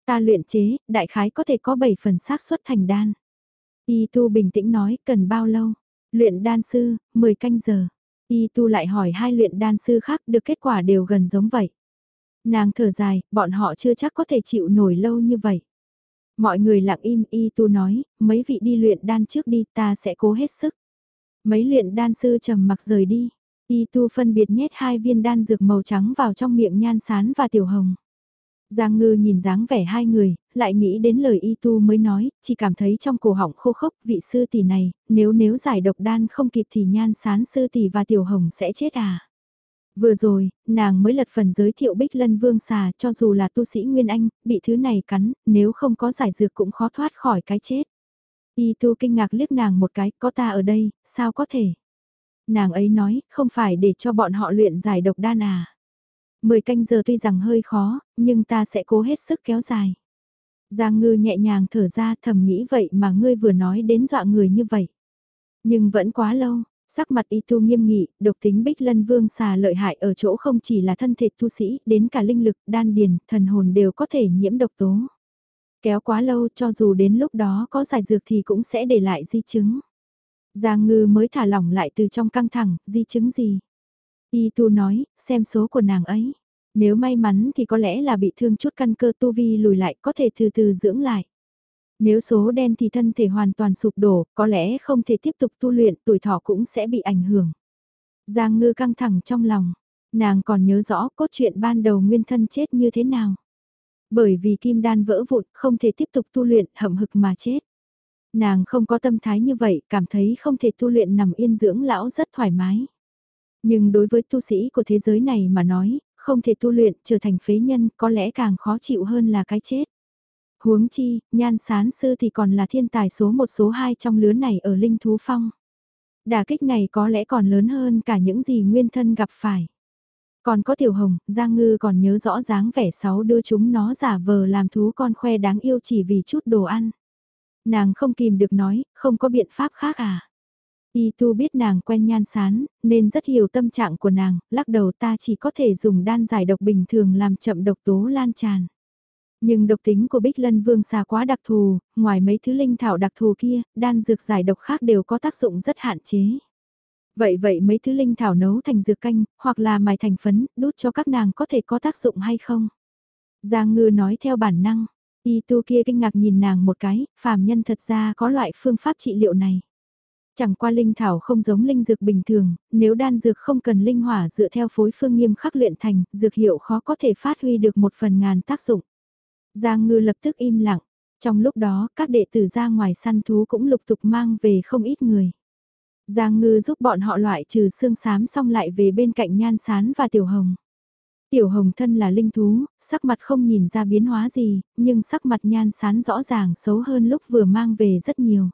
Ta luyện chế, đại khái có thể có 7 phần xác suất thành đan. Y tu bình tĩnh nói, cần bao lâu? Luyện đan sư, 10 canh giờ. Y tu lại hỏi hai luyện đan sư khác được kết quả đều gần giống vậy. Nàng thở dài, bọn họ chưa chắc có thể chịu nổi lâu như vậy. Mọi người lặng im y tu nói, mấy vị đi luyện đan trước đi ta sẽ cố hết sức. Mấy luyện đan sư trầm mặc rời đi. Y tu phân biệt nhét hai viên đan dược màu trắng vào trong miệng nhan sán và tiểu hồng. Giang ngư nhìn dáng vẻ hai người, lại nghĩ đến lời y tu mới nói, chỉ cảm thấy trong cổ họng khô khốc vị sư tỷ này, nếu nếu giải độc đan không kịp thì nhan sán sư tỷ và tiểu hồng sẽ chết à. Vừa rồi, nàng mới lật phần giới thiệu Bích Lân Vương xà cho dù là tu sĩ Nguyên Anh, bị thứ này cắn, nếu không có giải dược cũng khó thoát khỏi cái chết. Y tu kinh ngạc liếc nàng một cái, có ta ở đây, sao có thể? Nàng ấy nói, không phải để cho bọn họ luyện giải độc đan à? Mười canh giờ tuy rằng hơi khó, nhưng ta sẽ cố hết sức kéo dài. Giang ngư nhẹ nhàng thở ra thầm nghĩ vậy mà ngươi vừa nói đến dọa người như vậy. Nhưng vẫn quá lâu, sắc mặt y tu nghiêm nghị, độc tính bích lân vương xà lợi hại ở chỗ không chỉ là thân thể tu sĩ, đến cả linh lực, đan điền, thần hồn đều có thể nhiễm độc tố. Kéo quá lâu cho dù đến lúc đó có giải dược thì cũng sẽ để lại di chứng. Giang ngư mới thả lỏng lại từ trong căng thẳng, di chứng gì? Y tu nói, xem số của nàng ấy. Nếu may mắn thì có lẽ là bị thương chút căn cơ tu vi lùi lại có thể từ từ dưỡng lại. Nếu số đen thì thân thể hoàn toàn sụp đổ, có lẽ không thể tiếp tục tu luyện, tuổi thọ cũng sẽ bị ảnh hưởng. Giang ngư căng thẳng trong lòng, nàng còn nhớ rõ cốt truyện ban đầu nguyên thân chết như thế nào. Bởi vì kim đan vỡ vụn, không thể tiếp tục tu luyện, hậm hực mà chết. Nàng không có tâm thái như vậy, cảm thấy không thể tu luyện nằm yên dưỡng lão rất thoải mái. Nhưng đối với tu sĩ của thế giới này mà nói, không thể tu luyện trở thành phế nhân có lẽ càng khó chịu hơn là cái chết. Huống chi, nhan sán sư thì còn là thiên tài số một số hai trong lứa này ở Linh Thú Phong. Đả kích này có lẽ còn lớn hơn cả những gì nguyên thân gặp phải. Còn có tiểu hồng, Giang Ngư còn nhớ rõ dáng vẻ sáu đưa chúng nó giả vờ làm thú con khoe đáng yêu chỉ vì chút đồ ăn. Nàng không kìm được nói, không có biện pháp khác à. Y tu biết nàng quen nhan sán, nên rất hiểu tâm trạng của nàng, lắc đầu ta chỉ có thể dùng đan giải độc bình thường làm chậm độc tố lan tràn. Nhưng độc tính của Bích Lân Vương xà quá đặc thù, ngoài mấy thứ linh thảo đặc thù kia, đan dược giải độc khác đều có tác dụng rất hạn chế. Vậy vậy mấy thứ linh thảo nấu thành dược canh, hoặc là mài thành phấn, đút cho các nàng có thể có tác dụng hay không? Giang ngư nói theo bản năng, y tu kia kinh ngạc nhìn nàng một cái, phàm nhân thật ra có loại phương pháp trị liệu này. Chẳng qua linh thảo không giống linh dược bình thường, nếu đan dược không cần linh hỏa dựa theo phối phương nghiêm khắc luyện thành, dược hiệu khó có thể phát huy được một phần ngàn tác dụng. Giang ngư lập tức im lặng, trong lúc đó các đệ tử ra ngoài săn thú cũng lục tục mang về không ít người. Giang ngư giúp bọn họ loại trừ xương xám xong lại về bên cạnh nhan sán và tiểu hồng. Tiểu hồng thân là linh thú, sắc mặt không nhìn ra biến hóa gì, nhưng sắc mặt nhan sán rõ ràng xấu hơn lúc vừa mang về rất nhiều.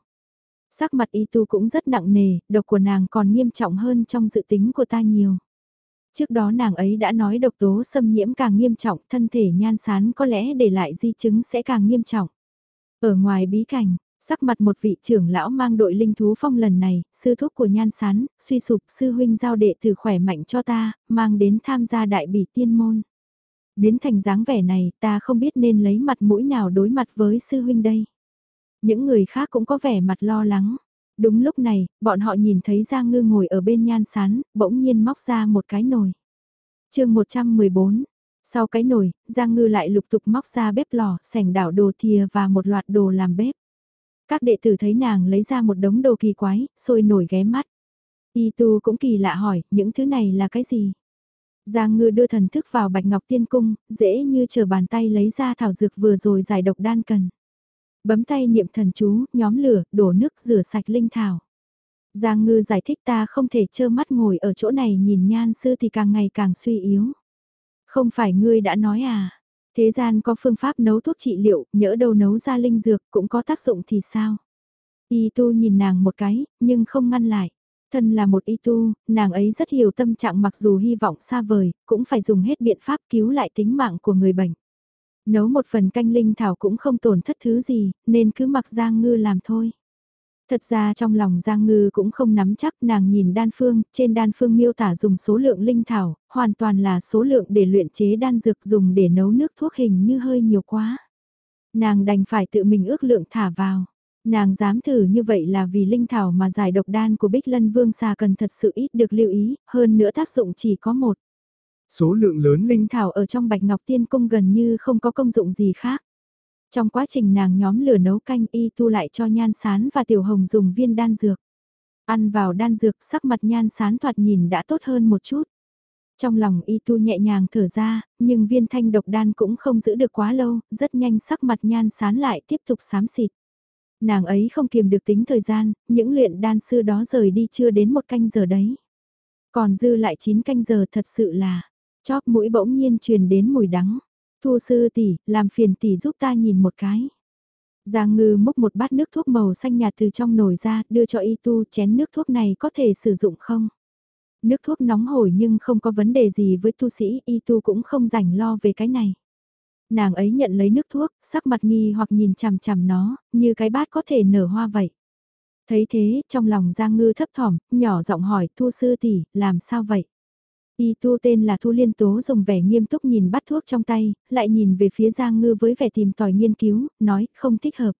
Sắc mặt y tu cũng rất nặng nề, độc của nàng còn nghiêm trọng hơn trong dự tính của ta nhiều. Trước đó nàng ấy đã nói độc tố xâm nhiễm càng nghiêm trọng, thân thể nhan sán có lẽ để lại di chứng sẽ càng nghiêm trọng. Ở ngoài bí cảnh, sắc mặt một vị trưởng lão mang đội linh thú phong lần này, sư thúc của nhan sán, suy sụp sư huynh giao đệ tử khỏe mạnh cho ta, mang đến tham gia đại bỉ tiên môn. Biến thành dáng vẻ này, ta không biết nên lấy mặt mũi nào đối mặt với sư huynh đây. Những người khác cũng có vẻ mặt lo lắng. Đúng lúc này, bọn họ nhìn thấy Giang Ngư ngồi ở bên nhan sán, bỗng nhiên móc ra một cái nồi. chương 114, sau cái nồi, Giang Ngư lại lục tục móc ra bếp lò, sảnh đảo đồ thìa và một loạt đồ làm bếp. Các đệ tử thấy nàng lấy ra một đống đồ kỳ quái, sôi nổi ghé mắt. Y tu cũng kỳ lạ hỏi, những thứ này là cái gì? Giang ngư đưa thần thức vào bạch ngọc tiên cung, dễ như chờ bàn tay lấy ra thảo dược vừa rồi giải độc đan cần. Bấm tay niệm thần chú, nhóm lửa, đổ nước rửa sạch linh thảo. Giang ngư giải thích ta không thể trơ mắt ngồi ở chỗ này nhìn nhan sư thì càng ngày càng suy yếu. Không phải ngươi đã nói à, thế gian có phương pháp nấu thuốc trị liệu, nhỡ đâu nấu ra linh dược cũng có tác dụng thì sao? Y tu nhìn nàng một cái, nhưng không ngăn lại. Thân là một y tu, nàng ấy rất hiểu tâm trạng mặc dù hy vọng xa vời, cũng phải dùng hết biện pháp cứu lại tính mạng của người bệnh. Nấu một phần canh linh thảo cũng không tổn thất thứ gì, nên cứ mặc Giang Ngư làm thôi. Thật ra trong lòng Giang Ngư cũng không nắm chắc nàng nhìn đan phương, trên đan phương miêu tả dùng số lượng linh thảo, hoàn toàn là số lượng để luyện chế đan dược dùng để nấu nước thuốc hình như hơi nhiều quá. Nàng đành phải tự mình ước lượng thả vào. Nàng dám thử như vậy là vì linh thảo mà giải độc đan của Bích Lân Vương xà cần thật sự ít được lưu ý, hơn nữa tác dụng chỉ có một. Số lượng lớn linh thảo ở trong Bạch Ngọc Tiên Cung gần như không có công dụng gì khác. Trong quá trình nàng nhóm lửa nấu canh y tu lại cho nhan sán và tiểu hồng dùng viên đan dược. Ăn vào đan dược sắc mặt nhan sán thoạt nhìn đã tốt hơn một chút. Trong lòng y tu nhẹ nhàng thở ra, nhưng viên thanh độc đan cũng không giữ được quá lâu, rất nhanh sắc mặt nhan sán lại tiếp tục xám xịt. Nàng ấy không kiềm được tính thời gian, những luyện đan sư đó rời đi chưa đến một canh giờ đấy. Còn dư lại 9 canh giờ thật sự là, Chóp mũi bỗng nhiên truyền đến mùi đắng. Thu sư tỷ, làm phiền tỷ giúp ta nhìn một cái. Giang ngư múc một bát nước thuốc màu xanh nhạt từ trong nồi ra, đưa cho y tu chén nước thuốc này có thể sử dụng không? Nước thuốc nóng hổi nhưng không có vấn đề gì với tu sĩ, y tu cũng không rảnh lo về cái này. Nàng ấy nhận lấy nước thuốc, sắc mặt nghi hoặc nhìn chằm chằm nó, như cái bát có thể nở hoa vậy. Thấy thế, trong lòng Giang Ngư thấp thỏm, nhỏ giọng hỏi Thu sư tỷ, làm sao vậy? Y tu tên là Thu Liên Tố dùng vẻ nghiêm túc nhìn bắt thuốc trong tay, lại nhìn về phía Giang Ngư với vẻ tìm tòi nghiên cứu, nói không thích hợp.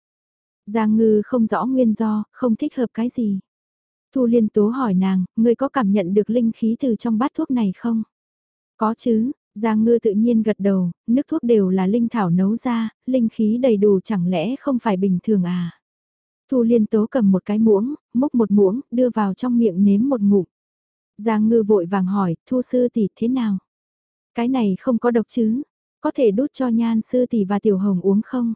Giang Ngư không rõ nguyên do, không thích hợp cái gì. Thu Liên Tố hỏi nàng, ngươi có cảm nhận được linh khí từ trong bát thuốc này không? Có chứ, Giang Ngư tự nhiên gật đầu, nước thuốc đều là linh thảo nấu ra, linh khí đầy đủ chẳng lẽ không phải bình thường à? Thu Liên Tố cầm một cái muỗng, múc một muỗng, đưa vào trong miệng nếm một ngụm. Giang Ngư vội vàng hỏi, Thu Sư tỷ thế nào? Cái này không có độc chứ? Có thể đút cho Nhan Sư tỷ và Tiểu Hồng uống không?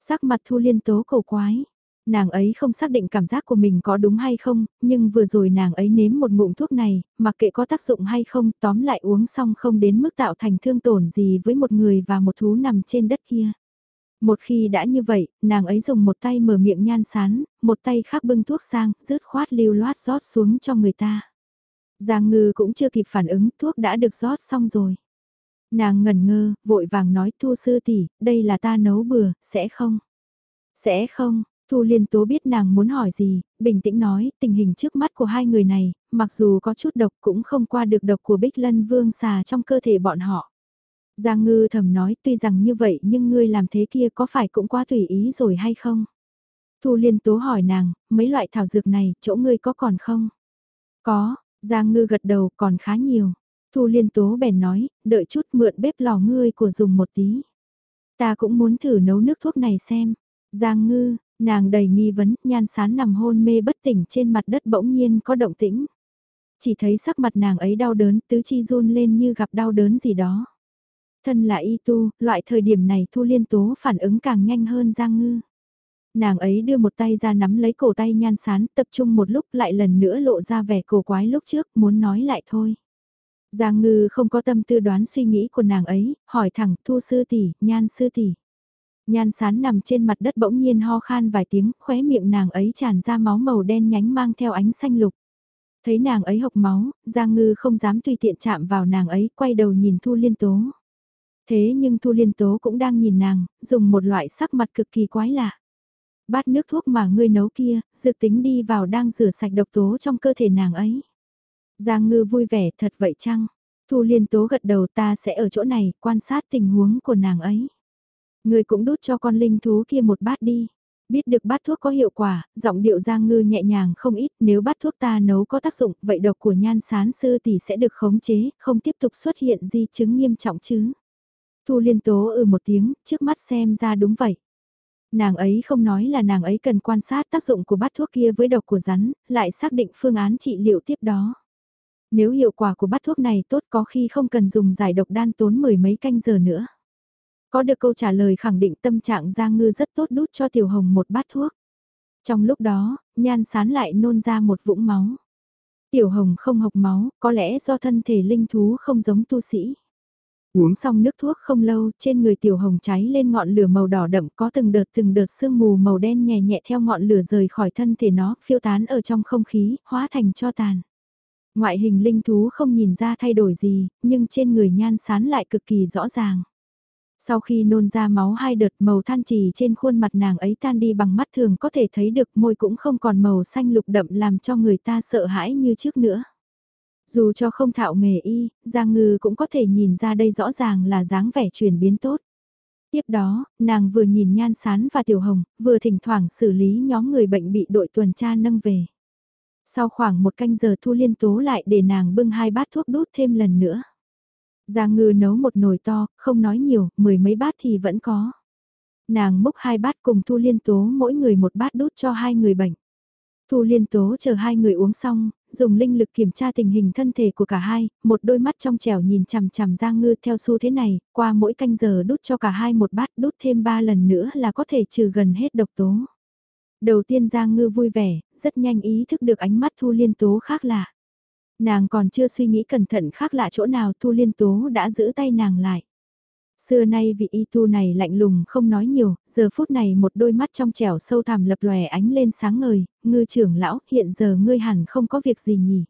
Sắc mặt Thu Liên Tố cầu quái. Nàng ấy không xác định cảm giác của mình có đúng hay không, nhưng vừa rồi nàng ấy nếm một ngụm thuốc này, mặc kệ có tác dụng hay không, tóm lại uống xong không đến mức tạo thành thương tổn gì với một người và một thú nằm trên đất kia. Một khi đã như vậy, nàng ấy dùng một tay mở miệng nhan sán, một tay khác bưng thuốc sang, rứt khoát lưu loát rót xuống cho người ta. Giang ngư cũng chưa kịp phản ứng, thuốc đã được rót xong rồi. Nàng ngẩn ngơ, vội vàng nói thu sư tỷ, đây là ta nấu bừa, sẽ không? Sẽ không, Thu Liên Tố biết nàng muốn hỏi gì, bình tĩnh nói, tình hình trước mắt của hai người này, mặc dù có chút độc cũng không qua được độc của Bích Lân Vương xà trong cơ thể bọn họ. Giang Ngư thầm nói tuy rằng như vậy nhưng ngươi làm thế kia có phải cũng quá tùy ý rồi hay không? Thu Liên Tố hỏi nàng, mấy loại thảo dược này, chỗ ngươi có còn không? Có, Giang Ngư gật đầu còn khá nhiều. Thu Liên Tố bèn nói, đợi chút mượn bếp lò ngươi của dùng một tí. Ta cũng muốn thử nấu nước thuốc này xem. Giang Ngư, nàng đầy nghi vấn, nhan sán nằm hôn mê bất tỉnh trên mặt đất bỗng nhiên có động tĩnh. Chỉ thấy sắc mặt nàng ấy đau đớn, tứ chi run lên như gặp đau đớn gì đó. Thân là y tu, loại thời điểm này Thu Liên Tố phản ứng càng nhanh hơn Giang Ngư. Nàng ấy đưa một tay ra nắm lấy cổ tay nhan sán, tập trung một lúc lại lần nữa lộ ra vẻ cổ quái lúc trước, muốn nói lại thôi. Giang Ngư không có tâm tư đoán suy nghĩ của nàng ấy, hỏi thẳng Thu Sư tỷ Nhan Sư tỷ Nhan sán nằm trên mặt đất bỗng nhiên ho khan vài tiếng, khóe miệng nàng ấy tràn ra máu màu đen nhánh mang theo ánh xanh lục. Thấy nàng ấy hộc máu, Giang Ngư không dám tùy tiện chạm vào nàng ấy, quay đầu nhìn Thu Liên Tố. Thế nhưng Thu Liên Tố cũng đang nhìn nàng, dùng một loại sắc mặt cực kỳ quái lạ. Bát nước thuốc mà ngươi nấu kia, dược tính đi vào đang rửa sạch độc tố trong cơ thể nàng ấy. Giang ngư vui vẻ thật vậy chăng? Thu Liên Tố gật đầu ta sẽ ở chỗ này, quan sát tình huống của nàng ấy. Ngươi cũng đút cho con linh thú kia một bát đi. Biết được bát thuốc có hiệu quả, giọng điệu Giang Ngư nhẹ nhàng không ít, nếu bát thuốc ta nấu có tác dụng, vậy độc của nhan sán sư tỷ sẽ được khống chế, không tiếp tục xuất hiện di chứng nghiêm trọng chứ. Thu liên tố ừ một tiếng, trước mắt xem ra đúng vậy. Nàng ấy không nói là nàng ấy cần quan sát tác dụng của bát thuốc kia với độc của rắn, lại xác định phương án trị liệu tiếp đó. Nếu hiệu quả của bát thuốc này tốt có khi không cần dùng giải độc đan tốn mười mấy canh giờ nữa. Có được câu trả lời khẳng định tâm trạng Giang Ngư rất tốt đút cho Tiểu Hồng một bát thuốc. Trong lúc đó, nhan sán lại nôn ra một vũng máu. Tiểu Hồng không hộc máu, có lẽ do thân thể linh thú không giống tu sĩ. Uống xong nước thuốc không lâu, trên người tiểu hồng cháy lên ngọn lửa màu đỏ đậm có từng đợt từng đợt sương mù màu đen nhẹ nhẹ theo ngọn lửa rời khỏi thân thể nó, phiêu tán ở trong không khí, hóa thành cho tàn. Ngoại hình linh thú không nhìn ra thay đổi gì, nhưng trên người nhan sán lại cực kỳ rõ ràng. Sau khi nôn ra máu hai đợt màu than trì trên khuôn mặt nàng ấy tan đi bằng mắt thường có thể thấy được môi cũng không còn màu xanh lục đậm làm cho người ta sợ hãi như trước nữa. Dù cho không thạo nghề y, Giang Ngư cũng có thể nhìn ra đây rõ ràng là dáng vẻ chuyển biến tốt. Tiếp đó, nàng vừa nhìn Nhan Sán và Tiểu Hồng, vừa thỉnh thoảng xử lý nhóm người bệnh bị đội tuần tra nâng về. Sau khoảng một canh giờ Thu Liên tố lại để nàng bưng hai bát thuốc đút thêm lần nữa. Giang Ngư nấu một nồi to, không nói nhiều, mười mấy bát thì vẫn có. Nàng múc hai bát cùng Thu Liên tố mỗi người một bát đút cho hai người bệnh. Thu Liên tố chờ hai người uống xong, dùng linh lực kiểm tra tình hình thân thể của cả hai, một đôi mắt trong trẻo nhìn chằm chằm Giang Ngư theo xu thế này, qua mỗi canh giờ đút cho cả hai một bát đút thêm ba lần nữa là có thể trừ gần hết độc tố. Đầu tiên Giang Ngư vui vẻ, rất nhanh ý thức được ánh mắt Thu Liên Tố khác lạ. Nàng còn chưa suy nghĩ cẩn thận khác lạ chỗ nào Thu Liên Tố đã giữ tay nàng lại. Xưa nay vị y tu này lạnh lùng không nói nhiều, giờ phút này một đôi mắt trong trẻo sâu thẳm lập lòe ánh lên sáng ngời, ngư trưởng lão, hiện giờ ngươi hẳn không có việc gì nhỉ.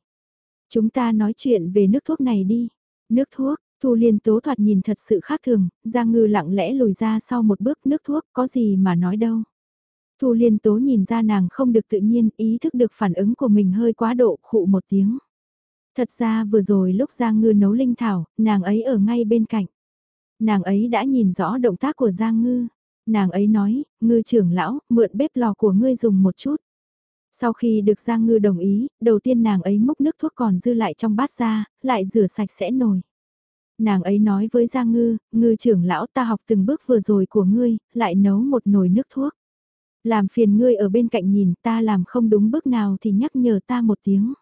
Chúng ta nói chuyện về nước thuốc này đi. Nước thuốc, Thu Liên Tố thoạt nhìn thật sự khác thường, Giang Ngư lặng lẽ lùi ra sau một bước nước thuốc, có gì mà nói đâu. Thu Liên Tố nhìn ra nàng không được tự nhiên, ý thức được phản ứng của mình hơi quá độ, khụ một tiếng. Thật ra vừa rồi lúc Giang Ngư nấu linh thảo, nàng ấy ở ngay bên cạnh. Nàng ấy đã nhìn rõ động tác của Giang Ngư. Nàng ấy nói, Ngư trưởng lão, mượn bếp lò của ngươi dùng một chút. Sau khi được Giang Ngư đồng ý, đầu tiên nàng ấy múc nước thuốc còn dư lại trong bát ra, lại rửa sạch sẽ nồi. Nàng ấy nói với Giang Ngư, Ngư trưởng lão ta học từng bước vừa rồi của ngươi, lại nấu một nồi nước thuốc. Làm phiền ngươi ở bên cạnh nhìn ta làm không đúng bước nào thì nhắc nhở ta một tiếng.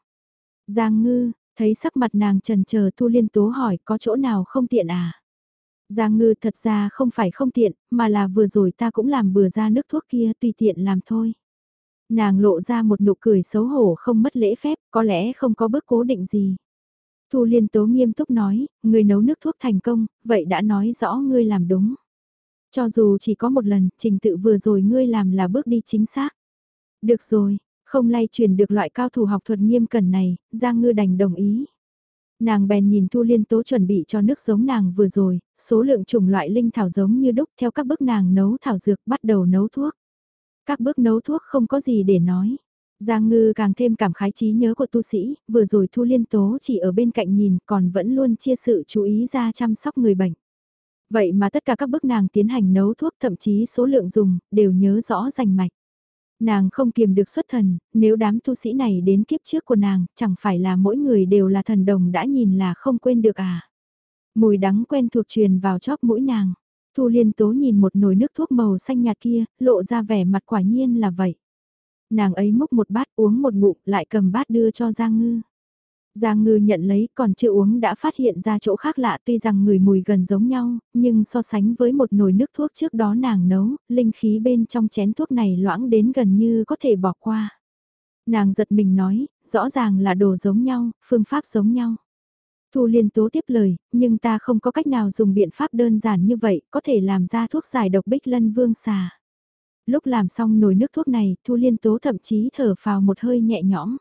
Giang Ngư, thấy sắc mặt nàng trần chờ Thu Liên Tố hỏi có chỗ nào không tiện à? Giang Ngư thật ra không phải không tiện, mà là vừa rồi ta cũng làm bừa ra nước thuốc kia tùy tiện làm thôi. Nàng lộ ra một nụ cười xấu hổ không mất lễ phép, có lẽ không có bước cố định gì. Thu Liên Tố nghiêm túc nói, người nấu nước thuốc thành công, vậy đã nói rõ ngươi làm đúng. Cho dù chỉ có một lần, trình tự vừa rồi ngươi làm là bước đi chính xác. Được rồi, không lay truyền được loại cao thủ học thuật nghiêm cẩn này, Giang Ngư đành đồng ý. Nàng bèn nhìn Thu Liên Tố chuẩn bị cho nước giống nàng vừa rồi, số lượng chủng loại linh thảo giống như đúc theo các bước nàng nấu thảo dược bắt đầu nấu thuốc. Các bước nấu thuốc không có gì để nói. Giang Ngư càng thêm cảm khái trí nhớ của tu sĩ, vừa rồi Thu Liên Tố chỉ ở bên cạnh nhìn còn vẫn luôn chia sự chú ý ra chăm sóc người bệnh. Vậy mà tất cả các bước nàng tiến hành nấu thuốc thậm chí số lượng dùng, đều nhớ rõ rành mạch. Nàng không kiềm được xuất thần, nếu đám tu sĩ này đến kiếp trước của nàng, chẳng phải là mỗi người đều là thần đồng đã nhìn là không quên được à. Mùi đắng quen thuộc truyền vào chóp mũi nàng. Thu liên tố nhìn một nồi nước thuốc màu xanh nhạt kia, lộ ra vẻ mặt quả nhiên là vậy. Nàng ấy múc một bát uống một ngụm lại cầm bát đưa cho Giang Ngư. Giang ngư nhận lấy còn chưa uống đã phát hiện ra chỗ khác lạ tuy rằng người mùi gần giống nhau, nhưng so sánh với một nồi nước thuốc trước đó nàng nấu, linh khí bên trong chén thuốc này loãng đến gần như có thể bỏ qua. Nàng giật mình nói, rõ ràng là đồ giống nhau, phương pháp giống nhau. Thu liên tố tiếp lời, nhưng ta không có cách nào dùng biện pháp đơn giản như vậy, có thể làm ra thuốc giải độc bích lân vương xà. Lúc làm xong nồi nước thuốc này, Thu liên tố thậm chí thở phào một hơi nhẹ nhõm.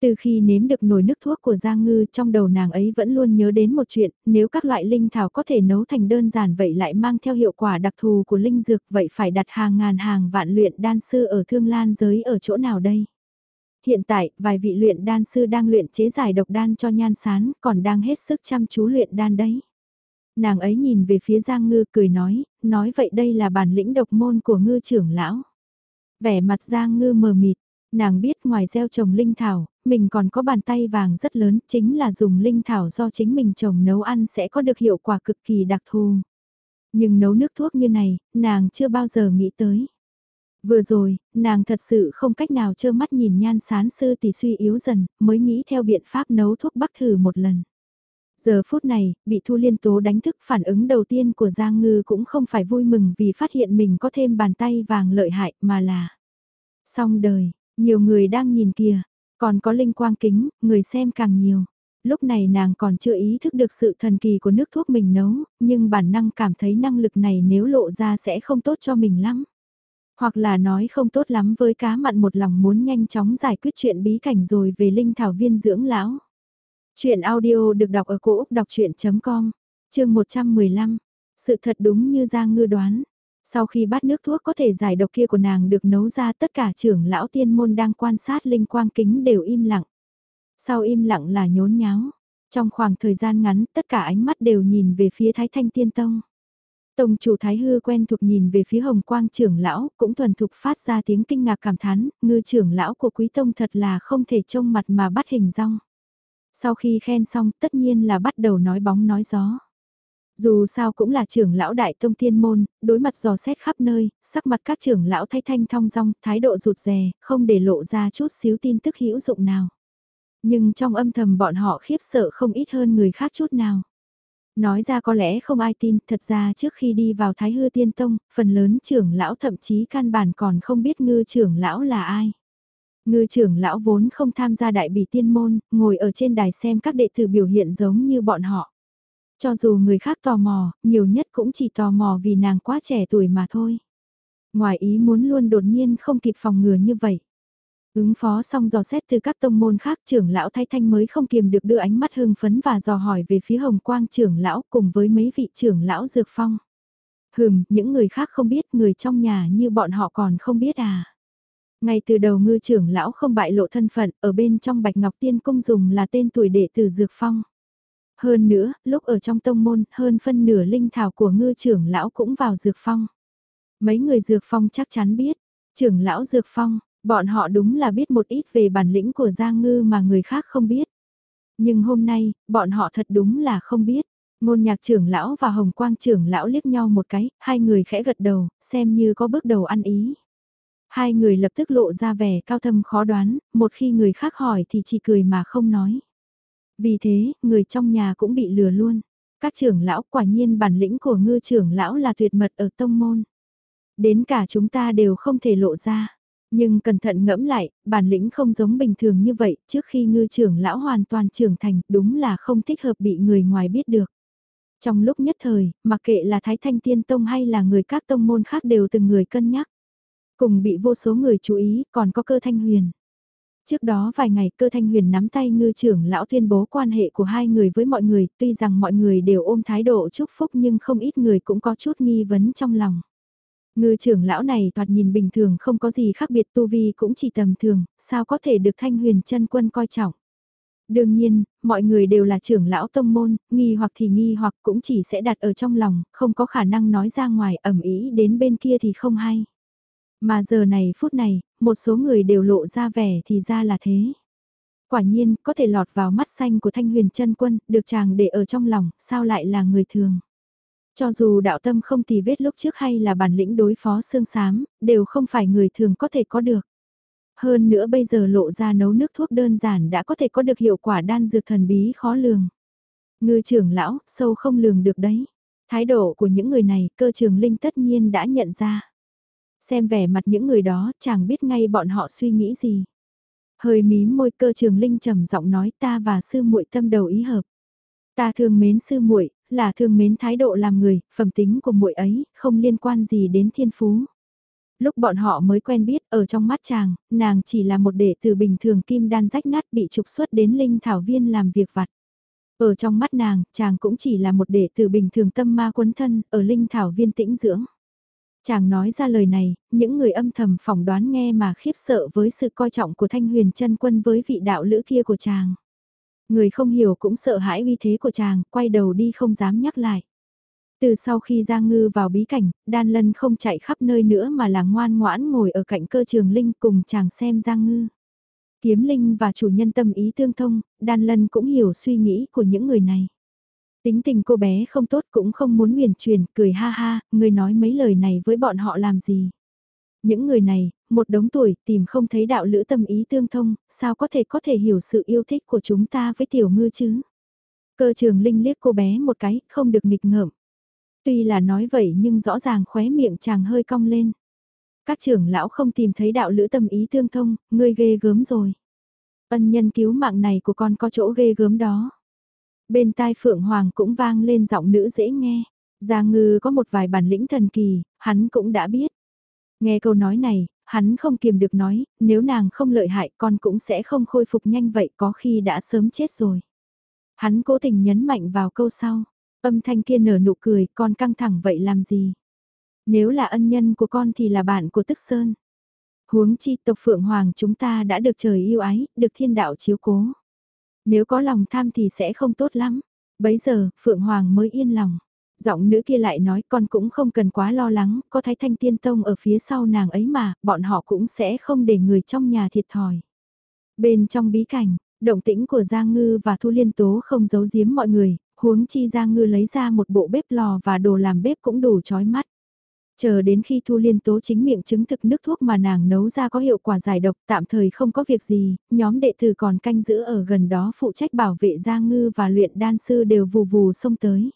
Từ khi nếm được nồi nước thuốc của Giang Ngư trong đầu nàng ấy vẫn luôn nhớ đến một chuyện, nếu các loại linh thảo có thể nấu thành đơn giản vậy lại mang theo hiệu quả đặc thù của linh dược vậy phải đặt hàng ngàn hàng vạn luyện đan sư ở thương lan giới ở chỗ nào đây? Hiện tại, vài vị luyện đan sư đang luyện chế giải độc đan cho nhan sán, còn đang hết sức chăm chú luyện đan đấy. Nàng ấy nhìn về phía Giang Ngư cười nói, nói vậy đây là bản lĩnh độc môn của ngư trưởng lão. Vẻ mặt Giang Ngư mờ mịt, Nàng biết ngoài gieo trồng linh thảo, mình còn có bàn tay vàng rất lớn, chính là dùng linh thảo do chính mình trồng nấu ăn sẽ có được hiệu quả cực kỳ đặc thù. Nhưng nấu nước thuốc như này, nàng chưa bao giờ nghĩ tới. Vừa rồi, nàng thật sự không cách nào trơ mắt nhìn nhan sán sư tỷ suy yếu dần, mới nghĩ theo biện pháp nấu thuốc bắc thử một lần. Giờ phút này, bị Thu Liên Tố đánh thức phản ứng đầu tiên của Giang Ngư cũng không phải vui mừng vì phát hiện mình có thêm bàn tay vàng lợi hại mà là xong đời, nhiều người đang nhìn kìa, còn có linh quang kính, người xem càng nhiều. Lúc này nàng còn chưa ý thức được sự thần kỳ của nước thuốc mình nấu, nhưng bản năng cảm thấy năng lực này nếu lộ ra sẽ không tốt cho mình lắm. Hoặc là nói không tốt lắm với cá mặn một lòng muốn nhanh chóng giải quyết chuyện bí cảnh rồi về linh thảo viên dưỡng lão. Chuyện audio được đọc ở cổ Úc đọc chuyện.com, chương 115. Sự thật đúng như Giang ngư đoán, sau khi bát nước thuốc có thể giải độc kia của nàng được nấu ra tất cả trưởng lão tiên môn đang quan sát linh quang kính đều im lặng. Sau im lặng là nhốn nháo. Trong khoảng thời gian ngắn tất cả ánh mắt đều nhìn về phía Thái Thanh Tiên Tông. Tông chủ Thái Hư quen thuộc nhìn về phía Hồng Quang trưởng lão, cũng thuần thục phát ra tiếng kinh ngạc cảm thán, ngư trưởng lão của Quý Tông thật là không thể trông mặt mà bắt hình rong. Sau khi khen xong tất nhiên là bắt đầu nói bóng nói gió. Dù sao cũng là trưởng lão đại tông thiên môn, đối mặt dò xét khắp nơi, sắc mặt các trưởng lão thay thanh thong dong, thái độ rụt rè, không để lộ ra chút xíu tin tức hữu dụng nào. Nhưng trong âm thầm bọn họ khiếp sợ không ít hơn người khác chút nào. Nói ra có lẽ không ai tin, thật ra trước khi đi vào Thái Hư Tiên Tông, phần lớn trưởng lão thậm chí căn bản còn không biết ngư trưởng lão là ai. Ngư trưởng lão vốn không tham gia đại bỉ tiên môn, ngồi ở trên đài xem các đệ tử biểu hiện giống như bọn họ. Cho dù người khác tò mò, nhiều nhất cũng chỉ tò mò vì nàng quá trẻ tuổi mà thôi. Ngoài ý muốn luôn đột nhiên không kịp phòng ngừa như vậy. Ứng phó xong dò xét từ các tông môn khác trưởng lão thay thanh mới không kiềm được đưa ánh mắt hưng phấn và dò hỏi về phía hồng quang trưởng lão cùng với mấy vị trưởng lão dược phong. Hừm, những người khác không biết người trong nhà như bọn họ còn không biết à. Ngay từ đầu ngư trưởng lão không bại lộ thân phận, ở bên trong Bạch Ngọc Tiên Cung dùng là tên tuổi đệ tử Dược Phong. Hơn nữa, lúc ở trong tông môn, hơn phân nửa linh thảo của ngư trưởng lão cũng vào Dược Phong. Mấy người Dược Phong chắc chắn biết, trưởng lão Dược Phong, bọn họ đúng là biết một ít về bản lĩnh của Giang Ngư mà người khác không biết. Nhưng hôm nay, bọn họ thật đúng là không biết. Ngôn nhạc trưởng lão và hồng quang trưởng lão liếc nhau một cái, hai người khẽ gật đầu, xem như có bước đầu ăn ý. Hai người lập tức lộ ra vẻ cao thâm khó đoán, một khi người khác hỏi thì chỉ cười mà không nói. Vì thế, người trong nhà cũng bị lừa luôn. Các trưởng lão quả nhiên bản lĩnh của ngư trưởng lão là tuyệt mật ở tông môn. Đến cả chúng ta đều không thể lộ ra. Nhưng cẩn thận ngẫm lại, bản lĩnh không giống bình thường như vậy, trước khi ngư trưởng lão hoàn toàn trưởng thành, đúng là không thích hợp bị người ngoài biết được. Trong lúc nhất thời, mặc kệ là Thái Thanh Tiên Tông hay là người các tông môn khác đều từng người cân nhắc. Cùng bị vô số người chú ý, còn có cơ thanh huyền. Trước đó vài ngày cơ thanh huyền nắm tay ngư trưởng lão tuyên bố quan hệ của hai người với mọi người, tuy rằng mọi người đều ôm thái độ chúc phúc nhưng không ít người cũng có chút nghi vấn trong lòng. Ngư trưởng lão này thoạt nhìn bình thường không có gì khác biệt tu vi cũng chỉ tầm thường, sao có thể được thanh huyền chân quân coi trọng. Đương nhiên, mọi người đều là trưởng lão tông môn, nghi hoặc thì nghi hoặc cũng chỉ sẽ đặt ở trong lòng, không có khả năng nói ra ngoài ẩm ý đến bên kia thì không hay. Mà giờ này phút này, một số người đều lộ ra vẻ thì ra là thế. Quả nhiên, có thể lọt vào mắt xanh của thanh huyền chân quân, được chàng để ở trong lòng, sao lại là người thường. Cho dù đạo tâm không tì vết lúc trước hay là bản lĩnh đối phó xương xám, đều không phải người thường có thể có được. Hơn nữa bây giờ lộ ra nấu nước thuốc đơn giản đã có thể có được hiệu quả đan dược thần bí khó lường. Ngư trưởng lão, sâu không lường được đấy. Thái độ của những người này cơ trường linh tất nhiên đã nhận ra. Xem vẻ mặt những người đó, chàng biết ngay bọn họ suy nghĩ gì. Hơi mím môi cơ trường linh trầm giọng nói ta và sư muội tâm đầu ý hợp. Ta thương mến sư muội, là thương mến thái độ làm người, phẩm tính của muội ấy, không liên quan gì đến thiên phú. Lúc bọn họ mới quen biết, ở trong mắt chàng, nàng chỉ là một đệ tử bình thường kim đan rách nát bị trục xuất đến linh thảo viên làm việc vặt. Ở trong mắt nàng, chàng cũng chỉ là một đệ tử bình thường tâm ma quấn thân, ở linh thảo viên tĩnh dưỡng. Chàng nói ra lời này, những người âm thầm phỏng đoán nghe mà khiếp sợ với sự coi trọng của Thanh Huyền chân quân với vị đạo lữ kia của chàng. Người không hiểu cũng sợ hãi uy thế của chàng, quay đầu đi không dám nhắc lại. Từ sau khi Giang Ngư vào bí cảnh, Đan Lân không chạy khắp nơi nữa mà là ngoan ngoãn ngồi ở cạnh cơ trường Linh cùng chàng xem Giang Ngư. Kiếm Linh và chủ nhân tâm ý tương thông, Đan Lân cũng hiểu suy nghĩ của những người này. Tính tình cô bé không tốt cũng không muốn huyền truyền, cười ha ha, người nói mấy lời này với bọn họ làm gì. Những người này, một đống tuổi tìm không thấy đạo lữ tâm ý tương thông, sao có thể có thể hiểu sự yêu thích của chúng ta với tiểu ngư chứ? Cơ trường linh liếc cô bé một cái, không được nghịch ngợm. Tuy là nói vậy nhưng rõ ràng khóe miệng chàng hơi cong lên. Các trưởng lão không tìm thấy đạo lữ tâm ý tương thông, ngươi ghê gớm rồi. Ân nhân cứu mạng này của con có chỗ ghê gớm đó. Bên tai Phượng Hoàng cũng vang lên giọng nữ dễ nghe. Giang ngư có một vài bản lĩnh thần kỳ, hắn cũng đã biết. Nghe câu nói này, hắn không kiềm được nói, nếu nàng không lợi hại con cũng sẽ không khôi phục nhanh vậy có khi đã sớm chết rồi. Hắn cố tình nhấn mạnh vào câu sau, âm thanh kia nở nụ cười, con căng thẳng vậy làm gì? Nếu là ân nhân của con thì là bạn của Tức Sơn. Huống chi tộc Phượng Hoàng chúng ta đã được trời yêu ái, được thiên đạo chiếu cố. Nếu có lòng tham thì sẽ không tốt lắm. Bấy giờ, Phượng Hoàng mới yên lòng. Giọng nữ kia lại nói con cũng không cần quá lo lắng, có thái thanh tiên tông ở phía sau nàng ấy mà, bọn họ cũng sẽ không để người trong nhà thiệt thòi. Bên trong bí cảnh, động tĩnh của Giang Ngư và Thu Liên Tố không giấu giếm mọi người, huống chi Giang Ngư lấy ra một bộ bếp lò và đồ làm bếp cũng đủ chói mắt. Chờ đến khi Thu Liên Tố chính miệng chứng thực nước thuốc mà nàng nấu ra có hiệu quả giải độc tạm thời không có việc gì, nhóm đệ tử còn canh giữ ở gần đó phụ trách bảo vệ Giang Ngư và luyện đan sư đều vù vù xông tới.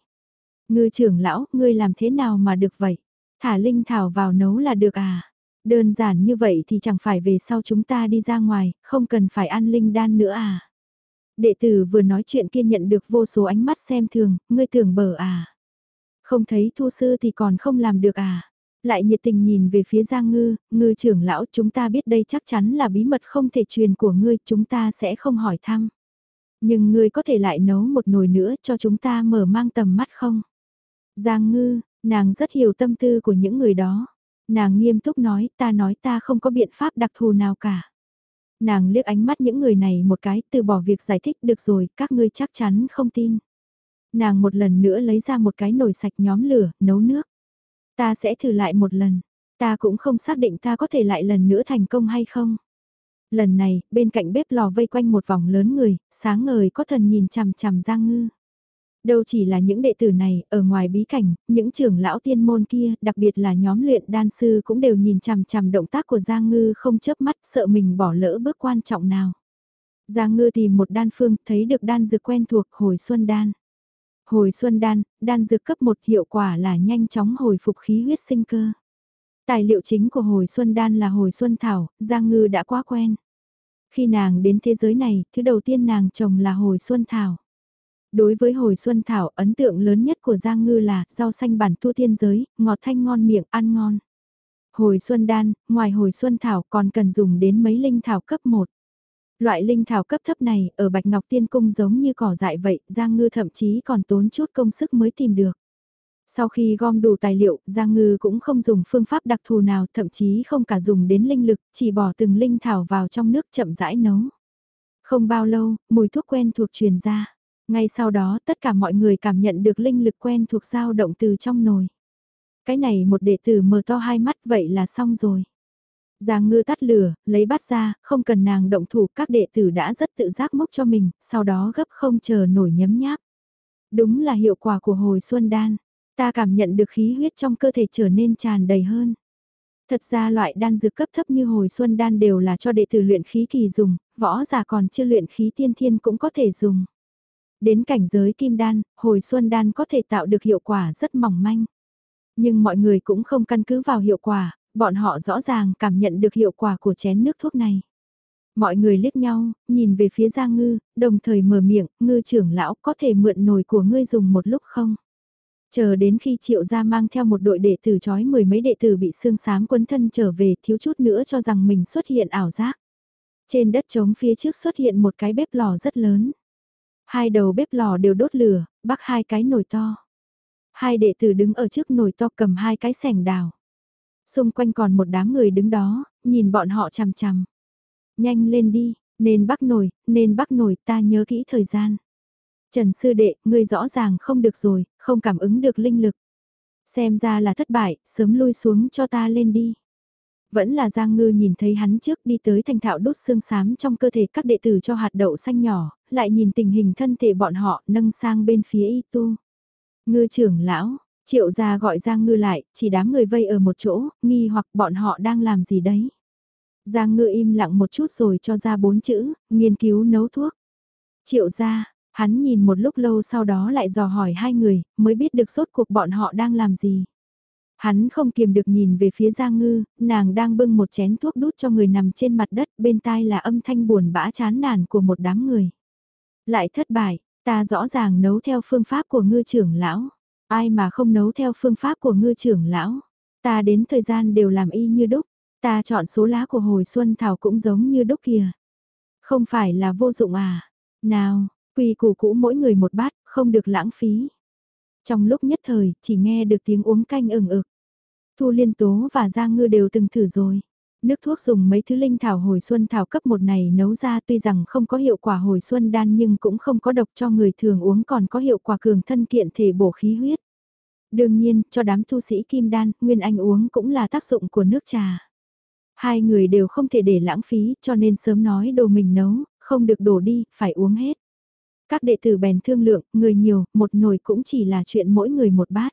Ngư trưởng lão, ngươi làm thế nào mà được vậy? Thả linh thảo vào nấu là được à? Đơn giản như vậy thì chẳng phải về sau chúng ta đi ra ngoài, không cần phải ăn linh đan nữa à? Đệ tử vừa nói chuyện kia nhận được vô số ánh mắt xem thường, ngươi tưởng bở à? Không thấy thu sư thì còn không làm được à? Lại nhiệt tình nhìn về phía Giang Ngư, ngư trưởng lão chúng ta biết đây chắc chắn là bí mật không thể truyền của ngươi, chúng ta sẽ không hỏi thăm. Nhưng ngươi có thể lại nấu một nồi nữa cho chúng ta mở mang tầm mắt không? Giang Ngư, nàng rất hiểu tâm tư của những người đó. Nàng nghiêm túc nói ta nói ta không có biện pháp đặc thù nào cả. Nàng liếc ánh mắt những người này một cái từ bỏ việc giải thích được rồi, các ngươi chắc chắn không tin. Nàng một lần nữa lấy ra một cái nồi sạch nhóm lửa, nấu nước. Ta sẽ thử lại một lần. Ta cũng không xác định ta có thể lại lần nữa thành công hay không. Lần này, bên cạnh bếp lò vây quanh một vòng lớn người, sáng ngời có thần nhìn chằm chằm Giang Ngư. Đâu chỉ là những đệ tử này, ở ngoài bí cảnh, những trưởng lão tiên môn kia, đặc biệt là nhóm luyện đan sư cũng đều nhìn chằm chằm động tác của Giang Ngư không chớp mắt sợ mình bỏ lỡ bước quan trọng nào. Giang Ngư tìm một đan phương, thấy được đan dược quen thuộc hồi xuân đan. Hồi xuân đan, đan dược cấp 1 hiệu quả là nhanh chóng hồi phục khí huyết sinh cơ. Tài liệu chính của hồi xuân đan là hồi xuân thảo, Giang Ngư đã quá quen. Khi nàng đến thế giới này, thứ đầu tiên nàng trồng là hồi xuân thảo. Đối với hồi xuân thảo, ấn tượng lớn nhất của Giang Ngư là rau xanh bản tu tiên giới, ngọt thanh ngon miệng, ăn ngon. Hồi xuân đan, ngoài hồi xuân thảo còn cần dùng đến mấy linh thảo cấp 1. Loại linh thảo cấp thấp này ở Bạch Ngọc Tiên Cung giống như cỏ dại vậy, Giang Ngư thậm chí còn tốn chút công sức mới tìm được. Sau khi gom đủ tài liệu, Giang Ngư cũng không dùng phương pháp đặc thù nào, thậm chí không cả dùng đến linh lực, chỉ bỏ từng linh thảo vào trong nước chậm rãi nấu. Không bao lâu, mùi thuốc quen thuộc truyền ra. Ngay sau đó, tất cả mọi người cảm nhận được linh lực quen thuộc dao động từ trong nồi. Cái này một đệ tử mở to hai mắt vậy là xong rồi. Giang ngư tắt lửa, lấy bát ra, không cần nàng động thủ, các đệ tử đã rất tự giác mốc cho mình, sau đó gấp không chờ nổi nhấm nháp. Đúng là hiệu quả của hồi xuân đan, ta cảm nhận được khí huyết trong cơ thể trở nên tràn đầy hơn. Thật ra loại đan dược cấp thấp như hồi xuân đan đều là cho đệ tử luyện khí kỳ dùng, võ giả còn chưa luyện khí tiên thiên cũng có thể dùng. Đến cảnh giới kim đan, hồi xuân đan có thể tạo được hiệu quả rất mỏng manh. Nhưng mọi người cũng không căn cứ vào hiệu quả, bọn họ rõ ràng cảm nhận được hiệu quả của chén nước thuốc này. Mọi người liếc nhau, nhìn về phía Giang Ngư, đồng thời mở miệng, ngư trưởng lão có thể mượn nồi của ngươi dùng một lúc không? Chờ đến khi triệu gia mang theo một đội đệ tử chói mười mấy đệ tử bị xương sám quấn thân trở về thiếu chút nữa cho rằng mình xuất hiện ảo giác. Trên đất trống phía trước xuất hiện một cái bếp lò rất lớn. Hai đầu bếp lò đều đốt lửa, bắc hai cái nồi to. Hai đệ tử đứng ở trước nồi to cầm hai cái sẻng đào. Xung quanh còn một đám người đứng đó, nhìn bọn họ chằm chằm. Nhanh lên đi, nên bắt nổi, nên bắt nổi ta nhớ kỹ thời gian. Trần sư đệ, ngươi rõ ràng không được rồi, không cảm ứng được linh lực. Xem ra là thất bại, sớm lui xuống cho ta lên đi. Vẫn là Giang Ngư nhìn thấy hắn trước đi tới thành thạo đốt xương sám trong cơ thể các đệ tử cho hạt đậu xanh nhỏ, lại nhìn tình hình thân thể bọn họ nâng sang bên phía y tu. Ngư trưởng lão, Triệu gia gọi Giang Ngư lại, chỉ đám người vây ở một chỗ, nghi hoặc bọn họ đang làm gì đấy. Giang Ngư im lặng một chút rồi cho ra bốn chữ, nghiên cứu nấu thuốc. Triệu gia, hắn nhìn một lúc lâu sau đó lại dò hỏi hai người, mới biết được sốt cuộc bọn họ đang làm gì. Hắn không kiềm được nhìn về phía Giang Ngư, nàng đang bưng một chén thuốc đút cho người nằm trên mặt đất, bên tai là âm thanh buồn bã chán nản của một đám người. Lại thất bại, ta rõ ràng nấu theo phương pháp của ngư trưởng lão. Ai mà không nấu theo phương pháp của ngư trưởng lão. Ta đến thời gian đều làm y như đúc. Ta chọn số lá của hồi xuân thảo cũng giống như đúc kìa. Không phải là vô dụng à. Nào, quy củ cũ mỗi người một bát, không được lãng phí. Trong lúc nhất thời, chỉ nghe được tiếng uống canh ừng ực. Thu Liên Tố và Giang Ngư đều từng thử rồi. Nước thuốc dùng mấy thứ linh thảo hồi xuân thảo cấp một này nấu ra tuy rằng không có hiệu quả hồi xuân đan nhưng cũng không có độc cho người thường uống còn có hiệu quả cường thân kiện thể bổ khí huyết. Đương nhiên, cho đám tu sĩ kim đan, Nguyên Anh uống cũng là tác dụng của nước trà. Hai người đều không thể để lãng phí cho nên sớm nói đồ mình nấu, không được đổ đi, phải uống hết. Các đệ tử bèn thương lượng, người nhiều, một nồi cũng chỉ là chuyện mỗi người một bát.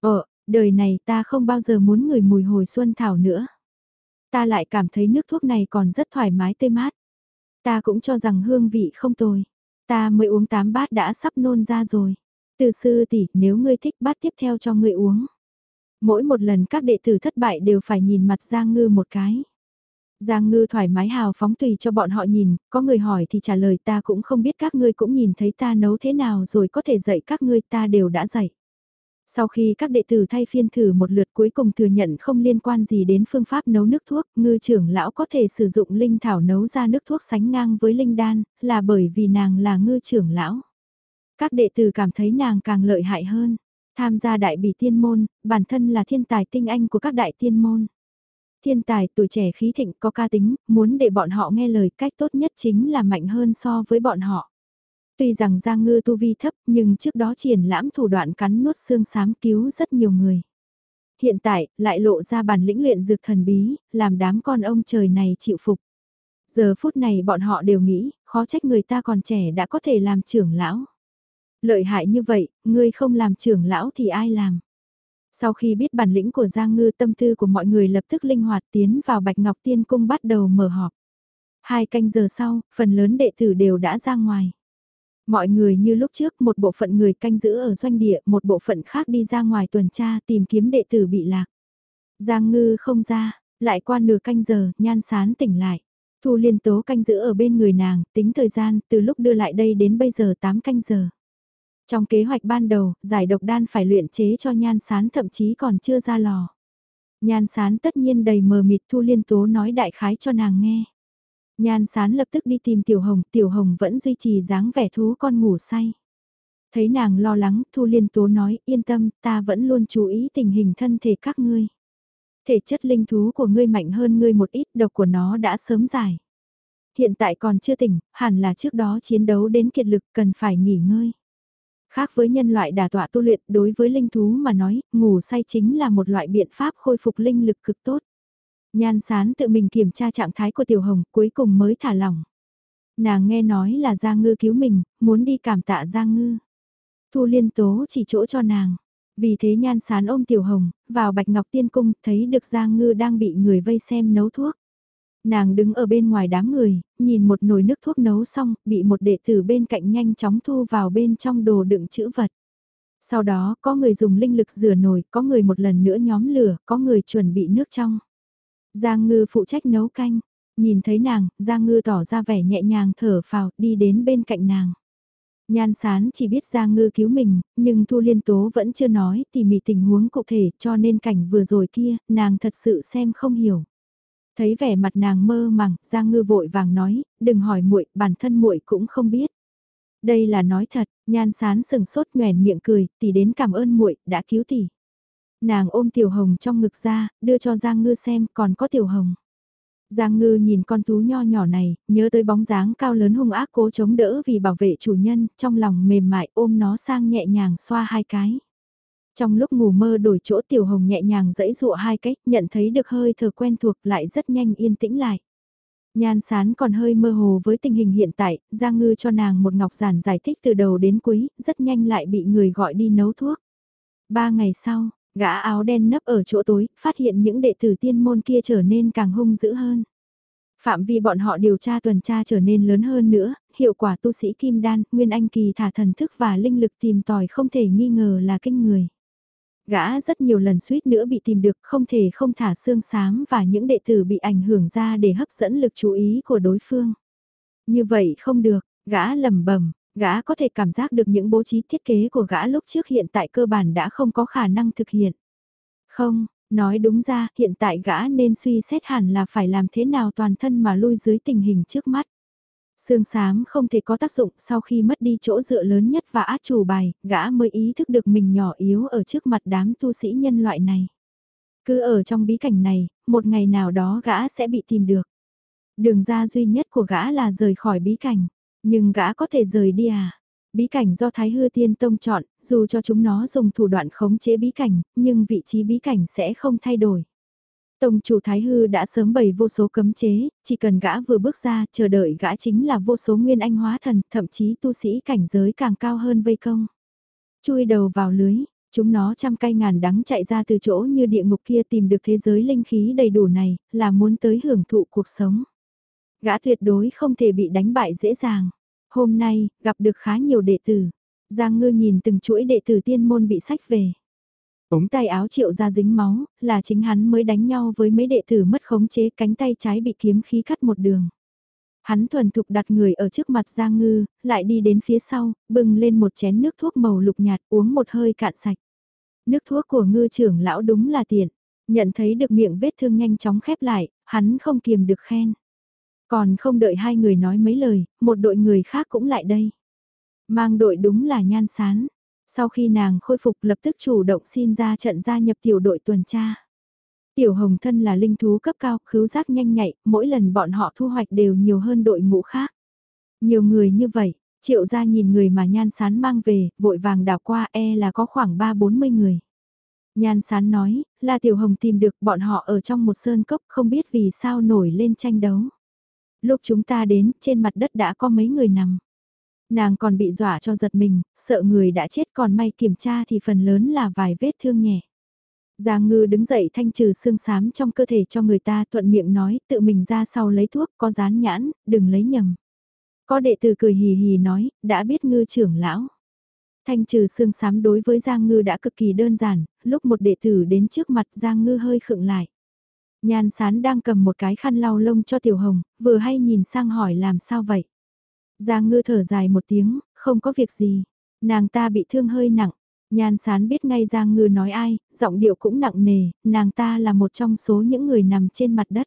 Ờ, đời này ta không bao giờ muốn người mùi hồi xuân thảo nữa. Ta lại cảm thấy nước thuốc này còn rất thoải mái tê mát. Ta cũng cho rằng hương vị không tồi. Ta mới uống 8 bát đã sắp nôn ra rồi. Từ sư tỷ, nếu ngươi thích bát tiếp theo cho ngươi uống. Mỗi một lần các đệ tử thất bại đều phải nhìn mặt Giang Ngư một cái. Giang Ngư thoải mái hào phóng tùy cho bọn họ nhìn, có người hỏi thì trả lời ta cũng không biết các ngươi cũng nhìn thấy ta nấu thế nào rồi có thể dạy các ngươi ta đều đã dạy. Sau khi các đệ tử thay phiên thử một lượt cuối cùng thừa nhận không liên quan gì đến phương pháp nấu nước thuốc, ngư trưởng lão có thể sử dụng linh thảo nấu ra nước thuốc sánh ngang với linh đan, là bởi vì nàng là ngư trưởng lão. Các đệ tử cảm thấy nàng càng lợi hại hơn. Tham gia đại bỉ tiên môn, bản thân là thiên tài tinh anh của các đại tiên môn. Thiên tài tuổi trẻ khí thịnh có ca tính, muốn để bọn họ nghe lời cách tốt nhất chính là mạnh hơn so với bọn họ. Tuy rằng Giang Ngư tu vi thấp nhưng trước đó triển lãm thủ đoạn cắn nuốt xương sám cứu rất nhiều người. Hiện tại, lại lộ ra bản lĩnh luyện dược thần bí, làm đám con ông trời này chịu phục. Giờ phút này bọn họ đều nghĩ, khó trách người ta còn trẻ đã có thể làm trưởng lão. Lợi hại như vậy, ngươi không làm trưởng lão thì ai làm? Sau khi biết bản lĩnh của Giang Ngư tâm tư của mọi người lập tức linh hoạt tiến vào Bạch Ngọc Tiên Cung bắt đầu mở họp. Hai canh giờ sau, phần lớn đệ tử đều đã ra ngoài. Mọi người như lúc trước một bộ phận người canh giữ ở doanh địa, một bộ phận khác đi ra ngoài tuần tra tìm kiếm đệ tử bị lạc. Giang ngư không ra, lại qua nửa canh giờ, nhan sán tỉnh lại. Thu liên tố canh giữ ở bên người nàng, tính thời gian, từ lúc đưa lại đây đến bây giờ 8 canh giờ. Trong kế hoạch ban đầu, giải độc đan phải luyện chế cho nhan sán thậm chí còn chưa ra lò. Nhan sán tất nhiên đầy mờ mịt Thu liên tố nói đại khái cho nàng nghe. Nhan sán lập tức đi tìm Tiểu Hồng, Tiểu Hồng vẫn duy trì dáng vẻ thú con ngủ say. Thấy nàng lo lắng, Thu Liên Tố nói, yên tâm, ta vẫn luôn chú ý tình hình thân thể các ngươi. Thể chất linh thú của ngươi mạnh hơn ngươi một ít, độc của nó đã sớm giải. Hiện tại còn chưa tỉnh, hẳn là trước đó chiến đấu đến kiệt lực cần phải nghỉ ngơi. Khác với nhân loại đà tọa tu luyện đối với linh thú mà nói, ngủ say chính là một loại biện pháp khôi phục linh lực cực tốt. Nhan sán tự mình kiểm tra trạng thái của Tiểu Hồng cuối cùng mới thả lỏng. Nàng nghe nói là Giang Ngư cứu mình, muốn đi cảm tạ Giang Ngư. Thu Liên Tố chỉ chỗ cho nàng. Vì thế nhan sán ôm Tiểu Hồng, vào Bạch Ngọc Tiên Cung, thấy được Giang Ngư đang bị người vây xem nấu thuốc. Nàng đứng ở bên ngoài đám người, nhìn một nồi nước thuốc nấu xong, bị một đệ tử bên cạnh nhanh chóng thu vào bên trong đồ đựng chữ vật. Sau đó, có người dùng linh lực rửa nồi, có người một lần nữa nhóm lửa, có người chuẩn bị nước trong. Giang Ngư phụ trách nấu canh. Nhìn thấy nàng, Giang Ngư tỏ ra vẻ nhẹ nhàng thở phào, đi đến bên cạnh nàng. Nhan sán chỉ biết Giang Ngư cứu mình, nhưng Thu Liên Tố vẫn chưa nói tỉ mỉ tình huống cụ thể cho nên cảnh vừa rồi kia, nàng thật sự xem không hiểu. Thấy vẻ mặt nàng mơ màng, Giang Ngư vội vàng nói, đừng hỏi muội, bản thân muội cũng không biết. Đây là nói thật, Nhan Sán sừng sốt nhoẻn miệng cười, tỷ đến cảm ơn muội, đã cứu tỷ. Nàng ôm Tiểu Hồng trong ngực ra, đưa cho Giang Ngư xem còn có Tiểu Hồng. Giang Ngư nhìn con thú nho nhỏ này, nhớ tới bóng dáng cao lớn hung ác cố chống đỡ vì bảo vệ chủ nhân, trong lòng mềm mại ôm nó sang nhẹ nhàng xoa hai cái. Trong lúc ngủ mơ đổi chỗ Tiểu Hồng nhẹ nhàng dẫy dụa hai cách, nhận thấy được hơi thở quen thuộc lại rất nhanh yên tĩnh lại. Nhan sán còn hơi mơ hồ với tình hình hiện tại, Giang Ngư cho nàng một ngọc giản giải thích từ đầu đến cuối, rất nhanh lại bị người gọi đi nấu thuốc. Ba ngày sau, Gã áo đen nấp ở chỗ tối, phát hiện những đệ tử tiên môn kia trở nên càng hung dữ hơn. Phạm vi bọn họ điều tra tuần tra trở nên lớn hơn nữa, hiệu quả tu sĩ kim đan, nguyên anh kỳ thả thần thức và linh lực tìm tòi không thể nghi ngờ là kinh người. Gã rất nhiều lần suýt nữa bị tìm được không thể không thả xương sám và những đệ tử bị ảnh hưởng ra để hấp dẫn lực chú ý của đối phương. Như vậy không được, gã lầm bẩm Gã có thể cảm giác được những bố trí thiết kế của gã lúc trước hiện tại cơ bản đã không có khả năng thực hiện. Không, nói đúng ra, hiện tại gã nên suy xét hẳn là phải làm thế nào toàn thân mà lui dưới tình hình trước mắt. Sương sám không thể có tác dụng sau khi mất đi chỗ dựa lớn nhất và át chủ bài, gã mới ý thức được mình nhỏ yếu ở trước mặt đám tu sĩ nhân loại này. Cứ ở trong bí cảnh này, một ngày nào đó gã sẽ bị tìm được. Đường ra duy nhất của gã là rời khỏi bí cảnh. Nhưng gã có thể rời đi à? Bí cảnh do Thái Hư Tiên Tông chọn, dù cho chúng nó dùng thủ đoạn khống chế bí cảnh, nhưng vị trí bí cảnh sẽ không thay đổi. Tông chủ Thái Hư đã sớm bày vô số cấm chế, chỉ cần gã vừa bước ra, chờ đợi gã chính là vô số nguyên anh hóa thần, thậm chí tu sĩ cảnh giới càng cao hơn vây công. Chui đầu vào lưới, chúng nó trăm cây ngàn đắng chạy ra từ chỗ như địa ngục kia tìm được thế giới linh khí đầy đủ này, là muốn tới hưởng thụ cuộc sống. Gã tuyệt đối không thể bị đánh bại dễ dàng. Hôm nay, gặp được khá nhiều đệ tử. Giang ngư nhìn từng chuỗi đệ tử tiên môn bị sách về. Ống tay áo triệu ra dính máu, là chính hắn mới đánh nhau với mấy đệ tử mất khống chế cánh tay trái bị kiếm khí cắt một đường. Hắn thuần thục đặt người ở trước mặt Giang Ngư, lại đi đến phía sau, bưng lên một chén nước thuốc màu lục nhạt uống một hơi cạn sạch. Nước thuốc của ngư trưởng lão đúng là tiện. Nhận thấy được miệng vết thương nhanh chóng khép lại, hắn không kiềm được khen. Còn không đợi hai người nói mấy lời, một đội người khác cũng lại đây. Mang đội đúng là nhan sán. Sau khi nàng khôi phục lập tức chủ động xin ra trận gia nhập tiểu đội tuần tra. Tiểu hồng thân là linh thú cấp cao, khứu giác nhanh nhạy, mỗi lần bọn họ thu hoạch đều nhiều hơn đội ngũ khác. Nhiều người như vậy, triệu gia nhìn người mà nhan sán mang về, vội vàng đảo qua e là có khoảng 3-40 người. Nhan sán nói, là tiểu hồng tìm được bọn họ ở trong một sơn cốc không biết vì sao nổi lên tranh đấu. Lúc chúng ta đến, trên mặt đất đã có mấy người nằm. Nàng còn bị dọa cho giật mình, sợ người đã chết còn may kiểm tra thì phần lớn là vài vết thương nhẹ. Giang ngư đứng dậy thanh trừ xương xám trong cơ thể cho người ta thuận miệng nói tự mình ra sau lấy thuốc có dán nhãn, đừng lấy nhầm. Có đệ tử cười hì hì nói, đã biết ngư trưởng lão. Thanh trừ xương xám đối với Giang ngư đã cực kỳ đơn giản, lúc một đệ tử đến trước mặt Giang ngư hơi khựng lại. Nhan sán đang cầm một cái khăn lau lông cho tiểu hồng, vừa hay nhìn sang hỏi làm sao vậy. Giang ngư thở dài một tiếng, không có việc gì. Nàng ta bị thương hơi nặng. Nhan sán biết ngay Giang ngư nói ai, giọng điệu cũng nặng nề, nàng ta là một trong số những người nằm trên mặt đất.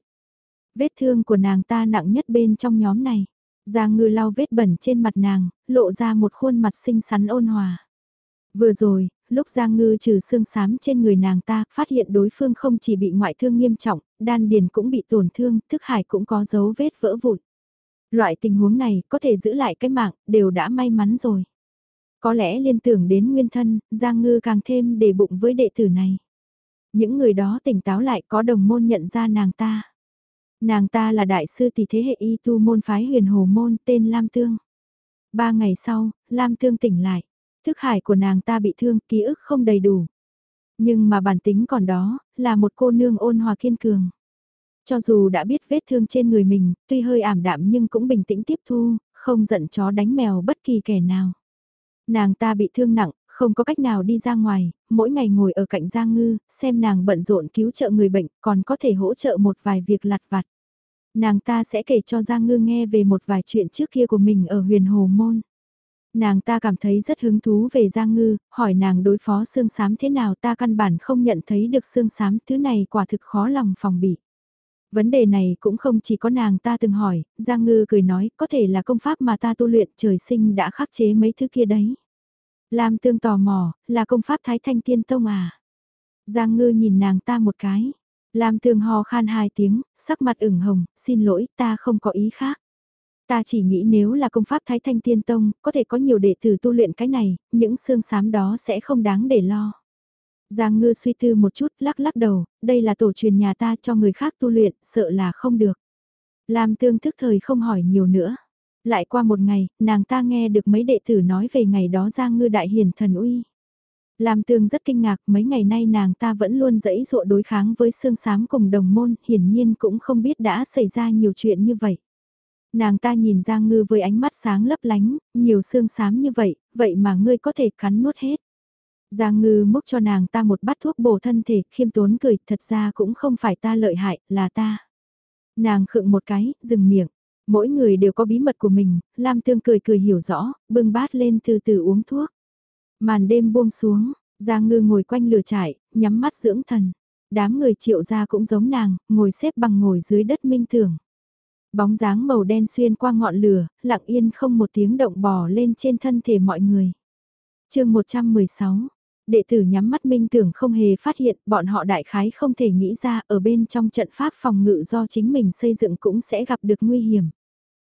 Vết thương của nàng ta nặng nhất bên trong nhóm này. Giang ngư lau vết bẩn trên mặt nàng, lộ ra một khuôn mặt xinh xắn ôn hòa. Vừa rồi, lúc Giang Ngư trừ xương xám trên người nàng ta, phát hiện đối phương không chỉ bị ngoại thương nghiêm trọng, đan điền cũng bị tổn thương, thức hải cũng có dấu vết vỡ vụn. Loại tình huống này có thể giữ lại cái mạng, đều đã may mắn rồi. Có lẽ liên tưởng đến nguyên thân, Giang Ngư càng thêm để bụng với đệ tử này. Những người đó tỉnh táo lại có đồng môn nhận ra nàng ta. Nàng ta là đại sư tỷ thế hệ y tu môn phái huyền hồ môn tên Lam Tương. Ba ngày sau, Lam Tương tỉnh lại. Thức hải của nàng ta bị thương, ký ức không đầy đủ. Nhưng mà bản tính còn đó, là một cô nương ôn hòa kiên cường. Cho dù đã biết vết thương trên người mình, tuy hơi ảm đạm nhưng cũng bình tĩnh tiếp thu, không giận chó đánh mèo bất kỳ kẻ nào. Nàng ta bị thương nặng, không có cách nào đi ra ngoài, mỗi ngày ngồi ở cạnh Giang Ngư, xem nàng bận rộn cứu trợ người bệnh, còn có thể hỗ trợ một vài việc lặt vặt. Nàng ta sẽ kể cho Giang Ngư nghe về một vài chuyện trước kia của mình ở huyền Hồ Môn. Nàng ta cảm thấy rất hứng thú về Giang Ngư, hỏi nàng đối phó xương xám thế nào ta căn bản không nhận thấy được xương xám, thứ này quả thực khó lòng phòng bị. Vấn đề này cũng không chỉ có nàng ta từng hỏi, Giang Ngư cười nói, có thể là công pháp mà ta tu luyện trời sinh đã khắc chế mấy thứ kia đấy. Lam tương tò mò, là công pháp Thái Thanh Tiên Tông à? Giang Ngư nhìn nàng ta một cái. Lam tương ho khan hai tiếng, sắc mặt ửng hồng, xin lỗi, ta không có ý khác. Ta chỉ nghĩ nếu là công pháp Thái Thanh Tiên Tông, có thể có nhiều đệ tử tu luyện cái này, những xương xám đó sẽ không đáng để lo. Giang ngư suy tư một chút, lắc lắc đầu, đây là tổ truyền nhà ta cho người khác tu luyện, sợ là không được. Lam tương thức thời không hỏi nhiều nữa. Lại qua một ngày, nàng ta nghe được mấy đệ tử nói về ngày đó Giang ngư đại hiển thần uy. Lam tương rất kinh ngạc, mấy ngày nay nàng ta vẫn luôn dẫy dụa đối kháng với xương xám cùng đồng môn, hiển nhiên cũng không biết đã xảy ra nhiều chuyện như vậy. Nàng ta nhìn Giang Ngư với ánh mắt sáng lấp lánh, nhiều xương xám như vậy, vậy mà ngươi có thể cắn nuốt hết. Giang Ngư múc cho nàng ta một bát thuốc bổ thân thể, khiêm tốn cười, thật ra cũng không phải ta lợi hại, là ta. Nàng khựng một cái, dừng miệng. Mỗi người đều có bí mật của mình, Lam Tương cười cười hiểu rõ, bưng bát lên từ từ uống thuốc. Màn đêm buông xuống, Giang Ngư ngồi quanh lửa trại, nhắm mắt dưỡng thần. Đám người triệu gia cũng giống nàng, ngồi xếp bằng ngồi dưới đất minh tưởng. Bóng dáng màu đen xuyên qua ngọn lửa, lặng yên không một tiếng động bò lên trên thân thể mọi người. chương 116 Đệ tử nhắm mắt minh tưởng không hề phát hiện bọn họ đại khái không thể nghĩ ra ở bên trong trận pháp phòng ngự do chính mình xây dựng cũng sẽ gặp được nguy hiểm.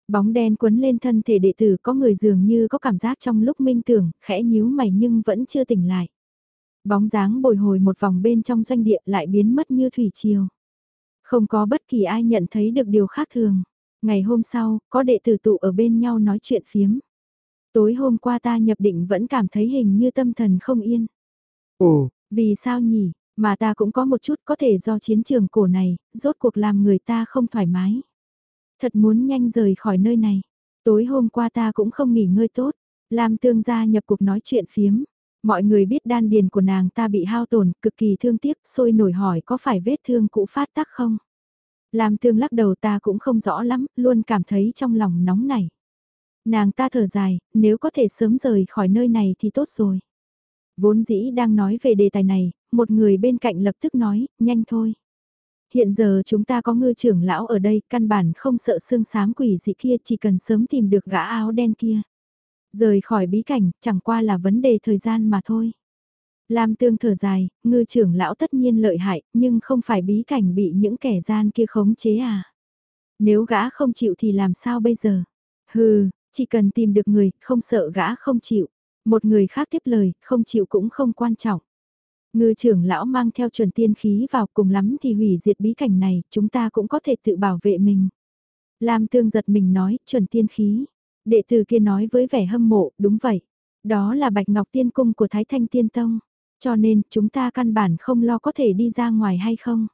Bóng đen quấn lên thân thể đệ tử có người dường như có cảm giác trong lúc minh tưởng, khẽ nhíu mày nhưng vẫn chưa tỉnh lại. Bóng dáng bồi hồi một vòng bên trong doanh địa lại biến mất như thủy triều. Không có bất kỳ ai nhận thấy được điều khác thường. Ngày hôm sau, có đệ tử tụ ở bên nhau nói chuyện phiếm. Tối hôm qua ta nhập định vẫn cảm thấy hình như tâm thần không yên. Ồ, vì sao nhỉ, mà ta cũng có một chút có thể do chiến trường cổ này, rốt cuộc làm người ta không thoải mái. Thật muốn nhanh rời khỏi nơi này. Tối hôm qua ta cũng không nghỉ ngơi tốt. Lam tương gia nhập cuộc nói chuyện phiếm. Mọi người biết đan điền của nàng ta bị hao tổn, cực kỳ thương tiếc, sôi nổi hỏi có phải vết thương cũ phát tác không? làm thương lắc đầu ta cũng không rõ lắm, luôn cảm thấy trong lòng nóng nảy. Nàng ta thở dài, nếu có thể sớm rời khỏi nơi này thì tốt rồi. Vốn dĩ đang nói về đề tài này, một người bên cạnh lập tức nói, nhanh thôi. Hiện giờ chúng ta có ngư trưởng lão ở đây, căn bản không sợ xương xám quỷ dị kia, chỉ cần sớm tìm được gã áo đen kia. Rời khỏi bí cảnh, chẳng qua là vấn đề thời gian mà thôi. Lam tương thở dài, ngư trưởng lão tất nhiên lợi hại, nhưng không phải bí cảnh bị những kẻ gian kia khống chế à. Nếu gã không chịu thì làm sao bây giờ? Hừ, chỉ cần tìm được người, không sợ gã không chịu. Một người khác tiếp lời, không chịu cũng không quan trọng. Ngư trưởng lão mang theo chuẩn tiên khí vào cùng lắm thì hủy diệt bí cảnh này, chúng ta cũng có thể tự bảo vệ mình. Lam tương giật mình nói, chuẩn tiên khí. Đệ tử kia nói với vẻ hâm mộ, đúng vậy. Đó là bạch ngọc tiên cung của Thái Thanh Tiên Tông. Cho nên, chúng ta căn bản không lo có thể đi ra ngoài hay không.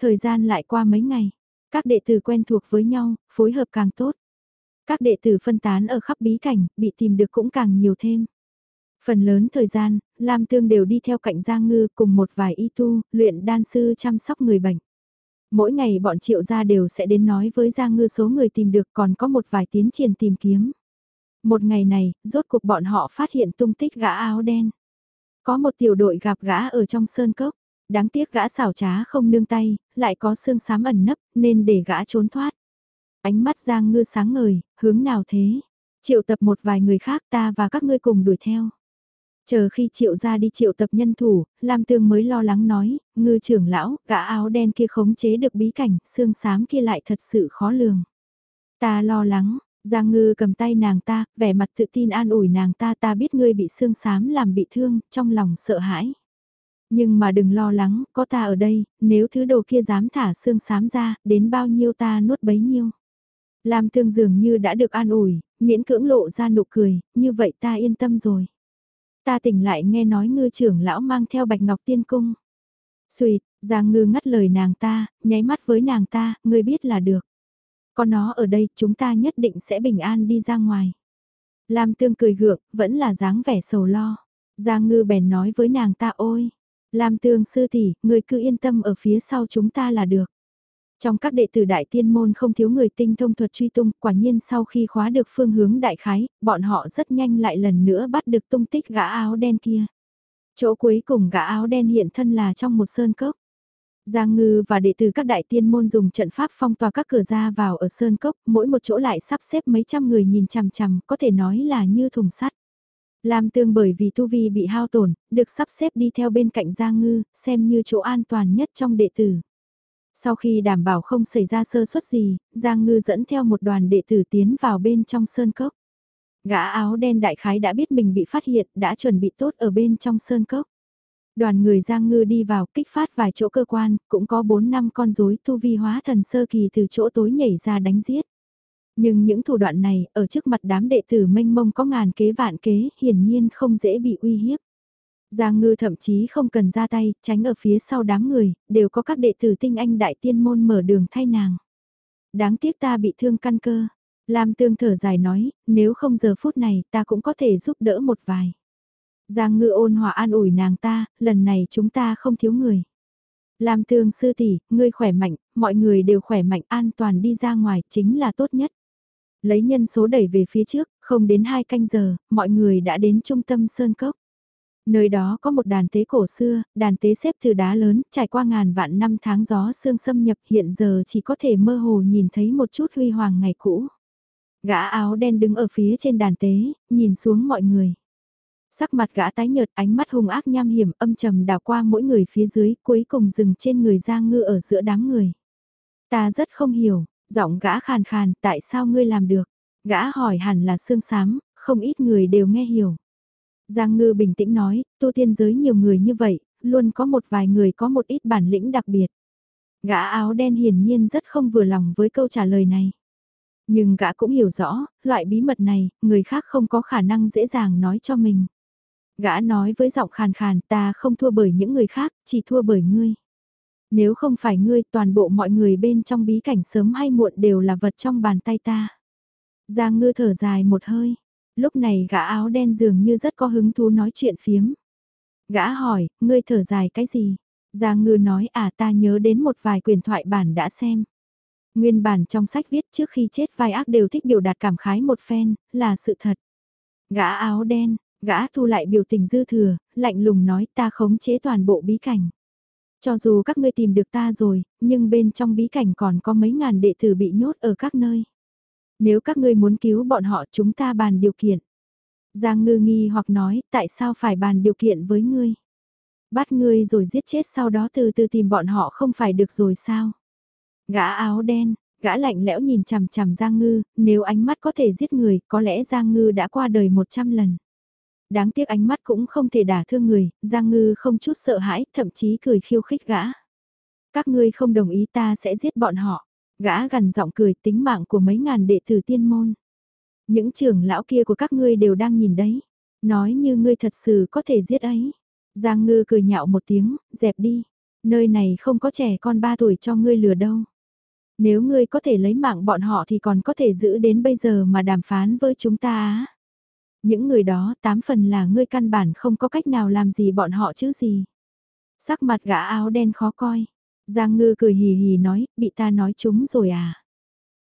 Thời gian lại qua mấy ngày. Các đệ tử quen thuộc với nhau, phối hợp càng tốt. Các đệ tử phân tán ở khắp bí cảnh, bị tìm được cũng càng nhiều thêm. Phần lớn thời gian, Lam Tương đều đi theo cạnh Giang Ngư cùng một vài y tu, luyện đan sư chăm sóc người bệnh. Mỗi ngày bọn triệu gia đều sẽ đến nói với Giang Ngư số người tìm được còn có một vài tiến triển tìm kiếm. Một ngày này, rốt cuộc bọn họ phát hiện tung tích gã áo đen. Có một tiểu đội gặp gã ở trong sơn cốc. Đáng tiếc gã xảo trá không nương tay, lại có xương xám ẩn nấp, nên để gã trốn thoát. Ánh mắt Giang Ngư sáng ngời, hướng nào thế? Triệu tập một vài người khác ta và các ngươi cùng đuổi theo. Chờ khi triệu ra đi triệu tập nhân thủ, Lam Tương mới lo lắng nói, ngư trưởng lão, gã áo đen kia khống chế được bí cảnh, xương xám kia lại thật sự khó lường. Ta lo lắng, Giang ngư cầm tay nàng ta, vẻ mặt tự tin an ủi nàng ta ta biết ngươi bị xương xám làm bị thương, trong lòng sợ hãi. Nhưng mà đừng lo lắng, có ta ở đây, nếu thứ đồ kia dám thả xương xám ra, đến bao nhiêu ta nuốt bấy nhiêu. Lam tương dường như đã được an ủi, miễn cưỡng lộ ra nụ cười, như vậy ta yên tâm rồi. Ta tỉnh lại nghe nói ngư trưởng lão mang theo bạch ngọc tiên cung. Xuyệt, Giang ngư ngắt lời nàng ta, nháy mắt với nàng ta, ngươi biết là được. Có nó ở đây, chúng ta nhất định sẽ bình an đi ra ngoài. Lam tương cười gượng, vẫn là dáng vẻ sầu lo. Giang ngư bèn nói với nàng ta ôi. Lam tương sư tỷ, người cứ yên tâm ở phía sau chúng ta là được. Trong các đệ tử đại tiên môn không thiếu người tinh thông thuật truy tung, quả nhiên sau khi khóa được phương hướng đại khái, bọn họ rất nhanh lại lần nữa bắt được tung tích gã áo đen kia. Chỗ cuối cùng gã áo đen hiện thân là trong một sơn cốc. Giang Ngư và đệ tử các đại tiên môn dùng trận pháp phong tỏa các cửa ra vào ở sơn cốc, mỗi một chỗ lại sắp xếp mấy trăm người nhìn chằm chằm, có thể nói là như thùng sắt. Lam Tương bởi vì tu vi bị hao tổn, được sắp xếp đi theo bên cạnh Giang Ngư, xem như chỗ an toàn nhất trong đệ tử. Sau khi đảm bảo không xảy ra sơ suất gì, Giang Ngư dẫn theo một đoàn đệ tử tiến vào bên trong sơn cốc. Gã áo đen đại khái đã biết mình bị phát hiện, đã chuẩn bị tốt ở bên trong sơn cốc. Đoàn người Giang Ngư đi vào kích phát vài chỗ cơ quan, cũng có 4 năm con rối tu vi hóa thần sơ kỳ từ chỗ tối nhảy ra đánh giết. Nhưng những thủ đoạn này, ở trước mặt đám đệ tử mênh mông có ngàn kế vạn kế, hiển nhiên không dễ bị uy hiếp. Giang ngư thậm chí không cần ra tay, tránh ở phía sau đám người, đều có các đệ tử tinh anh đại tiên môn mở đường thay nàng. Đáng tiếc ta bị thương căn cơ. Lam tương thở dài nói, nếu không giờ phút này ta cũng có thể giúp đỡ một vài. Giang ngư ôn hòa an ủi nàng ta, lần này chúng ta không thiếu người. Lam tương sư tỷ, ngươi khỏe mạnh, mọi người đều khỏe mạnh an toàn đi ra ngoài chính là tốt nhất. Lấy nhân số đẩy về phía trước, không đến hai canh giờ, mọi người đã đến trung tâm Sơn Cốc. Nơi đó có một đàn tế cổ xưa, đàn tế xếp từ đá lớn, trải qua ngàn vạn năm tháng gió sương xâm nhập hiện giờ chỉ có thể mơ hồ nhìn thấy một chút huy hoàng ngày cũ. Gã áo đen đứng ở phía trên đàn tế, nhìn xuống mọi người. Sắc mặt gã tái nhợt ánh mắt hung ác nham hiểm âm trầm đào qua mỗi người phía dưới cuối cùng dừng trên người Giang Ngư ở giữa đám người. Ta rất không hiểu, giọng gã khàn khàn tại sao ngươi làm được. Gã hỏi hẳn là xương xám, không ít người đều nghe hiểu. Giang Ngư bình tĩnh nói, tu tiên giới nhiều người như vậy, luôn có một vài người có một ít bản lĩnh đặc biệt. Gã áo đen hiển nhiên rất không vừa lòng với câu trả lời này. Nhưng gã cũng hiểu rõ, loại bí mật này, người khác không có khả năng dễ dàng nói cho mình. Gã nói với giọng khàn khàn ta không thua bởi những người khác, chỉ thua bởi ngươi. Nếu không phải ngươi toàn bộ mọi người bên trong bí cảnh sớm hay muộn đều là vật trong bàn tay ta. Giang ngư thở dài một hơi, lúc này gã áo đen dường như rất có hứng thú nói chuyện phiếm. Gã hỏi, ngươi thở dài cái gì? Giang ngư nói à ta nhớ đến một vài quyền thoại bản đã xem. Nguyên bản trong sách viết trước khi chết vai ác đều thích biểu đạt cảm khái một phen, là sự thật. Gã áo đen, Gã thu lại biểu tình dư thừa, lạnh lùng nói ta khống chế toàn bộ bí cảnh. Cho dù các ngươi tìm được ta rồi, nhưng bên trong bí cảnh còn có mấy ngàn đệ tử bị nhốt ở các nơi. Nếu các ngươi muốn cứu bọn họ chúng ta bàn điều kiện. Giang ngư nghi hoặc nói tại sao phải bàn điều kiện với ngươi. Bắt ngươi rồi giết chết sau đó từ từ tìm bọn họ không phải được rồi sao. Gã áo đen, gã lạnh lẽo nhìn chằm chằm Giang Ngư, nếu ánh mắt có thể giết người, có lẽ Giang Ngư đã qua đời 100 lần. Đáng tiếc ánh mắt cũng không thể đả thương người, Giang Ngư không chút sợ hãi, thậm chí cười khiêu khích gã. Các ngươi không đồng ý ta sẽ giết bọn họ. Gã gần giọng cười tính mạng của mấy ngàn đệ tử tiên môn. Những trưởng lão kia của các ngươi đều đang nhìn đấy. Nói như ngươi thật sự có thể giết ấy. Giang ngư cười nhạo một tiếng, dẹp đi. Nơi này không có trẻ con ba tuổi cho ngươi lừa đâu. Nếu ngươi có thể lấy mạng bọn họ thì còn có thể giữ đến bây giờ mà đàm phán với chúng ta á. Những người đó tám phần là ngươi căn bản không có cách nào làm gì bọn họ chứ gì. Sắc mặt gã áo đen khó coi. Giang ngư cười hì hì nói, bị ta nói chúng rồi à.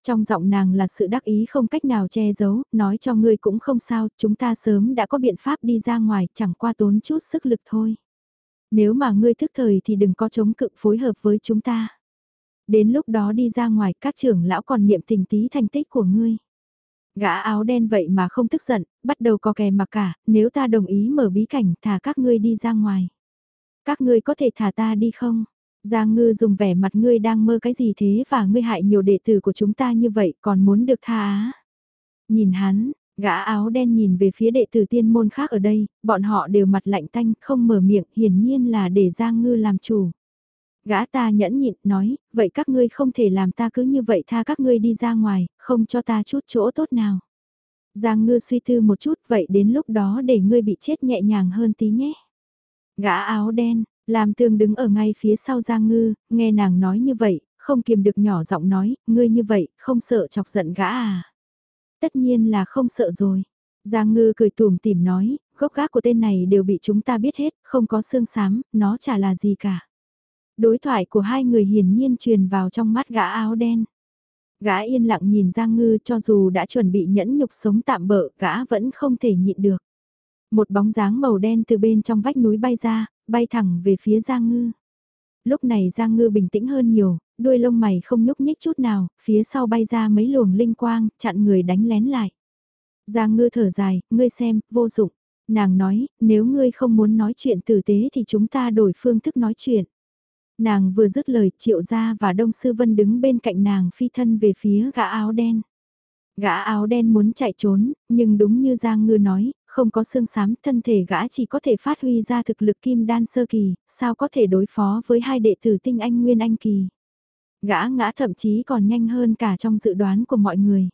Trong giọng nàng là sự đắc ý không cách nào che giấu, nói cho ngươi cũng không sao, chúng ta sớm đã có biện pháp đi ra ngoài, chẳng qua tốn chút sức lực thôi. Nếu mà ngươi thức thời thì đừng có chống cự phối hợp với chúng ta. Đến lúc đó đi ra ngoài các trưởng lão còn niệm tình tí thành tích của ngươi. Gã áo đen vậy mà không tức giận, bắt đầu có kè mặc cả, nếu ta đồng ý mở bí cảnh thả các ngươi đi ra ngoài. Các ngươi có thể thả ta đi không? Giang ngư dùng vẻ mặt ngươi đang mơ cái gì thế và ngươi hại nhiều đệ tử của chúng ta như vậy còn muốn được tha á. Nhìn hắn, gã áo đen nhìn về phía đệ tử tiên môn khác ở đây, bọn họ đều mặt lạnh tanh không mở miệng hiển nhiên là để Giang ngư làm chủ. Gã ta nhẫn nhịn nói, vậy các ngươi không thể làm ta cứ như vậy tha các ngươi đi ra ngoài, không cho ta chút chỗ tốt nào. Giang ngư suy tư một chút vậy đến lúc đó để ngươi bị chết nhẹ nhàng hơn tí nhé. Gã áo đen, làm thương đứng ở ngay phía sau Giang ngư, nghe nàng nói như vậy, không kiềm được nhỏ giọng nói, ngươi như vậy, không sợ chọc giận gã à. Tất nhiên là không sợ rồi. Giang ngư cười tùm tìm nói, gốc gác của tên này đều bị chúng ta biết hết, không có xương xám, nó chả là gì cả. Đối thoại của hai người hiển nhiên truyền vào trong mắt gã áo đen. Gã yên lặng nhìn Giang Ngư cho dù đã chuẩn bị nhẫn nhục sống tạm bỡ, gã vẫn không thể nhịn được. Một bóng dáng màu đen từ bên trong vách núi bay ra, bay thẳng về phía Giang Ngư. Lúc này Giang Ngư bình tĩnh hơn nhiều, đuôi lông mày không nhúc nhích chút nào, phía sau bay ra mấy luồng linh quang, chặn người đánh lén lại. Giang Ngư thở dài, ngươi xem, vô dụng. Nàng nói, nếu ngươi không muốn nói chuyện tử tế thì chúng ta đổi phương thức nói chuyện. Nàng vừa dứt lời triệu gia và Đông Sư Vân đứng bên cạnh nàng phi thân về phía gã áo đen. Gã áo đen muốn chạy trốn, nhưng đúng như Giang Ngư nói, không có xương xám thân thể gã chỉ có thể phát huy ra thực lực kim đan sơ kỳ, sao có thể đối phó với hai đệ tử tinh anh nguyên anh kỳ. Gã ngã thậm chí còn nhanh hơn cả trong dự đoán của mọi người.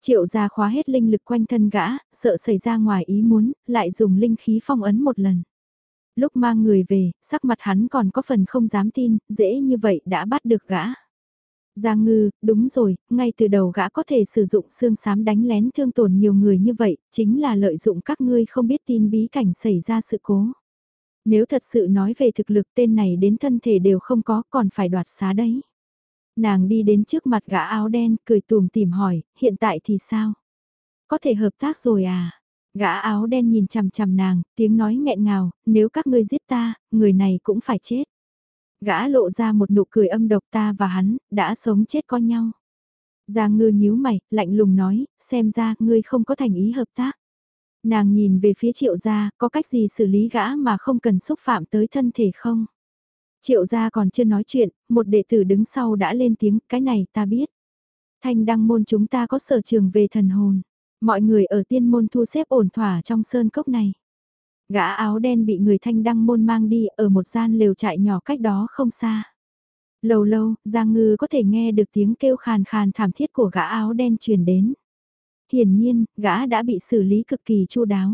Triệu gia khóa hết linh lực quanh thân gã, sợ xảy ra ngoài ý muốn, lại dùng linh khí phong ấn một lần lúc mang người về, sắc mặt hắn còn có phần không dám tin, dễ như vậy đã bắt được gã. Giang ngư, đúng rồi, ngay từ đầu gã có thể sử dụng xương sám đánh lén thương tổn nhiều người như vậy, chính là lợi dụng các ngươi không biết tin bí cảnh xảy ra sự cố. Nếu thật sự nói về thực lực tên này đến thân thể đều không có còn phải đoạt xá đấy. Nàng đi đến trước mặt gã áo đen cười tùm tìm hỏi, hiện tại thì sao? Có thể hợp tác rồi à? Gã áo đen nhìn chằm chằm nàng, tiếng nói nghẹn ngào, nếu các ngươi giết ta, người này cũng phải chết. Gã lộ ra một nụ cười âm độc ta và hắn, đã sống chết con nhau. Giang ngư nhíu mày, lạnh lùng nói, xem ra ngươi không có thành ý hợp tác. Nàng nhìn về phía triệu gia, có cách gì xử lý gã mà không cần xúc phạm tới thân thể không? Triệu gia còn chưa nói chuyện, một đệ tử đứng sau đã lên tiếng, cái này ta biết. Thanh đăng môn chúng ta có sở trường về thần hồn. Mọi người ở tiên môn thu xếp ổn thỏa trong sơn cốc này. Gã áo đen bị người thanh đăng môn mang đi ở một gian lều trại nhỏ cách đó không xa. Lâu lâu, Giang Ngư có thể nghe được tiếng kêu khàn khàn thảm thiết của gã áo đen truyền đến. Hiển nhiên, gã đã bị xử lý cực kỳ chu đáo.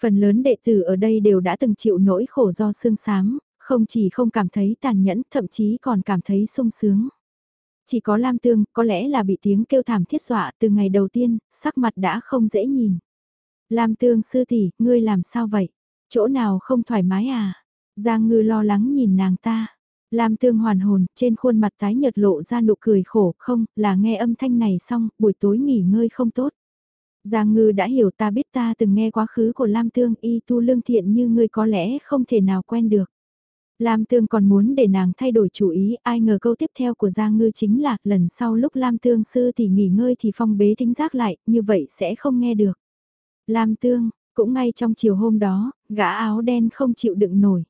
Phần lớn đệ tử ở đây đều đã từng chịu nỗi khổ do xương xám, không chỉ không cảm thấy tàn nhẫn, thậm chí còn cảm thấy sung sướng. Chỉ có Lam Tương, có lẽ là bị tiếng kêu thảm thiết dọa từ ngày đầu tiên, sắc mặt đã không dễ nhìn. Lam Tương sư tỷ, ngươi làm sao vậy? Chỗ nào không thoải mái à? Giang ngư lo lắng nhìn nàng ta. Lam Tương hoàn hồn, trên khuôn mặt tái nhợt lộ ra nụ cười khổ, không, là nghe âm thanh này xong, buổi tối nghỉ ngơi không tốt. Giang Ngư đã hiểu ta biết ta từng nghe quá khứ của Lam Tương y tu lương thiện như ngươi có lẽ không thể nào quen được. Lam Tương còn muốn để nàng thay đổi chủ ý, ai ngờ câu tiếp theo của Giang Ngư chính là lần sau lúc Lam Tương sư thì nghỉ ngơi thì phong bế thính giác lại, như vậy sẽ không nghe được. Lam Tương, cũng ngay trong chiều hôm đó, gã áo đen không chịu đựng nổi.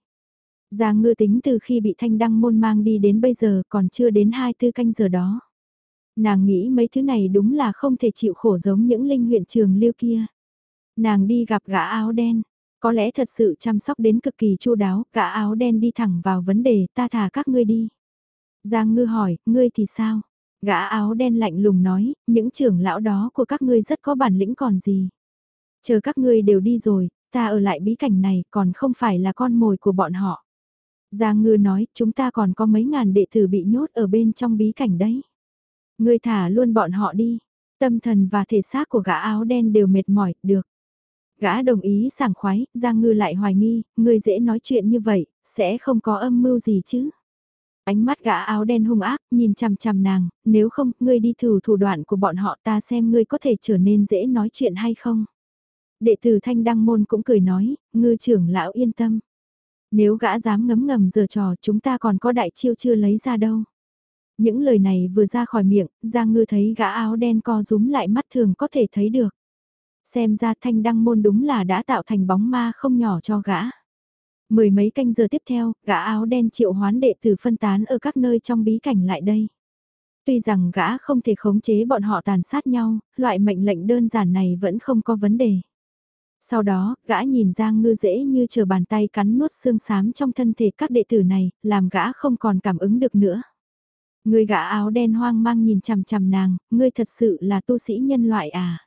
Giang Ngư tính từ khi bị thanh đăng môn mang đi đến bây giờ còn chưa đến hai tư canh giờ đó. Nàng nghĩ mấy thứ này đúng là không thể chịu khổ giống những linh huyện trường lưu kia. Nàng đi gặp gã áo đen, có lẽ thật sự chăm sóc đến cực kỳ chu đáo, gã áo đen đi thẳng vào vấn đề ta thả các ngươi đi. Giang ngư hỏi, ngươi thì sao? Gã áo đen lạnh lùng nói, những trưởng lão đó của các ngươi rất có bản lĩnh còn gì. Chờ các ngươi đều đi rồi, ta ở lại bí cảnh này còn không phải là con mồi của bọn họ. Giang ngư nói, chúng ta còn có mấy ngàn đệ tử bị nhốt ở bên trong bí cảnh đấy. Ngươi thả luôn bọn họ đi. Tâm thần và thể xác của gã áo đen đều mệt mỏi, được. Gã đồng ý sảng khoái, Giang Ngư lại hoài nghi, ngươi dễ nói chuyện như vậy, sẽ không có âm mưu gì chứ. Ánh mắt gã áo đen hung ác, nhìn chằm chằm nàng, nếu không, ngươi đi thử thủ đoạn của bọn họ ta xem ngươi có thể trở nên dễ nói chuyện hay không. Đệ tử Thanh Đăng Môn cũng cười nói, ngư trưởng lão yên tâm. Nếu gã dám ngấm ngầm giờ trò chúng ta còn có đại chiêu chưa lấy ra đâu. Những lời này vừa ra khỏi miệng, Giang Ngư thấy gã áo đen co rúm lại mắt thường có thể thấy được. Xem ra thanh đăng môn đúng là đã tạo thành bóng ma không nhỏ cho gã. Mười mấy canh giờ tiếp theo, gã áo đen triệu hoán đệ tử phân tán ở các nơi trong bí cảnh lại đây. Tuy rằng gã không thể khống chế bọn họ tàn sát nhau, loại mệnh lệnh đơn giản này vẫn không có vấn đề. Sau đó, gã nhìn Giang Ngư dễ như chờ bàn tay cắn nuốt xương xám trong thân thể các đệ tử này, làm gã không còn cảm ứng được nữa. Người gã áo đen hoang mang nhìn chằm chằm nàng, ngươi thật sự là tu sĩ nhân loại à?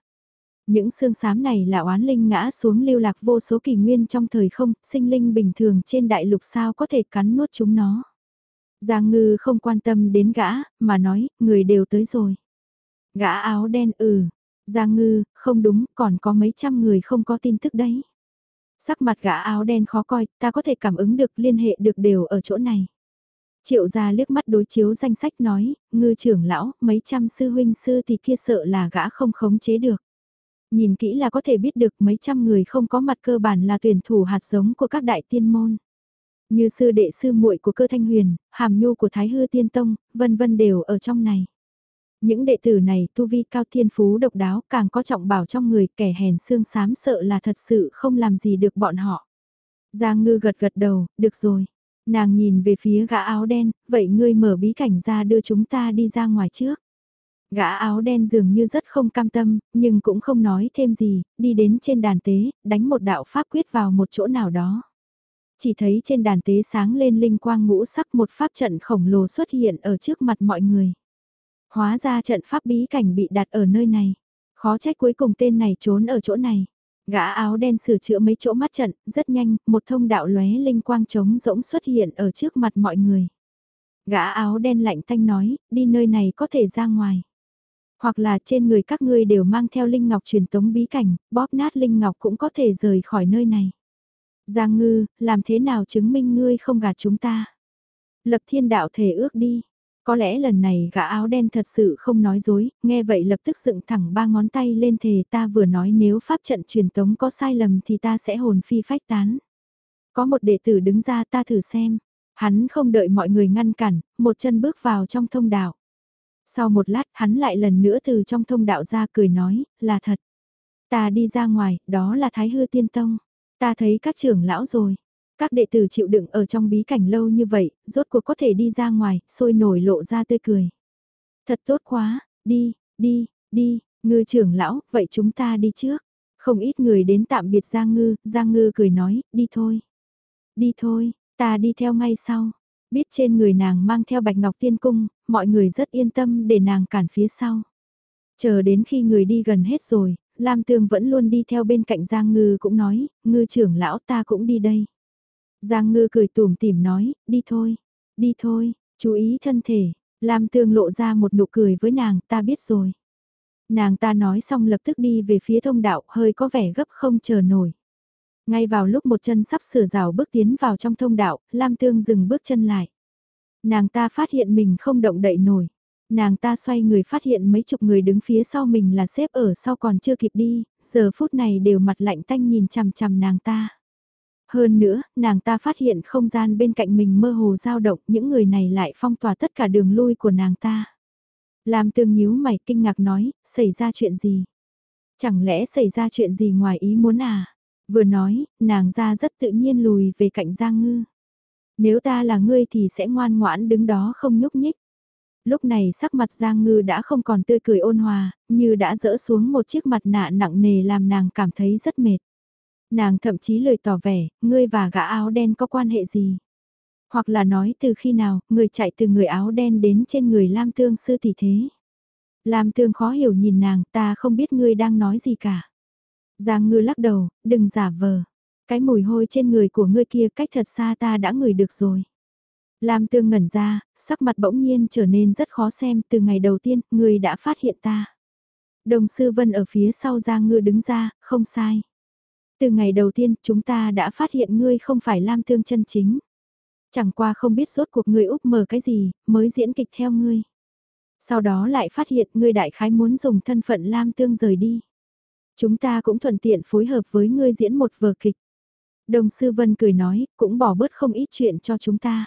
Những xương xám này là oán linh ngã xuống lưu lạc vô số kỷ nguyên trong thời không, sinh linh bình thường trên đại lục sao có thể cắn nuốt chúng nó. Giang ngư không quan tâm đến gã, mà nói, người đều tới rồi. Gã áo đen ừ, Giang ngư, không đúng, còn có mấy trăm người không có tin tức đấy. Sắc mặt gã áo đen khó coi, ta có thể cảm ứng được liên hệ được đều ở chỗ này. Triệu gia liếc mắt đối chiếu danh sách nói, ngư trưởng lão, mấy trăm sư huynh sư thì kia sợ là gã không khống chế được. Nhìn kỹ là có thể biết được mấy trăm người không có mặt cơ bản là tuyển thủ hạt giống của các đại tiên môn. Như sư đệ sư muội của cơ thanh huyền, hàm nhu của thái hư tiên tông, vân vân đều ở trong này. Những đệ tử này tu vi cao thiên phú độc đáo càng có trọng bảo trong người kẻ hèn xương xám sợ là thật sự không làm gì được bọn họ. Giang ngư gật gật đầu, được rồi. Nàng nhìn về phía gã áo đen, vậy ngươi mở bí cảnh ra đưa chúng ta đi ra ngoài trước. Gã áo đen dường như rất không cam tâm, nhưng cũng không nói thêm gì, đi đến trên đàn tế, đánh một đạo pháp quyết vào một chỗ nào đó. Chỉ thấy trên đàn tế sáng lên linh quang ngũ sắc một pháp trận khổng lồ xuất hiện ở trước mặt mọi người. Hóa ra trận pháp bí cảnh bị đặt ở nơi này. Khó trách cuối cùng tên này trốn ở chỗ này. Gã áo đen sửa chữa mấy chỗ mắt trận, rất nhanh, một thông đạo lóe linh quang trống rỗng xuất hiện ở trước mặt mọi người. Gã áo đen lạnh thanh nói, đi nơi này có thể ra ngoài. Hoặc là trên người các ngươi đều mang theo linh ngọc truyền tống bí cảnh, bóp nát linh ngọc cũng có thể rời khỏi nơi này. Giang ngư, làm thế nào chứng minh ngươi không gạt chúng ta? Lập thiên đạo thể ước đi. Có lẽ lần này gã áo đen thật sự không nói dối, nghe vậy lập tức dựng thẳng ba ngón tay lên thề ta vừa nói nếu pháp trận truyền tống có sai lầm thì ta sẽ hồn phi phách tán. Có một đệ tử đứng ra ta thử xem. Hắn không đợi mọi người ngăn cản, một chân bước vào trong thông đạo. Sau một lát hắn lại lần nữa từ trong thông đạo ra cười nói, là thật. Ta đi ra ngoài, đó là Thái Hư Tiên Tông. Ta thấy các trưởng lão rồi. Các đệ tử chịu đựng ở trong bí cảnh lâu như vậy, rốt cuộc có thể đi ra ngoài, sôi nổi lộ ra tươi cười. Thật tốt quá, đi, đi, đi, ngư trưởng lão, vậy chúng ta đi trước. Không ít người đến tạm biệt Giang Ngư, Giang Ngư cười nói, đi thôi. Đi thôi, ta đi theo ngay sau. Biết trên người nàng mang theo bạch ngọc tiên cung, mọi người rất yên tâm để nàng cản phía sau. Chờ đến khi người đi gần hết rồi, Lam Tương vẫn luôn đi theo bên cạnh Giang Ngư cũng nói, ngư trưởng lão ta cũng đi đây. Giang Ngư cười tủm tỉm nói, đi thôi, đi thôi, chú ý thân thể. Lam Tương lộ ra một nụ cười với nàng, ta biết rồi. Nàng ta nói xong lập tức đi về phía thông đạo, hơi có vẻ gấp không chờ nổi. Ngay vào lúc một chân sắp sửa rào bước tiến vào trong thông đạo, Lam Tương dừng bước chân lại. Nàng ta phát hiện mình không động đậy nổi. Nàng ta xoay người phát hiện mấy chục người đứng phía sau mình là xếp ở sau còn chưa kịp đi, giờ phút này đều mặt lạnh tanh nhìn chằm chằm nàng ta. Hơn nữa, nàng ta phát hiện không gian bên cạnh mình mơ hồ dao động, những người này lại phong tỏa tất cả đường lui của nàng ta. Làm tương nhíu mày kinh ngạc nói, xảy ra chuyện gì? Chẳng lẽ xảy ra chuyện gì ngoài ý muốn à? Vừa nói, nàng ra rất tự nhiên lùi về cạnh Giang Ngư. Nếu ta là ngươi thì sẽ ngoan ngoãn đứng đó không nhúc nhích. Lúc này sắc mặt Giang Ngư đã không còn tươi cười ôn hòa, như đã dỡ xuống một chiếc mặt nạ nặng nề làm nàng cảm thấy rất mệt. Nàng thậm chí lời tỏ vẻ, ngươi và gã áo đen có quan hệ gì? Hoặc là nói từ khi nào, người chạy từ người áo đen đến trên người Lam Tương sư tỷ thế. Lam Tương khó hiểu nhìn nàng, ta không biết ngươi đang nói gì cả. Giang ngư lắc đầu, đừng giả vờ. Cái mùi hôi trên người của ngươi kia cách thật xa ta đã ngửi được rồi. Lam Tương ngẩn ra, sắc mặt bỗng nhiên trở nên rất khó xem từ ngày đầu tiên, ngươi đã phát hiện ta. Đồng sư Vân ở phía sau Giang Ngư đứng ra, không sai. Từ ngày đầu tiên chúng ta đã phát hiện ngươi không phải Lam Thương chân chính. Chẳng qua không biết rốt cuộc ngươi úp mờ cái gì, mới diễn kịch theo ngươi. Sau đó lại phát hiện ngươi đại khái muốn dùng thân phận Lam Tương rời đi. Chúng ta cũng thuận tiện phối hợp với ngươi diễn một vở kịch. Đồng sư Vân cười nói, cũng bỏ bớt không ít chuyện cho chúng ta.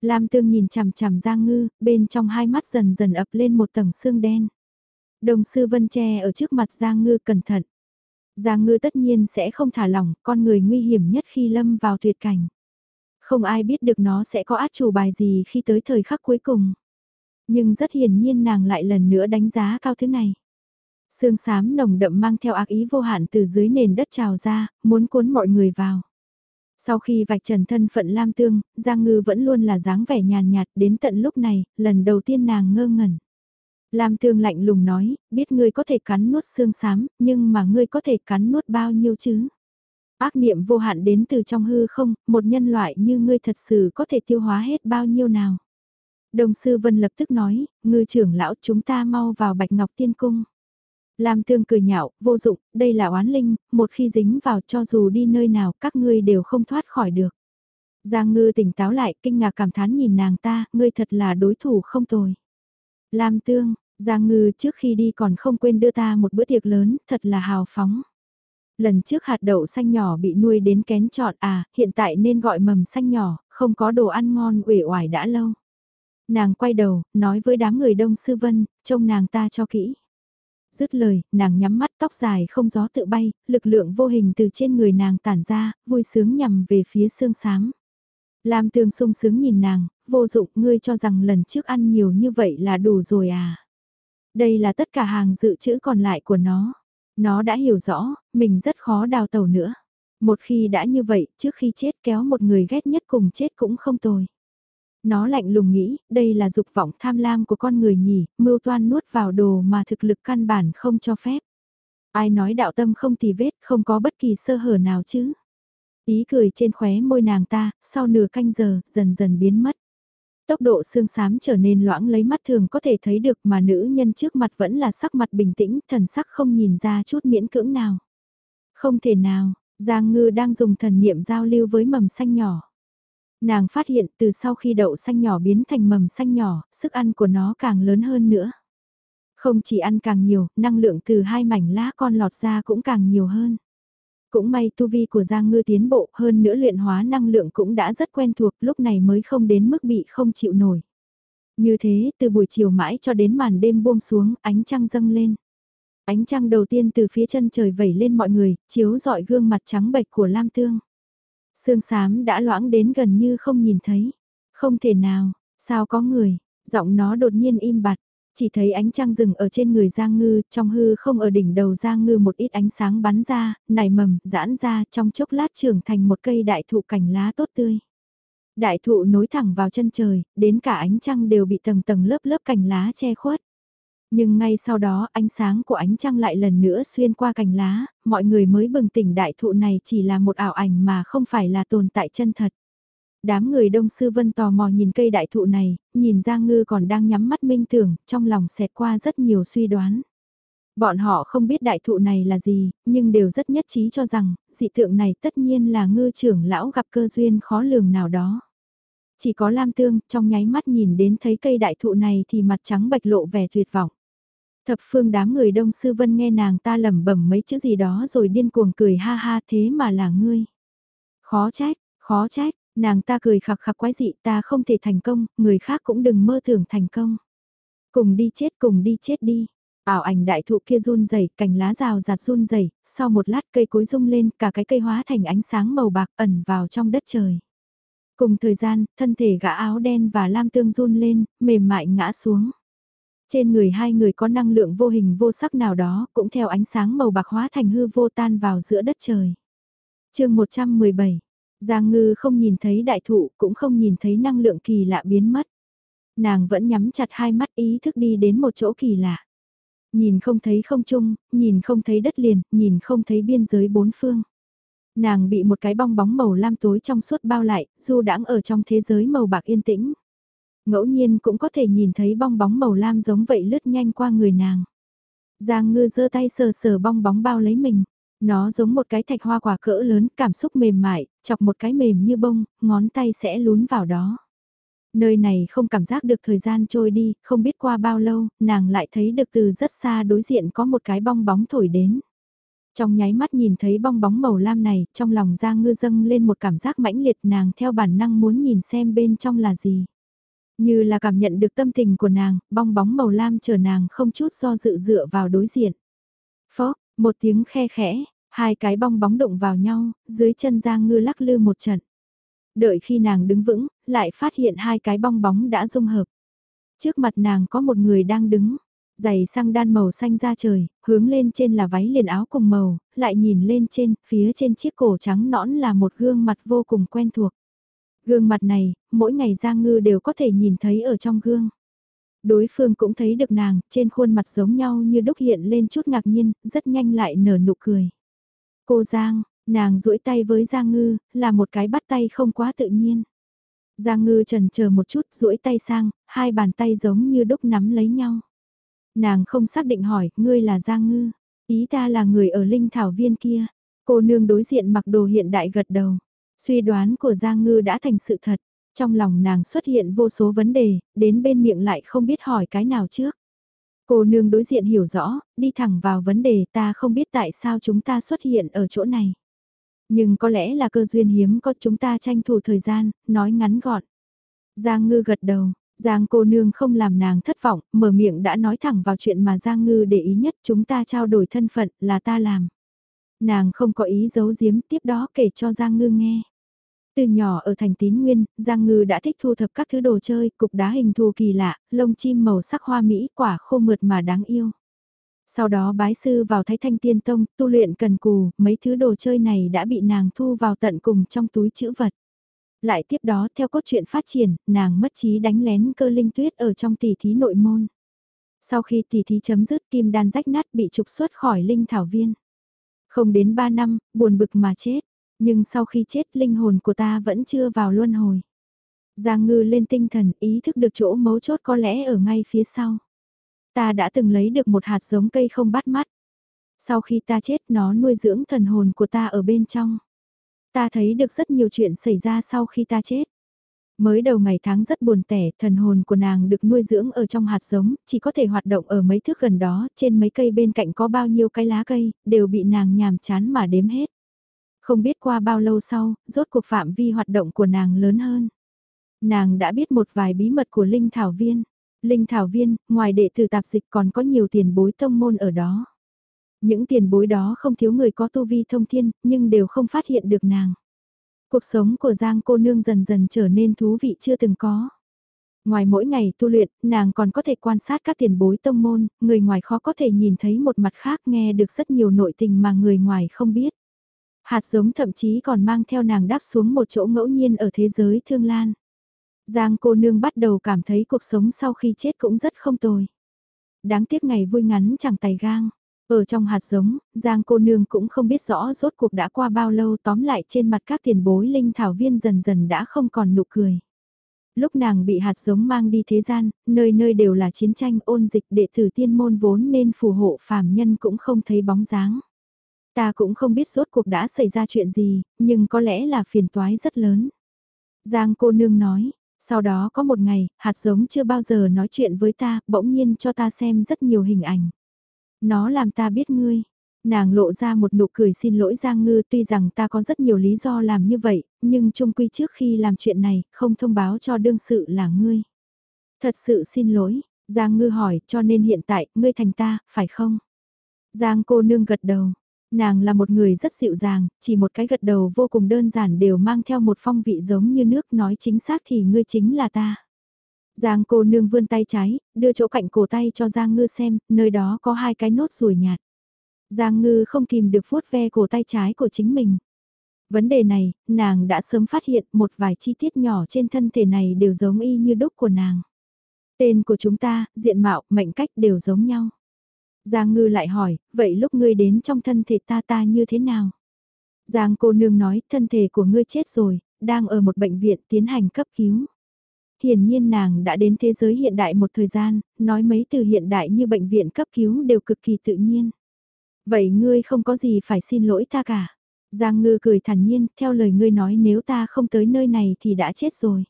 Lam Tương nhìn chằm chằm Giang Ngư, bên trong hai mắt dần dần ập lên một tầng xương đen. Đồng sư Vân che ở trước mặt Giang Ngư cẩn thận. Giang Ngư tất nhiên sẽ không thả lỏng, con người nguy hiểm nhất khi lâm vào tuyệt cảnh. Không ai biết được nó sẽ có át chủ bài gì khi tới thời khắc cuối cùng. Nhưng rất hiển nhiên nàng lại lần nữa đánh giá cao thứ này. Sương sám nồng đậm mang theo ác ý vô hạn từ dưới nền đất trào ra, muốn cuốn mọi người vào. Sau khi vạch trần thân phận Lam Tương, Giang Ngư vẫn luôn là dáng vẻ nhàn nhạt đến tận lúc này, lần đầu tiên nàng ngơ ngẩn. Lam Tương lạnh lùng nói, biết ngươi có thể cắn nuốt xương xám, nhưng mà ngươi có thể cắn nuốt bao nhiêu chứ? Ác niệm vô hạn đến từ trong hư không, một nhân loại như ngươi thật sự có thể tiêu hóa hết bao nhiêu nào? Đồng sư Vân lập tức nói, ngư trưởng lão chúng ta mau vào Bạch Ngọc Tiên Cung. Lam Tương cười nhạo, vô dụng, đây là oán linh, một khi dính vào cho dù đi nơi nào các ngươi đều không thoát khỏi được. Giang ngư tỉnh táo lại, kinh ngạc cảm thán nhìn nàng ta, ngươi thật là đối thủ không tồi. Lam Tương, Giang ngư trước khi đi còn không quên đưa ta một bữa tiệc lớn, thật là hào phóng. Lần trước hạt đậu xanh nhỏ bị nuôi đến kén trọt à, hiện tại nên gọi mầm xanh nhỏ, không có đồ ăn ngon uể oải đã lâu. Nàng quay đầu, nói với đám người đông sư vân, trông nàng ta cho kỹ. Dứt lời, nàng nhắm mắt tóc dài không gió tự bay, lực lượng vô hình từ trên người nàng tản ra, vui sướng nhằm về phía xương sáng. Lam tường sung sướng nhìn nàng, vô dụng ngươi cho rằng lần trước ăn nhiều như vậy là đủ rồi à. Đây là tất cả hàng dự trữ còn lại của nó. Nó đã hiểu rõ, mình rất khó đào tẩu nữa. Một khi đã như vậy, trước khi chết kéo một người ghét nhất cùng chết cũng không tồi. Nó lạnh lùng nghĩ, đây là dục vọng tham lam của con người nhỉ, mưu toan nuốt vào đồ mà thực lực căn bản không cho phép. Ai nói đạo tâm không tì vết, không có bất kỳ sơ hở nào chứ. Ý cười trên khóe môi nàng ta, sau nửa canh giờ, dần dần biến mất. Tốc độ xương xám trở nên loãng lấy mắt thường có thể thấy được mà nữ nhân trước mặt vẫn là sắc mặt bình tĩnh, thần sắc không nhìn ra chút miễn cưỡng nào. Không thể nào, Giang Ngư đang dùng thần niệm giao lưu với mầm xanh nhỏ. Nàng phát hiện từ sau khi đậu xanh nhỏ biến thành mầm xanh nhỏ, sức ăn của nó càng lớn hơn nữa. Không chỉ ăn càng nhiều, năng lượng từ hai mảnh lá con lọt ra cũng càng nhiều hơn. Cũng may tu vi của Giang Ngư tiến bộ hơn nữa luyện hóa năng lượng cũng đã rất quen thuộc lúc này mới không đến mức bị không chịu nổi. Như thế, từ buổi chiều mãi cho đến màn đêm buông xuống, ánh trăng dâng lên. Ánh trăng đầu tiên từ phía chân trời vẩy lên mọi người, chiếu dọi gương mặt trắng bệch của Lam Tương. Sương sám đã loãng đến gần như không nhìn thấy. Không thể nào, sao có người, giọng nó đột nhiên im bặt. Chỉ thấy ánh trăng rừng ở trên người Giang Ngư, trong hư không ở đỉnh đầu Giang Ngư một ít ánh sáng bắn ra, nảy mầm, giãn ra trong chốc lát trưởng thành một cây đại thụ cành lá tốt tươi. Đại thụ nối thẳng vào chân trời, đến cả ánh trăng đều bị tầng tầng lớp lớp cành lá che khuất. Nhưng ngay sau đó ánh sáng của ánh trăng lại lần nữa xuyên qua cành lá, mọi người mới bừng tỉnh đại thụ này chỉ là một ảo ảnh mà không phải là tồn tại chân thật. Đám người đông sư vân tò mò nhìn cây đại thụ này, nhìn Giang Ngư còn đang nhắm mắt minh tưởng, trong lòng xẹt qua rất nhiều suy đoán. Bọn họ không biết đại thụ này là gì, nhưng đều rất nhất trí cho rằng, dị tượng này tất nhiên là ngư trưởng lão gặp cơ duyên khó lường nào đó. Chỉ có Lam Tương, trong nháy mắt nhìn đến thấy cây đại thụ này thì mặt trắng bạch lộ vẻ tuyệt vọng. Thập phương đám người đông sư vân nghe nàng ta lẩm bẩm mấy chữ gì đó rồi điên cuồng cười ha ha thế mà là ngươi. Khó trách, khó trách, nàng ta cười khặc khặc quái dị ta không thể thành công, người khác cũng đừng mơ tưởng thành công. Cùng đi chết cùng đi chết đi. Ảo ảnh đại thụ kia run rẩy, cành lá rào rạt run rẩy, sau một lát cây cối rung lên, cả cái cây hóa thành ánh sáng màu bạc ẩn vào trong đất trời. Cùng thời gian, thân thể gã áo đen và lam tương run lên, mềm mại ngã xuống. Trên người hai người có năng lượng vô hình vô sắc nào đó, cũng theo ánh sáng màu bạc hóa thành hư vô tan vào giữa đất trời. chương 117, Giang Ngư không nhìn thấy đại thụ, cũng không nhìn thấy năng lượng kỳ lạ biến mất. Nàng vẫn nhắm chặt hai mắt ý thức đi đến một chỗ kỳ lạ. Nhìn không thấy không trung, nhìn không thấy đất liền, nhìn không thấy biên giới bốn phương. Nàng bị một cái bong bóng màu lam tối trong suốt bao lại, dù đãng ở trong thế giới màu bạc yên tĩnh. Ngẫu nhiên cũng có thể nhìn thấy bong bóng màu lam giống vậy lướt nhanh qua người nàng. Giang ngư giơ tay sờ sờ bong bóng bao lấy mình. Nó giống một cái thạch hoa quả cỡ lớn, cảm xúc mềm mại, chọc một cái mềm như bông, ngón tay sẽ lún vào đó. Nơi này không cảm giác được thời gian trôi đi, không biết qua bao lâu, nàng lại thấy được từ rất xa đối diện có một cái bong bóng thổi đến. Trong nháy mắt nhìn thấy bong bóng màu lam này, trong lòng Giang Ngư dâng lên một cảm giác mãnh liệt nàng theo bản năng muốn nhìn xem bên trong là gì. Như là cảm nhận được tâm tình của nàng, bong bóng màu lam chờ nàng không chút do dự dựa vào đối diện. Phó, một tiếng khe khẽ, hai cái bong bóng đụng vào nhau, dưới chân Giang Ngư lắc lư một trận. Đợi khi nàng đứng vững, lại phát hiện hai cái bong bóng đã dung hợp. Trước mặt nàng có một người đang đứng, giày sang đan màu xanh ra trời, hướng lên trên là váy liền áo cùng màu, lại nhìn lên trên, phía trên chiếc cổ trắng nõn là một gương mặt vô cùng quen thuộc. Gương mặt này, mỗi ngày Giang Ngư đều có thể nhìn thấy ở trong gương. Đối phương cũng thấy được nàng, trên khuôn mặt giống nhau như đúc hiện lên chút ngạc nhiên, rất nhanh lại nở nụ cười. Cô Giang, nàng duỗi tay với Giang Ngư, là một cái bắt tay không quá tự nhiên. Giang Ngư trần chờ một chút duỗi tay sang, hai bàn tay giống như đúc nắm lấy nhau. Nàng không xác định hỏi, ngươi là Giang Ngư, ý ta là người ở linh thảo viên kia. Cô nương đối diện mặc đồ hiện đại gật đầu. Suy đoán của Giang Ngư đã thành sự thật, trong lòng nàng xuất hiện vô số vấn đề, đến bên miệng lại không biết hỏi cái nào trước. Cô nương đối diện hiểu rõ, đi thẳng vào vấn đề ta không biết tại sao chúng ta xuất hiện ở chỗ này. Nhưng có lẽ là cơ duyên hiếm có chúng ta tranh thủ thời gian, nói ngắn gọn. Giang ngư gật đầu, Giang cô nương không làm nàng thất vọng, mở miệng đã nói thẳng vào chuyện mà Giang ngư để ý nhất chúng ta trao đổi thân phận là ta làm. Nàng không có ý giấu giếm tiếp đó kể cho Giang ngư nghe. Từ nhỏ ở thành tín nguyên, Giang Ngư đã thích thu thập các thứ đồ chơi, cục đá hình thù kỳ lạ, lông chim màu sắc hoa mỹ, quả khô mượt mà đáng yêu. Sau đó bái sư vào Thái Thanh Tiên Tông, tu luyện cần cù, mấy thứ đồ chơi này đã bị nàng thu vào tận cùng trong túi chữ vật. Lại tiếp đó theo cốt truyện phát triển, nàng mất trí đánh lén cơ linh tuyết ở trong tỷ thí nội môn. Sau khi tỷ thí chấm dứt kim đan rách nát bị trục xuất khỏi linh thảo viên. Không đến 3 năm, buồn bực mà chết. Nhưng sau khi chết linh hồn của ta vẫn chưa vào luân hồi. Giang ngư lên tinh thần ý thức được chỗ mấu chốt có lẽ ở ngay phía sau. Ta đã từng lấy được một hạt giống cây không bắt mắt. Sau khi ta chết nó nuôi dưỡng thần hồn của ta ở bên trong. Ta thấy được rất nhiều chuyện xảy ra sau khi ta chết. Mới đầu ngày tháng rất buồn tẻ, thần hồn của nàng được nuôi dưỡng ở trong hạt giống, chỉ có thể hoạt động ở mấy thước gần đó, trên mấy cây bên cạnh có bao nhiêu cái lá cây, đều bị nàng nhàm chán mà đếm hết. Không biết qua bao lâu sau, rốt cuộc phạm vi hoạt động của nàng lớn hơn. Nàng đã biết một vài bí mật của Linh Thảo Viên. Linh Thảo Viên, ngoài đệ tử tạp dịch còn có nhiều tiền bối tông môn ở đó. Những tiền bối đó không thiếu người có tu vi thông thiên, nhưng đều không phát hiện được nàng. Cuộc sống của Giang cô nương dần dần trở nên thú vị chưa từng có. Ngoài mỗi ngày tu luyện, nàng còn có thể quan sát các tiền bối tông môn, người ngoài khó có thể nhìn thấy một mặt khác nghe được rất nhiều nội tình mà người ngoài không biết. Hạt giống thậm chí còn mang theo nàng đáp xuống một chỗ ngẫu nhiên ở thế giới thương lan. Giang cô nương bắt đầu cảm thấy cuộc sống sau khi chết cũng rất không tồi. Đáng tiếc ngày vui ngắn chẳng tài gang. Ở trong hạt giống, Giang cô nương cũng không biết rõ rốt cuộc đã qua bao lâu tóm lại trên mặt các tiền bối linh thảo viên dần dần đã không còn nụ cười. Lúc nàng bị hạt giống mang đi thế gian, nơi nơi đều là chiến tranh ôn dịch đệ tử tiên môn vốn nên phù hộ phàm nhân cũng không thấy bóng dáng. Ta cũng không biết rốt cuộc đã xảy ra chuyện gì, nhưng có lẽ là phiền toái rất lớn. Giang cô nương nói, Sau đó có một ngày, hạt giống chưa bao giờ nói chuyện với ta, bỗng nhiên cho ta xem rất nhiều hình ảnh. Nó làm ta biết ngươi. Nàng lộ ra một nụ cười xin lỗi Giang Ngư tuy rằng ta có rất nhiều lý do làm như vậy, nhưng chung quy trước khi làm chuyện này, không thông báo cho đương sự là ngươi. Thật sự xin lỗi, Giang Ngư hỏi cho nên hiện tại, ngươi thành ta, phải không? Giang cô nương gật đầu. Nàng là một người rất dịu dàng, chỉ một cái gật đầu vô cùng đơn giản đều mang theo một phong vị giống như nước nói chính xác thì ngươi chính là ta. Giang cô nương vươn tay trái, đưa chỗ cạnh cổ tay cho Giang ngư xem, nơi đó có hai cái nốt ruồi nhạt. Giang ngư không kìm được vuốt ve cổ tay trái của chính mình. Vấn đề này, nàng đã sớm phát hiện một vài chi tiết nhỏ trên thân thể này đều giống y như đúc của nàng. Tên của chúng ta, diện mạo, mệnh cách đều giống nhau. Giang ngư lại hỏi, vậy lúc ngươi đến trong thân thể ta ta như thế nào? Giang cô nương nói, thân thể của ngươi chết rồi, đang ở một bệnh viện tiến hành cấp cứu. Hiển nhiên nàng đã đến thế giới hiện đại một thời gian, nói mấy từ hiện đại như bệnh viện cấp cứu đều cực kỳ tự nhiên. Vậy ngươi không có gì phải xin lỗi ta cả. Giang ngư cười thản nhiên, theo lời ngươi nói nếu ta không tới nơi này thì đã chết rồi.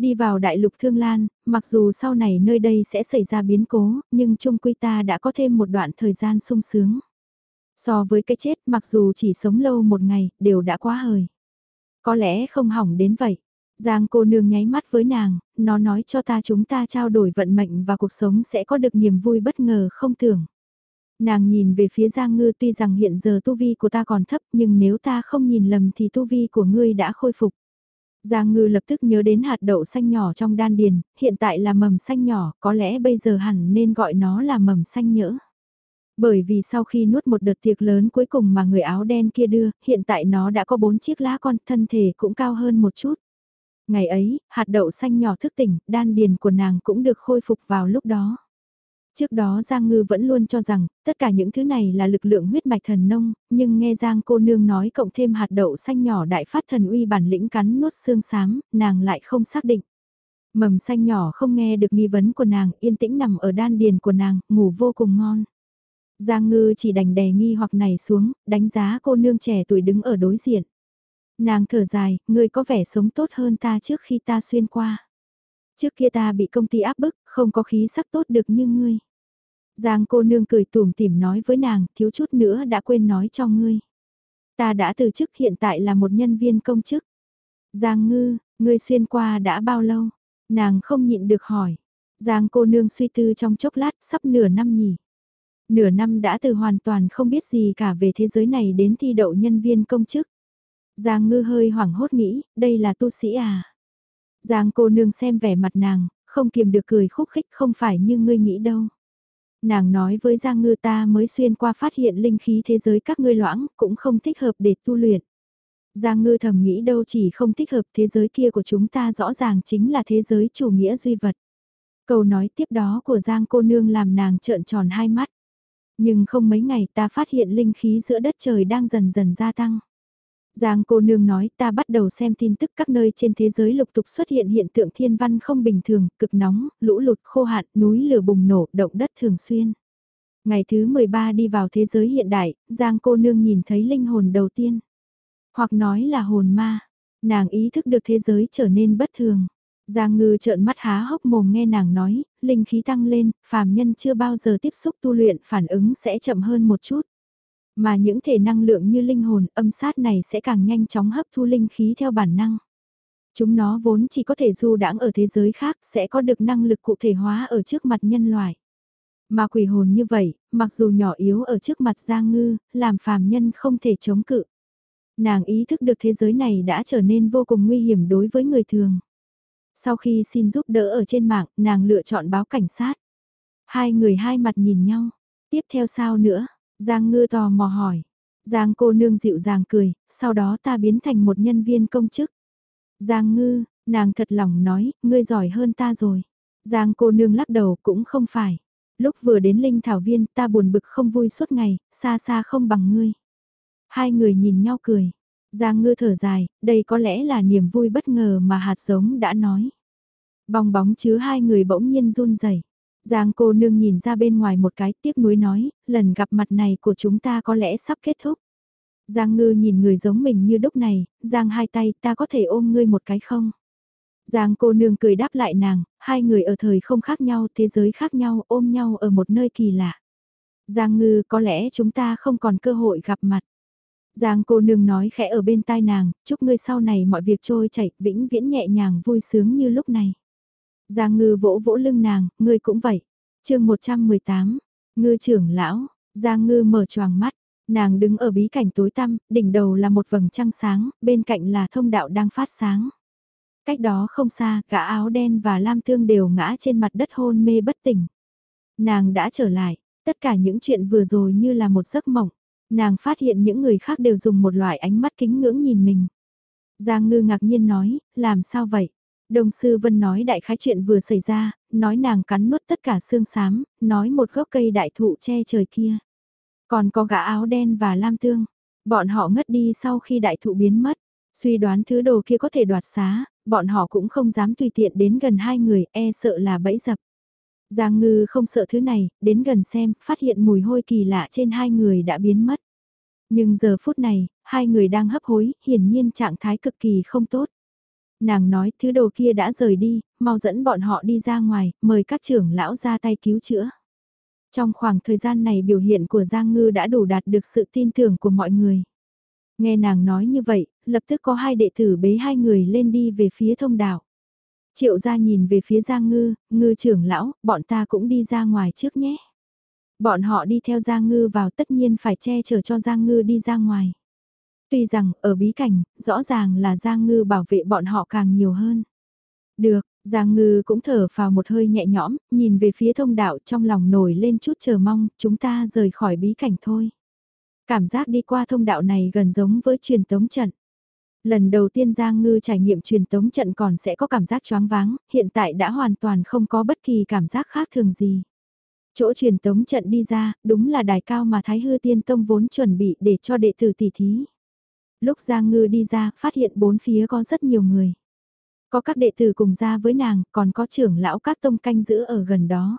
Đi vào đại lục Thương Lan, mặc dù sau này nơi đây sẽ xảy ra biến cố, nhưng chung quy ta đã có thêm một đoạn thời gian sung sướng. So với cái chết mặc dù chỉ sống lâu một ngày, đều đã quá hời. Có lẽ không hỏng đến vậy. Giang cô nương nháy mắt với nàng, nó nói cho ta chúng ta trao đổi vận mệnh và cuộc sống sẽ có được niềm vui bất ngờ không tưởng. Nàng nhìn về phía Giang Ngư tuy rằng hiện giờ tu vi của ta còn thấp nhưng nếu ta không nhìn lầm thì tu vi của ngươi đã khôi phục. Giang Ngư lập tức nhớ đến hạt đậu xanh nhỏ trong đan điền, hiện tại là mầm xanh nhỏ, có lẽ bây giờ hẳn nên gọi nó là mầm xanh nhỡ. Bởi vì sau khi nuốt một đợt tiệc lớn cuối cùng mà người áo đen kia đưa, hiện tại nó đã có bốn chiếc lá con, thân thể cũng cao hơn một chút. Ngày ấy, hạt đậu xanh nhỏ thức tỉnh, đan điền của nàng cũng được khôi phục vào lúc đó. Trước đó Giang Ngư vẫn luôn cho rằng, tất cả những thứ này là lực lượng huyết mạch thần nông, nhưng nghe Giang cô nương nói cộng thêm hạt đậu xanh nhỏ đại phát thần uy bản lĩnh cắn nuốt xương xám, nàng lại không xác định. Mầm xanh nhỏ không nghe được nghi vấn của nàng, yên tĩnh nằm ở đan điền của nàng, ngủ vô cùng ngon. Giang Ngư chỉ đành đè nghi hoặc này xuống, đánh giá cô nương trẻ tuổi đứng ở đối diện. Nàng thở dài, ngươi có vẻ sống tốt hơn ta trước khi ta xuyên qua. Trước kia ta bị công ty áp bức, không có khí sắc tốt được như ngươi. Giang cô nương cười tùm tỉm nói với nàng, thiếu chút nữa đã quên nói cho ngươi. Ta đã từ chức hiện tại là một nhân viên công chức. Giang ngư, ngươi xuyên qua đã bao lâu? Nàng không nhịn được hỏi. Giang cô nương suy tư trong chốc lát, sắp nửa năm nhỉ. Nửa năm đã từ hoàn toàn không biết gì cả về thế giới này đến thi đậu nhân viên công chức. Giang ngư hơi hoảng hốt nghĩ, đây là tu sĩ à? Giang cô nương xem vẻ mặt nàng, không kiềm được cười khúc khích không phải như ngươi nghĩ đâu. Nàng nói với Giang Ngư ta mới xuyên qua phát hiện linh khí thế giới các ngươi loãng, cũng không thích hợp để tu luyện. Giang Ngư thầm nghĩ đâu chỉ không thích hợp thế giới kia của chúng ta rõ ràng chính là thế giới chủ nghĩa duy vật. Câu nói tiếp đó của Giang cô nương làm nàng trợn tròn hai mắt. Nhưng không mấy ngày ta phát hiện linh khí giữa đất trời đang dần dần gia tăng. Giang cô nương nói ta bắt đầu xem tin tức các nơi trên thế giới lục tục xuất hiện hiện tượng thiên văn không bình thường, cực nóng, lũ lụt khô hạn, núi lửa bùng nổ, động đất thường xuyên. Ngày thứ 13 đi vào thế giới hiện đại, Giang cô nương nhìn thấy linh hồn đầu tiên. Hoặc nói là hồn ma, nàng ý thức được thế giới trở nên bất thường. Giang ngư trợn mắt há hốc mồm nghe nàng nói, linh khí tăng lên, phàm nhân chưa bao giờ tiếp xúc tu luyện phản ứng sẽ chậm hơn một chút. Mà những thể năng lượng như linh hồn âm sát này sẽ càng nhanh chóng hấp thu linh khí theo bản năng. Chúng nó vốn chỉ có thể du đãng ở thế giới khác sẽ có được năng lực cụ thể hóa ở trước mặt nhân loại. Mà quỷ hồn như vậy, mặc dù nhỏ yếu ở trước mặt Giang Ngư, làm phàm nhân không thể chống cự. Nàng ý thức được thế giới này đã trở nên vô cùng nguy hiểm đối với người thường. Sau khi xin giúp đỡ ở trên mạng, nàng lựa chọn báo cảnh sát. Hai người hai mặt nhìn nhau. Tiếp theo sao nữa? Giang ngư tò mò hỏi. Giang cô nương dịu dàng cười, sau đó ta biến thành một nhân viên công chức. Giang ngư, nàng thật lòng nói, ngươi giỏi hơn ta rồi. Giang cô nương lắc đầu cũng không phải. Lúc vừa đến linh thảo viên ta buồn bực không vui suốt ngày, xa xa không bằng ngươi. Hai người nhìn nhau cười. Giang ngư thở dài, đây có lẽ là niềm vui bất ngờ mà hạt giống đã nói. Bong bóng chứa hai người bỗng nhiên run rẩy. Giang cô nương nhìn ra bên ngoài một cái tiếc nuối nói, lần gặp mặt này của chúng ta có lẽ sắp kết thúc. Giang ngư nhìn người giống mình như đúc này, Giang hai tay ta có thể ôm ngươi một cái không? Giang cô nương cười đáp lại nàng, hai người ở thời không khác nhau, thế giới khác nhau, ôm nhau ở một nơi kỳ lạ. Giang ngư có lẽ chúng ta không còn cơ hội gặp mặt. Giang cô nương nói khẽ ở bên tai nàng, chúc ngươi sau này mọi việc trôi chảy, vĩnh viễn nhẹ nhàng vui sướng như lúc này. Giang ngư vỗ vỗ lưng nàng, ngươi cũng vậy. chương 118, ngư trưởng lão, Giang ngư mở choàng mắt, nàng đứng ở bí cảnh tối tăm, đỉnh đầu là một vầng trăng sáng, bên cạnh là thông đạo đang phát sáng. Cách đó không xa, cả áo đen và lam thương đều ngã trên mặt đất hôn mê bất tỉnh. Nàng đã trở lại, tất cả những chuyện vừa rồi như là một giấc mộng. Nàng phát hiện những người khác đều dùng một loại ánh mắt kính ngưỡng nhìn mình. Giang ngư ngạc nhiên nói, làm sao vậy? Đồng sư Vân nói đại khái chuyện vừa xảy ra, nói nàng cắn nuốt tất cả xương xám, nói một gốc cây đại thụ che trời kia. Còn có gã áo đen và lam tương, bọn họ ngất đi sau khi đại thụ biến mất. Suy đoán thứ đồ kia có thể đoạt xá, bọn họ cũng không dám tùy tiện đến gần hai người, e sợ là bẫy dập. Giang ngư không sợ thứ này, đến gần xem, phát hiện mùi hôi kỳ lạ trên hai người đã biến mất. Nhưng giờ phút này, hai người đang hấp hối, hiển nhiên trạng thái cực kỳ không tốt. Nàng nói thứ đồ kia đã rời đi, mau dẫn bọn họ đi ra ngoài, mời các trưởng lão ra tay cứu chữa. Trong khoảng thời gian này biểu hiện của Giang Ngư đã đủ đạt được sự tin tưởng của mọi người. Nghe nàng nói như vậy, lập tức có hai đệ tử bế hai người lên đi về phía thông đạo. Triệu gia nhìn về phía Giang Ngư, Ngư trưởng lão, bọn ta cũng đi ra ngoài trước nhé. Bọn họ đi theo Giang Ngư vào tất nhiên phải che chở cho Giang Ngư đi ra ngoài. Tuy rằng, ở bí cảnh, rõ ràng là Giang Ngư bảo vệ bọn họ càng nhiều hơn. Được, Giang Ngư cũng thở vào một hơi nhẹ nhõm, nhìn về phía thông đạo trong lòng nổi lên chút chờ mong, chúng ta rời khỏi bí cảnh thôi. Cảm giác đi qua thông đạo này gần giống với truyền tống trận. Lần đầu tiên Giang Ngư trải nghiệm truyền tống trận còn sẽ có cảm giác choáng váng, hiện tại đã hoàn toàn không có bất kỳ cảm giác khác thường gì. Chỗ truyền tống trận đi ra, đúng là đài cao mà Thái Hư Tiên Tông vốn chuẩn bị để cho đệ tử tỷ thí. Lúc Giang Ngư đi ra, phát hiện bốn phía có rất nhiều người. Có các đệ tử cùng ra với nàng, còn có trưởng lão các tông canh giữ ở gần đó.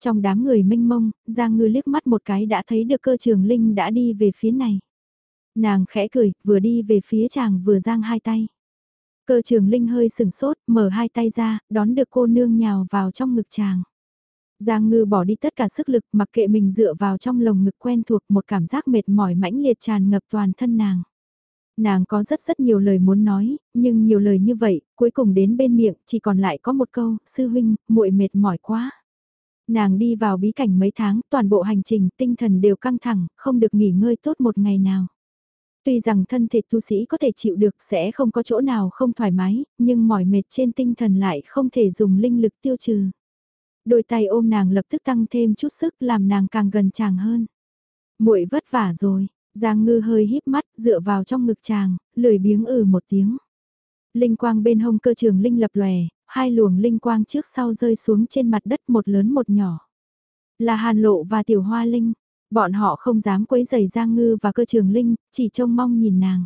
Trong đám người mênh mông, Giang Ngư liếc mắt một cái đã thấy được cơ trường Linh đã đi về phía này. Nàng khẽ cười, vừa đi về phía chàng vừa giang hai tay. Cơ trường Linh hơi sừng sốt, mở hai tay ra, đón được cô nương nhào vào trong ngực chàng. Giang ngư bỏ đi tất cả sức lực mặc kệ mình dựa vào trong lồng ngực quen thuộc một cảm giác mệt mỏi mãnh liệt tràn ngập toàn thân nàng. Nàng có rất rất nhiều lời muốn nói, nhưng nhiều lời như vậy, cuối cùng đến bên miệng chỉ còn lại có một câu, sư huynh, muội mệt mỏi quá. Nàng đi vào bí cảnh mấy tháng, toàn bộ hành trình tinh thần đều căng thẳng, không được nghỉ ngơi tốt một ngày nào. Tuy rằng thân thể tu sĩ có thể chịu được sẽ không có chỗ nào không thoải mái, nhưng mỏi mệt trên tinh thần lại không thể dùng linh lực tiêu trừ. Đôi tay ôm nàng lập tức tăng thêm chút sức làm nàng càng gần chàng hơn. muội vất vả rồi, Giang ngư hơi híp mắt dựa vào trong ngực chàng, lười biếng ừ một tiếng. Linh quang bên hông cơ trường linh lập lòe, hai luồng linh quang trước sau rơi xuống trên mặt đất một lớn một nhỏ. Là hàn lộ và tiểu hoa linh, bọn họ không dám quấy giày Giang ngư và cơ trường linh, chỉ trông mong nhìn nàng.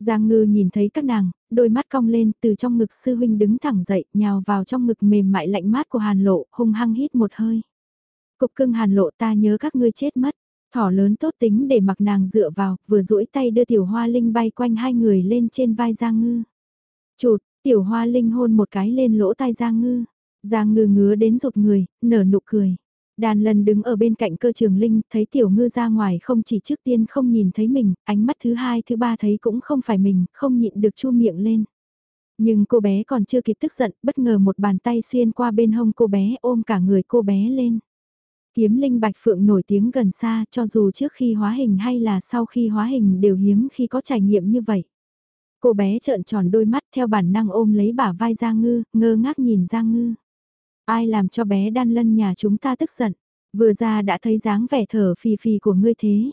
Giang ngư nhìn thấy các nàng, đôi mắt cong lên từ trong ngực sư huynh đứng thẳng dậy, nhào vào trong ngực mềm mại lạnh mát của hàn lộ, hung hăng hít một hơi. Cục cưng hàn lộ ta nhớ các ngươi chết mất. Thỏ lớn tốt tính để mặc nàng dựa vào, vừa duỗi tay đưa tiểu hoa linh bay quanh hai người lên trên vai Giang ngư. Chụt, tiểu hoa linh hôn một cái lên lỗ tai Giang ngư. Giang ngư ngứa đến rụt người, nở nụ cười. Đàn lần đứng ở bên cạnh cơ trường linh, thấy tiểu ngư ra ngoài không chỉ trước tiên không nhìn thấy mình, ánh mắt thứ hai thứ ba thấy cũng không phải mình, không nhịn được chu miệng lên. Nhưng cô bé còn chưa kịp tức giận, bất ngờ một bàn tay xuyên qua bên hông cô bé ôm cả người cô bé lên. Kiếm linh bạch phượng nổi tiếng gần xa cho dù trước khi hóa hình hay là sau khi hóa hình đều hiếm khi có trải nghiệm như vậy. Cô bé trợn tròn đôi mắt theo bản năng ôm lấy bả vai Giang Ngư, ngơ ngác nhìn Giang Ngư. Ai làm cho bé đan lân nhà chúng ta tức giận, vừa ra đã thấy dáng vẻ thở phì phì của ngươi thế.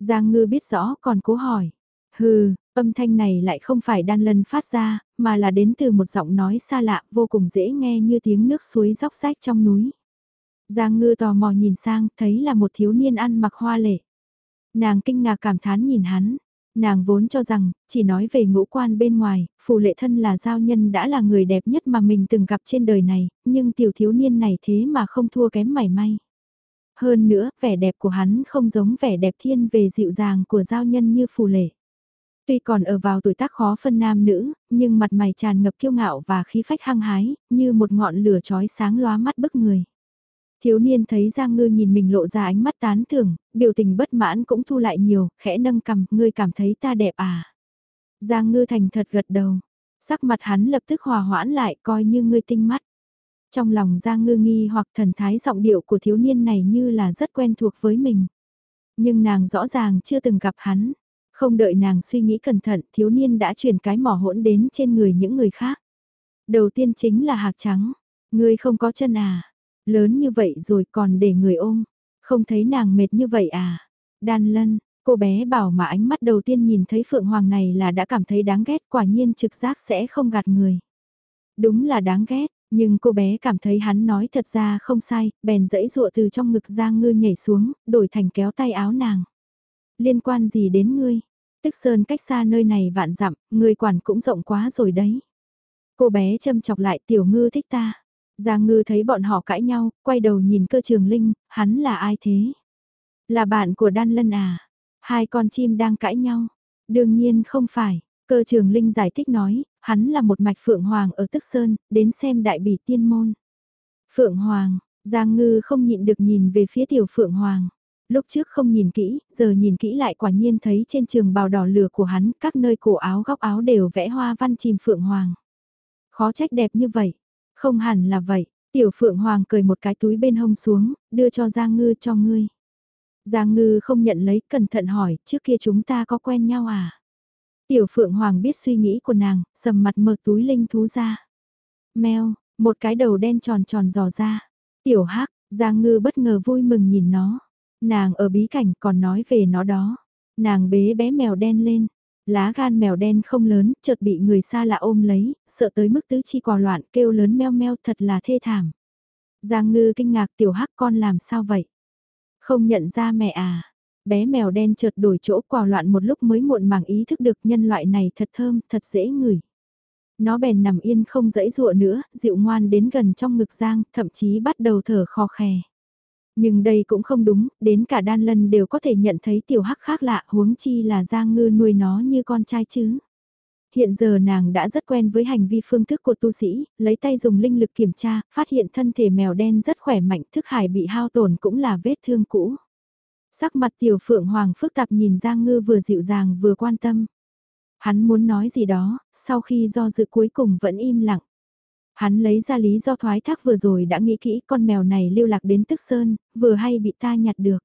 Giang ngư biết rõ còn cố hỏi. Hừ, âm thanh này lại không phải đan lân phát ra, mà là đến từ một giọng nói xa lạ vô cùng dễ nghe như tiếng nước suối róc rách trong núi. Giang ngư tò mò nhìn sang, thấy là một thiếu niên ăn mặc hoa lệ. Nàng kinh ngạc cảm thán nhìn hắn, Nàng vốn cho rằng, chỉ nói về ngũ quan bên ngoài, phù lệ thân là giao nhân đã là người đẹp nhất mà mình từng gặp trên đời này, nhưng tiểu thiếu niên này thế mà không thua kém mảy may. Hơn nữa, vẻ đẹp của hắn không giống vẻ đẹp thiên về dịu dàng của giao nhân như phù lệ. Tuy còn ở vào tuổi tác khó phân nam nữ, nhưng mặt mày tràn ngập kiêu ngạo và khí phách hăng hái, như một ngọn lửa chói sáng lóa mắt bức người. Thiếu niên thấy Giang Ngư nhìn mình lộ ra ánh mắt tán thưởng, biểu tình bất mãn cũng thu lại nhiều, khẽ nâng cầm, ngươi cảm thấy ta đẹp à. Giang Ngư thành thật gật đầu, sắc mặt hắn lập tức hòa hoãn lại coi như ngươi tinh mắt. Trong lòng Giang Ngư nghi hoặc thần thái giọng điệu của thiếu niên này như là rất quen thuộc với mình. Nhưng nàng rõ ràng chưa từng gặp hắn, không đợi nàng suy nghĩ cẩn thận thiếu niên đã chuyển cái mỏ hỗn đến trên người những người khác. Đầu tiên chính là hạc trắng, ngươi không có chân à, lớn như vậy rồi còn để người ôm, không thấy nàng mệt như vậy à. Đan lân, cô bé bảo mà ánh mắt đầu tiên nhìn thấy Phượng Hoàng này là đã cảm thấy đáng ghét quả nhiên trực giác sẽ không gạt người. Đúng là đáng ghét, nhưng cô bé cảm thấy hắn nói thật ra không sai, bèn dẫy dụa từ trong ngực Giang Ngư nhảy xuống, đổi thành kéo tay áo nàng. Liên quan gì đến ngươi? Tức Sơn cách xa nơi này vạn dặm, ngươi quản cũng rộng quá rồi đấy. Cô bé châm chọc lại tiểu ngư thích ta. Giang ngư thấy bọn họ cãi nhau, quay đầu nhìn cơ trường linh, hắn là ai thế? Là bạn của Đan Lân à? Hai con chim đang cãi nhau. Đương nhiên không phải, cơ trường linh giải thích nói, hắn là một mạch Phượng Hoàng ở Tức Sơn, đến xem đại bỉ tiên môn. Phượng Hoàng, Giang Ngư không nhịn được nhìn về phía tiểu Phượng Hoàng. Lúc trước không nhìn kỹ, giờ nhìn kỹ lại quả nhiên thấy trên trường bào đỏ lửa của hắn, các nơi cổ áo góc áo đều vẽ hoa văn chìm Phượng Hoàng. Khó trách đẹp như vậy. Không hẳn là vậy, tiểu Phượng Hoàng cười một cái túi bên hông xuống, đưa cho Giang Ngư cho ngươi. Giang Ngư không nhận lấy, cẩn thận hỏi, trước kia chúng ta có quen nhau à? Tiểu Phượng Hoàng biết suy nghĩ của nàng, sầm mặt mở túi linh thú ra. Mèo, một cái đầu đen tròn tròn dò ra. Tiểu Hắc, Giang Ngư bất ngờ vui mừng nhìn nó. Nàng ở bí cảnh còn nói về nó đó. Nàng bế bé mèo đen lên. Lá gan mèo đen không lớn, chợt bị người xa lạ ôm lấy, sợ tới mức tứ chi quả loạn kêu lớn meo meo thật là thê thảm. Giang ngư kinh ngạc tiểu hắc con làm sao vậy? Không nhận ra mẹ à? Bé mèo đen chợt đổi chỗ quả loạn một lúc mới muộn màng ý thức được nhân loại này thật thơm, thật dễ ngửi. Nó bèn nằm yên không dẫy dụa nữa, dịu ngoan đến gần trong ngực Giang, thậm chí bắt đầu thở khò khè. Nhưng đây cũng không đúng, đến cả đan lân đều có thể nhận thấy tiểu hắc khác lạ huống chi là Giang Ngư nuôi nó như con trai chứ. Hiện giờ nàng đã rất quen với hành vi phương thức của tu sĩ, lấy tay dùng linh lực kiểm tra, phát hiện thân thể mèo đen rất khỏe mạnh, thức hải bị hao tổn cũng là vết thương cũ. Sắc mặt tiểu phượng hoàng phức tạp nhìn Giang Ngư vừa dịu dàng vừa quan tâm. Hắn muốn nói gì đó, sau khi do dự cuối cùng vẫn im lặng. Hắn lấy ra lý do thoái thác vừa rồi đã nghĩ kỹ con mèo này lưu lạc đến tức sơn, vừa hay bị ta nhặt được.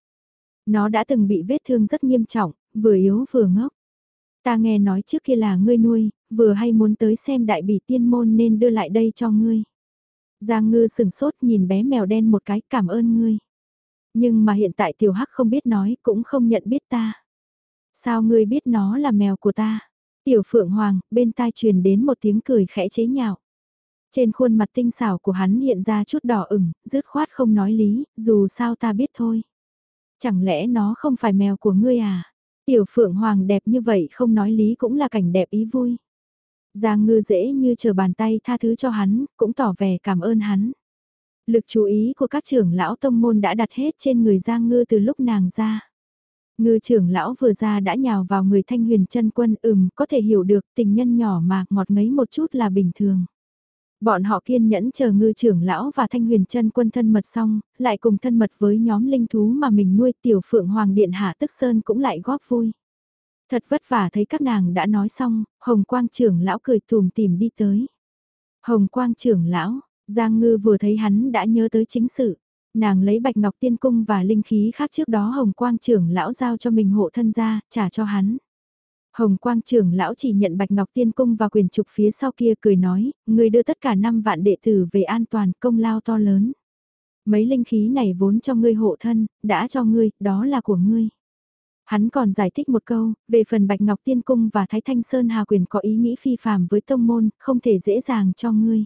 Nó đã từng bị vết thương rất nghiêm trọng, vừa yếu vừa ngốc. Ta nghe nói trước kia là ngươi nuôi, vừa hay muốn tới xem đại bỉ tiên môn nên đưa lại đây cho ngươi. Giang ngư sừng sốt nhìn bé mèo đen một cái cảm ơn ngươi. Nhưng mà hiện tại tiểu hắc không biết nói cũng không nhận biết ta. Sao ngươi biết nó là mèo của ta? Tiểu phượng hoàng, bên tai truyền đến một tiếng cười khẽ chế nhạo. Trên khuôn mặt tinh xảo của hắn hiện ra chút đỏ ửng, dứt khoát không nói lý, dù sao ta biết thôi. Chẳng lẽ nó không phải mèo của ngươi à? Tiểu phượng hoàng đẹp như vậy không nói lý cũng là cảnh đẹp ý vui. Giang ngư dễ như chờ bàn tay tha thứ cho hắn, cũng tỏ vẻ cảm ơn hắn. Lực chú ý của các trưởng lão tông môn đã đặt hết trên người Giang ngư từ lúc nàng ra. Ngư trưởng lão vừa ra đã nhào vào người thanh huyền chân quân ừm có thể hiểu được tình nhân nhỏ mà ngọt ngấy một chút là bình thường. Bọn họ kiên nhẫn chờ ngư trưởng lão và thanh huyền chân quân thân mật xong, lại cùng thân mật với nhóm linh thú mà mình nuôi tiểu phượng hoàng điện hạ tức sơn cũng lại góp vui. Thật vất vả thấy các nàng đã nói xong, hồng quang trưởng lão cười tùm tìm đi tới. Hồng quang trưởng lão, Giang ngư vừa thấy hắn đã nhớ tới chính sự. Nàng lấy bạch ngọc tiên cung và linh khí khác trước đó hồng quang trưởng lão giao cho mình hộ thân ra, trả cho hắn. Hồng Quang trưởng lão chỉ nhận Bạch Ngọc Tiên Cung và quyền trục phía sau kia cười nói, người đưa tất cả 5 vạn đệ tử về an toàn công lao to lớn. Mấy linh khí này vốn cho ngươi hộ thân, đã cho ngươi, đó là của ngươi. Hắn còn giải thích một câu, về phần Bạch Ngọc Tiên Cung và Thái Thanh Sơn Hà Quyền có ý nghĩ phi phàm với tông môn, không thể dễ dàng cho ngươi.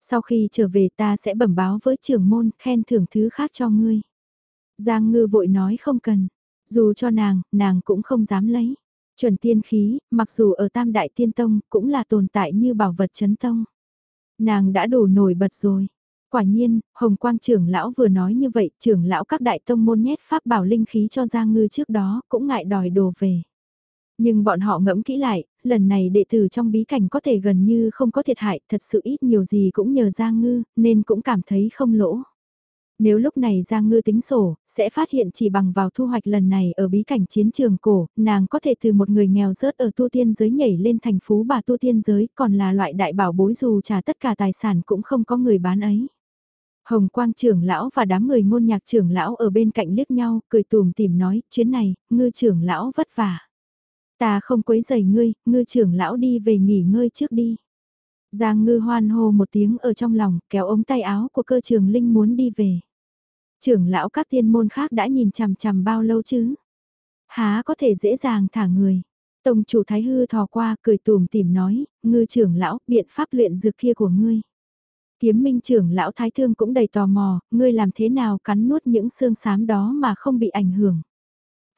Sau khi trở về ta sẽ bẩm báo với trưởng môn, khen thưởng thứ khác cho ngươi. Giang ngư vội nói không cần, dù cho nàng, nàng cũng không dám lấy. Chuẩn tiên khí, mặc dù ở tam đại tiên tông, cũng là tồn tại như bảo vật chấn tông. Nàng đã đủ nổi bật rồi. Quả nhiên, Hồng Quang trưởng lão vừa nói như vậy, trưởng lão các đại tông môn nhét pháp bảo linh khí cho Giang Ngư trước đó, cũng ngại đòi đồ về. Nhưng bọn họ ngẫm kỹ lại, lần này đệ tử trong bí cảnh có thể gần như không có thiệt hại, thật sự ít nhiều gì cũng nhờ Giang Ngư, nên cũng cảm thấy không lỗ. Nếu lúc này Giang Ngư tính sổ, sẽ phát hiện chỉ bằng vào thu hoạch lần này ở bí cảnh chiến trường cổ, nàng có thể từ một người nghèo rớt ở tu tiên giới nhảy lên thành phú bà tu tiên giới, còn là loại đại bảo bối dù trả tất cả tài sản cũng không có người bán ấy. Hồng Quang trưởng lão và đám người ngôn nhạc trưởng lão ở bên cạnh liếc nhau, cười tùm tìm nói, chuyến này, ngư trưởng lão vất vả. Ta không quấy giày ngươi, ngư trưởng lão đi về nghỉ ngơi trước đi. Giang ngư hoan hô một tiếng ở trong lòng, kéo ống tay áo của cơ trường linh muốn đi về. Trưởng lão các tiên môn khác đã nhìn chằm chằm bao lâu chứ? Há có thể dễ dàng thả người. Tổng chủ Thái Hư thò qua cười tùm tìm nói, ngư trưởng lão, biện pháp luyện dược kia của ngươi. Kiếm minh trưởng lão Thái Thương cũng đầy tò mò, ngươi làm thế nào cắn nuốt những xương xám đó mà không bị ảnh hưởng.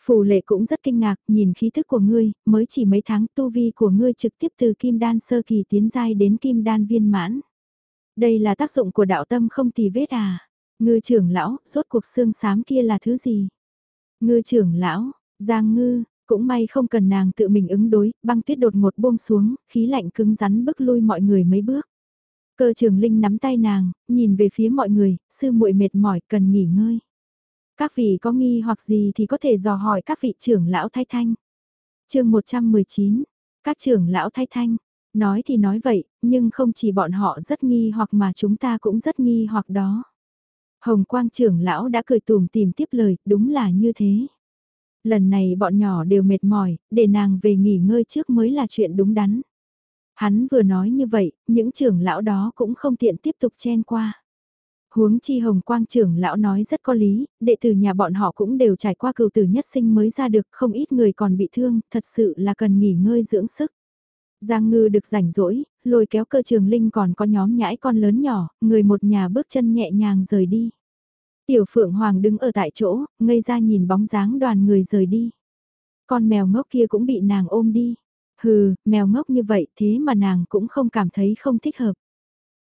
Phù lệ cũng rất kinh ngạc, nhìn khí thức của ngươi, mới chỉ mấy tháng tu vi của ngươi trực tiếp từ kim đan sơ kỳ tiến giai đến kim đan viên mãn. Đây là tác dụng của đạo tâm không tì vết à. Ngư trưởng lão, rốt cuộc xương xám kia là thứ gì? Ngư trưởng lão, giang ngư, cũng may không cần nàng tự mình ứng đối, băng tuyết đột ngột buông xuống, khí lạnh cứng rắn bức lui mọi người mấy bước. Cơ trường linh nắm tay nàng, nhìn về phía mọi người, sư muội mệt mỏi cần nghỉ ngơi. Các vị có nghi hoặc gì thì có thể dò hỏi các vị trưởng lão thái thanh. chương 119, các trưởng lão thái thanh, nói thì nói vậy, nhưng không chỉ bọn họ rất nghi hoặc mà chúng ta cũng rất nghi hoặc đó. Hồng Quang trưởng lão đã cười tùm tìm tiếp lời, đúng là như thế. Lần này bọn nhỏ đều mệt mỏi, để nàng về nghỉ ngơi trước mới là chuyện đúng đắn. Hắn vừa nói như vậy, những trưởng lão đó cũng không tiện tiếp tục chen qua. Huống chi hồng quang trưởng lão nói rất có lý, đệ tử nhà bọn họ cũng đều trải qua cựu tử nhất sinh mới ra được, không ít người còn bị thương, thật sự là cần nghỉ ngơi dưỡng sức. Giang ngư được rảnh rỗi, lôi kéo cơ trường linh còn có nhóm nhãi con lớn nhỏ, người một nhà bước chân nhẹ nhàng rời đi. Tiểu phượng hoàng đứng ở tại chỗ, ngây ra nhìn bóng dáng đoàn người rời đi. Con mèo ngốc kia cũng bị nàng ôm đi. Hừ, mèo ngốc như vậy thế mà nàng cũng không cảm thấy không thích hợp.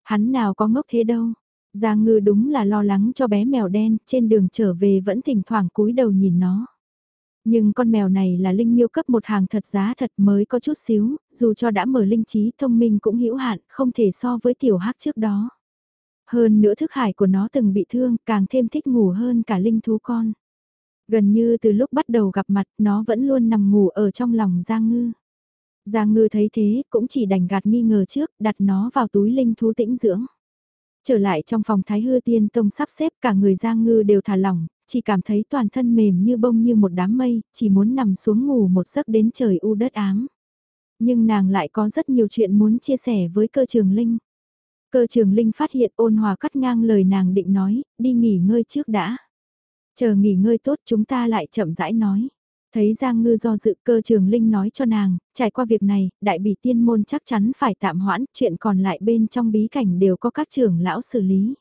Hắn nào có ngốc thế đâu. Giang ngư đúng là lo lắng cho bé mèo đen, trên đường trở về vẫn thỉnh thoảng cúi đầu nhìn nó. Nhưng con mèo này là linh miêu cấp một hàng thật giá thật mới có chút xíu, dù cho đã mở linh trí thông minh cũng hữu hạn, không thể so với tiểu hắc trước đó. Hơn nữa thức hải của nó từng bị thương, càng thêm thích ngủ hơn cả linh thú con. Gần như từ lúc bắt đầu gặp mặt, nó vẫn luôn nằm ngủ ở trong lòng Giang Ngư. Giang Ngư thấy thế, cũng chỉ đành gạt nghi ngờ trước, đặt nó vào túi linh thú tĩnh dưỡng. Trở lại trong phòng Thái Hư Tiên Tông sắp xếp cả người Giang Ngư đều thả lỏng, chỉ cảm thấy toàn thân mềm như bông như một đám mây, chỉ muốn nằm xuống ngủ một giấc đến trời u đất ám. Nhưng nàng lại có rất nhiều chuyện muốn chia sẻ với cơ trường Linh. Cơ trường Linh phát hiện ôn hòa cắt ngang lời nàng định nói, đi nghỉ ngơi trước đã. Chờ nghỉ ngơi tốt chúng ta lại chậm rãi nói. Thấy Giang Ngư do dự cơ trường Linh nói cho nàng, trải qua việc này, đại bỉ tiên môn chắc chắn phải tạm hoãn, chuyện còn lại bên trong bí cảnh đều có các trưởng lão xử lý.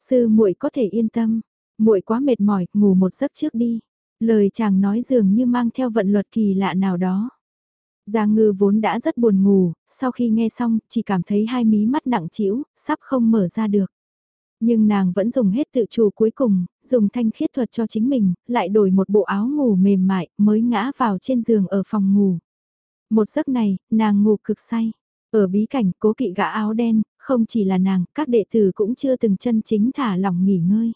Sư muội có thể yên tâm, muội quá mệt mỏi, ngủ một giấc trước đi. Lời chàng nói dường như mang theo vận luật kỳ lạ nào đó. Giang ngư vốn đã rất buồn ngủ, sau khi nghe xong, chỉ cảm thấy hai mí mắt nặng trĩu, sắp không mở ra được. Nhưng nàng vẫn dùng hết tự chủ cuối cùng, dùng thanh khiết thuật cho chính mình, lại đổi một bộ áo ngủ mềm mại, mới ngã vào trên giường ở phòng ngủ. Một giấc này, nàng ngủ cực say. Ở bí cảnh cố kỵ gã áo đen, không chỉ là nàng, các đệ tử cũng chưa từng chân chính thả lỏng nghỉ ngơi.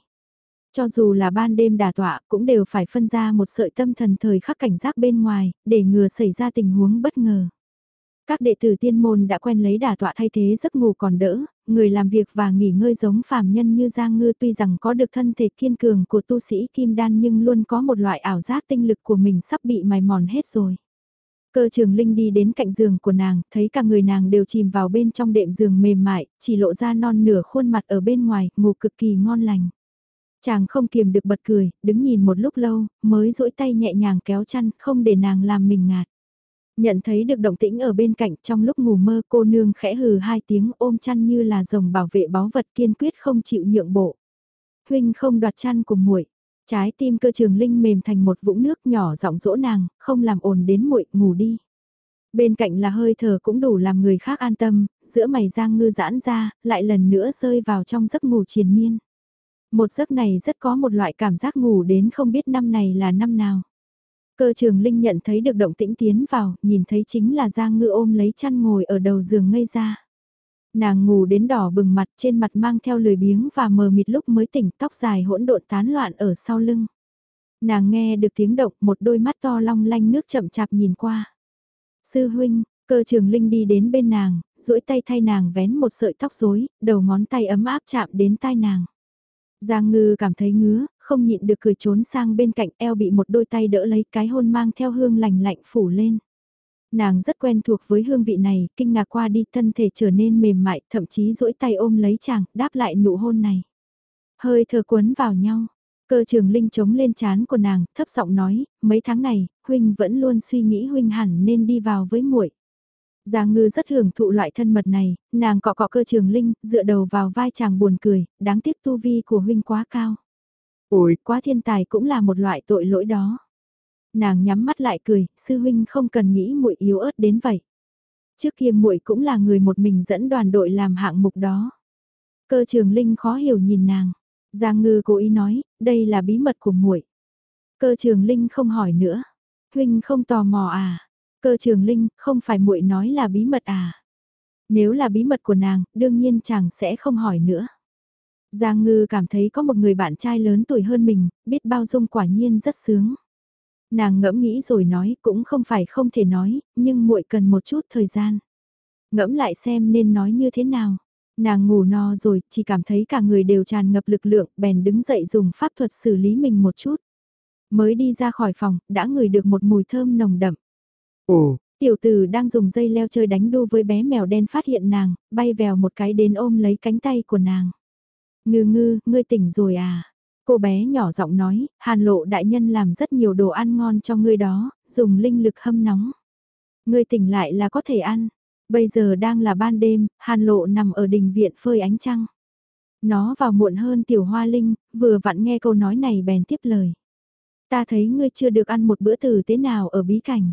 Cho dù là ban đêm đà tọa, cũng đều phải phân ra một sợi tâm thần thời khắc cảnh giác bên ngoài, để ngừa xảy ra tình huống bất ngờ. Các đệ tử tiên môn đã quen lấy đà tọa thay thế giấc ngủ còn đỡ, người làm việc và nghỉ ngơi giống phàm nhân như Giang Ngư tuy rằng có được thân thể kiên cường của tu sĩ Kim Đan nhưng luôn có một loại ảo giác tinh lực của mình sắp bị mài mòn hết rồi. Cơ trường Linh đi đến cạnh giường của nàng, thấy cả người nàng đều chìm vào bên trong đệm giường mềm mại, chỉ lộ ra non nửa khuôn mặt ở bên ngoài, ngủ cực kỳ ngon lành. Chàng không kiềm được bật cười, đứng nhìn một lúc lâu, mới duỗi tay nhẹ nhàng kéo chăn, không để nàng làm mình ngạt. Nhận thấy được động tĩnh ở bên cạnh trong lúc ngủ mơ cô nương khẽ hừ hai tiếng ôm chăn như là rồng bảo vệ báu vật kiên quyết không chịu nhượng bộ. Huynh không đoạt chăn của muội Trái tim cơ trường linh mềm thành một vũng nước nhỏ giọng dỗ nàng, không làm ồn đến muội ngủ đi. Bên cạnh là hơi thở cũng đủ làm người khác an tâm, giữa mày giang ngư giãn ra, lại lần nữa rơi vào trong giấc ngủ triền miên. Một giấc này rất có một loại cảm giác ngủ đến không biết năm này là năm nào. Cơ trường Linh nhận thấy được động tĩnh tiến vào, nhìn thấy chính là Giang Ngư ôm lấy chăn ngồi ở đầu giường ngây ra. Nàng ngủ đến đỏ bừng mặt trên mặt mang theo lười biếng và mờ mịt lúc mới tỉnh tóc dài hỗn độn tán loạn ở sau lưng. Nàng nghe được tiếng động một đôi mắt to long lanh nước chậm chạp nhìn qua. Sư huynh, cơ trường Linh đi đến bên nàng, duỗi tay thay nàng vén một sợi tóc rối, đầu ngón tay ấm áp chạm đến tai nàng. Giang ngư cảm thấy ngứa, không nhịn được cười trốn sang bên cạnh eo bị một đôi tay đỡ lấy cái hôn mang theo hương lành lạnh phủ lên. Nàng rất quen thuộc với hương vị này, kinh ngạc qua đi thân thể trở nên mềm mại, thậm chí duỗi tay ôm lấy chàng, đáp lại nụ hôn này. Hơi thở cuốn vào nhau, cơ trường linh chống lên chán của nàng, thấp giọng nói, mấy tháng này, huynh vẫn luôn suy nghĩ huynh hẳn nên đi vào với muội. Giang ngư rất hưởng thụ loại thân mật này, nàng cọ cọ cơ trường linh, dựa đầu vào vai chàng buồn cười, đáng tiếc tu vi của huynh quá cao. Ôi, quá thiên tài cũng là một loại tội lỗi đó. Nàng nhắm mắt lại cười, sư huynh không cần nghĩ muội yếu ớt đến vậy. Trước kia muội cũng là người một mình dẫn đoàn đội làm hạng mục đó. Cơ trường linh khó hiểu nhìn nàng. Giang ngư cố ý nói, đây là bí mật của muội. Cơ trường linh không hỏi nữa. Huynh không tò mò à? Cơ trường linh, không phải muội nói là bí mật à? Nếu là bí mật của nàng, đương nhiên chàng sẽ không hỏi nữa. Giang Ngư cảm thấy có một người bạn trai lớn tuổi hơn mình, biết bao dung quả nhiên rất sướng. Nàng ngẫm nghĩ rồi nói cũng không phải không thể nói, nhưng muội cần một chút thời gian. Ngẫm lại xem nên nói như thế nào. Nàng ngủ no rồi, chỉ cảm thấy cả người đều tràn ngập lực lượng, bèn đứng dậy dùng pháp thuật xử lý mình một chút. Mới đi ra khỏi phòng, đã ngửi được một mùi thơm nồng đậm. Ồ, tiểu tử đang dùng dây leo chơi đánh đu với bé mèo đen phát hiện nàng, bay vèo một cái đến ôm lấy cánh tay của nàng. Ngư ngư, ngươi tỉnh rồi à? Cô bé nhỏ giọng nói, hàn lộ đại nhân làm rất nhiều đồ ăn ngon cho ngươi đó, dùng linh lực hâm nóng. Ngươi tỉnh lại là có thể ăn. Bây giờ đang là ban đêm, hàn lộ nằm ở đình viện phơi ánh trăng. Nó vào muộn hơn tiểu hoa linh, vừa vặn nghe câu nói này bèn tiếp lời. Ta thấy ngươi chưa được ăn một bữa tử tế nào ở bí cảnh.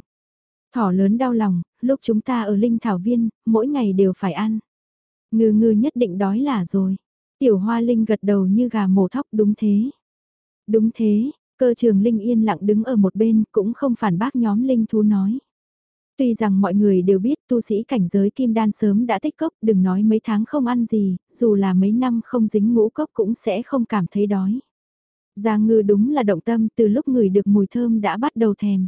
Thỏ lớn đau lòng, lúc chúng ta ở linh thảo viên, mỗi ngày đều phải ăn. Ngư ngư nhất định đói là rồi. Tiểu hoa linh gật đầu như gà mổ thóc đúng thế. Đúng thế, cơ trường linh yên lặng đứng ở một bên cũng không phản bác nhóm linh thú nói. Tuy rằng mọi người đều biết tu sĩ cảnh giới kim đan sớm đã tích cốc, đừng nói mấy tháng không ăn gì, dù là mấy năm không dính ngũ cốc cũng sẽ không cảm thấy đói. Giang ngư đúng là động tâm từ lúc người được mùi thơm đã bắt đầu thèm.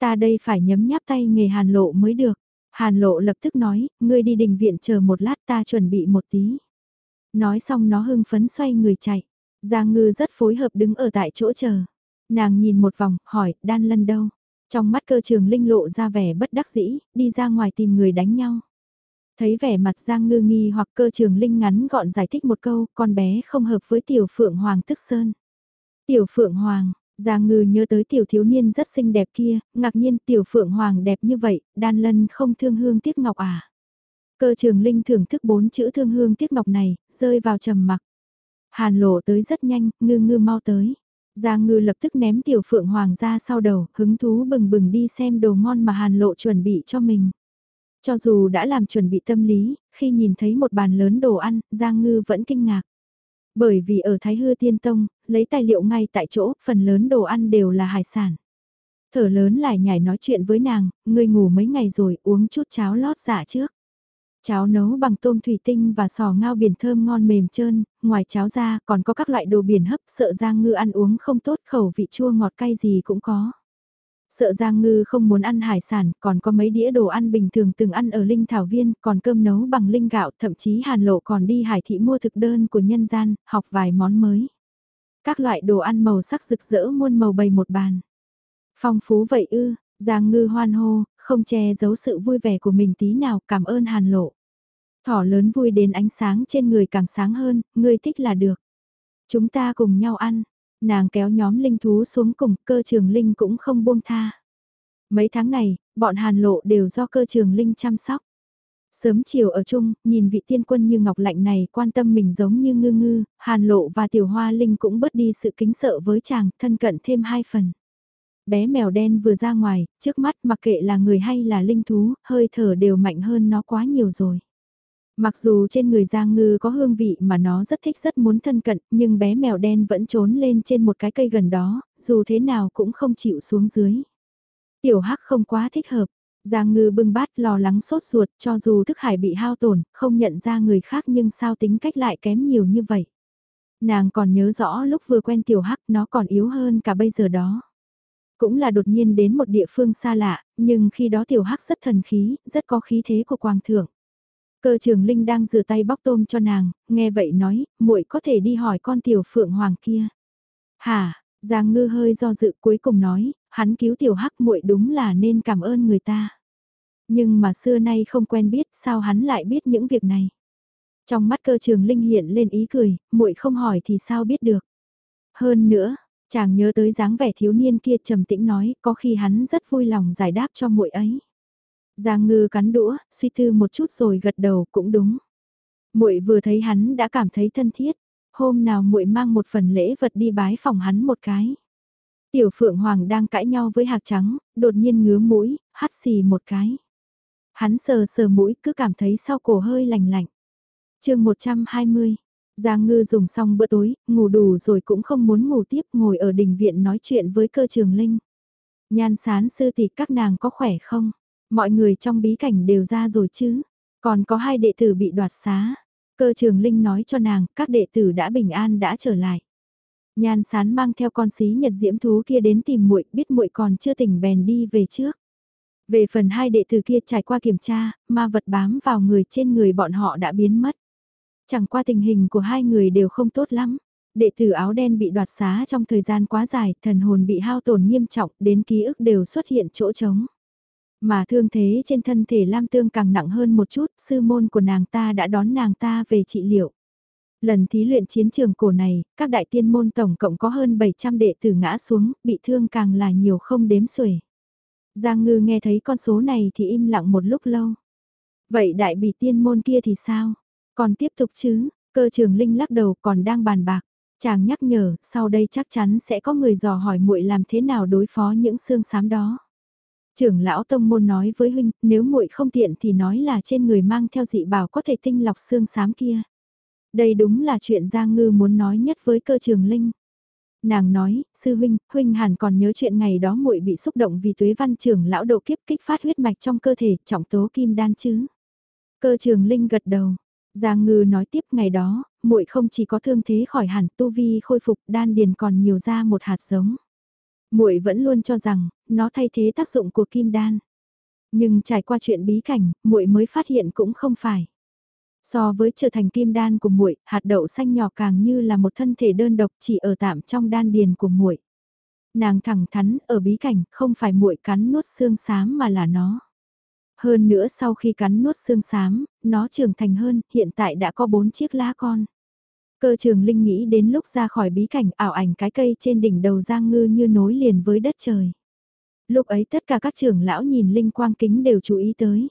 Ta đây phải nhấm nháp tay nghề hàn lộ mới được. Hàn lộ lập tức nói, ngươi đi đình viện chờ một lát ta chuẩn bị một tí. Nói xong nó hưng phấn xoay người chạy. Giang ngư rất phối hợp đứng ở tại chỗ chờ. Nàng nhìn một vòng, hỏi, đan lân đâu? Trong mắt cơ trường linh lộ ra vẻ bất đắc dĩ, đi ra ngoài tìm người đánh nhau. Thấy vẻ mặt Giang ngư nghi hoặc cơ trường linh ngắn gọn giải thích một câu, con bé không hợp với tiểu phượng hoàng tức sơn. Tiểu phượng hoàng, Giang ngư nhớ tới tiểu thiếu niên rất xinh đẹp kia, ngạc nhiên tiểu phượng hoàng đẹp như vậy, đan lân không thương hương tiếc ngọc à. Cơ trường linh thưởng thức bốn chữ thương hương tiếc ngọc này, rơi vào trầm mặc. Hàn lộ tới rất nhanh, ngư ngư mau tới. Giang ngư lập tức ném tiểu phượng hoàng ra sau đầu, hứng thú bừng bừng đi xem đồ ngon mà hàn lộ chuẩn bị cho mình. Cho dù đã làm chuẩn bị tâm lý, khi nhìn thấy một bàn lớn đồ ăn, Giang ngư vẫn kinh ngạc. Bởi vì ở Thái Hư Tiên Tông, lấy tài liệu ngay tại chỗ, phần lớn đồ ăn đều là hải sản. Thở lớn lại nhảy nói chuyện với nàng, ngươi ngủ mấy ngày rồi uống chút cháo lót dạ trước. Cháo nấu bằng tôm thủy tinh và sò ngao biển thơm ngon mềm trơn, ngoài cháo ra còn có các loại đồ biển hấp sợ Giang Ngư ăn uống không tốt khẩu vị chua ngọt cay gì cũng có. Sợ Giang Ngư không muốn ăn hải sản, còn có mấy đĩa đồ ăn bình thường từng ăn ở Linh Thảo Viên, còn cơm nấu bằng linh gạo, thậm chí Hàn Lộ còn đi hải thị mua thực đơn của nhân gian, học vài món mới. Các loại đồ ăn màu sắc rực rỡ muôn màu bày một bàn. Phong phú vậy ư, Giang Ngư hoan hô, không che giấu sự vui vẻ của mình tí nào, cảm ơn Hàn Lộ. Thỏ lớn vui đến ánh sáng trên người càng sáng hơn, ngươi thích là được. Chúng ta cùng nhau ăn, nàng kéo nhóm linh thú xuống cùng, cơ trường linh cũng không buông tha. Mấy tháng này, bọn Hàn Lộ đều do cơ trường linh chăm sóc. Sớm chiều ở chung, nhìn vị tiên quân như ngọc lạnh này quan tâm mình giống như ngư ngư, Hàn Lộ và Tiểu Hoa Linh cũng bớt đi sự kính sợ với chàng, thân cận thêm hai phần. Bé mèo đen vừa ra ngoài, trước mắt mặc kệ là người hay là linh thú, hơi thở đều mạnh hơn nó quá nhiều rồi. Mặc dù trên người Giang Ngư có hương vị mà nó rất thích rất muốn thân cận, nhưng bé mèo đen vẫn trốn lên trên một cái cây gần đó, dù thế nào cũng không chịu xuống dưới. Tiểu Hắc không quá thích hợp, Giang Ngư bưng bát lo lắng sốt ruột cho dù thức hải bị hao tổn, không nhận ra người khác nhưng sao tính cách lại kém nhiều như vậy. Nàng còn nhớ rõ lúc vừa quen Tiểu Hắc nó còn yếu hơn cả bây giờ đó. Cũng là đột nhiên đến một địa phương xa lạ, nhưng khi đó Tiểu Hắc rất thần khí, rất có khí thế của Quang Thượng. Cơ trường Linh đang rửa tay bóc tôm cho nàng, nghe vậy nói, muội có thể đi hỏi con Tiểu Phượng Hoàng kia. Hả, Giang Ngư hơi do dự cuối cùng nói, hắn cứu Tiểu Hắc muội đúng là nên cảm ơn người ta. Nhưng mà xưa nay không quen biết sao hắn lại biết những việc này. Trong mắt cơ trường Linh hiện lên ý cười, muội không hỏi thì sao biết được. Hơn nữa, chàng nhớ tới dáng vẻ thiếu niên kia trầm tĩnh nói, có khi hắn rất vui lòng giải đáp cho muội ấy. Giang ngư cắn đũa, suy tư một chút rồi gật đầu cũng đúng. muội vừa thấy hắn đã cảm thấy thân thiết, hôm nào muội mang một phần lễ vật đi bái phòng hắn một cái. Tiểu Phượng Hoàng đang cãi nhau với hạc trắng, đột nhiên ngứa mũi, hắt xì một cái. Hắn sờ sờ mũi cứ cảm thấy sau cổ hơi lạnh lạnh. chương 120, Giang Ngư dùng xong bữa tối, ngủ đủ rồi cũng không muốn ngủ tiếp ngồi ở đình viện nói chuyện với cơ trường linh. Nhan sán sư tỷ các nàng có khỏe không? Mọi người trong bí cảnh đều ra rồi chứ? Còn có hai đệ tử bị đoạt xá. Cơ trường linh nói cho nàng, các đệ tử đã bình an đã trở lại. Nhan sán mang theo con xí nhật diễm thú kia đến tìm muội, biết muội còn chưa tỉnh bèn đi về trước. Về phần hai đệ tử kia trải qua kiểm tra, ma vật bám vào người trên người bọn họ đã biến mất. Chẳng qua tình hình của hai người đều không tốt lắm. Đệ tử áo đen bị đoạt xá trong thời gian quá dài, thần hồn bị hao tổn nghiêm trọng, đến ký ức đều xuất hiện chỗ trống. Mà thương thế trên thân thể Lam Tương càng nặng hơn một chút, sư môn của nàng ta đã đón nàng ta về trị liệu. Lần thí luyện chiến trường cổ này, các đại tiên môn tổng cộng có hơn 700 đệ tử ngã xuống, bị thương càng là nhiều không đếm xuể. Giang ngư nghe thấy con số này thì im lặng một lúc lâu. Vậy đại bị tiên môn kia thì sao? Còn tiếp tục chứ? Cơ trường Linh lắc đầu còn đang bàn bạc. Chàng nhắc nhở, sau đây chắc chắn sẽ có người dò hỏi muội làm thế nào đối phó những xương xám đó. Trưởng lão tông môn nói với huynh, nếu muội không tiện thì nói là trên người mang theo dị bảo có thể tinh lọc xương xám kia. Đây đúng là chuyện Giang Ngư muốn nói nhất với cơ trường Linh. Nàng nói, sư huynh, huynh hẳn còn nhớ chuyện ngày đó muội bị xúc động vì tuế văn trưởng lão độ kiếp kích phát huyết mạch trong cơ thể, trọng tố kim đan chứ. Cơ trường Linh gật đầu. Giang Ngư nói tiếp ngày đó, muội không chỉ có thương thế khỏi hẳn tu vi khôi phục đan điền còn nhiều ra một hạt giống. Muội vẫn luôn cho rằng, nó thay thế tác dụng của kim đan. Nhưng trải qua chuyện bí cảnh, muội mới phát hiện cũng không phải. So với trở thành kim đan của muội, hạt đậu xanh nhỏ càng như là một thân thể đơn độc chỉ ở tạm trong đan điền của muội. Nàng thẳng thắn ở bí cảnh, không phải muội cắn nuốt xương xám mà là nó. Hơn nữa sau khi cắn nuốt xương xám, nó trưởng thành hơn, hiện tại đã có bốn chiếc lá con. Cơ trường Linh nghĩ đến lúc ra khỏi bí cảnh ảo ảnh cái cây trên đỉnh đầu Giang Ngư như nối liền với đất trời. Lúc ấy tất cả các trưởng lão nhìn Linh Quang Kính đều chú ý tới.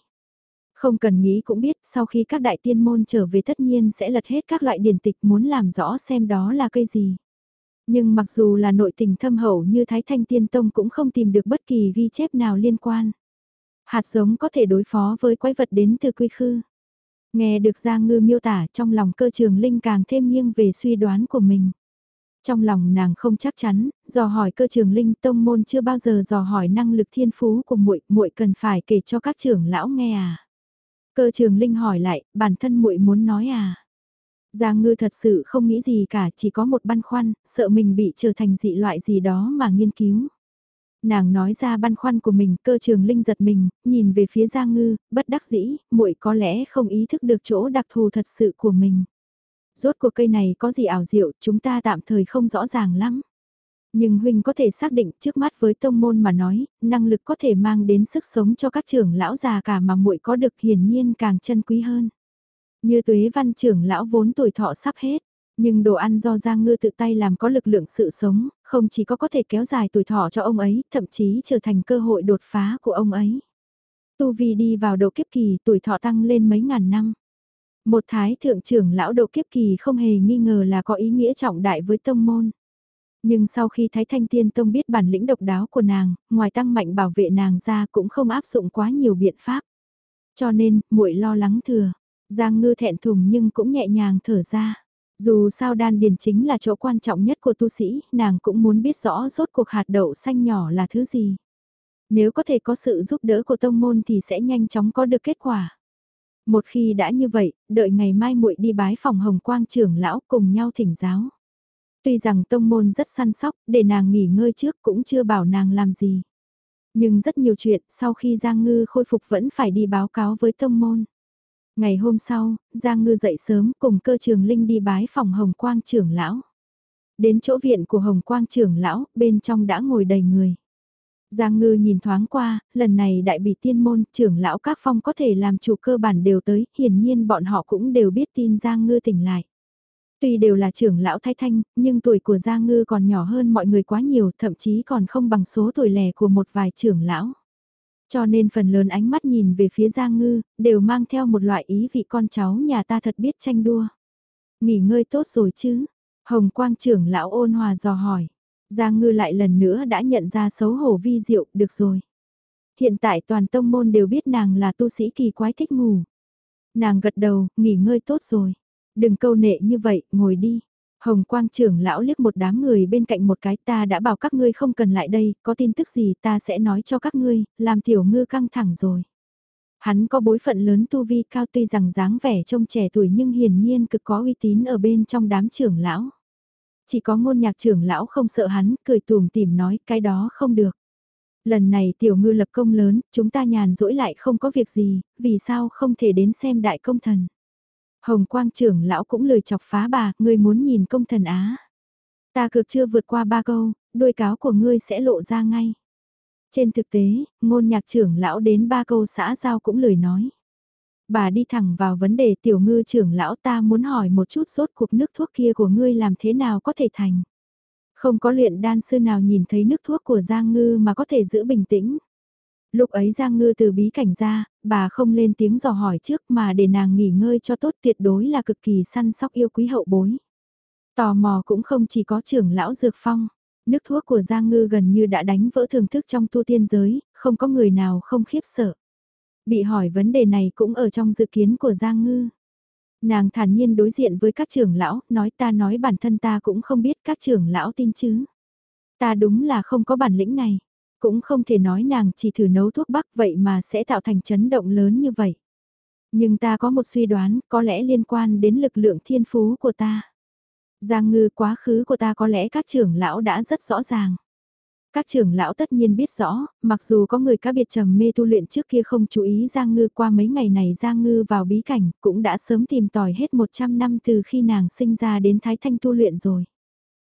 Không cần nghĩ cũng biết, sau khi các đại tiên môn trở về tất nhiên sẽ lật hết các loại điển tịch muốn làm rõ xem đó là cây gì. Nhưng mặc dù là nội tình thâm hậu như Thái Thanh Tiên Tông cũng không tìm được bất kỳ ghi chép nào liên quan. Hạt giống có thể đối phó với quái vật đến từ quy khư. Nghe được Giang Ngư miêu tả trong lòng cơ trường Linh càng thêm nghiêng về suy đoán của mình. Trong lòng nàng không chắc chắn, dò hỏi cơ trường Linh tông môn chưa bao giờ dò hỏi năng lực thiên phú của muội, muội cần phải kể cho các trưởng lão nghe à. Cơ trường Linh hỏi lại, bản thân muội muốn nói à? Giang ngư thật sự không nghĩ gì cả, chỉ có một băn khoăn, sợ mình bị trở thành dị loại gì đó mà nghiên cứu. Nàng nói ra băn khoăn của mình, cơ trường Linh giật mình, nhìn về phía Giang ngư, bất đắc dĩ, muội có lẽ không ý thức được chỗ đặc thù thật sự của mình. Rốt cuộc cây này có gì ảo diệu, chúng ta tạm thời không rõ ràng lắm. Nhưng huynh có thể xác định trước mắt với tông môn mà nói, năng lực có thể mang đến sức sống cho các trưởng lão già cả mà muội có được hiển nhiên càng chân quý hơn. Như tuế văn trưởng lão vốn tuổi thọ sắp hết, nhưng đồ ăn do Giang Ngư tự tay làm có lực lượng sự sống, không chỉ có có thể kéo dài tuổi thọ cho ông ấy, thậm chí trở thành cơ hội đột phá của ông ấy. Tu Vi đi vào độ kiếp kỳ tuổi thọ tăng lên mấy ngàn năm. Một thái thượng trưởng lão độ kiếp kỳ không hề nghi ngờ là có ý nghĩa trọng đại với tông môn. Nhưng sau khi Thái Thanh Tiên Tông biết bản lĩnh độc đáo của nàng, ngoài tăng mạnh bảo vệ nàng ra cũng không áp dụng quá nhiều biện pháp. Cho nên, muội lo lắng thừa. Giang ngư thẹn thùng nhưng cũng nhẹ nhàng thở ra. Dù sao đan điền chính là chỗ quan trọng nhất của tu sĩ, nàng cũng muốn biết rõ rốt cuộc hạt đậu xanh nhỏ là thứ gì. Nếu có thể có sự giúp đỡ của tông môn thì sẽ nhanh chóng có được kết quả. Một khi đã như vậy, đợi ngày mai muội đi bái phòng hồng quang trưởng lão cùng nhau thỉnh giáo. Tuy rằng tông môn rất săn sóc, để nàng nghỉ ngơi trước cũng chưa bảo nàng làm gì. Nhưng rất nhiều chuyện sau khi Giang Ngư khôi phục vẫn phải đi báo cáo với tông môn. Ngày hôm sau, Giang Ngư dậy sớm cùng cơ trường Linh đi bái phòng Hồng Quang trưởng lão. Đến chỗ viện của Hồng Quang trưởng lão, bên trong đã ngồi đầy người. Giang Ngư nhìn thoáng qua, lần này đại bị tiên môn, trưởng lão các phong có thể làm chủ cơ bản đều tới, hiển nhiên bọn họ cũng đều biết tin Giang Ngư tỉnh lại. Tuy đều là trưởng lão thay thanh, nhưng tuổi của Giang Ngư còn nhỏ hơn mọi người quá nhiều, thậm chí còn không bằng số tuổi lẻ của một vài trưởng lão. Cho nên phần lớn ánh mắt nhìn về phía Giang Ngư, đều mang theo một loại ý vị con cháu nhà ta thật biết tranh đua. Nghỉ ngơi tốt rồi chứ? Hồng Quang trưởng lão ôn hòa dò hỏi. Giang Ngư lại lần nữa đã nhận ra xấu hổ vi diệu, được rồi. Hiện tại toàn tông môn đều biết nàng là tu sĩ kỳ quái thích ngủ. Nàng gật đầu, nghỉ ngơi tốt rồi. Đừng câu nệ như vậy, ngồi đi. Hồng Quang trưởng lão liếc một đám người bên cạnh một cái ta đã bảo các ngươi không cần lại đây, có tin tức gì ta sẽ nói cho các ngươi, làm tiểu ngư căng thẳng rồi. Hắn có bối phận lớn tu vi cao tuy rằng dáng vẻ trông trẻ tuổi nhưng hiển nhiên cực có uy tín ở bên trong đám trưởng lão. Chỉ có ngôn nhạc trưởng lão không sợ hắn, cười tùm tìm nói cái đó không được. Lần này tiểu ngư lập công lớn, chúng ta nhàn rỗi lại không có việc gì, vì sao không thể đến xem đại công thần. Hồng quang trưởng lão cũng lời chọc phá bà, ngươi muốn nhìn công thần á. Ta cực chưa vượt qua ba câu, đôi cáo của ngươi sẽ lộ ra ngay. Trên thực tế, ngôn nhạc trưởng lão đến ba câu xã giao cũng lời nói. Bà đi thẳng vào vấn đề tiểu ngư trưởng lão ta muốn hỏi một chút sốt cuộc nước thuốc kia của ngươi làm thế nào có thể thành. Không có luyện đan sư nào nhìn thấy nước thuốc của Giang Ngư mà có thể giữ bình tĩnh. Lúc ấy Giang Ngư từ bí cảnh ra, bà không lên tiếng dò hỏi trước mà để nàng nghỉ ngơi cho tốt tuyệt đối là cực kỳ săn sóc yêu quý hậu bối. Tò mò cũng không chỉ có trưởng lão Dược Phong. Nước thuốc của Giang Ngư gần như đã đánh vỡ thưởng thức trong tu tiên giới, không có người nào không khiếp sợ. Bị hỏi vấn đề này cũng ở trong dự kiến của Giang Ngư. Nàng thản nhiên đối diện với các trưởng lão, nói ta nói bản thân ta cũng không biết các trưởng lão tin chứ. Ta đúng là không có bản lĩnh này. Cũng không thể nói nàng chỉ thử nấu thuốc bắc vậy mà sẽ tạo thành chấn động lớn như vậy. Nhưng ta có một suy đoán có lẽ liên quan đến lực lượng thiên phú của ta. Giang ngư quá khứ của ta có lẽ các trưởng lão đã rất rõ ràng. Các trưởng lão tất nhiên biết rõ, mặc dù có người cá biệt trầm mê tu luyện trước kia không chú ý Giang Ngư qua mấy ngày này Giang Ngư vào bí cảnh cũng đã sớm tìm tòi hết 100 năm từ khi nàng sinh ra đến Thái Thanh tu luyện rồi.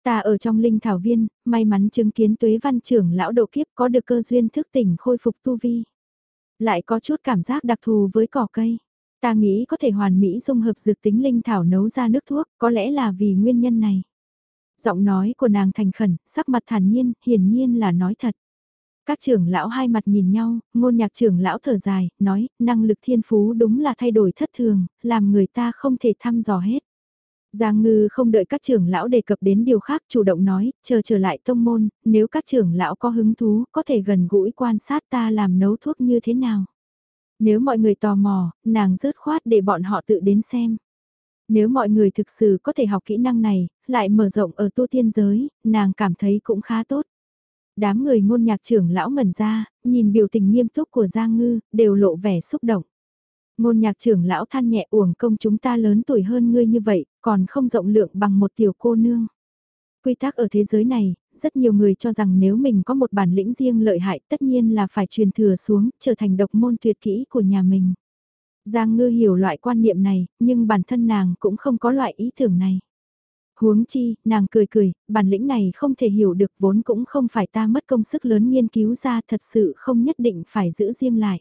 Ta ở trong linh thảo viên, may mắn chứng kiến tuế văn trưởng lão độ kiếp có được cơ duyên thức tỉnh khôi phục tu vi. Lại có chút cảm giác đặc thù với cỏ cây. Ta nghĩ có thể hoàn mỹ dung hợp dược tính linh thảo nấu ra nước thuốc, có lẽ là vì nguyên nhân này. Giọng nói của nàng thành khẩn, sắc mặt thản nhiên, hiển nhiên là nói thật. Các trưởng lão hai mặt nhìn nhau, ngôn nhạc trưởng lão thở dài, nói, năng lực thiên phú đúng là thay đổi thất thường, làm người ta không thể thăm dò hết. Giang Ngư không đợi các trưởng lão đề cập đến điều khác chủ động nói, chờ trở lại tông môn, nếu các trưởng lão có hứng thú có thể gần gũi quan sát ta làm nấu thuốc như thế nào. Nếu mọi người tò mò, nàng rớt khoát để bọn họ tự đến xem. Nếu mọi người thực sự có thể học kỹ năng này, lại mở rộng ở tu tiên giới, nàng cảm thấy cũng khá tốt. Đám người ngôn nhạc trưởng lão ngẩn ra, nhìn biểu tình nghiêm túc của Giang Ngư, đều lộ vẻ xúc động. Ngôn nhạc trưởng lão than nhẹ uổng công chúng ta lớn tuổi hơn ngươi như vậy, còn không rộng lượng bằng một tiểu cô nương. Quy tắc ở thế giới này, rất nhiều người cho rằng nếu mình có một bản lĩnh riêng lợi hại tất nhiên là phải truyền thừa xuống, trở thành độc môn tuyệt kỹ của nhà mình. Giang ngư hiểu loại quan niệm này, nhưng bản thân nàng cũng không có loại ý tưởng này. Huống chi, nàng cười cười, bản lĩnh này không thể hiểu được vốn cũng không phải ta mất công sức lớn nghiên cứu ra thật sự không nhất định phải giữ riêng lại.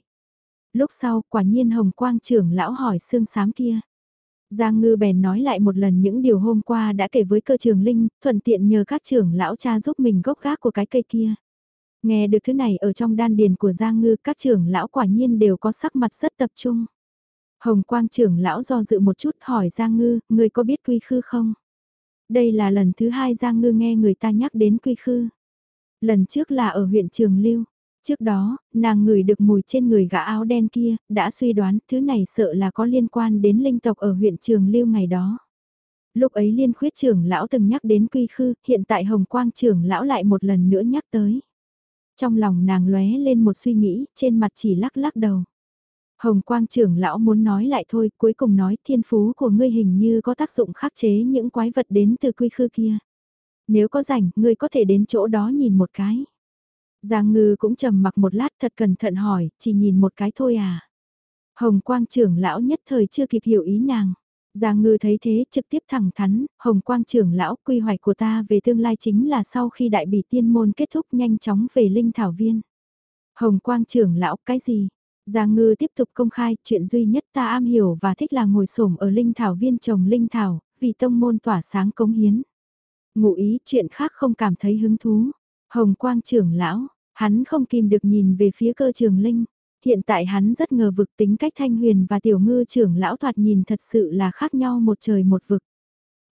Lúc sau, quả nhiên Hồng Quang trưởng lão hỏi xương xám kia. Giang Ngư bèn nói lại một lần những điều hôm qua đã kể với cơ trường Linh, thuận tiện nhờ các trưởng lão cha giúp mình gốc gác của cái cây kia. Nghe được thứ này ở trong đan điền của Giang Ngư các trưởng lão quả nhiên đều có sắc mặt rất tập trung. Hồng Quang trưởng lão do dự một chút hỏi Giang Ngư, người có biết quy khư không? Đây là lần thứ hai Giang Ngư nghe người ta nhắc đến quy khư. Lần trước là ở huyện Trường Lưu, Trước đó, nàng ngửi được mùi trên người gã áo đen kia, đã suy đoán thứ này sợ là có liên quan đến linh tộc ở huyện Trường Lưu ngày đó. Lúc ấy liên khuyết trưởng lão từng nhắc đến quy khư, hiện tại hồng quang trưởng lão lại một lần nữa nhắc tới. Trong lòng nàng lóe lên một suy nghĩ, trên mặt chỉ lắc lắc đầu. Hồng quang trưởng lão muốn nói lại thôi, cuối cùng nói thiên phú của ngươi hình như có tác dụng khắc chế những quái vật đến từ quy khư kia. Nếu có rảnh, ngươi có thể đến chỗ đó nhìn một cái. Giang ngư cũng trầm mặc một lát thật cẩn thận hỏi, chỉ nhìn một cái thôi à. Hồng quang trưởng lão nhất thời chưa kịp hiểu ý nàng. Giang ngư thấy thế trực tiếp thẳng thắn, hồng quang trưởng lão quy hoạch của ta về tương lai chính là sau khi đại bỉ tiên môn kết thúc nhanh chóng về linh thảo viên. Hồng quang trưởng lão cái gì? Giang ngư tiếp tục công khai chuyện duy nhất ta am hiểu và thích là ngồi xổm ở linh thảo viên trồng linh thảo, vì tông môn tỏa sáng cống hiến. Ngụ ý chuyện khác không cảm thấy hứng thú. Hồng quang trưởng lão, hắn không kìm được nhìn về phía cơ trường linh. Hiện tại hắn rất ngờ vực tính cách thanh huyền và tiểu ngư trưởng lão thoạt nhìn thật sự là khác nhau một trời một vực.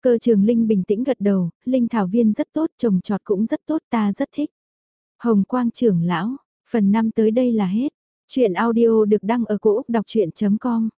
Cơ trường linh bình tĩnh gật đầu, linh thảo viên rất tốt, trồng trọt cũng rất tốt, ta rất thích. Hồng quang trưởng lão, phần năm tới đây là hết. Chuyện audio được đăng ở cổ Úc đọc chuyện.com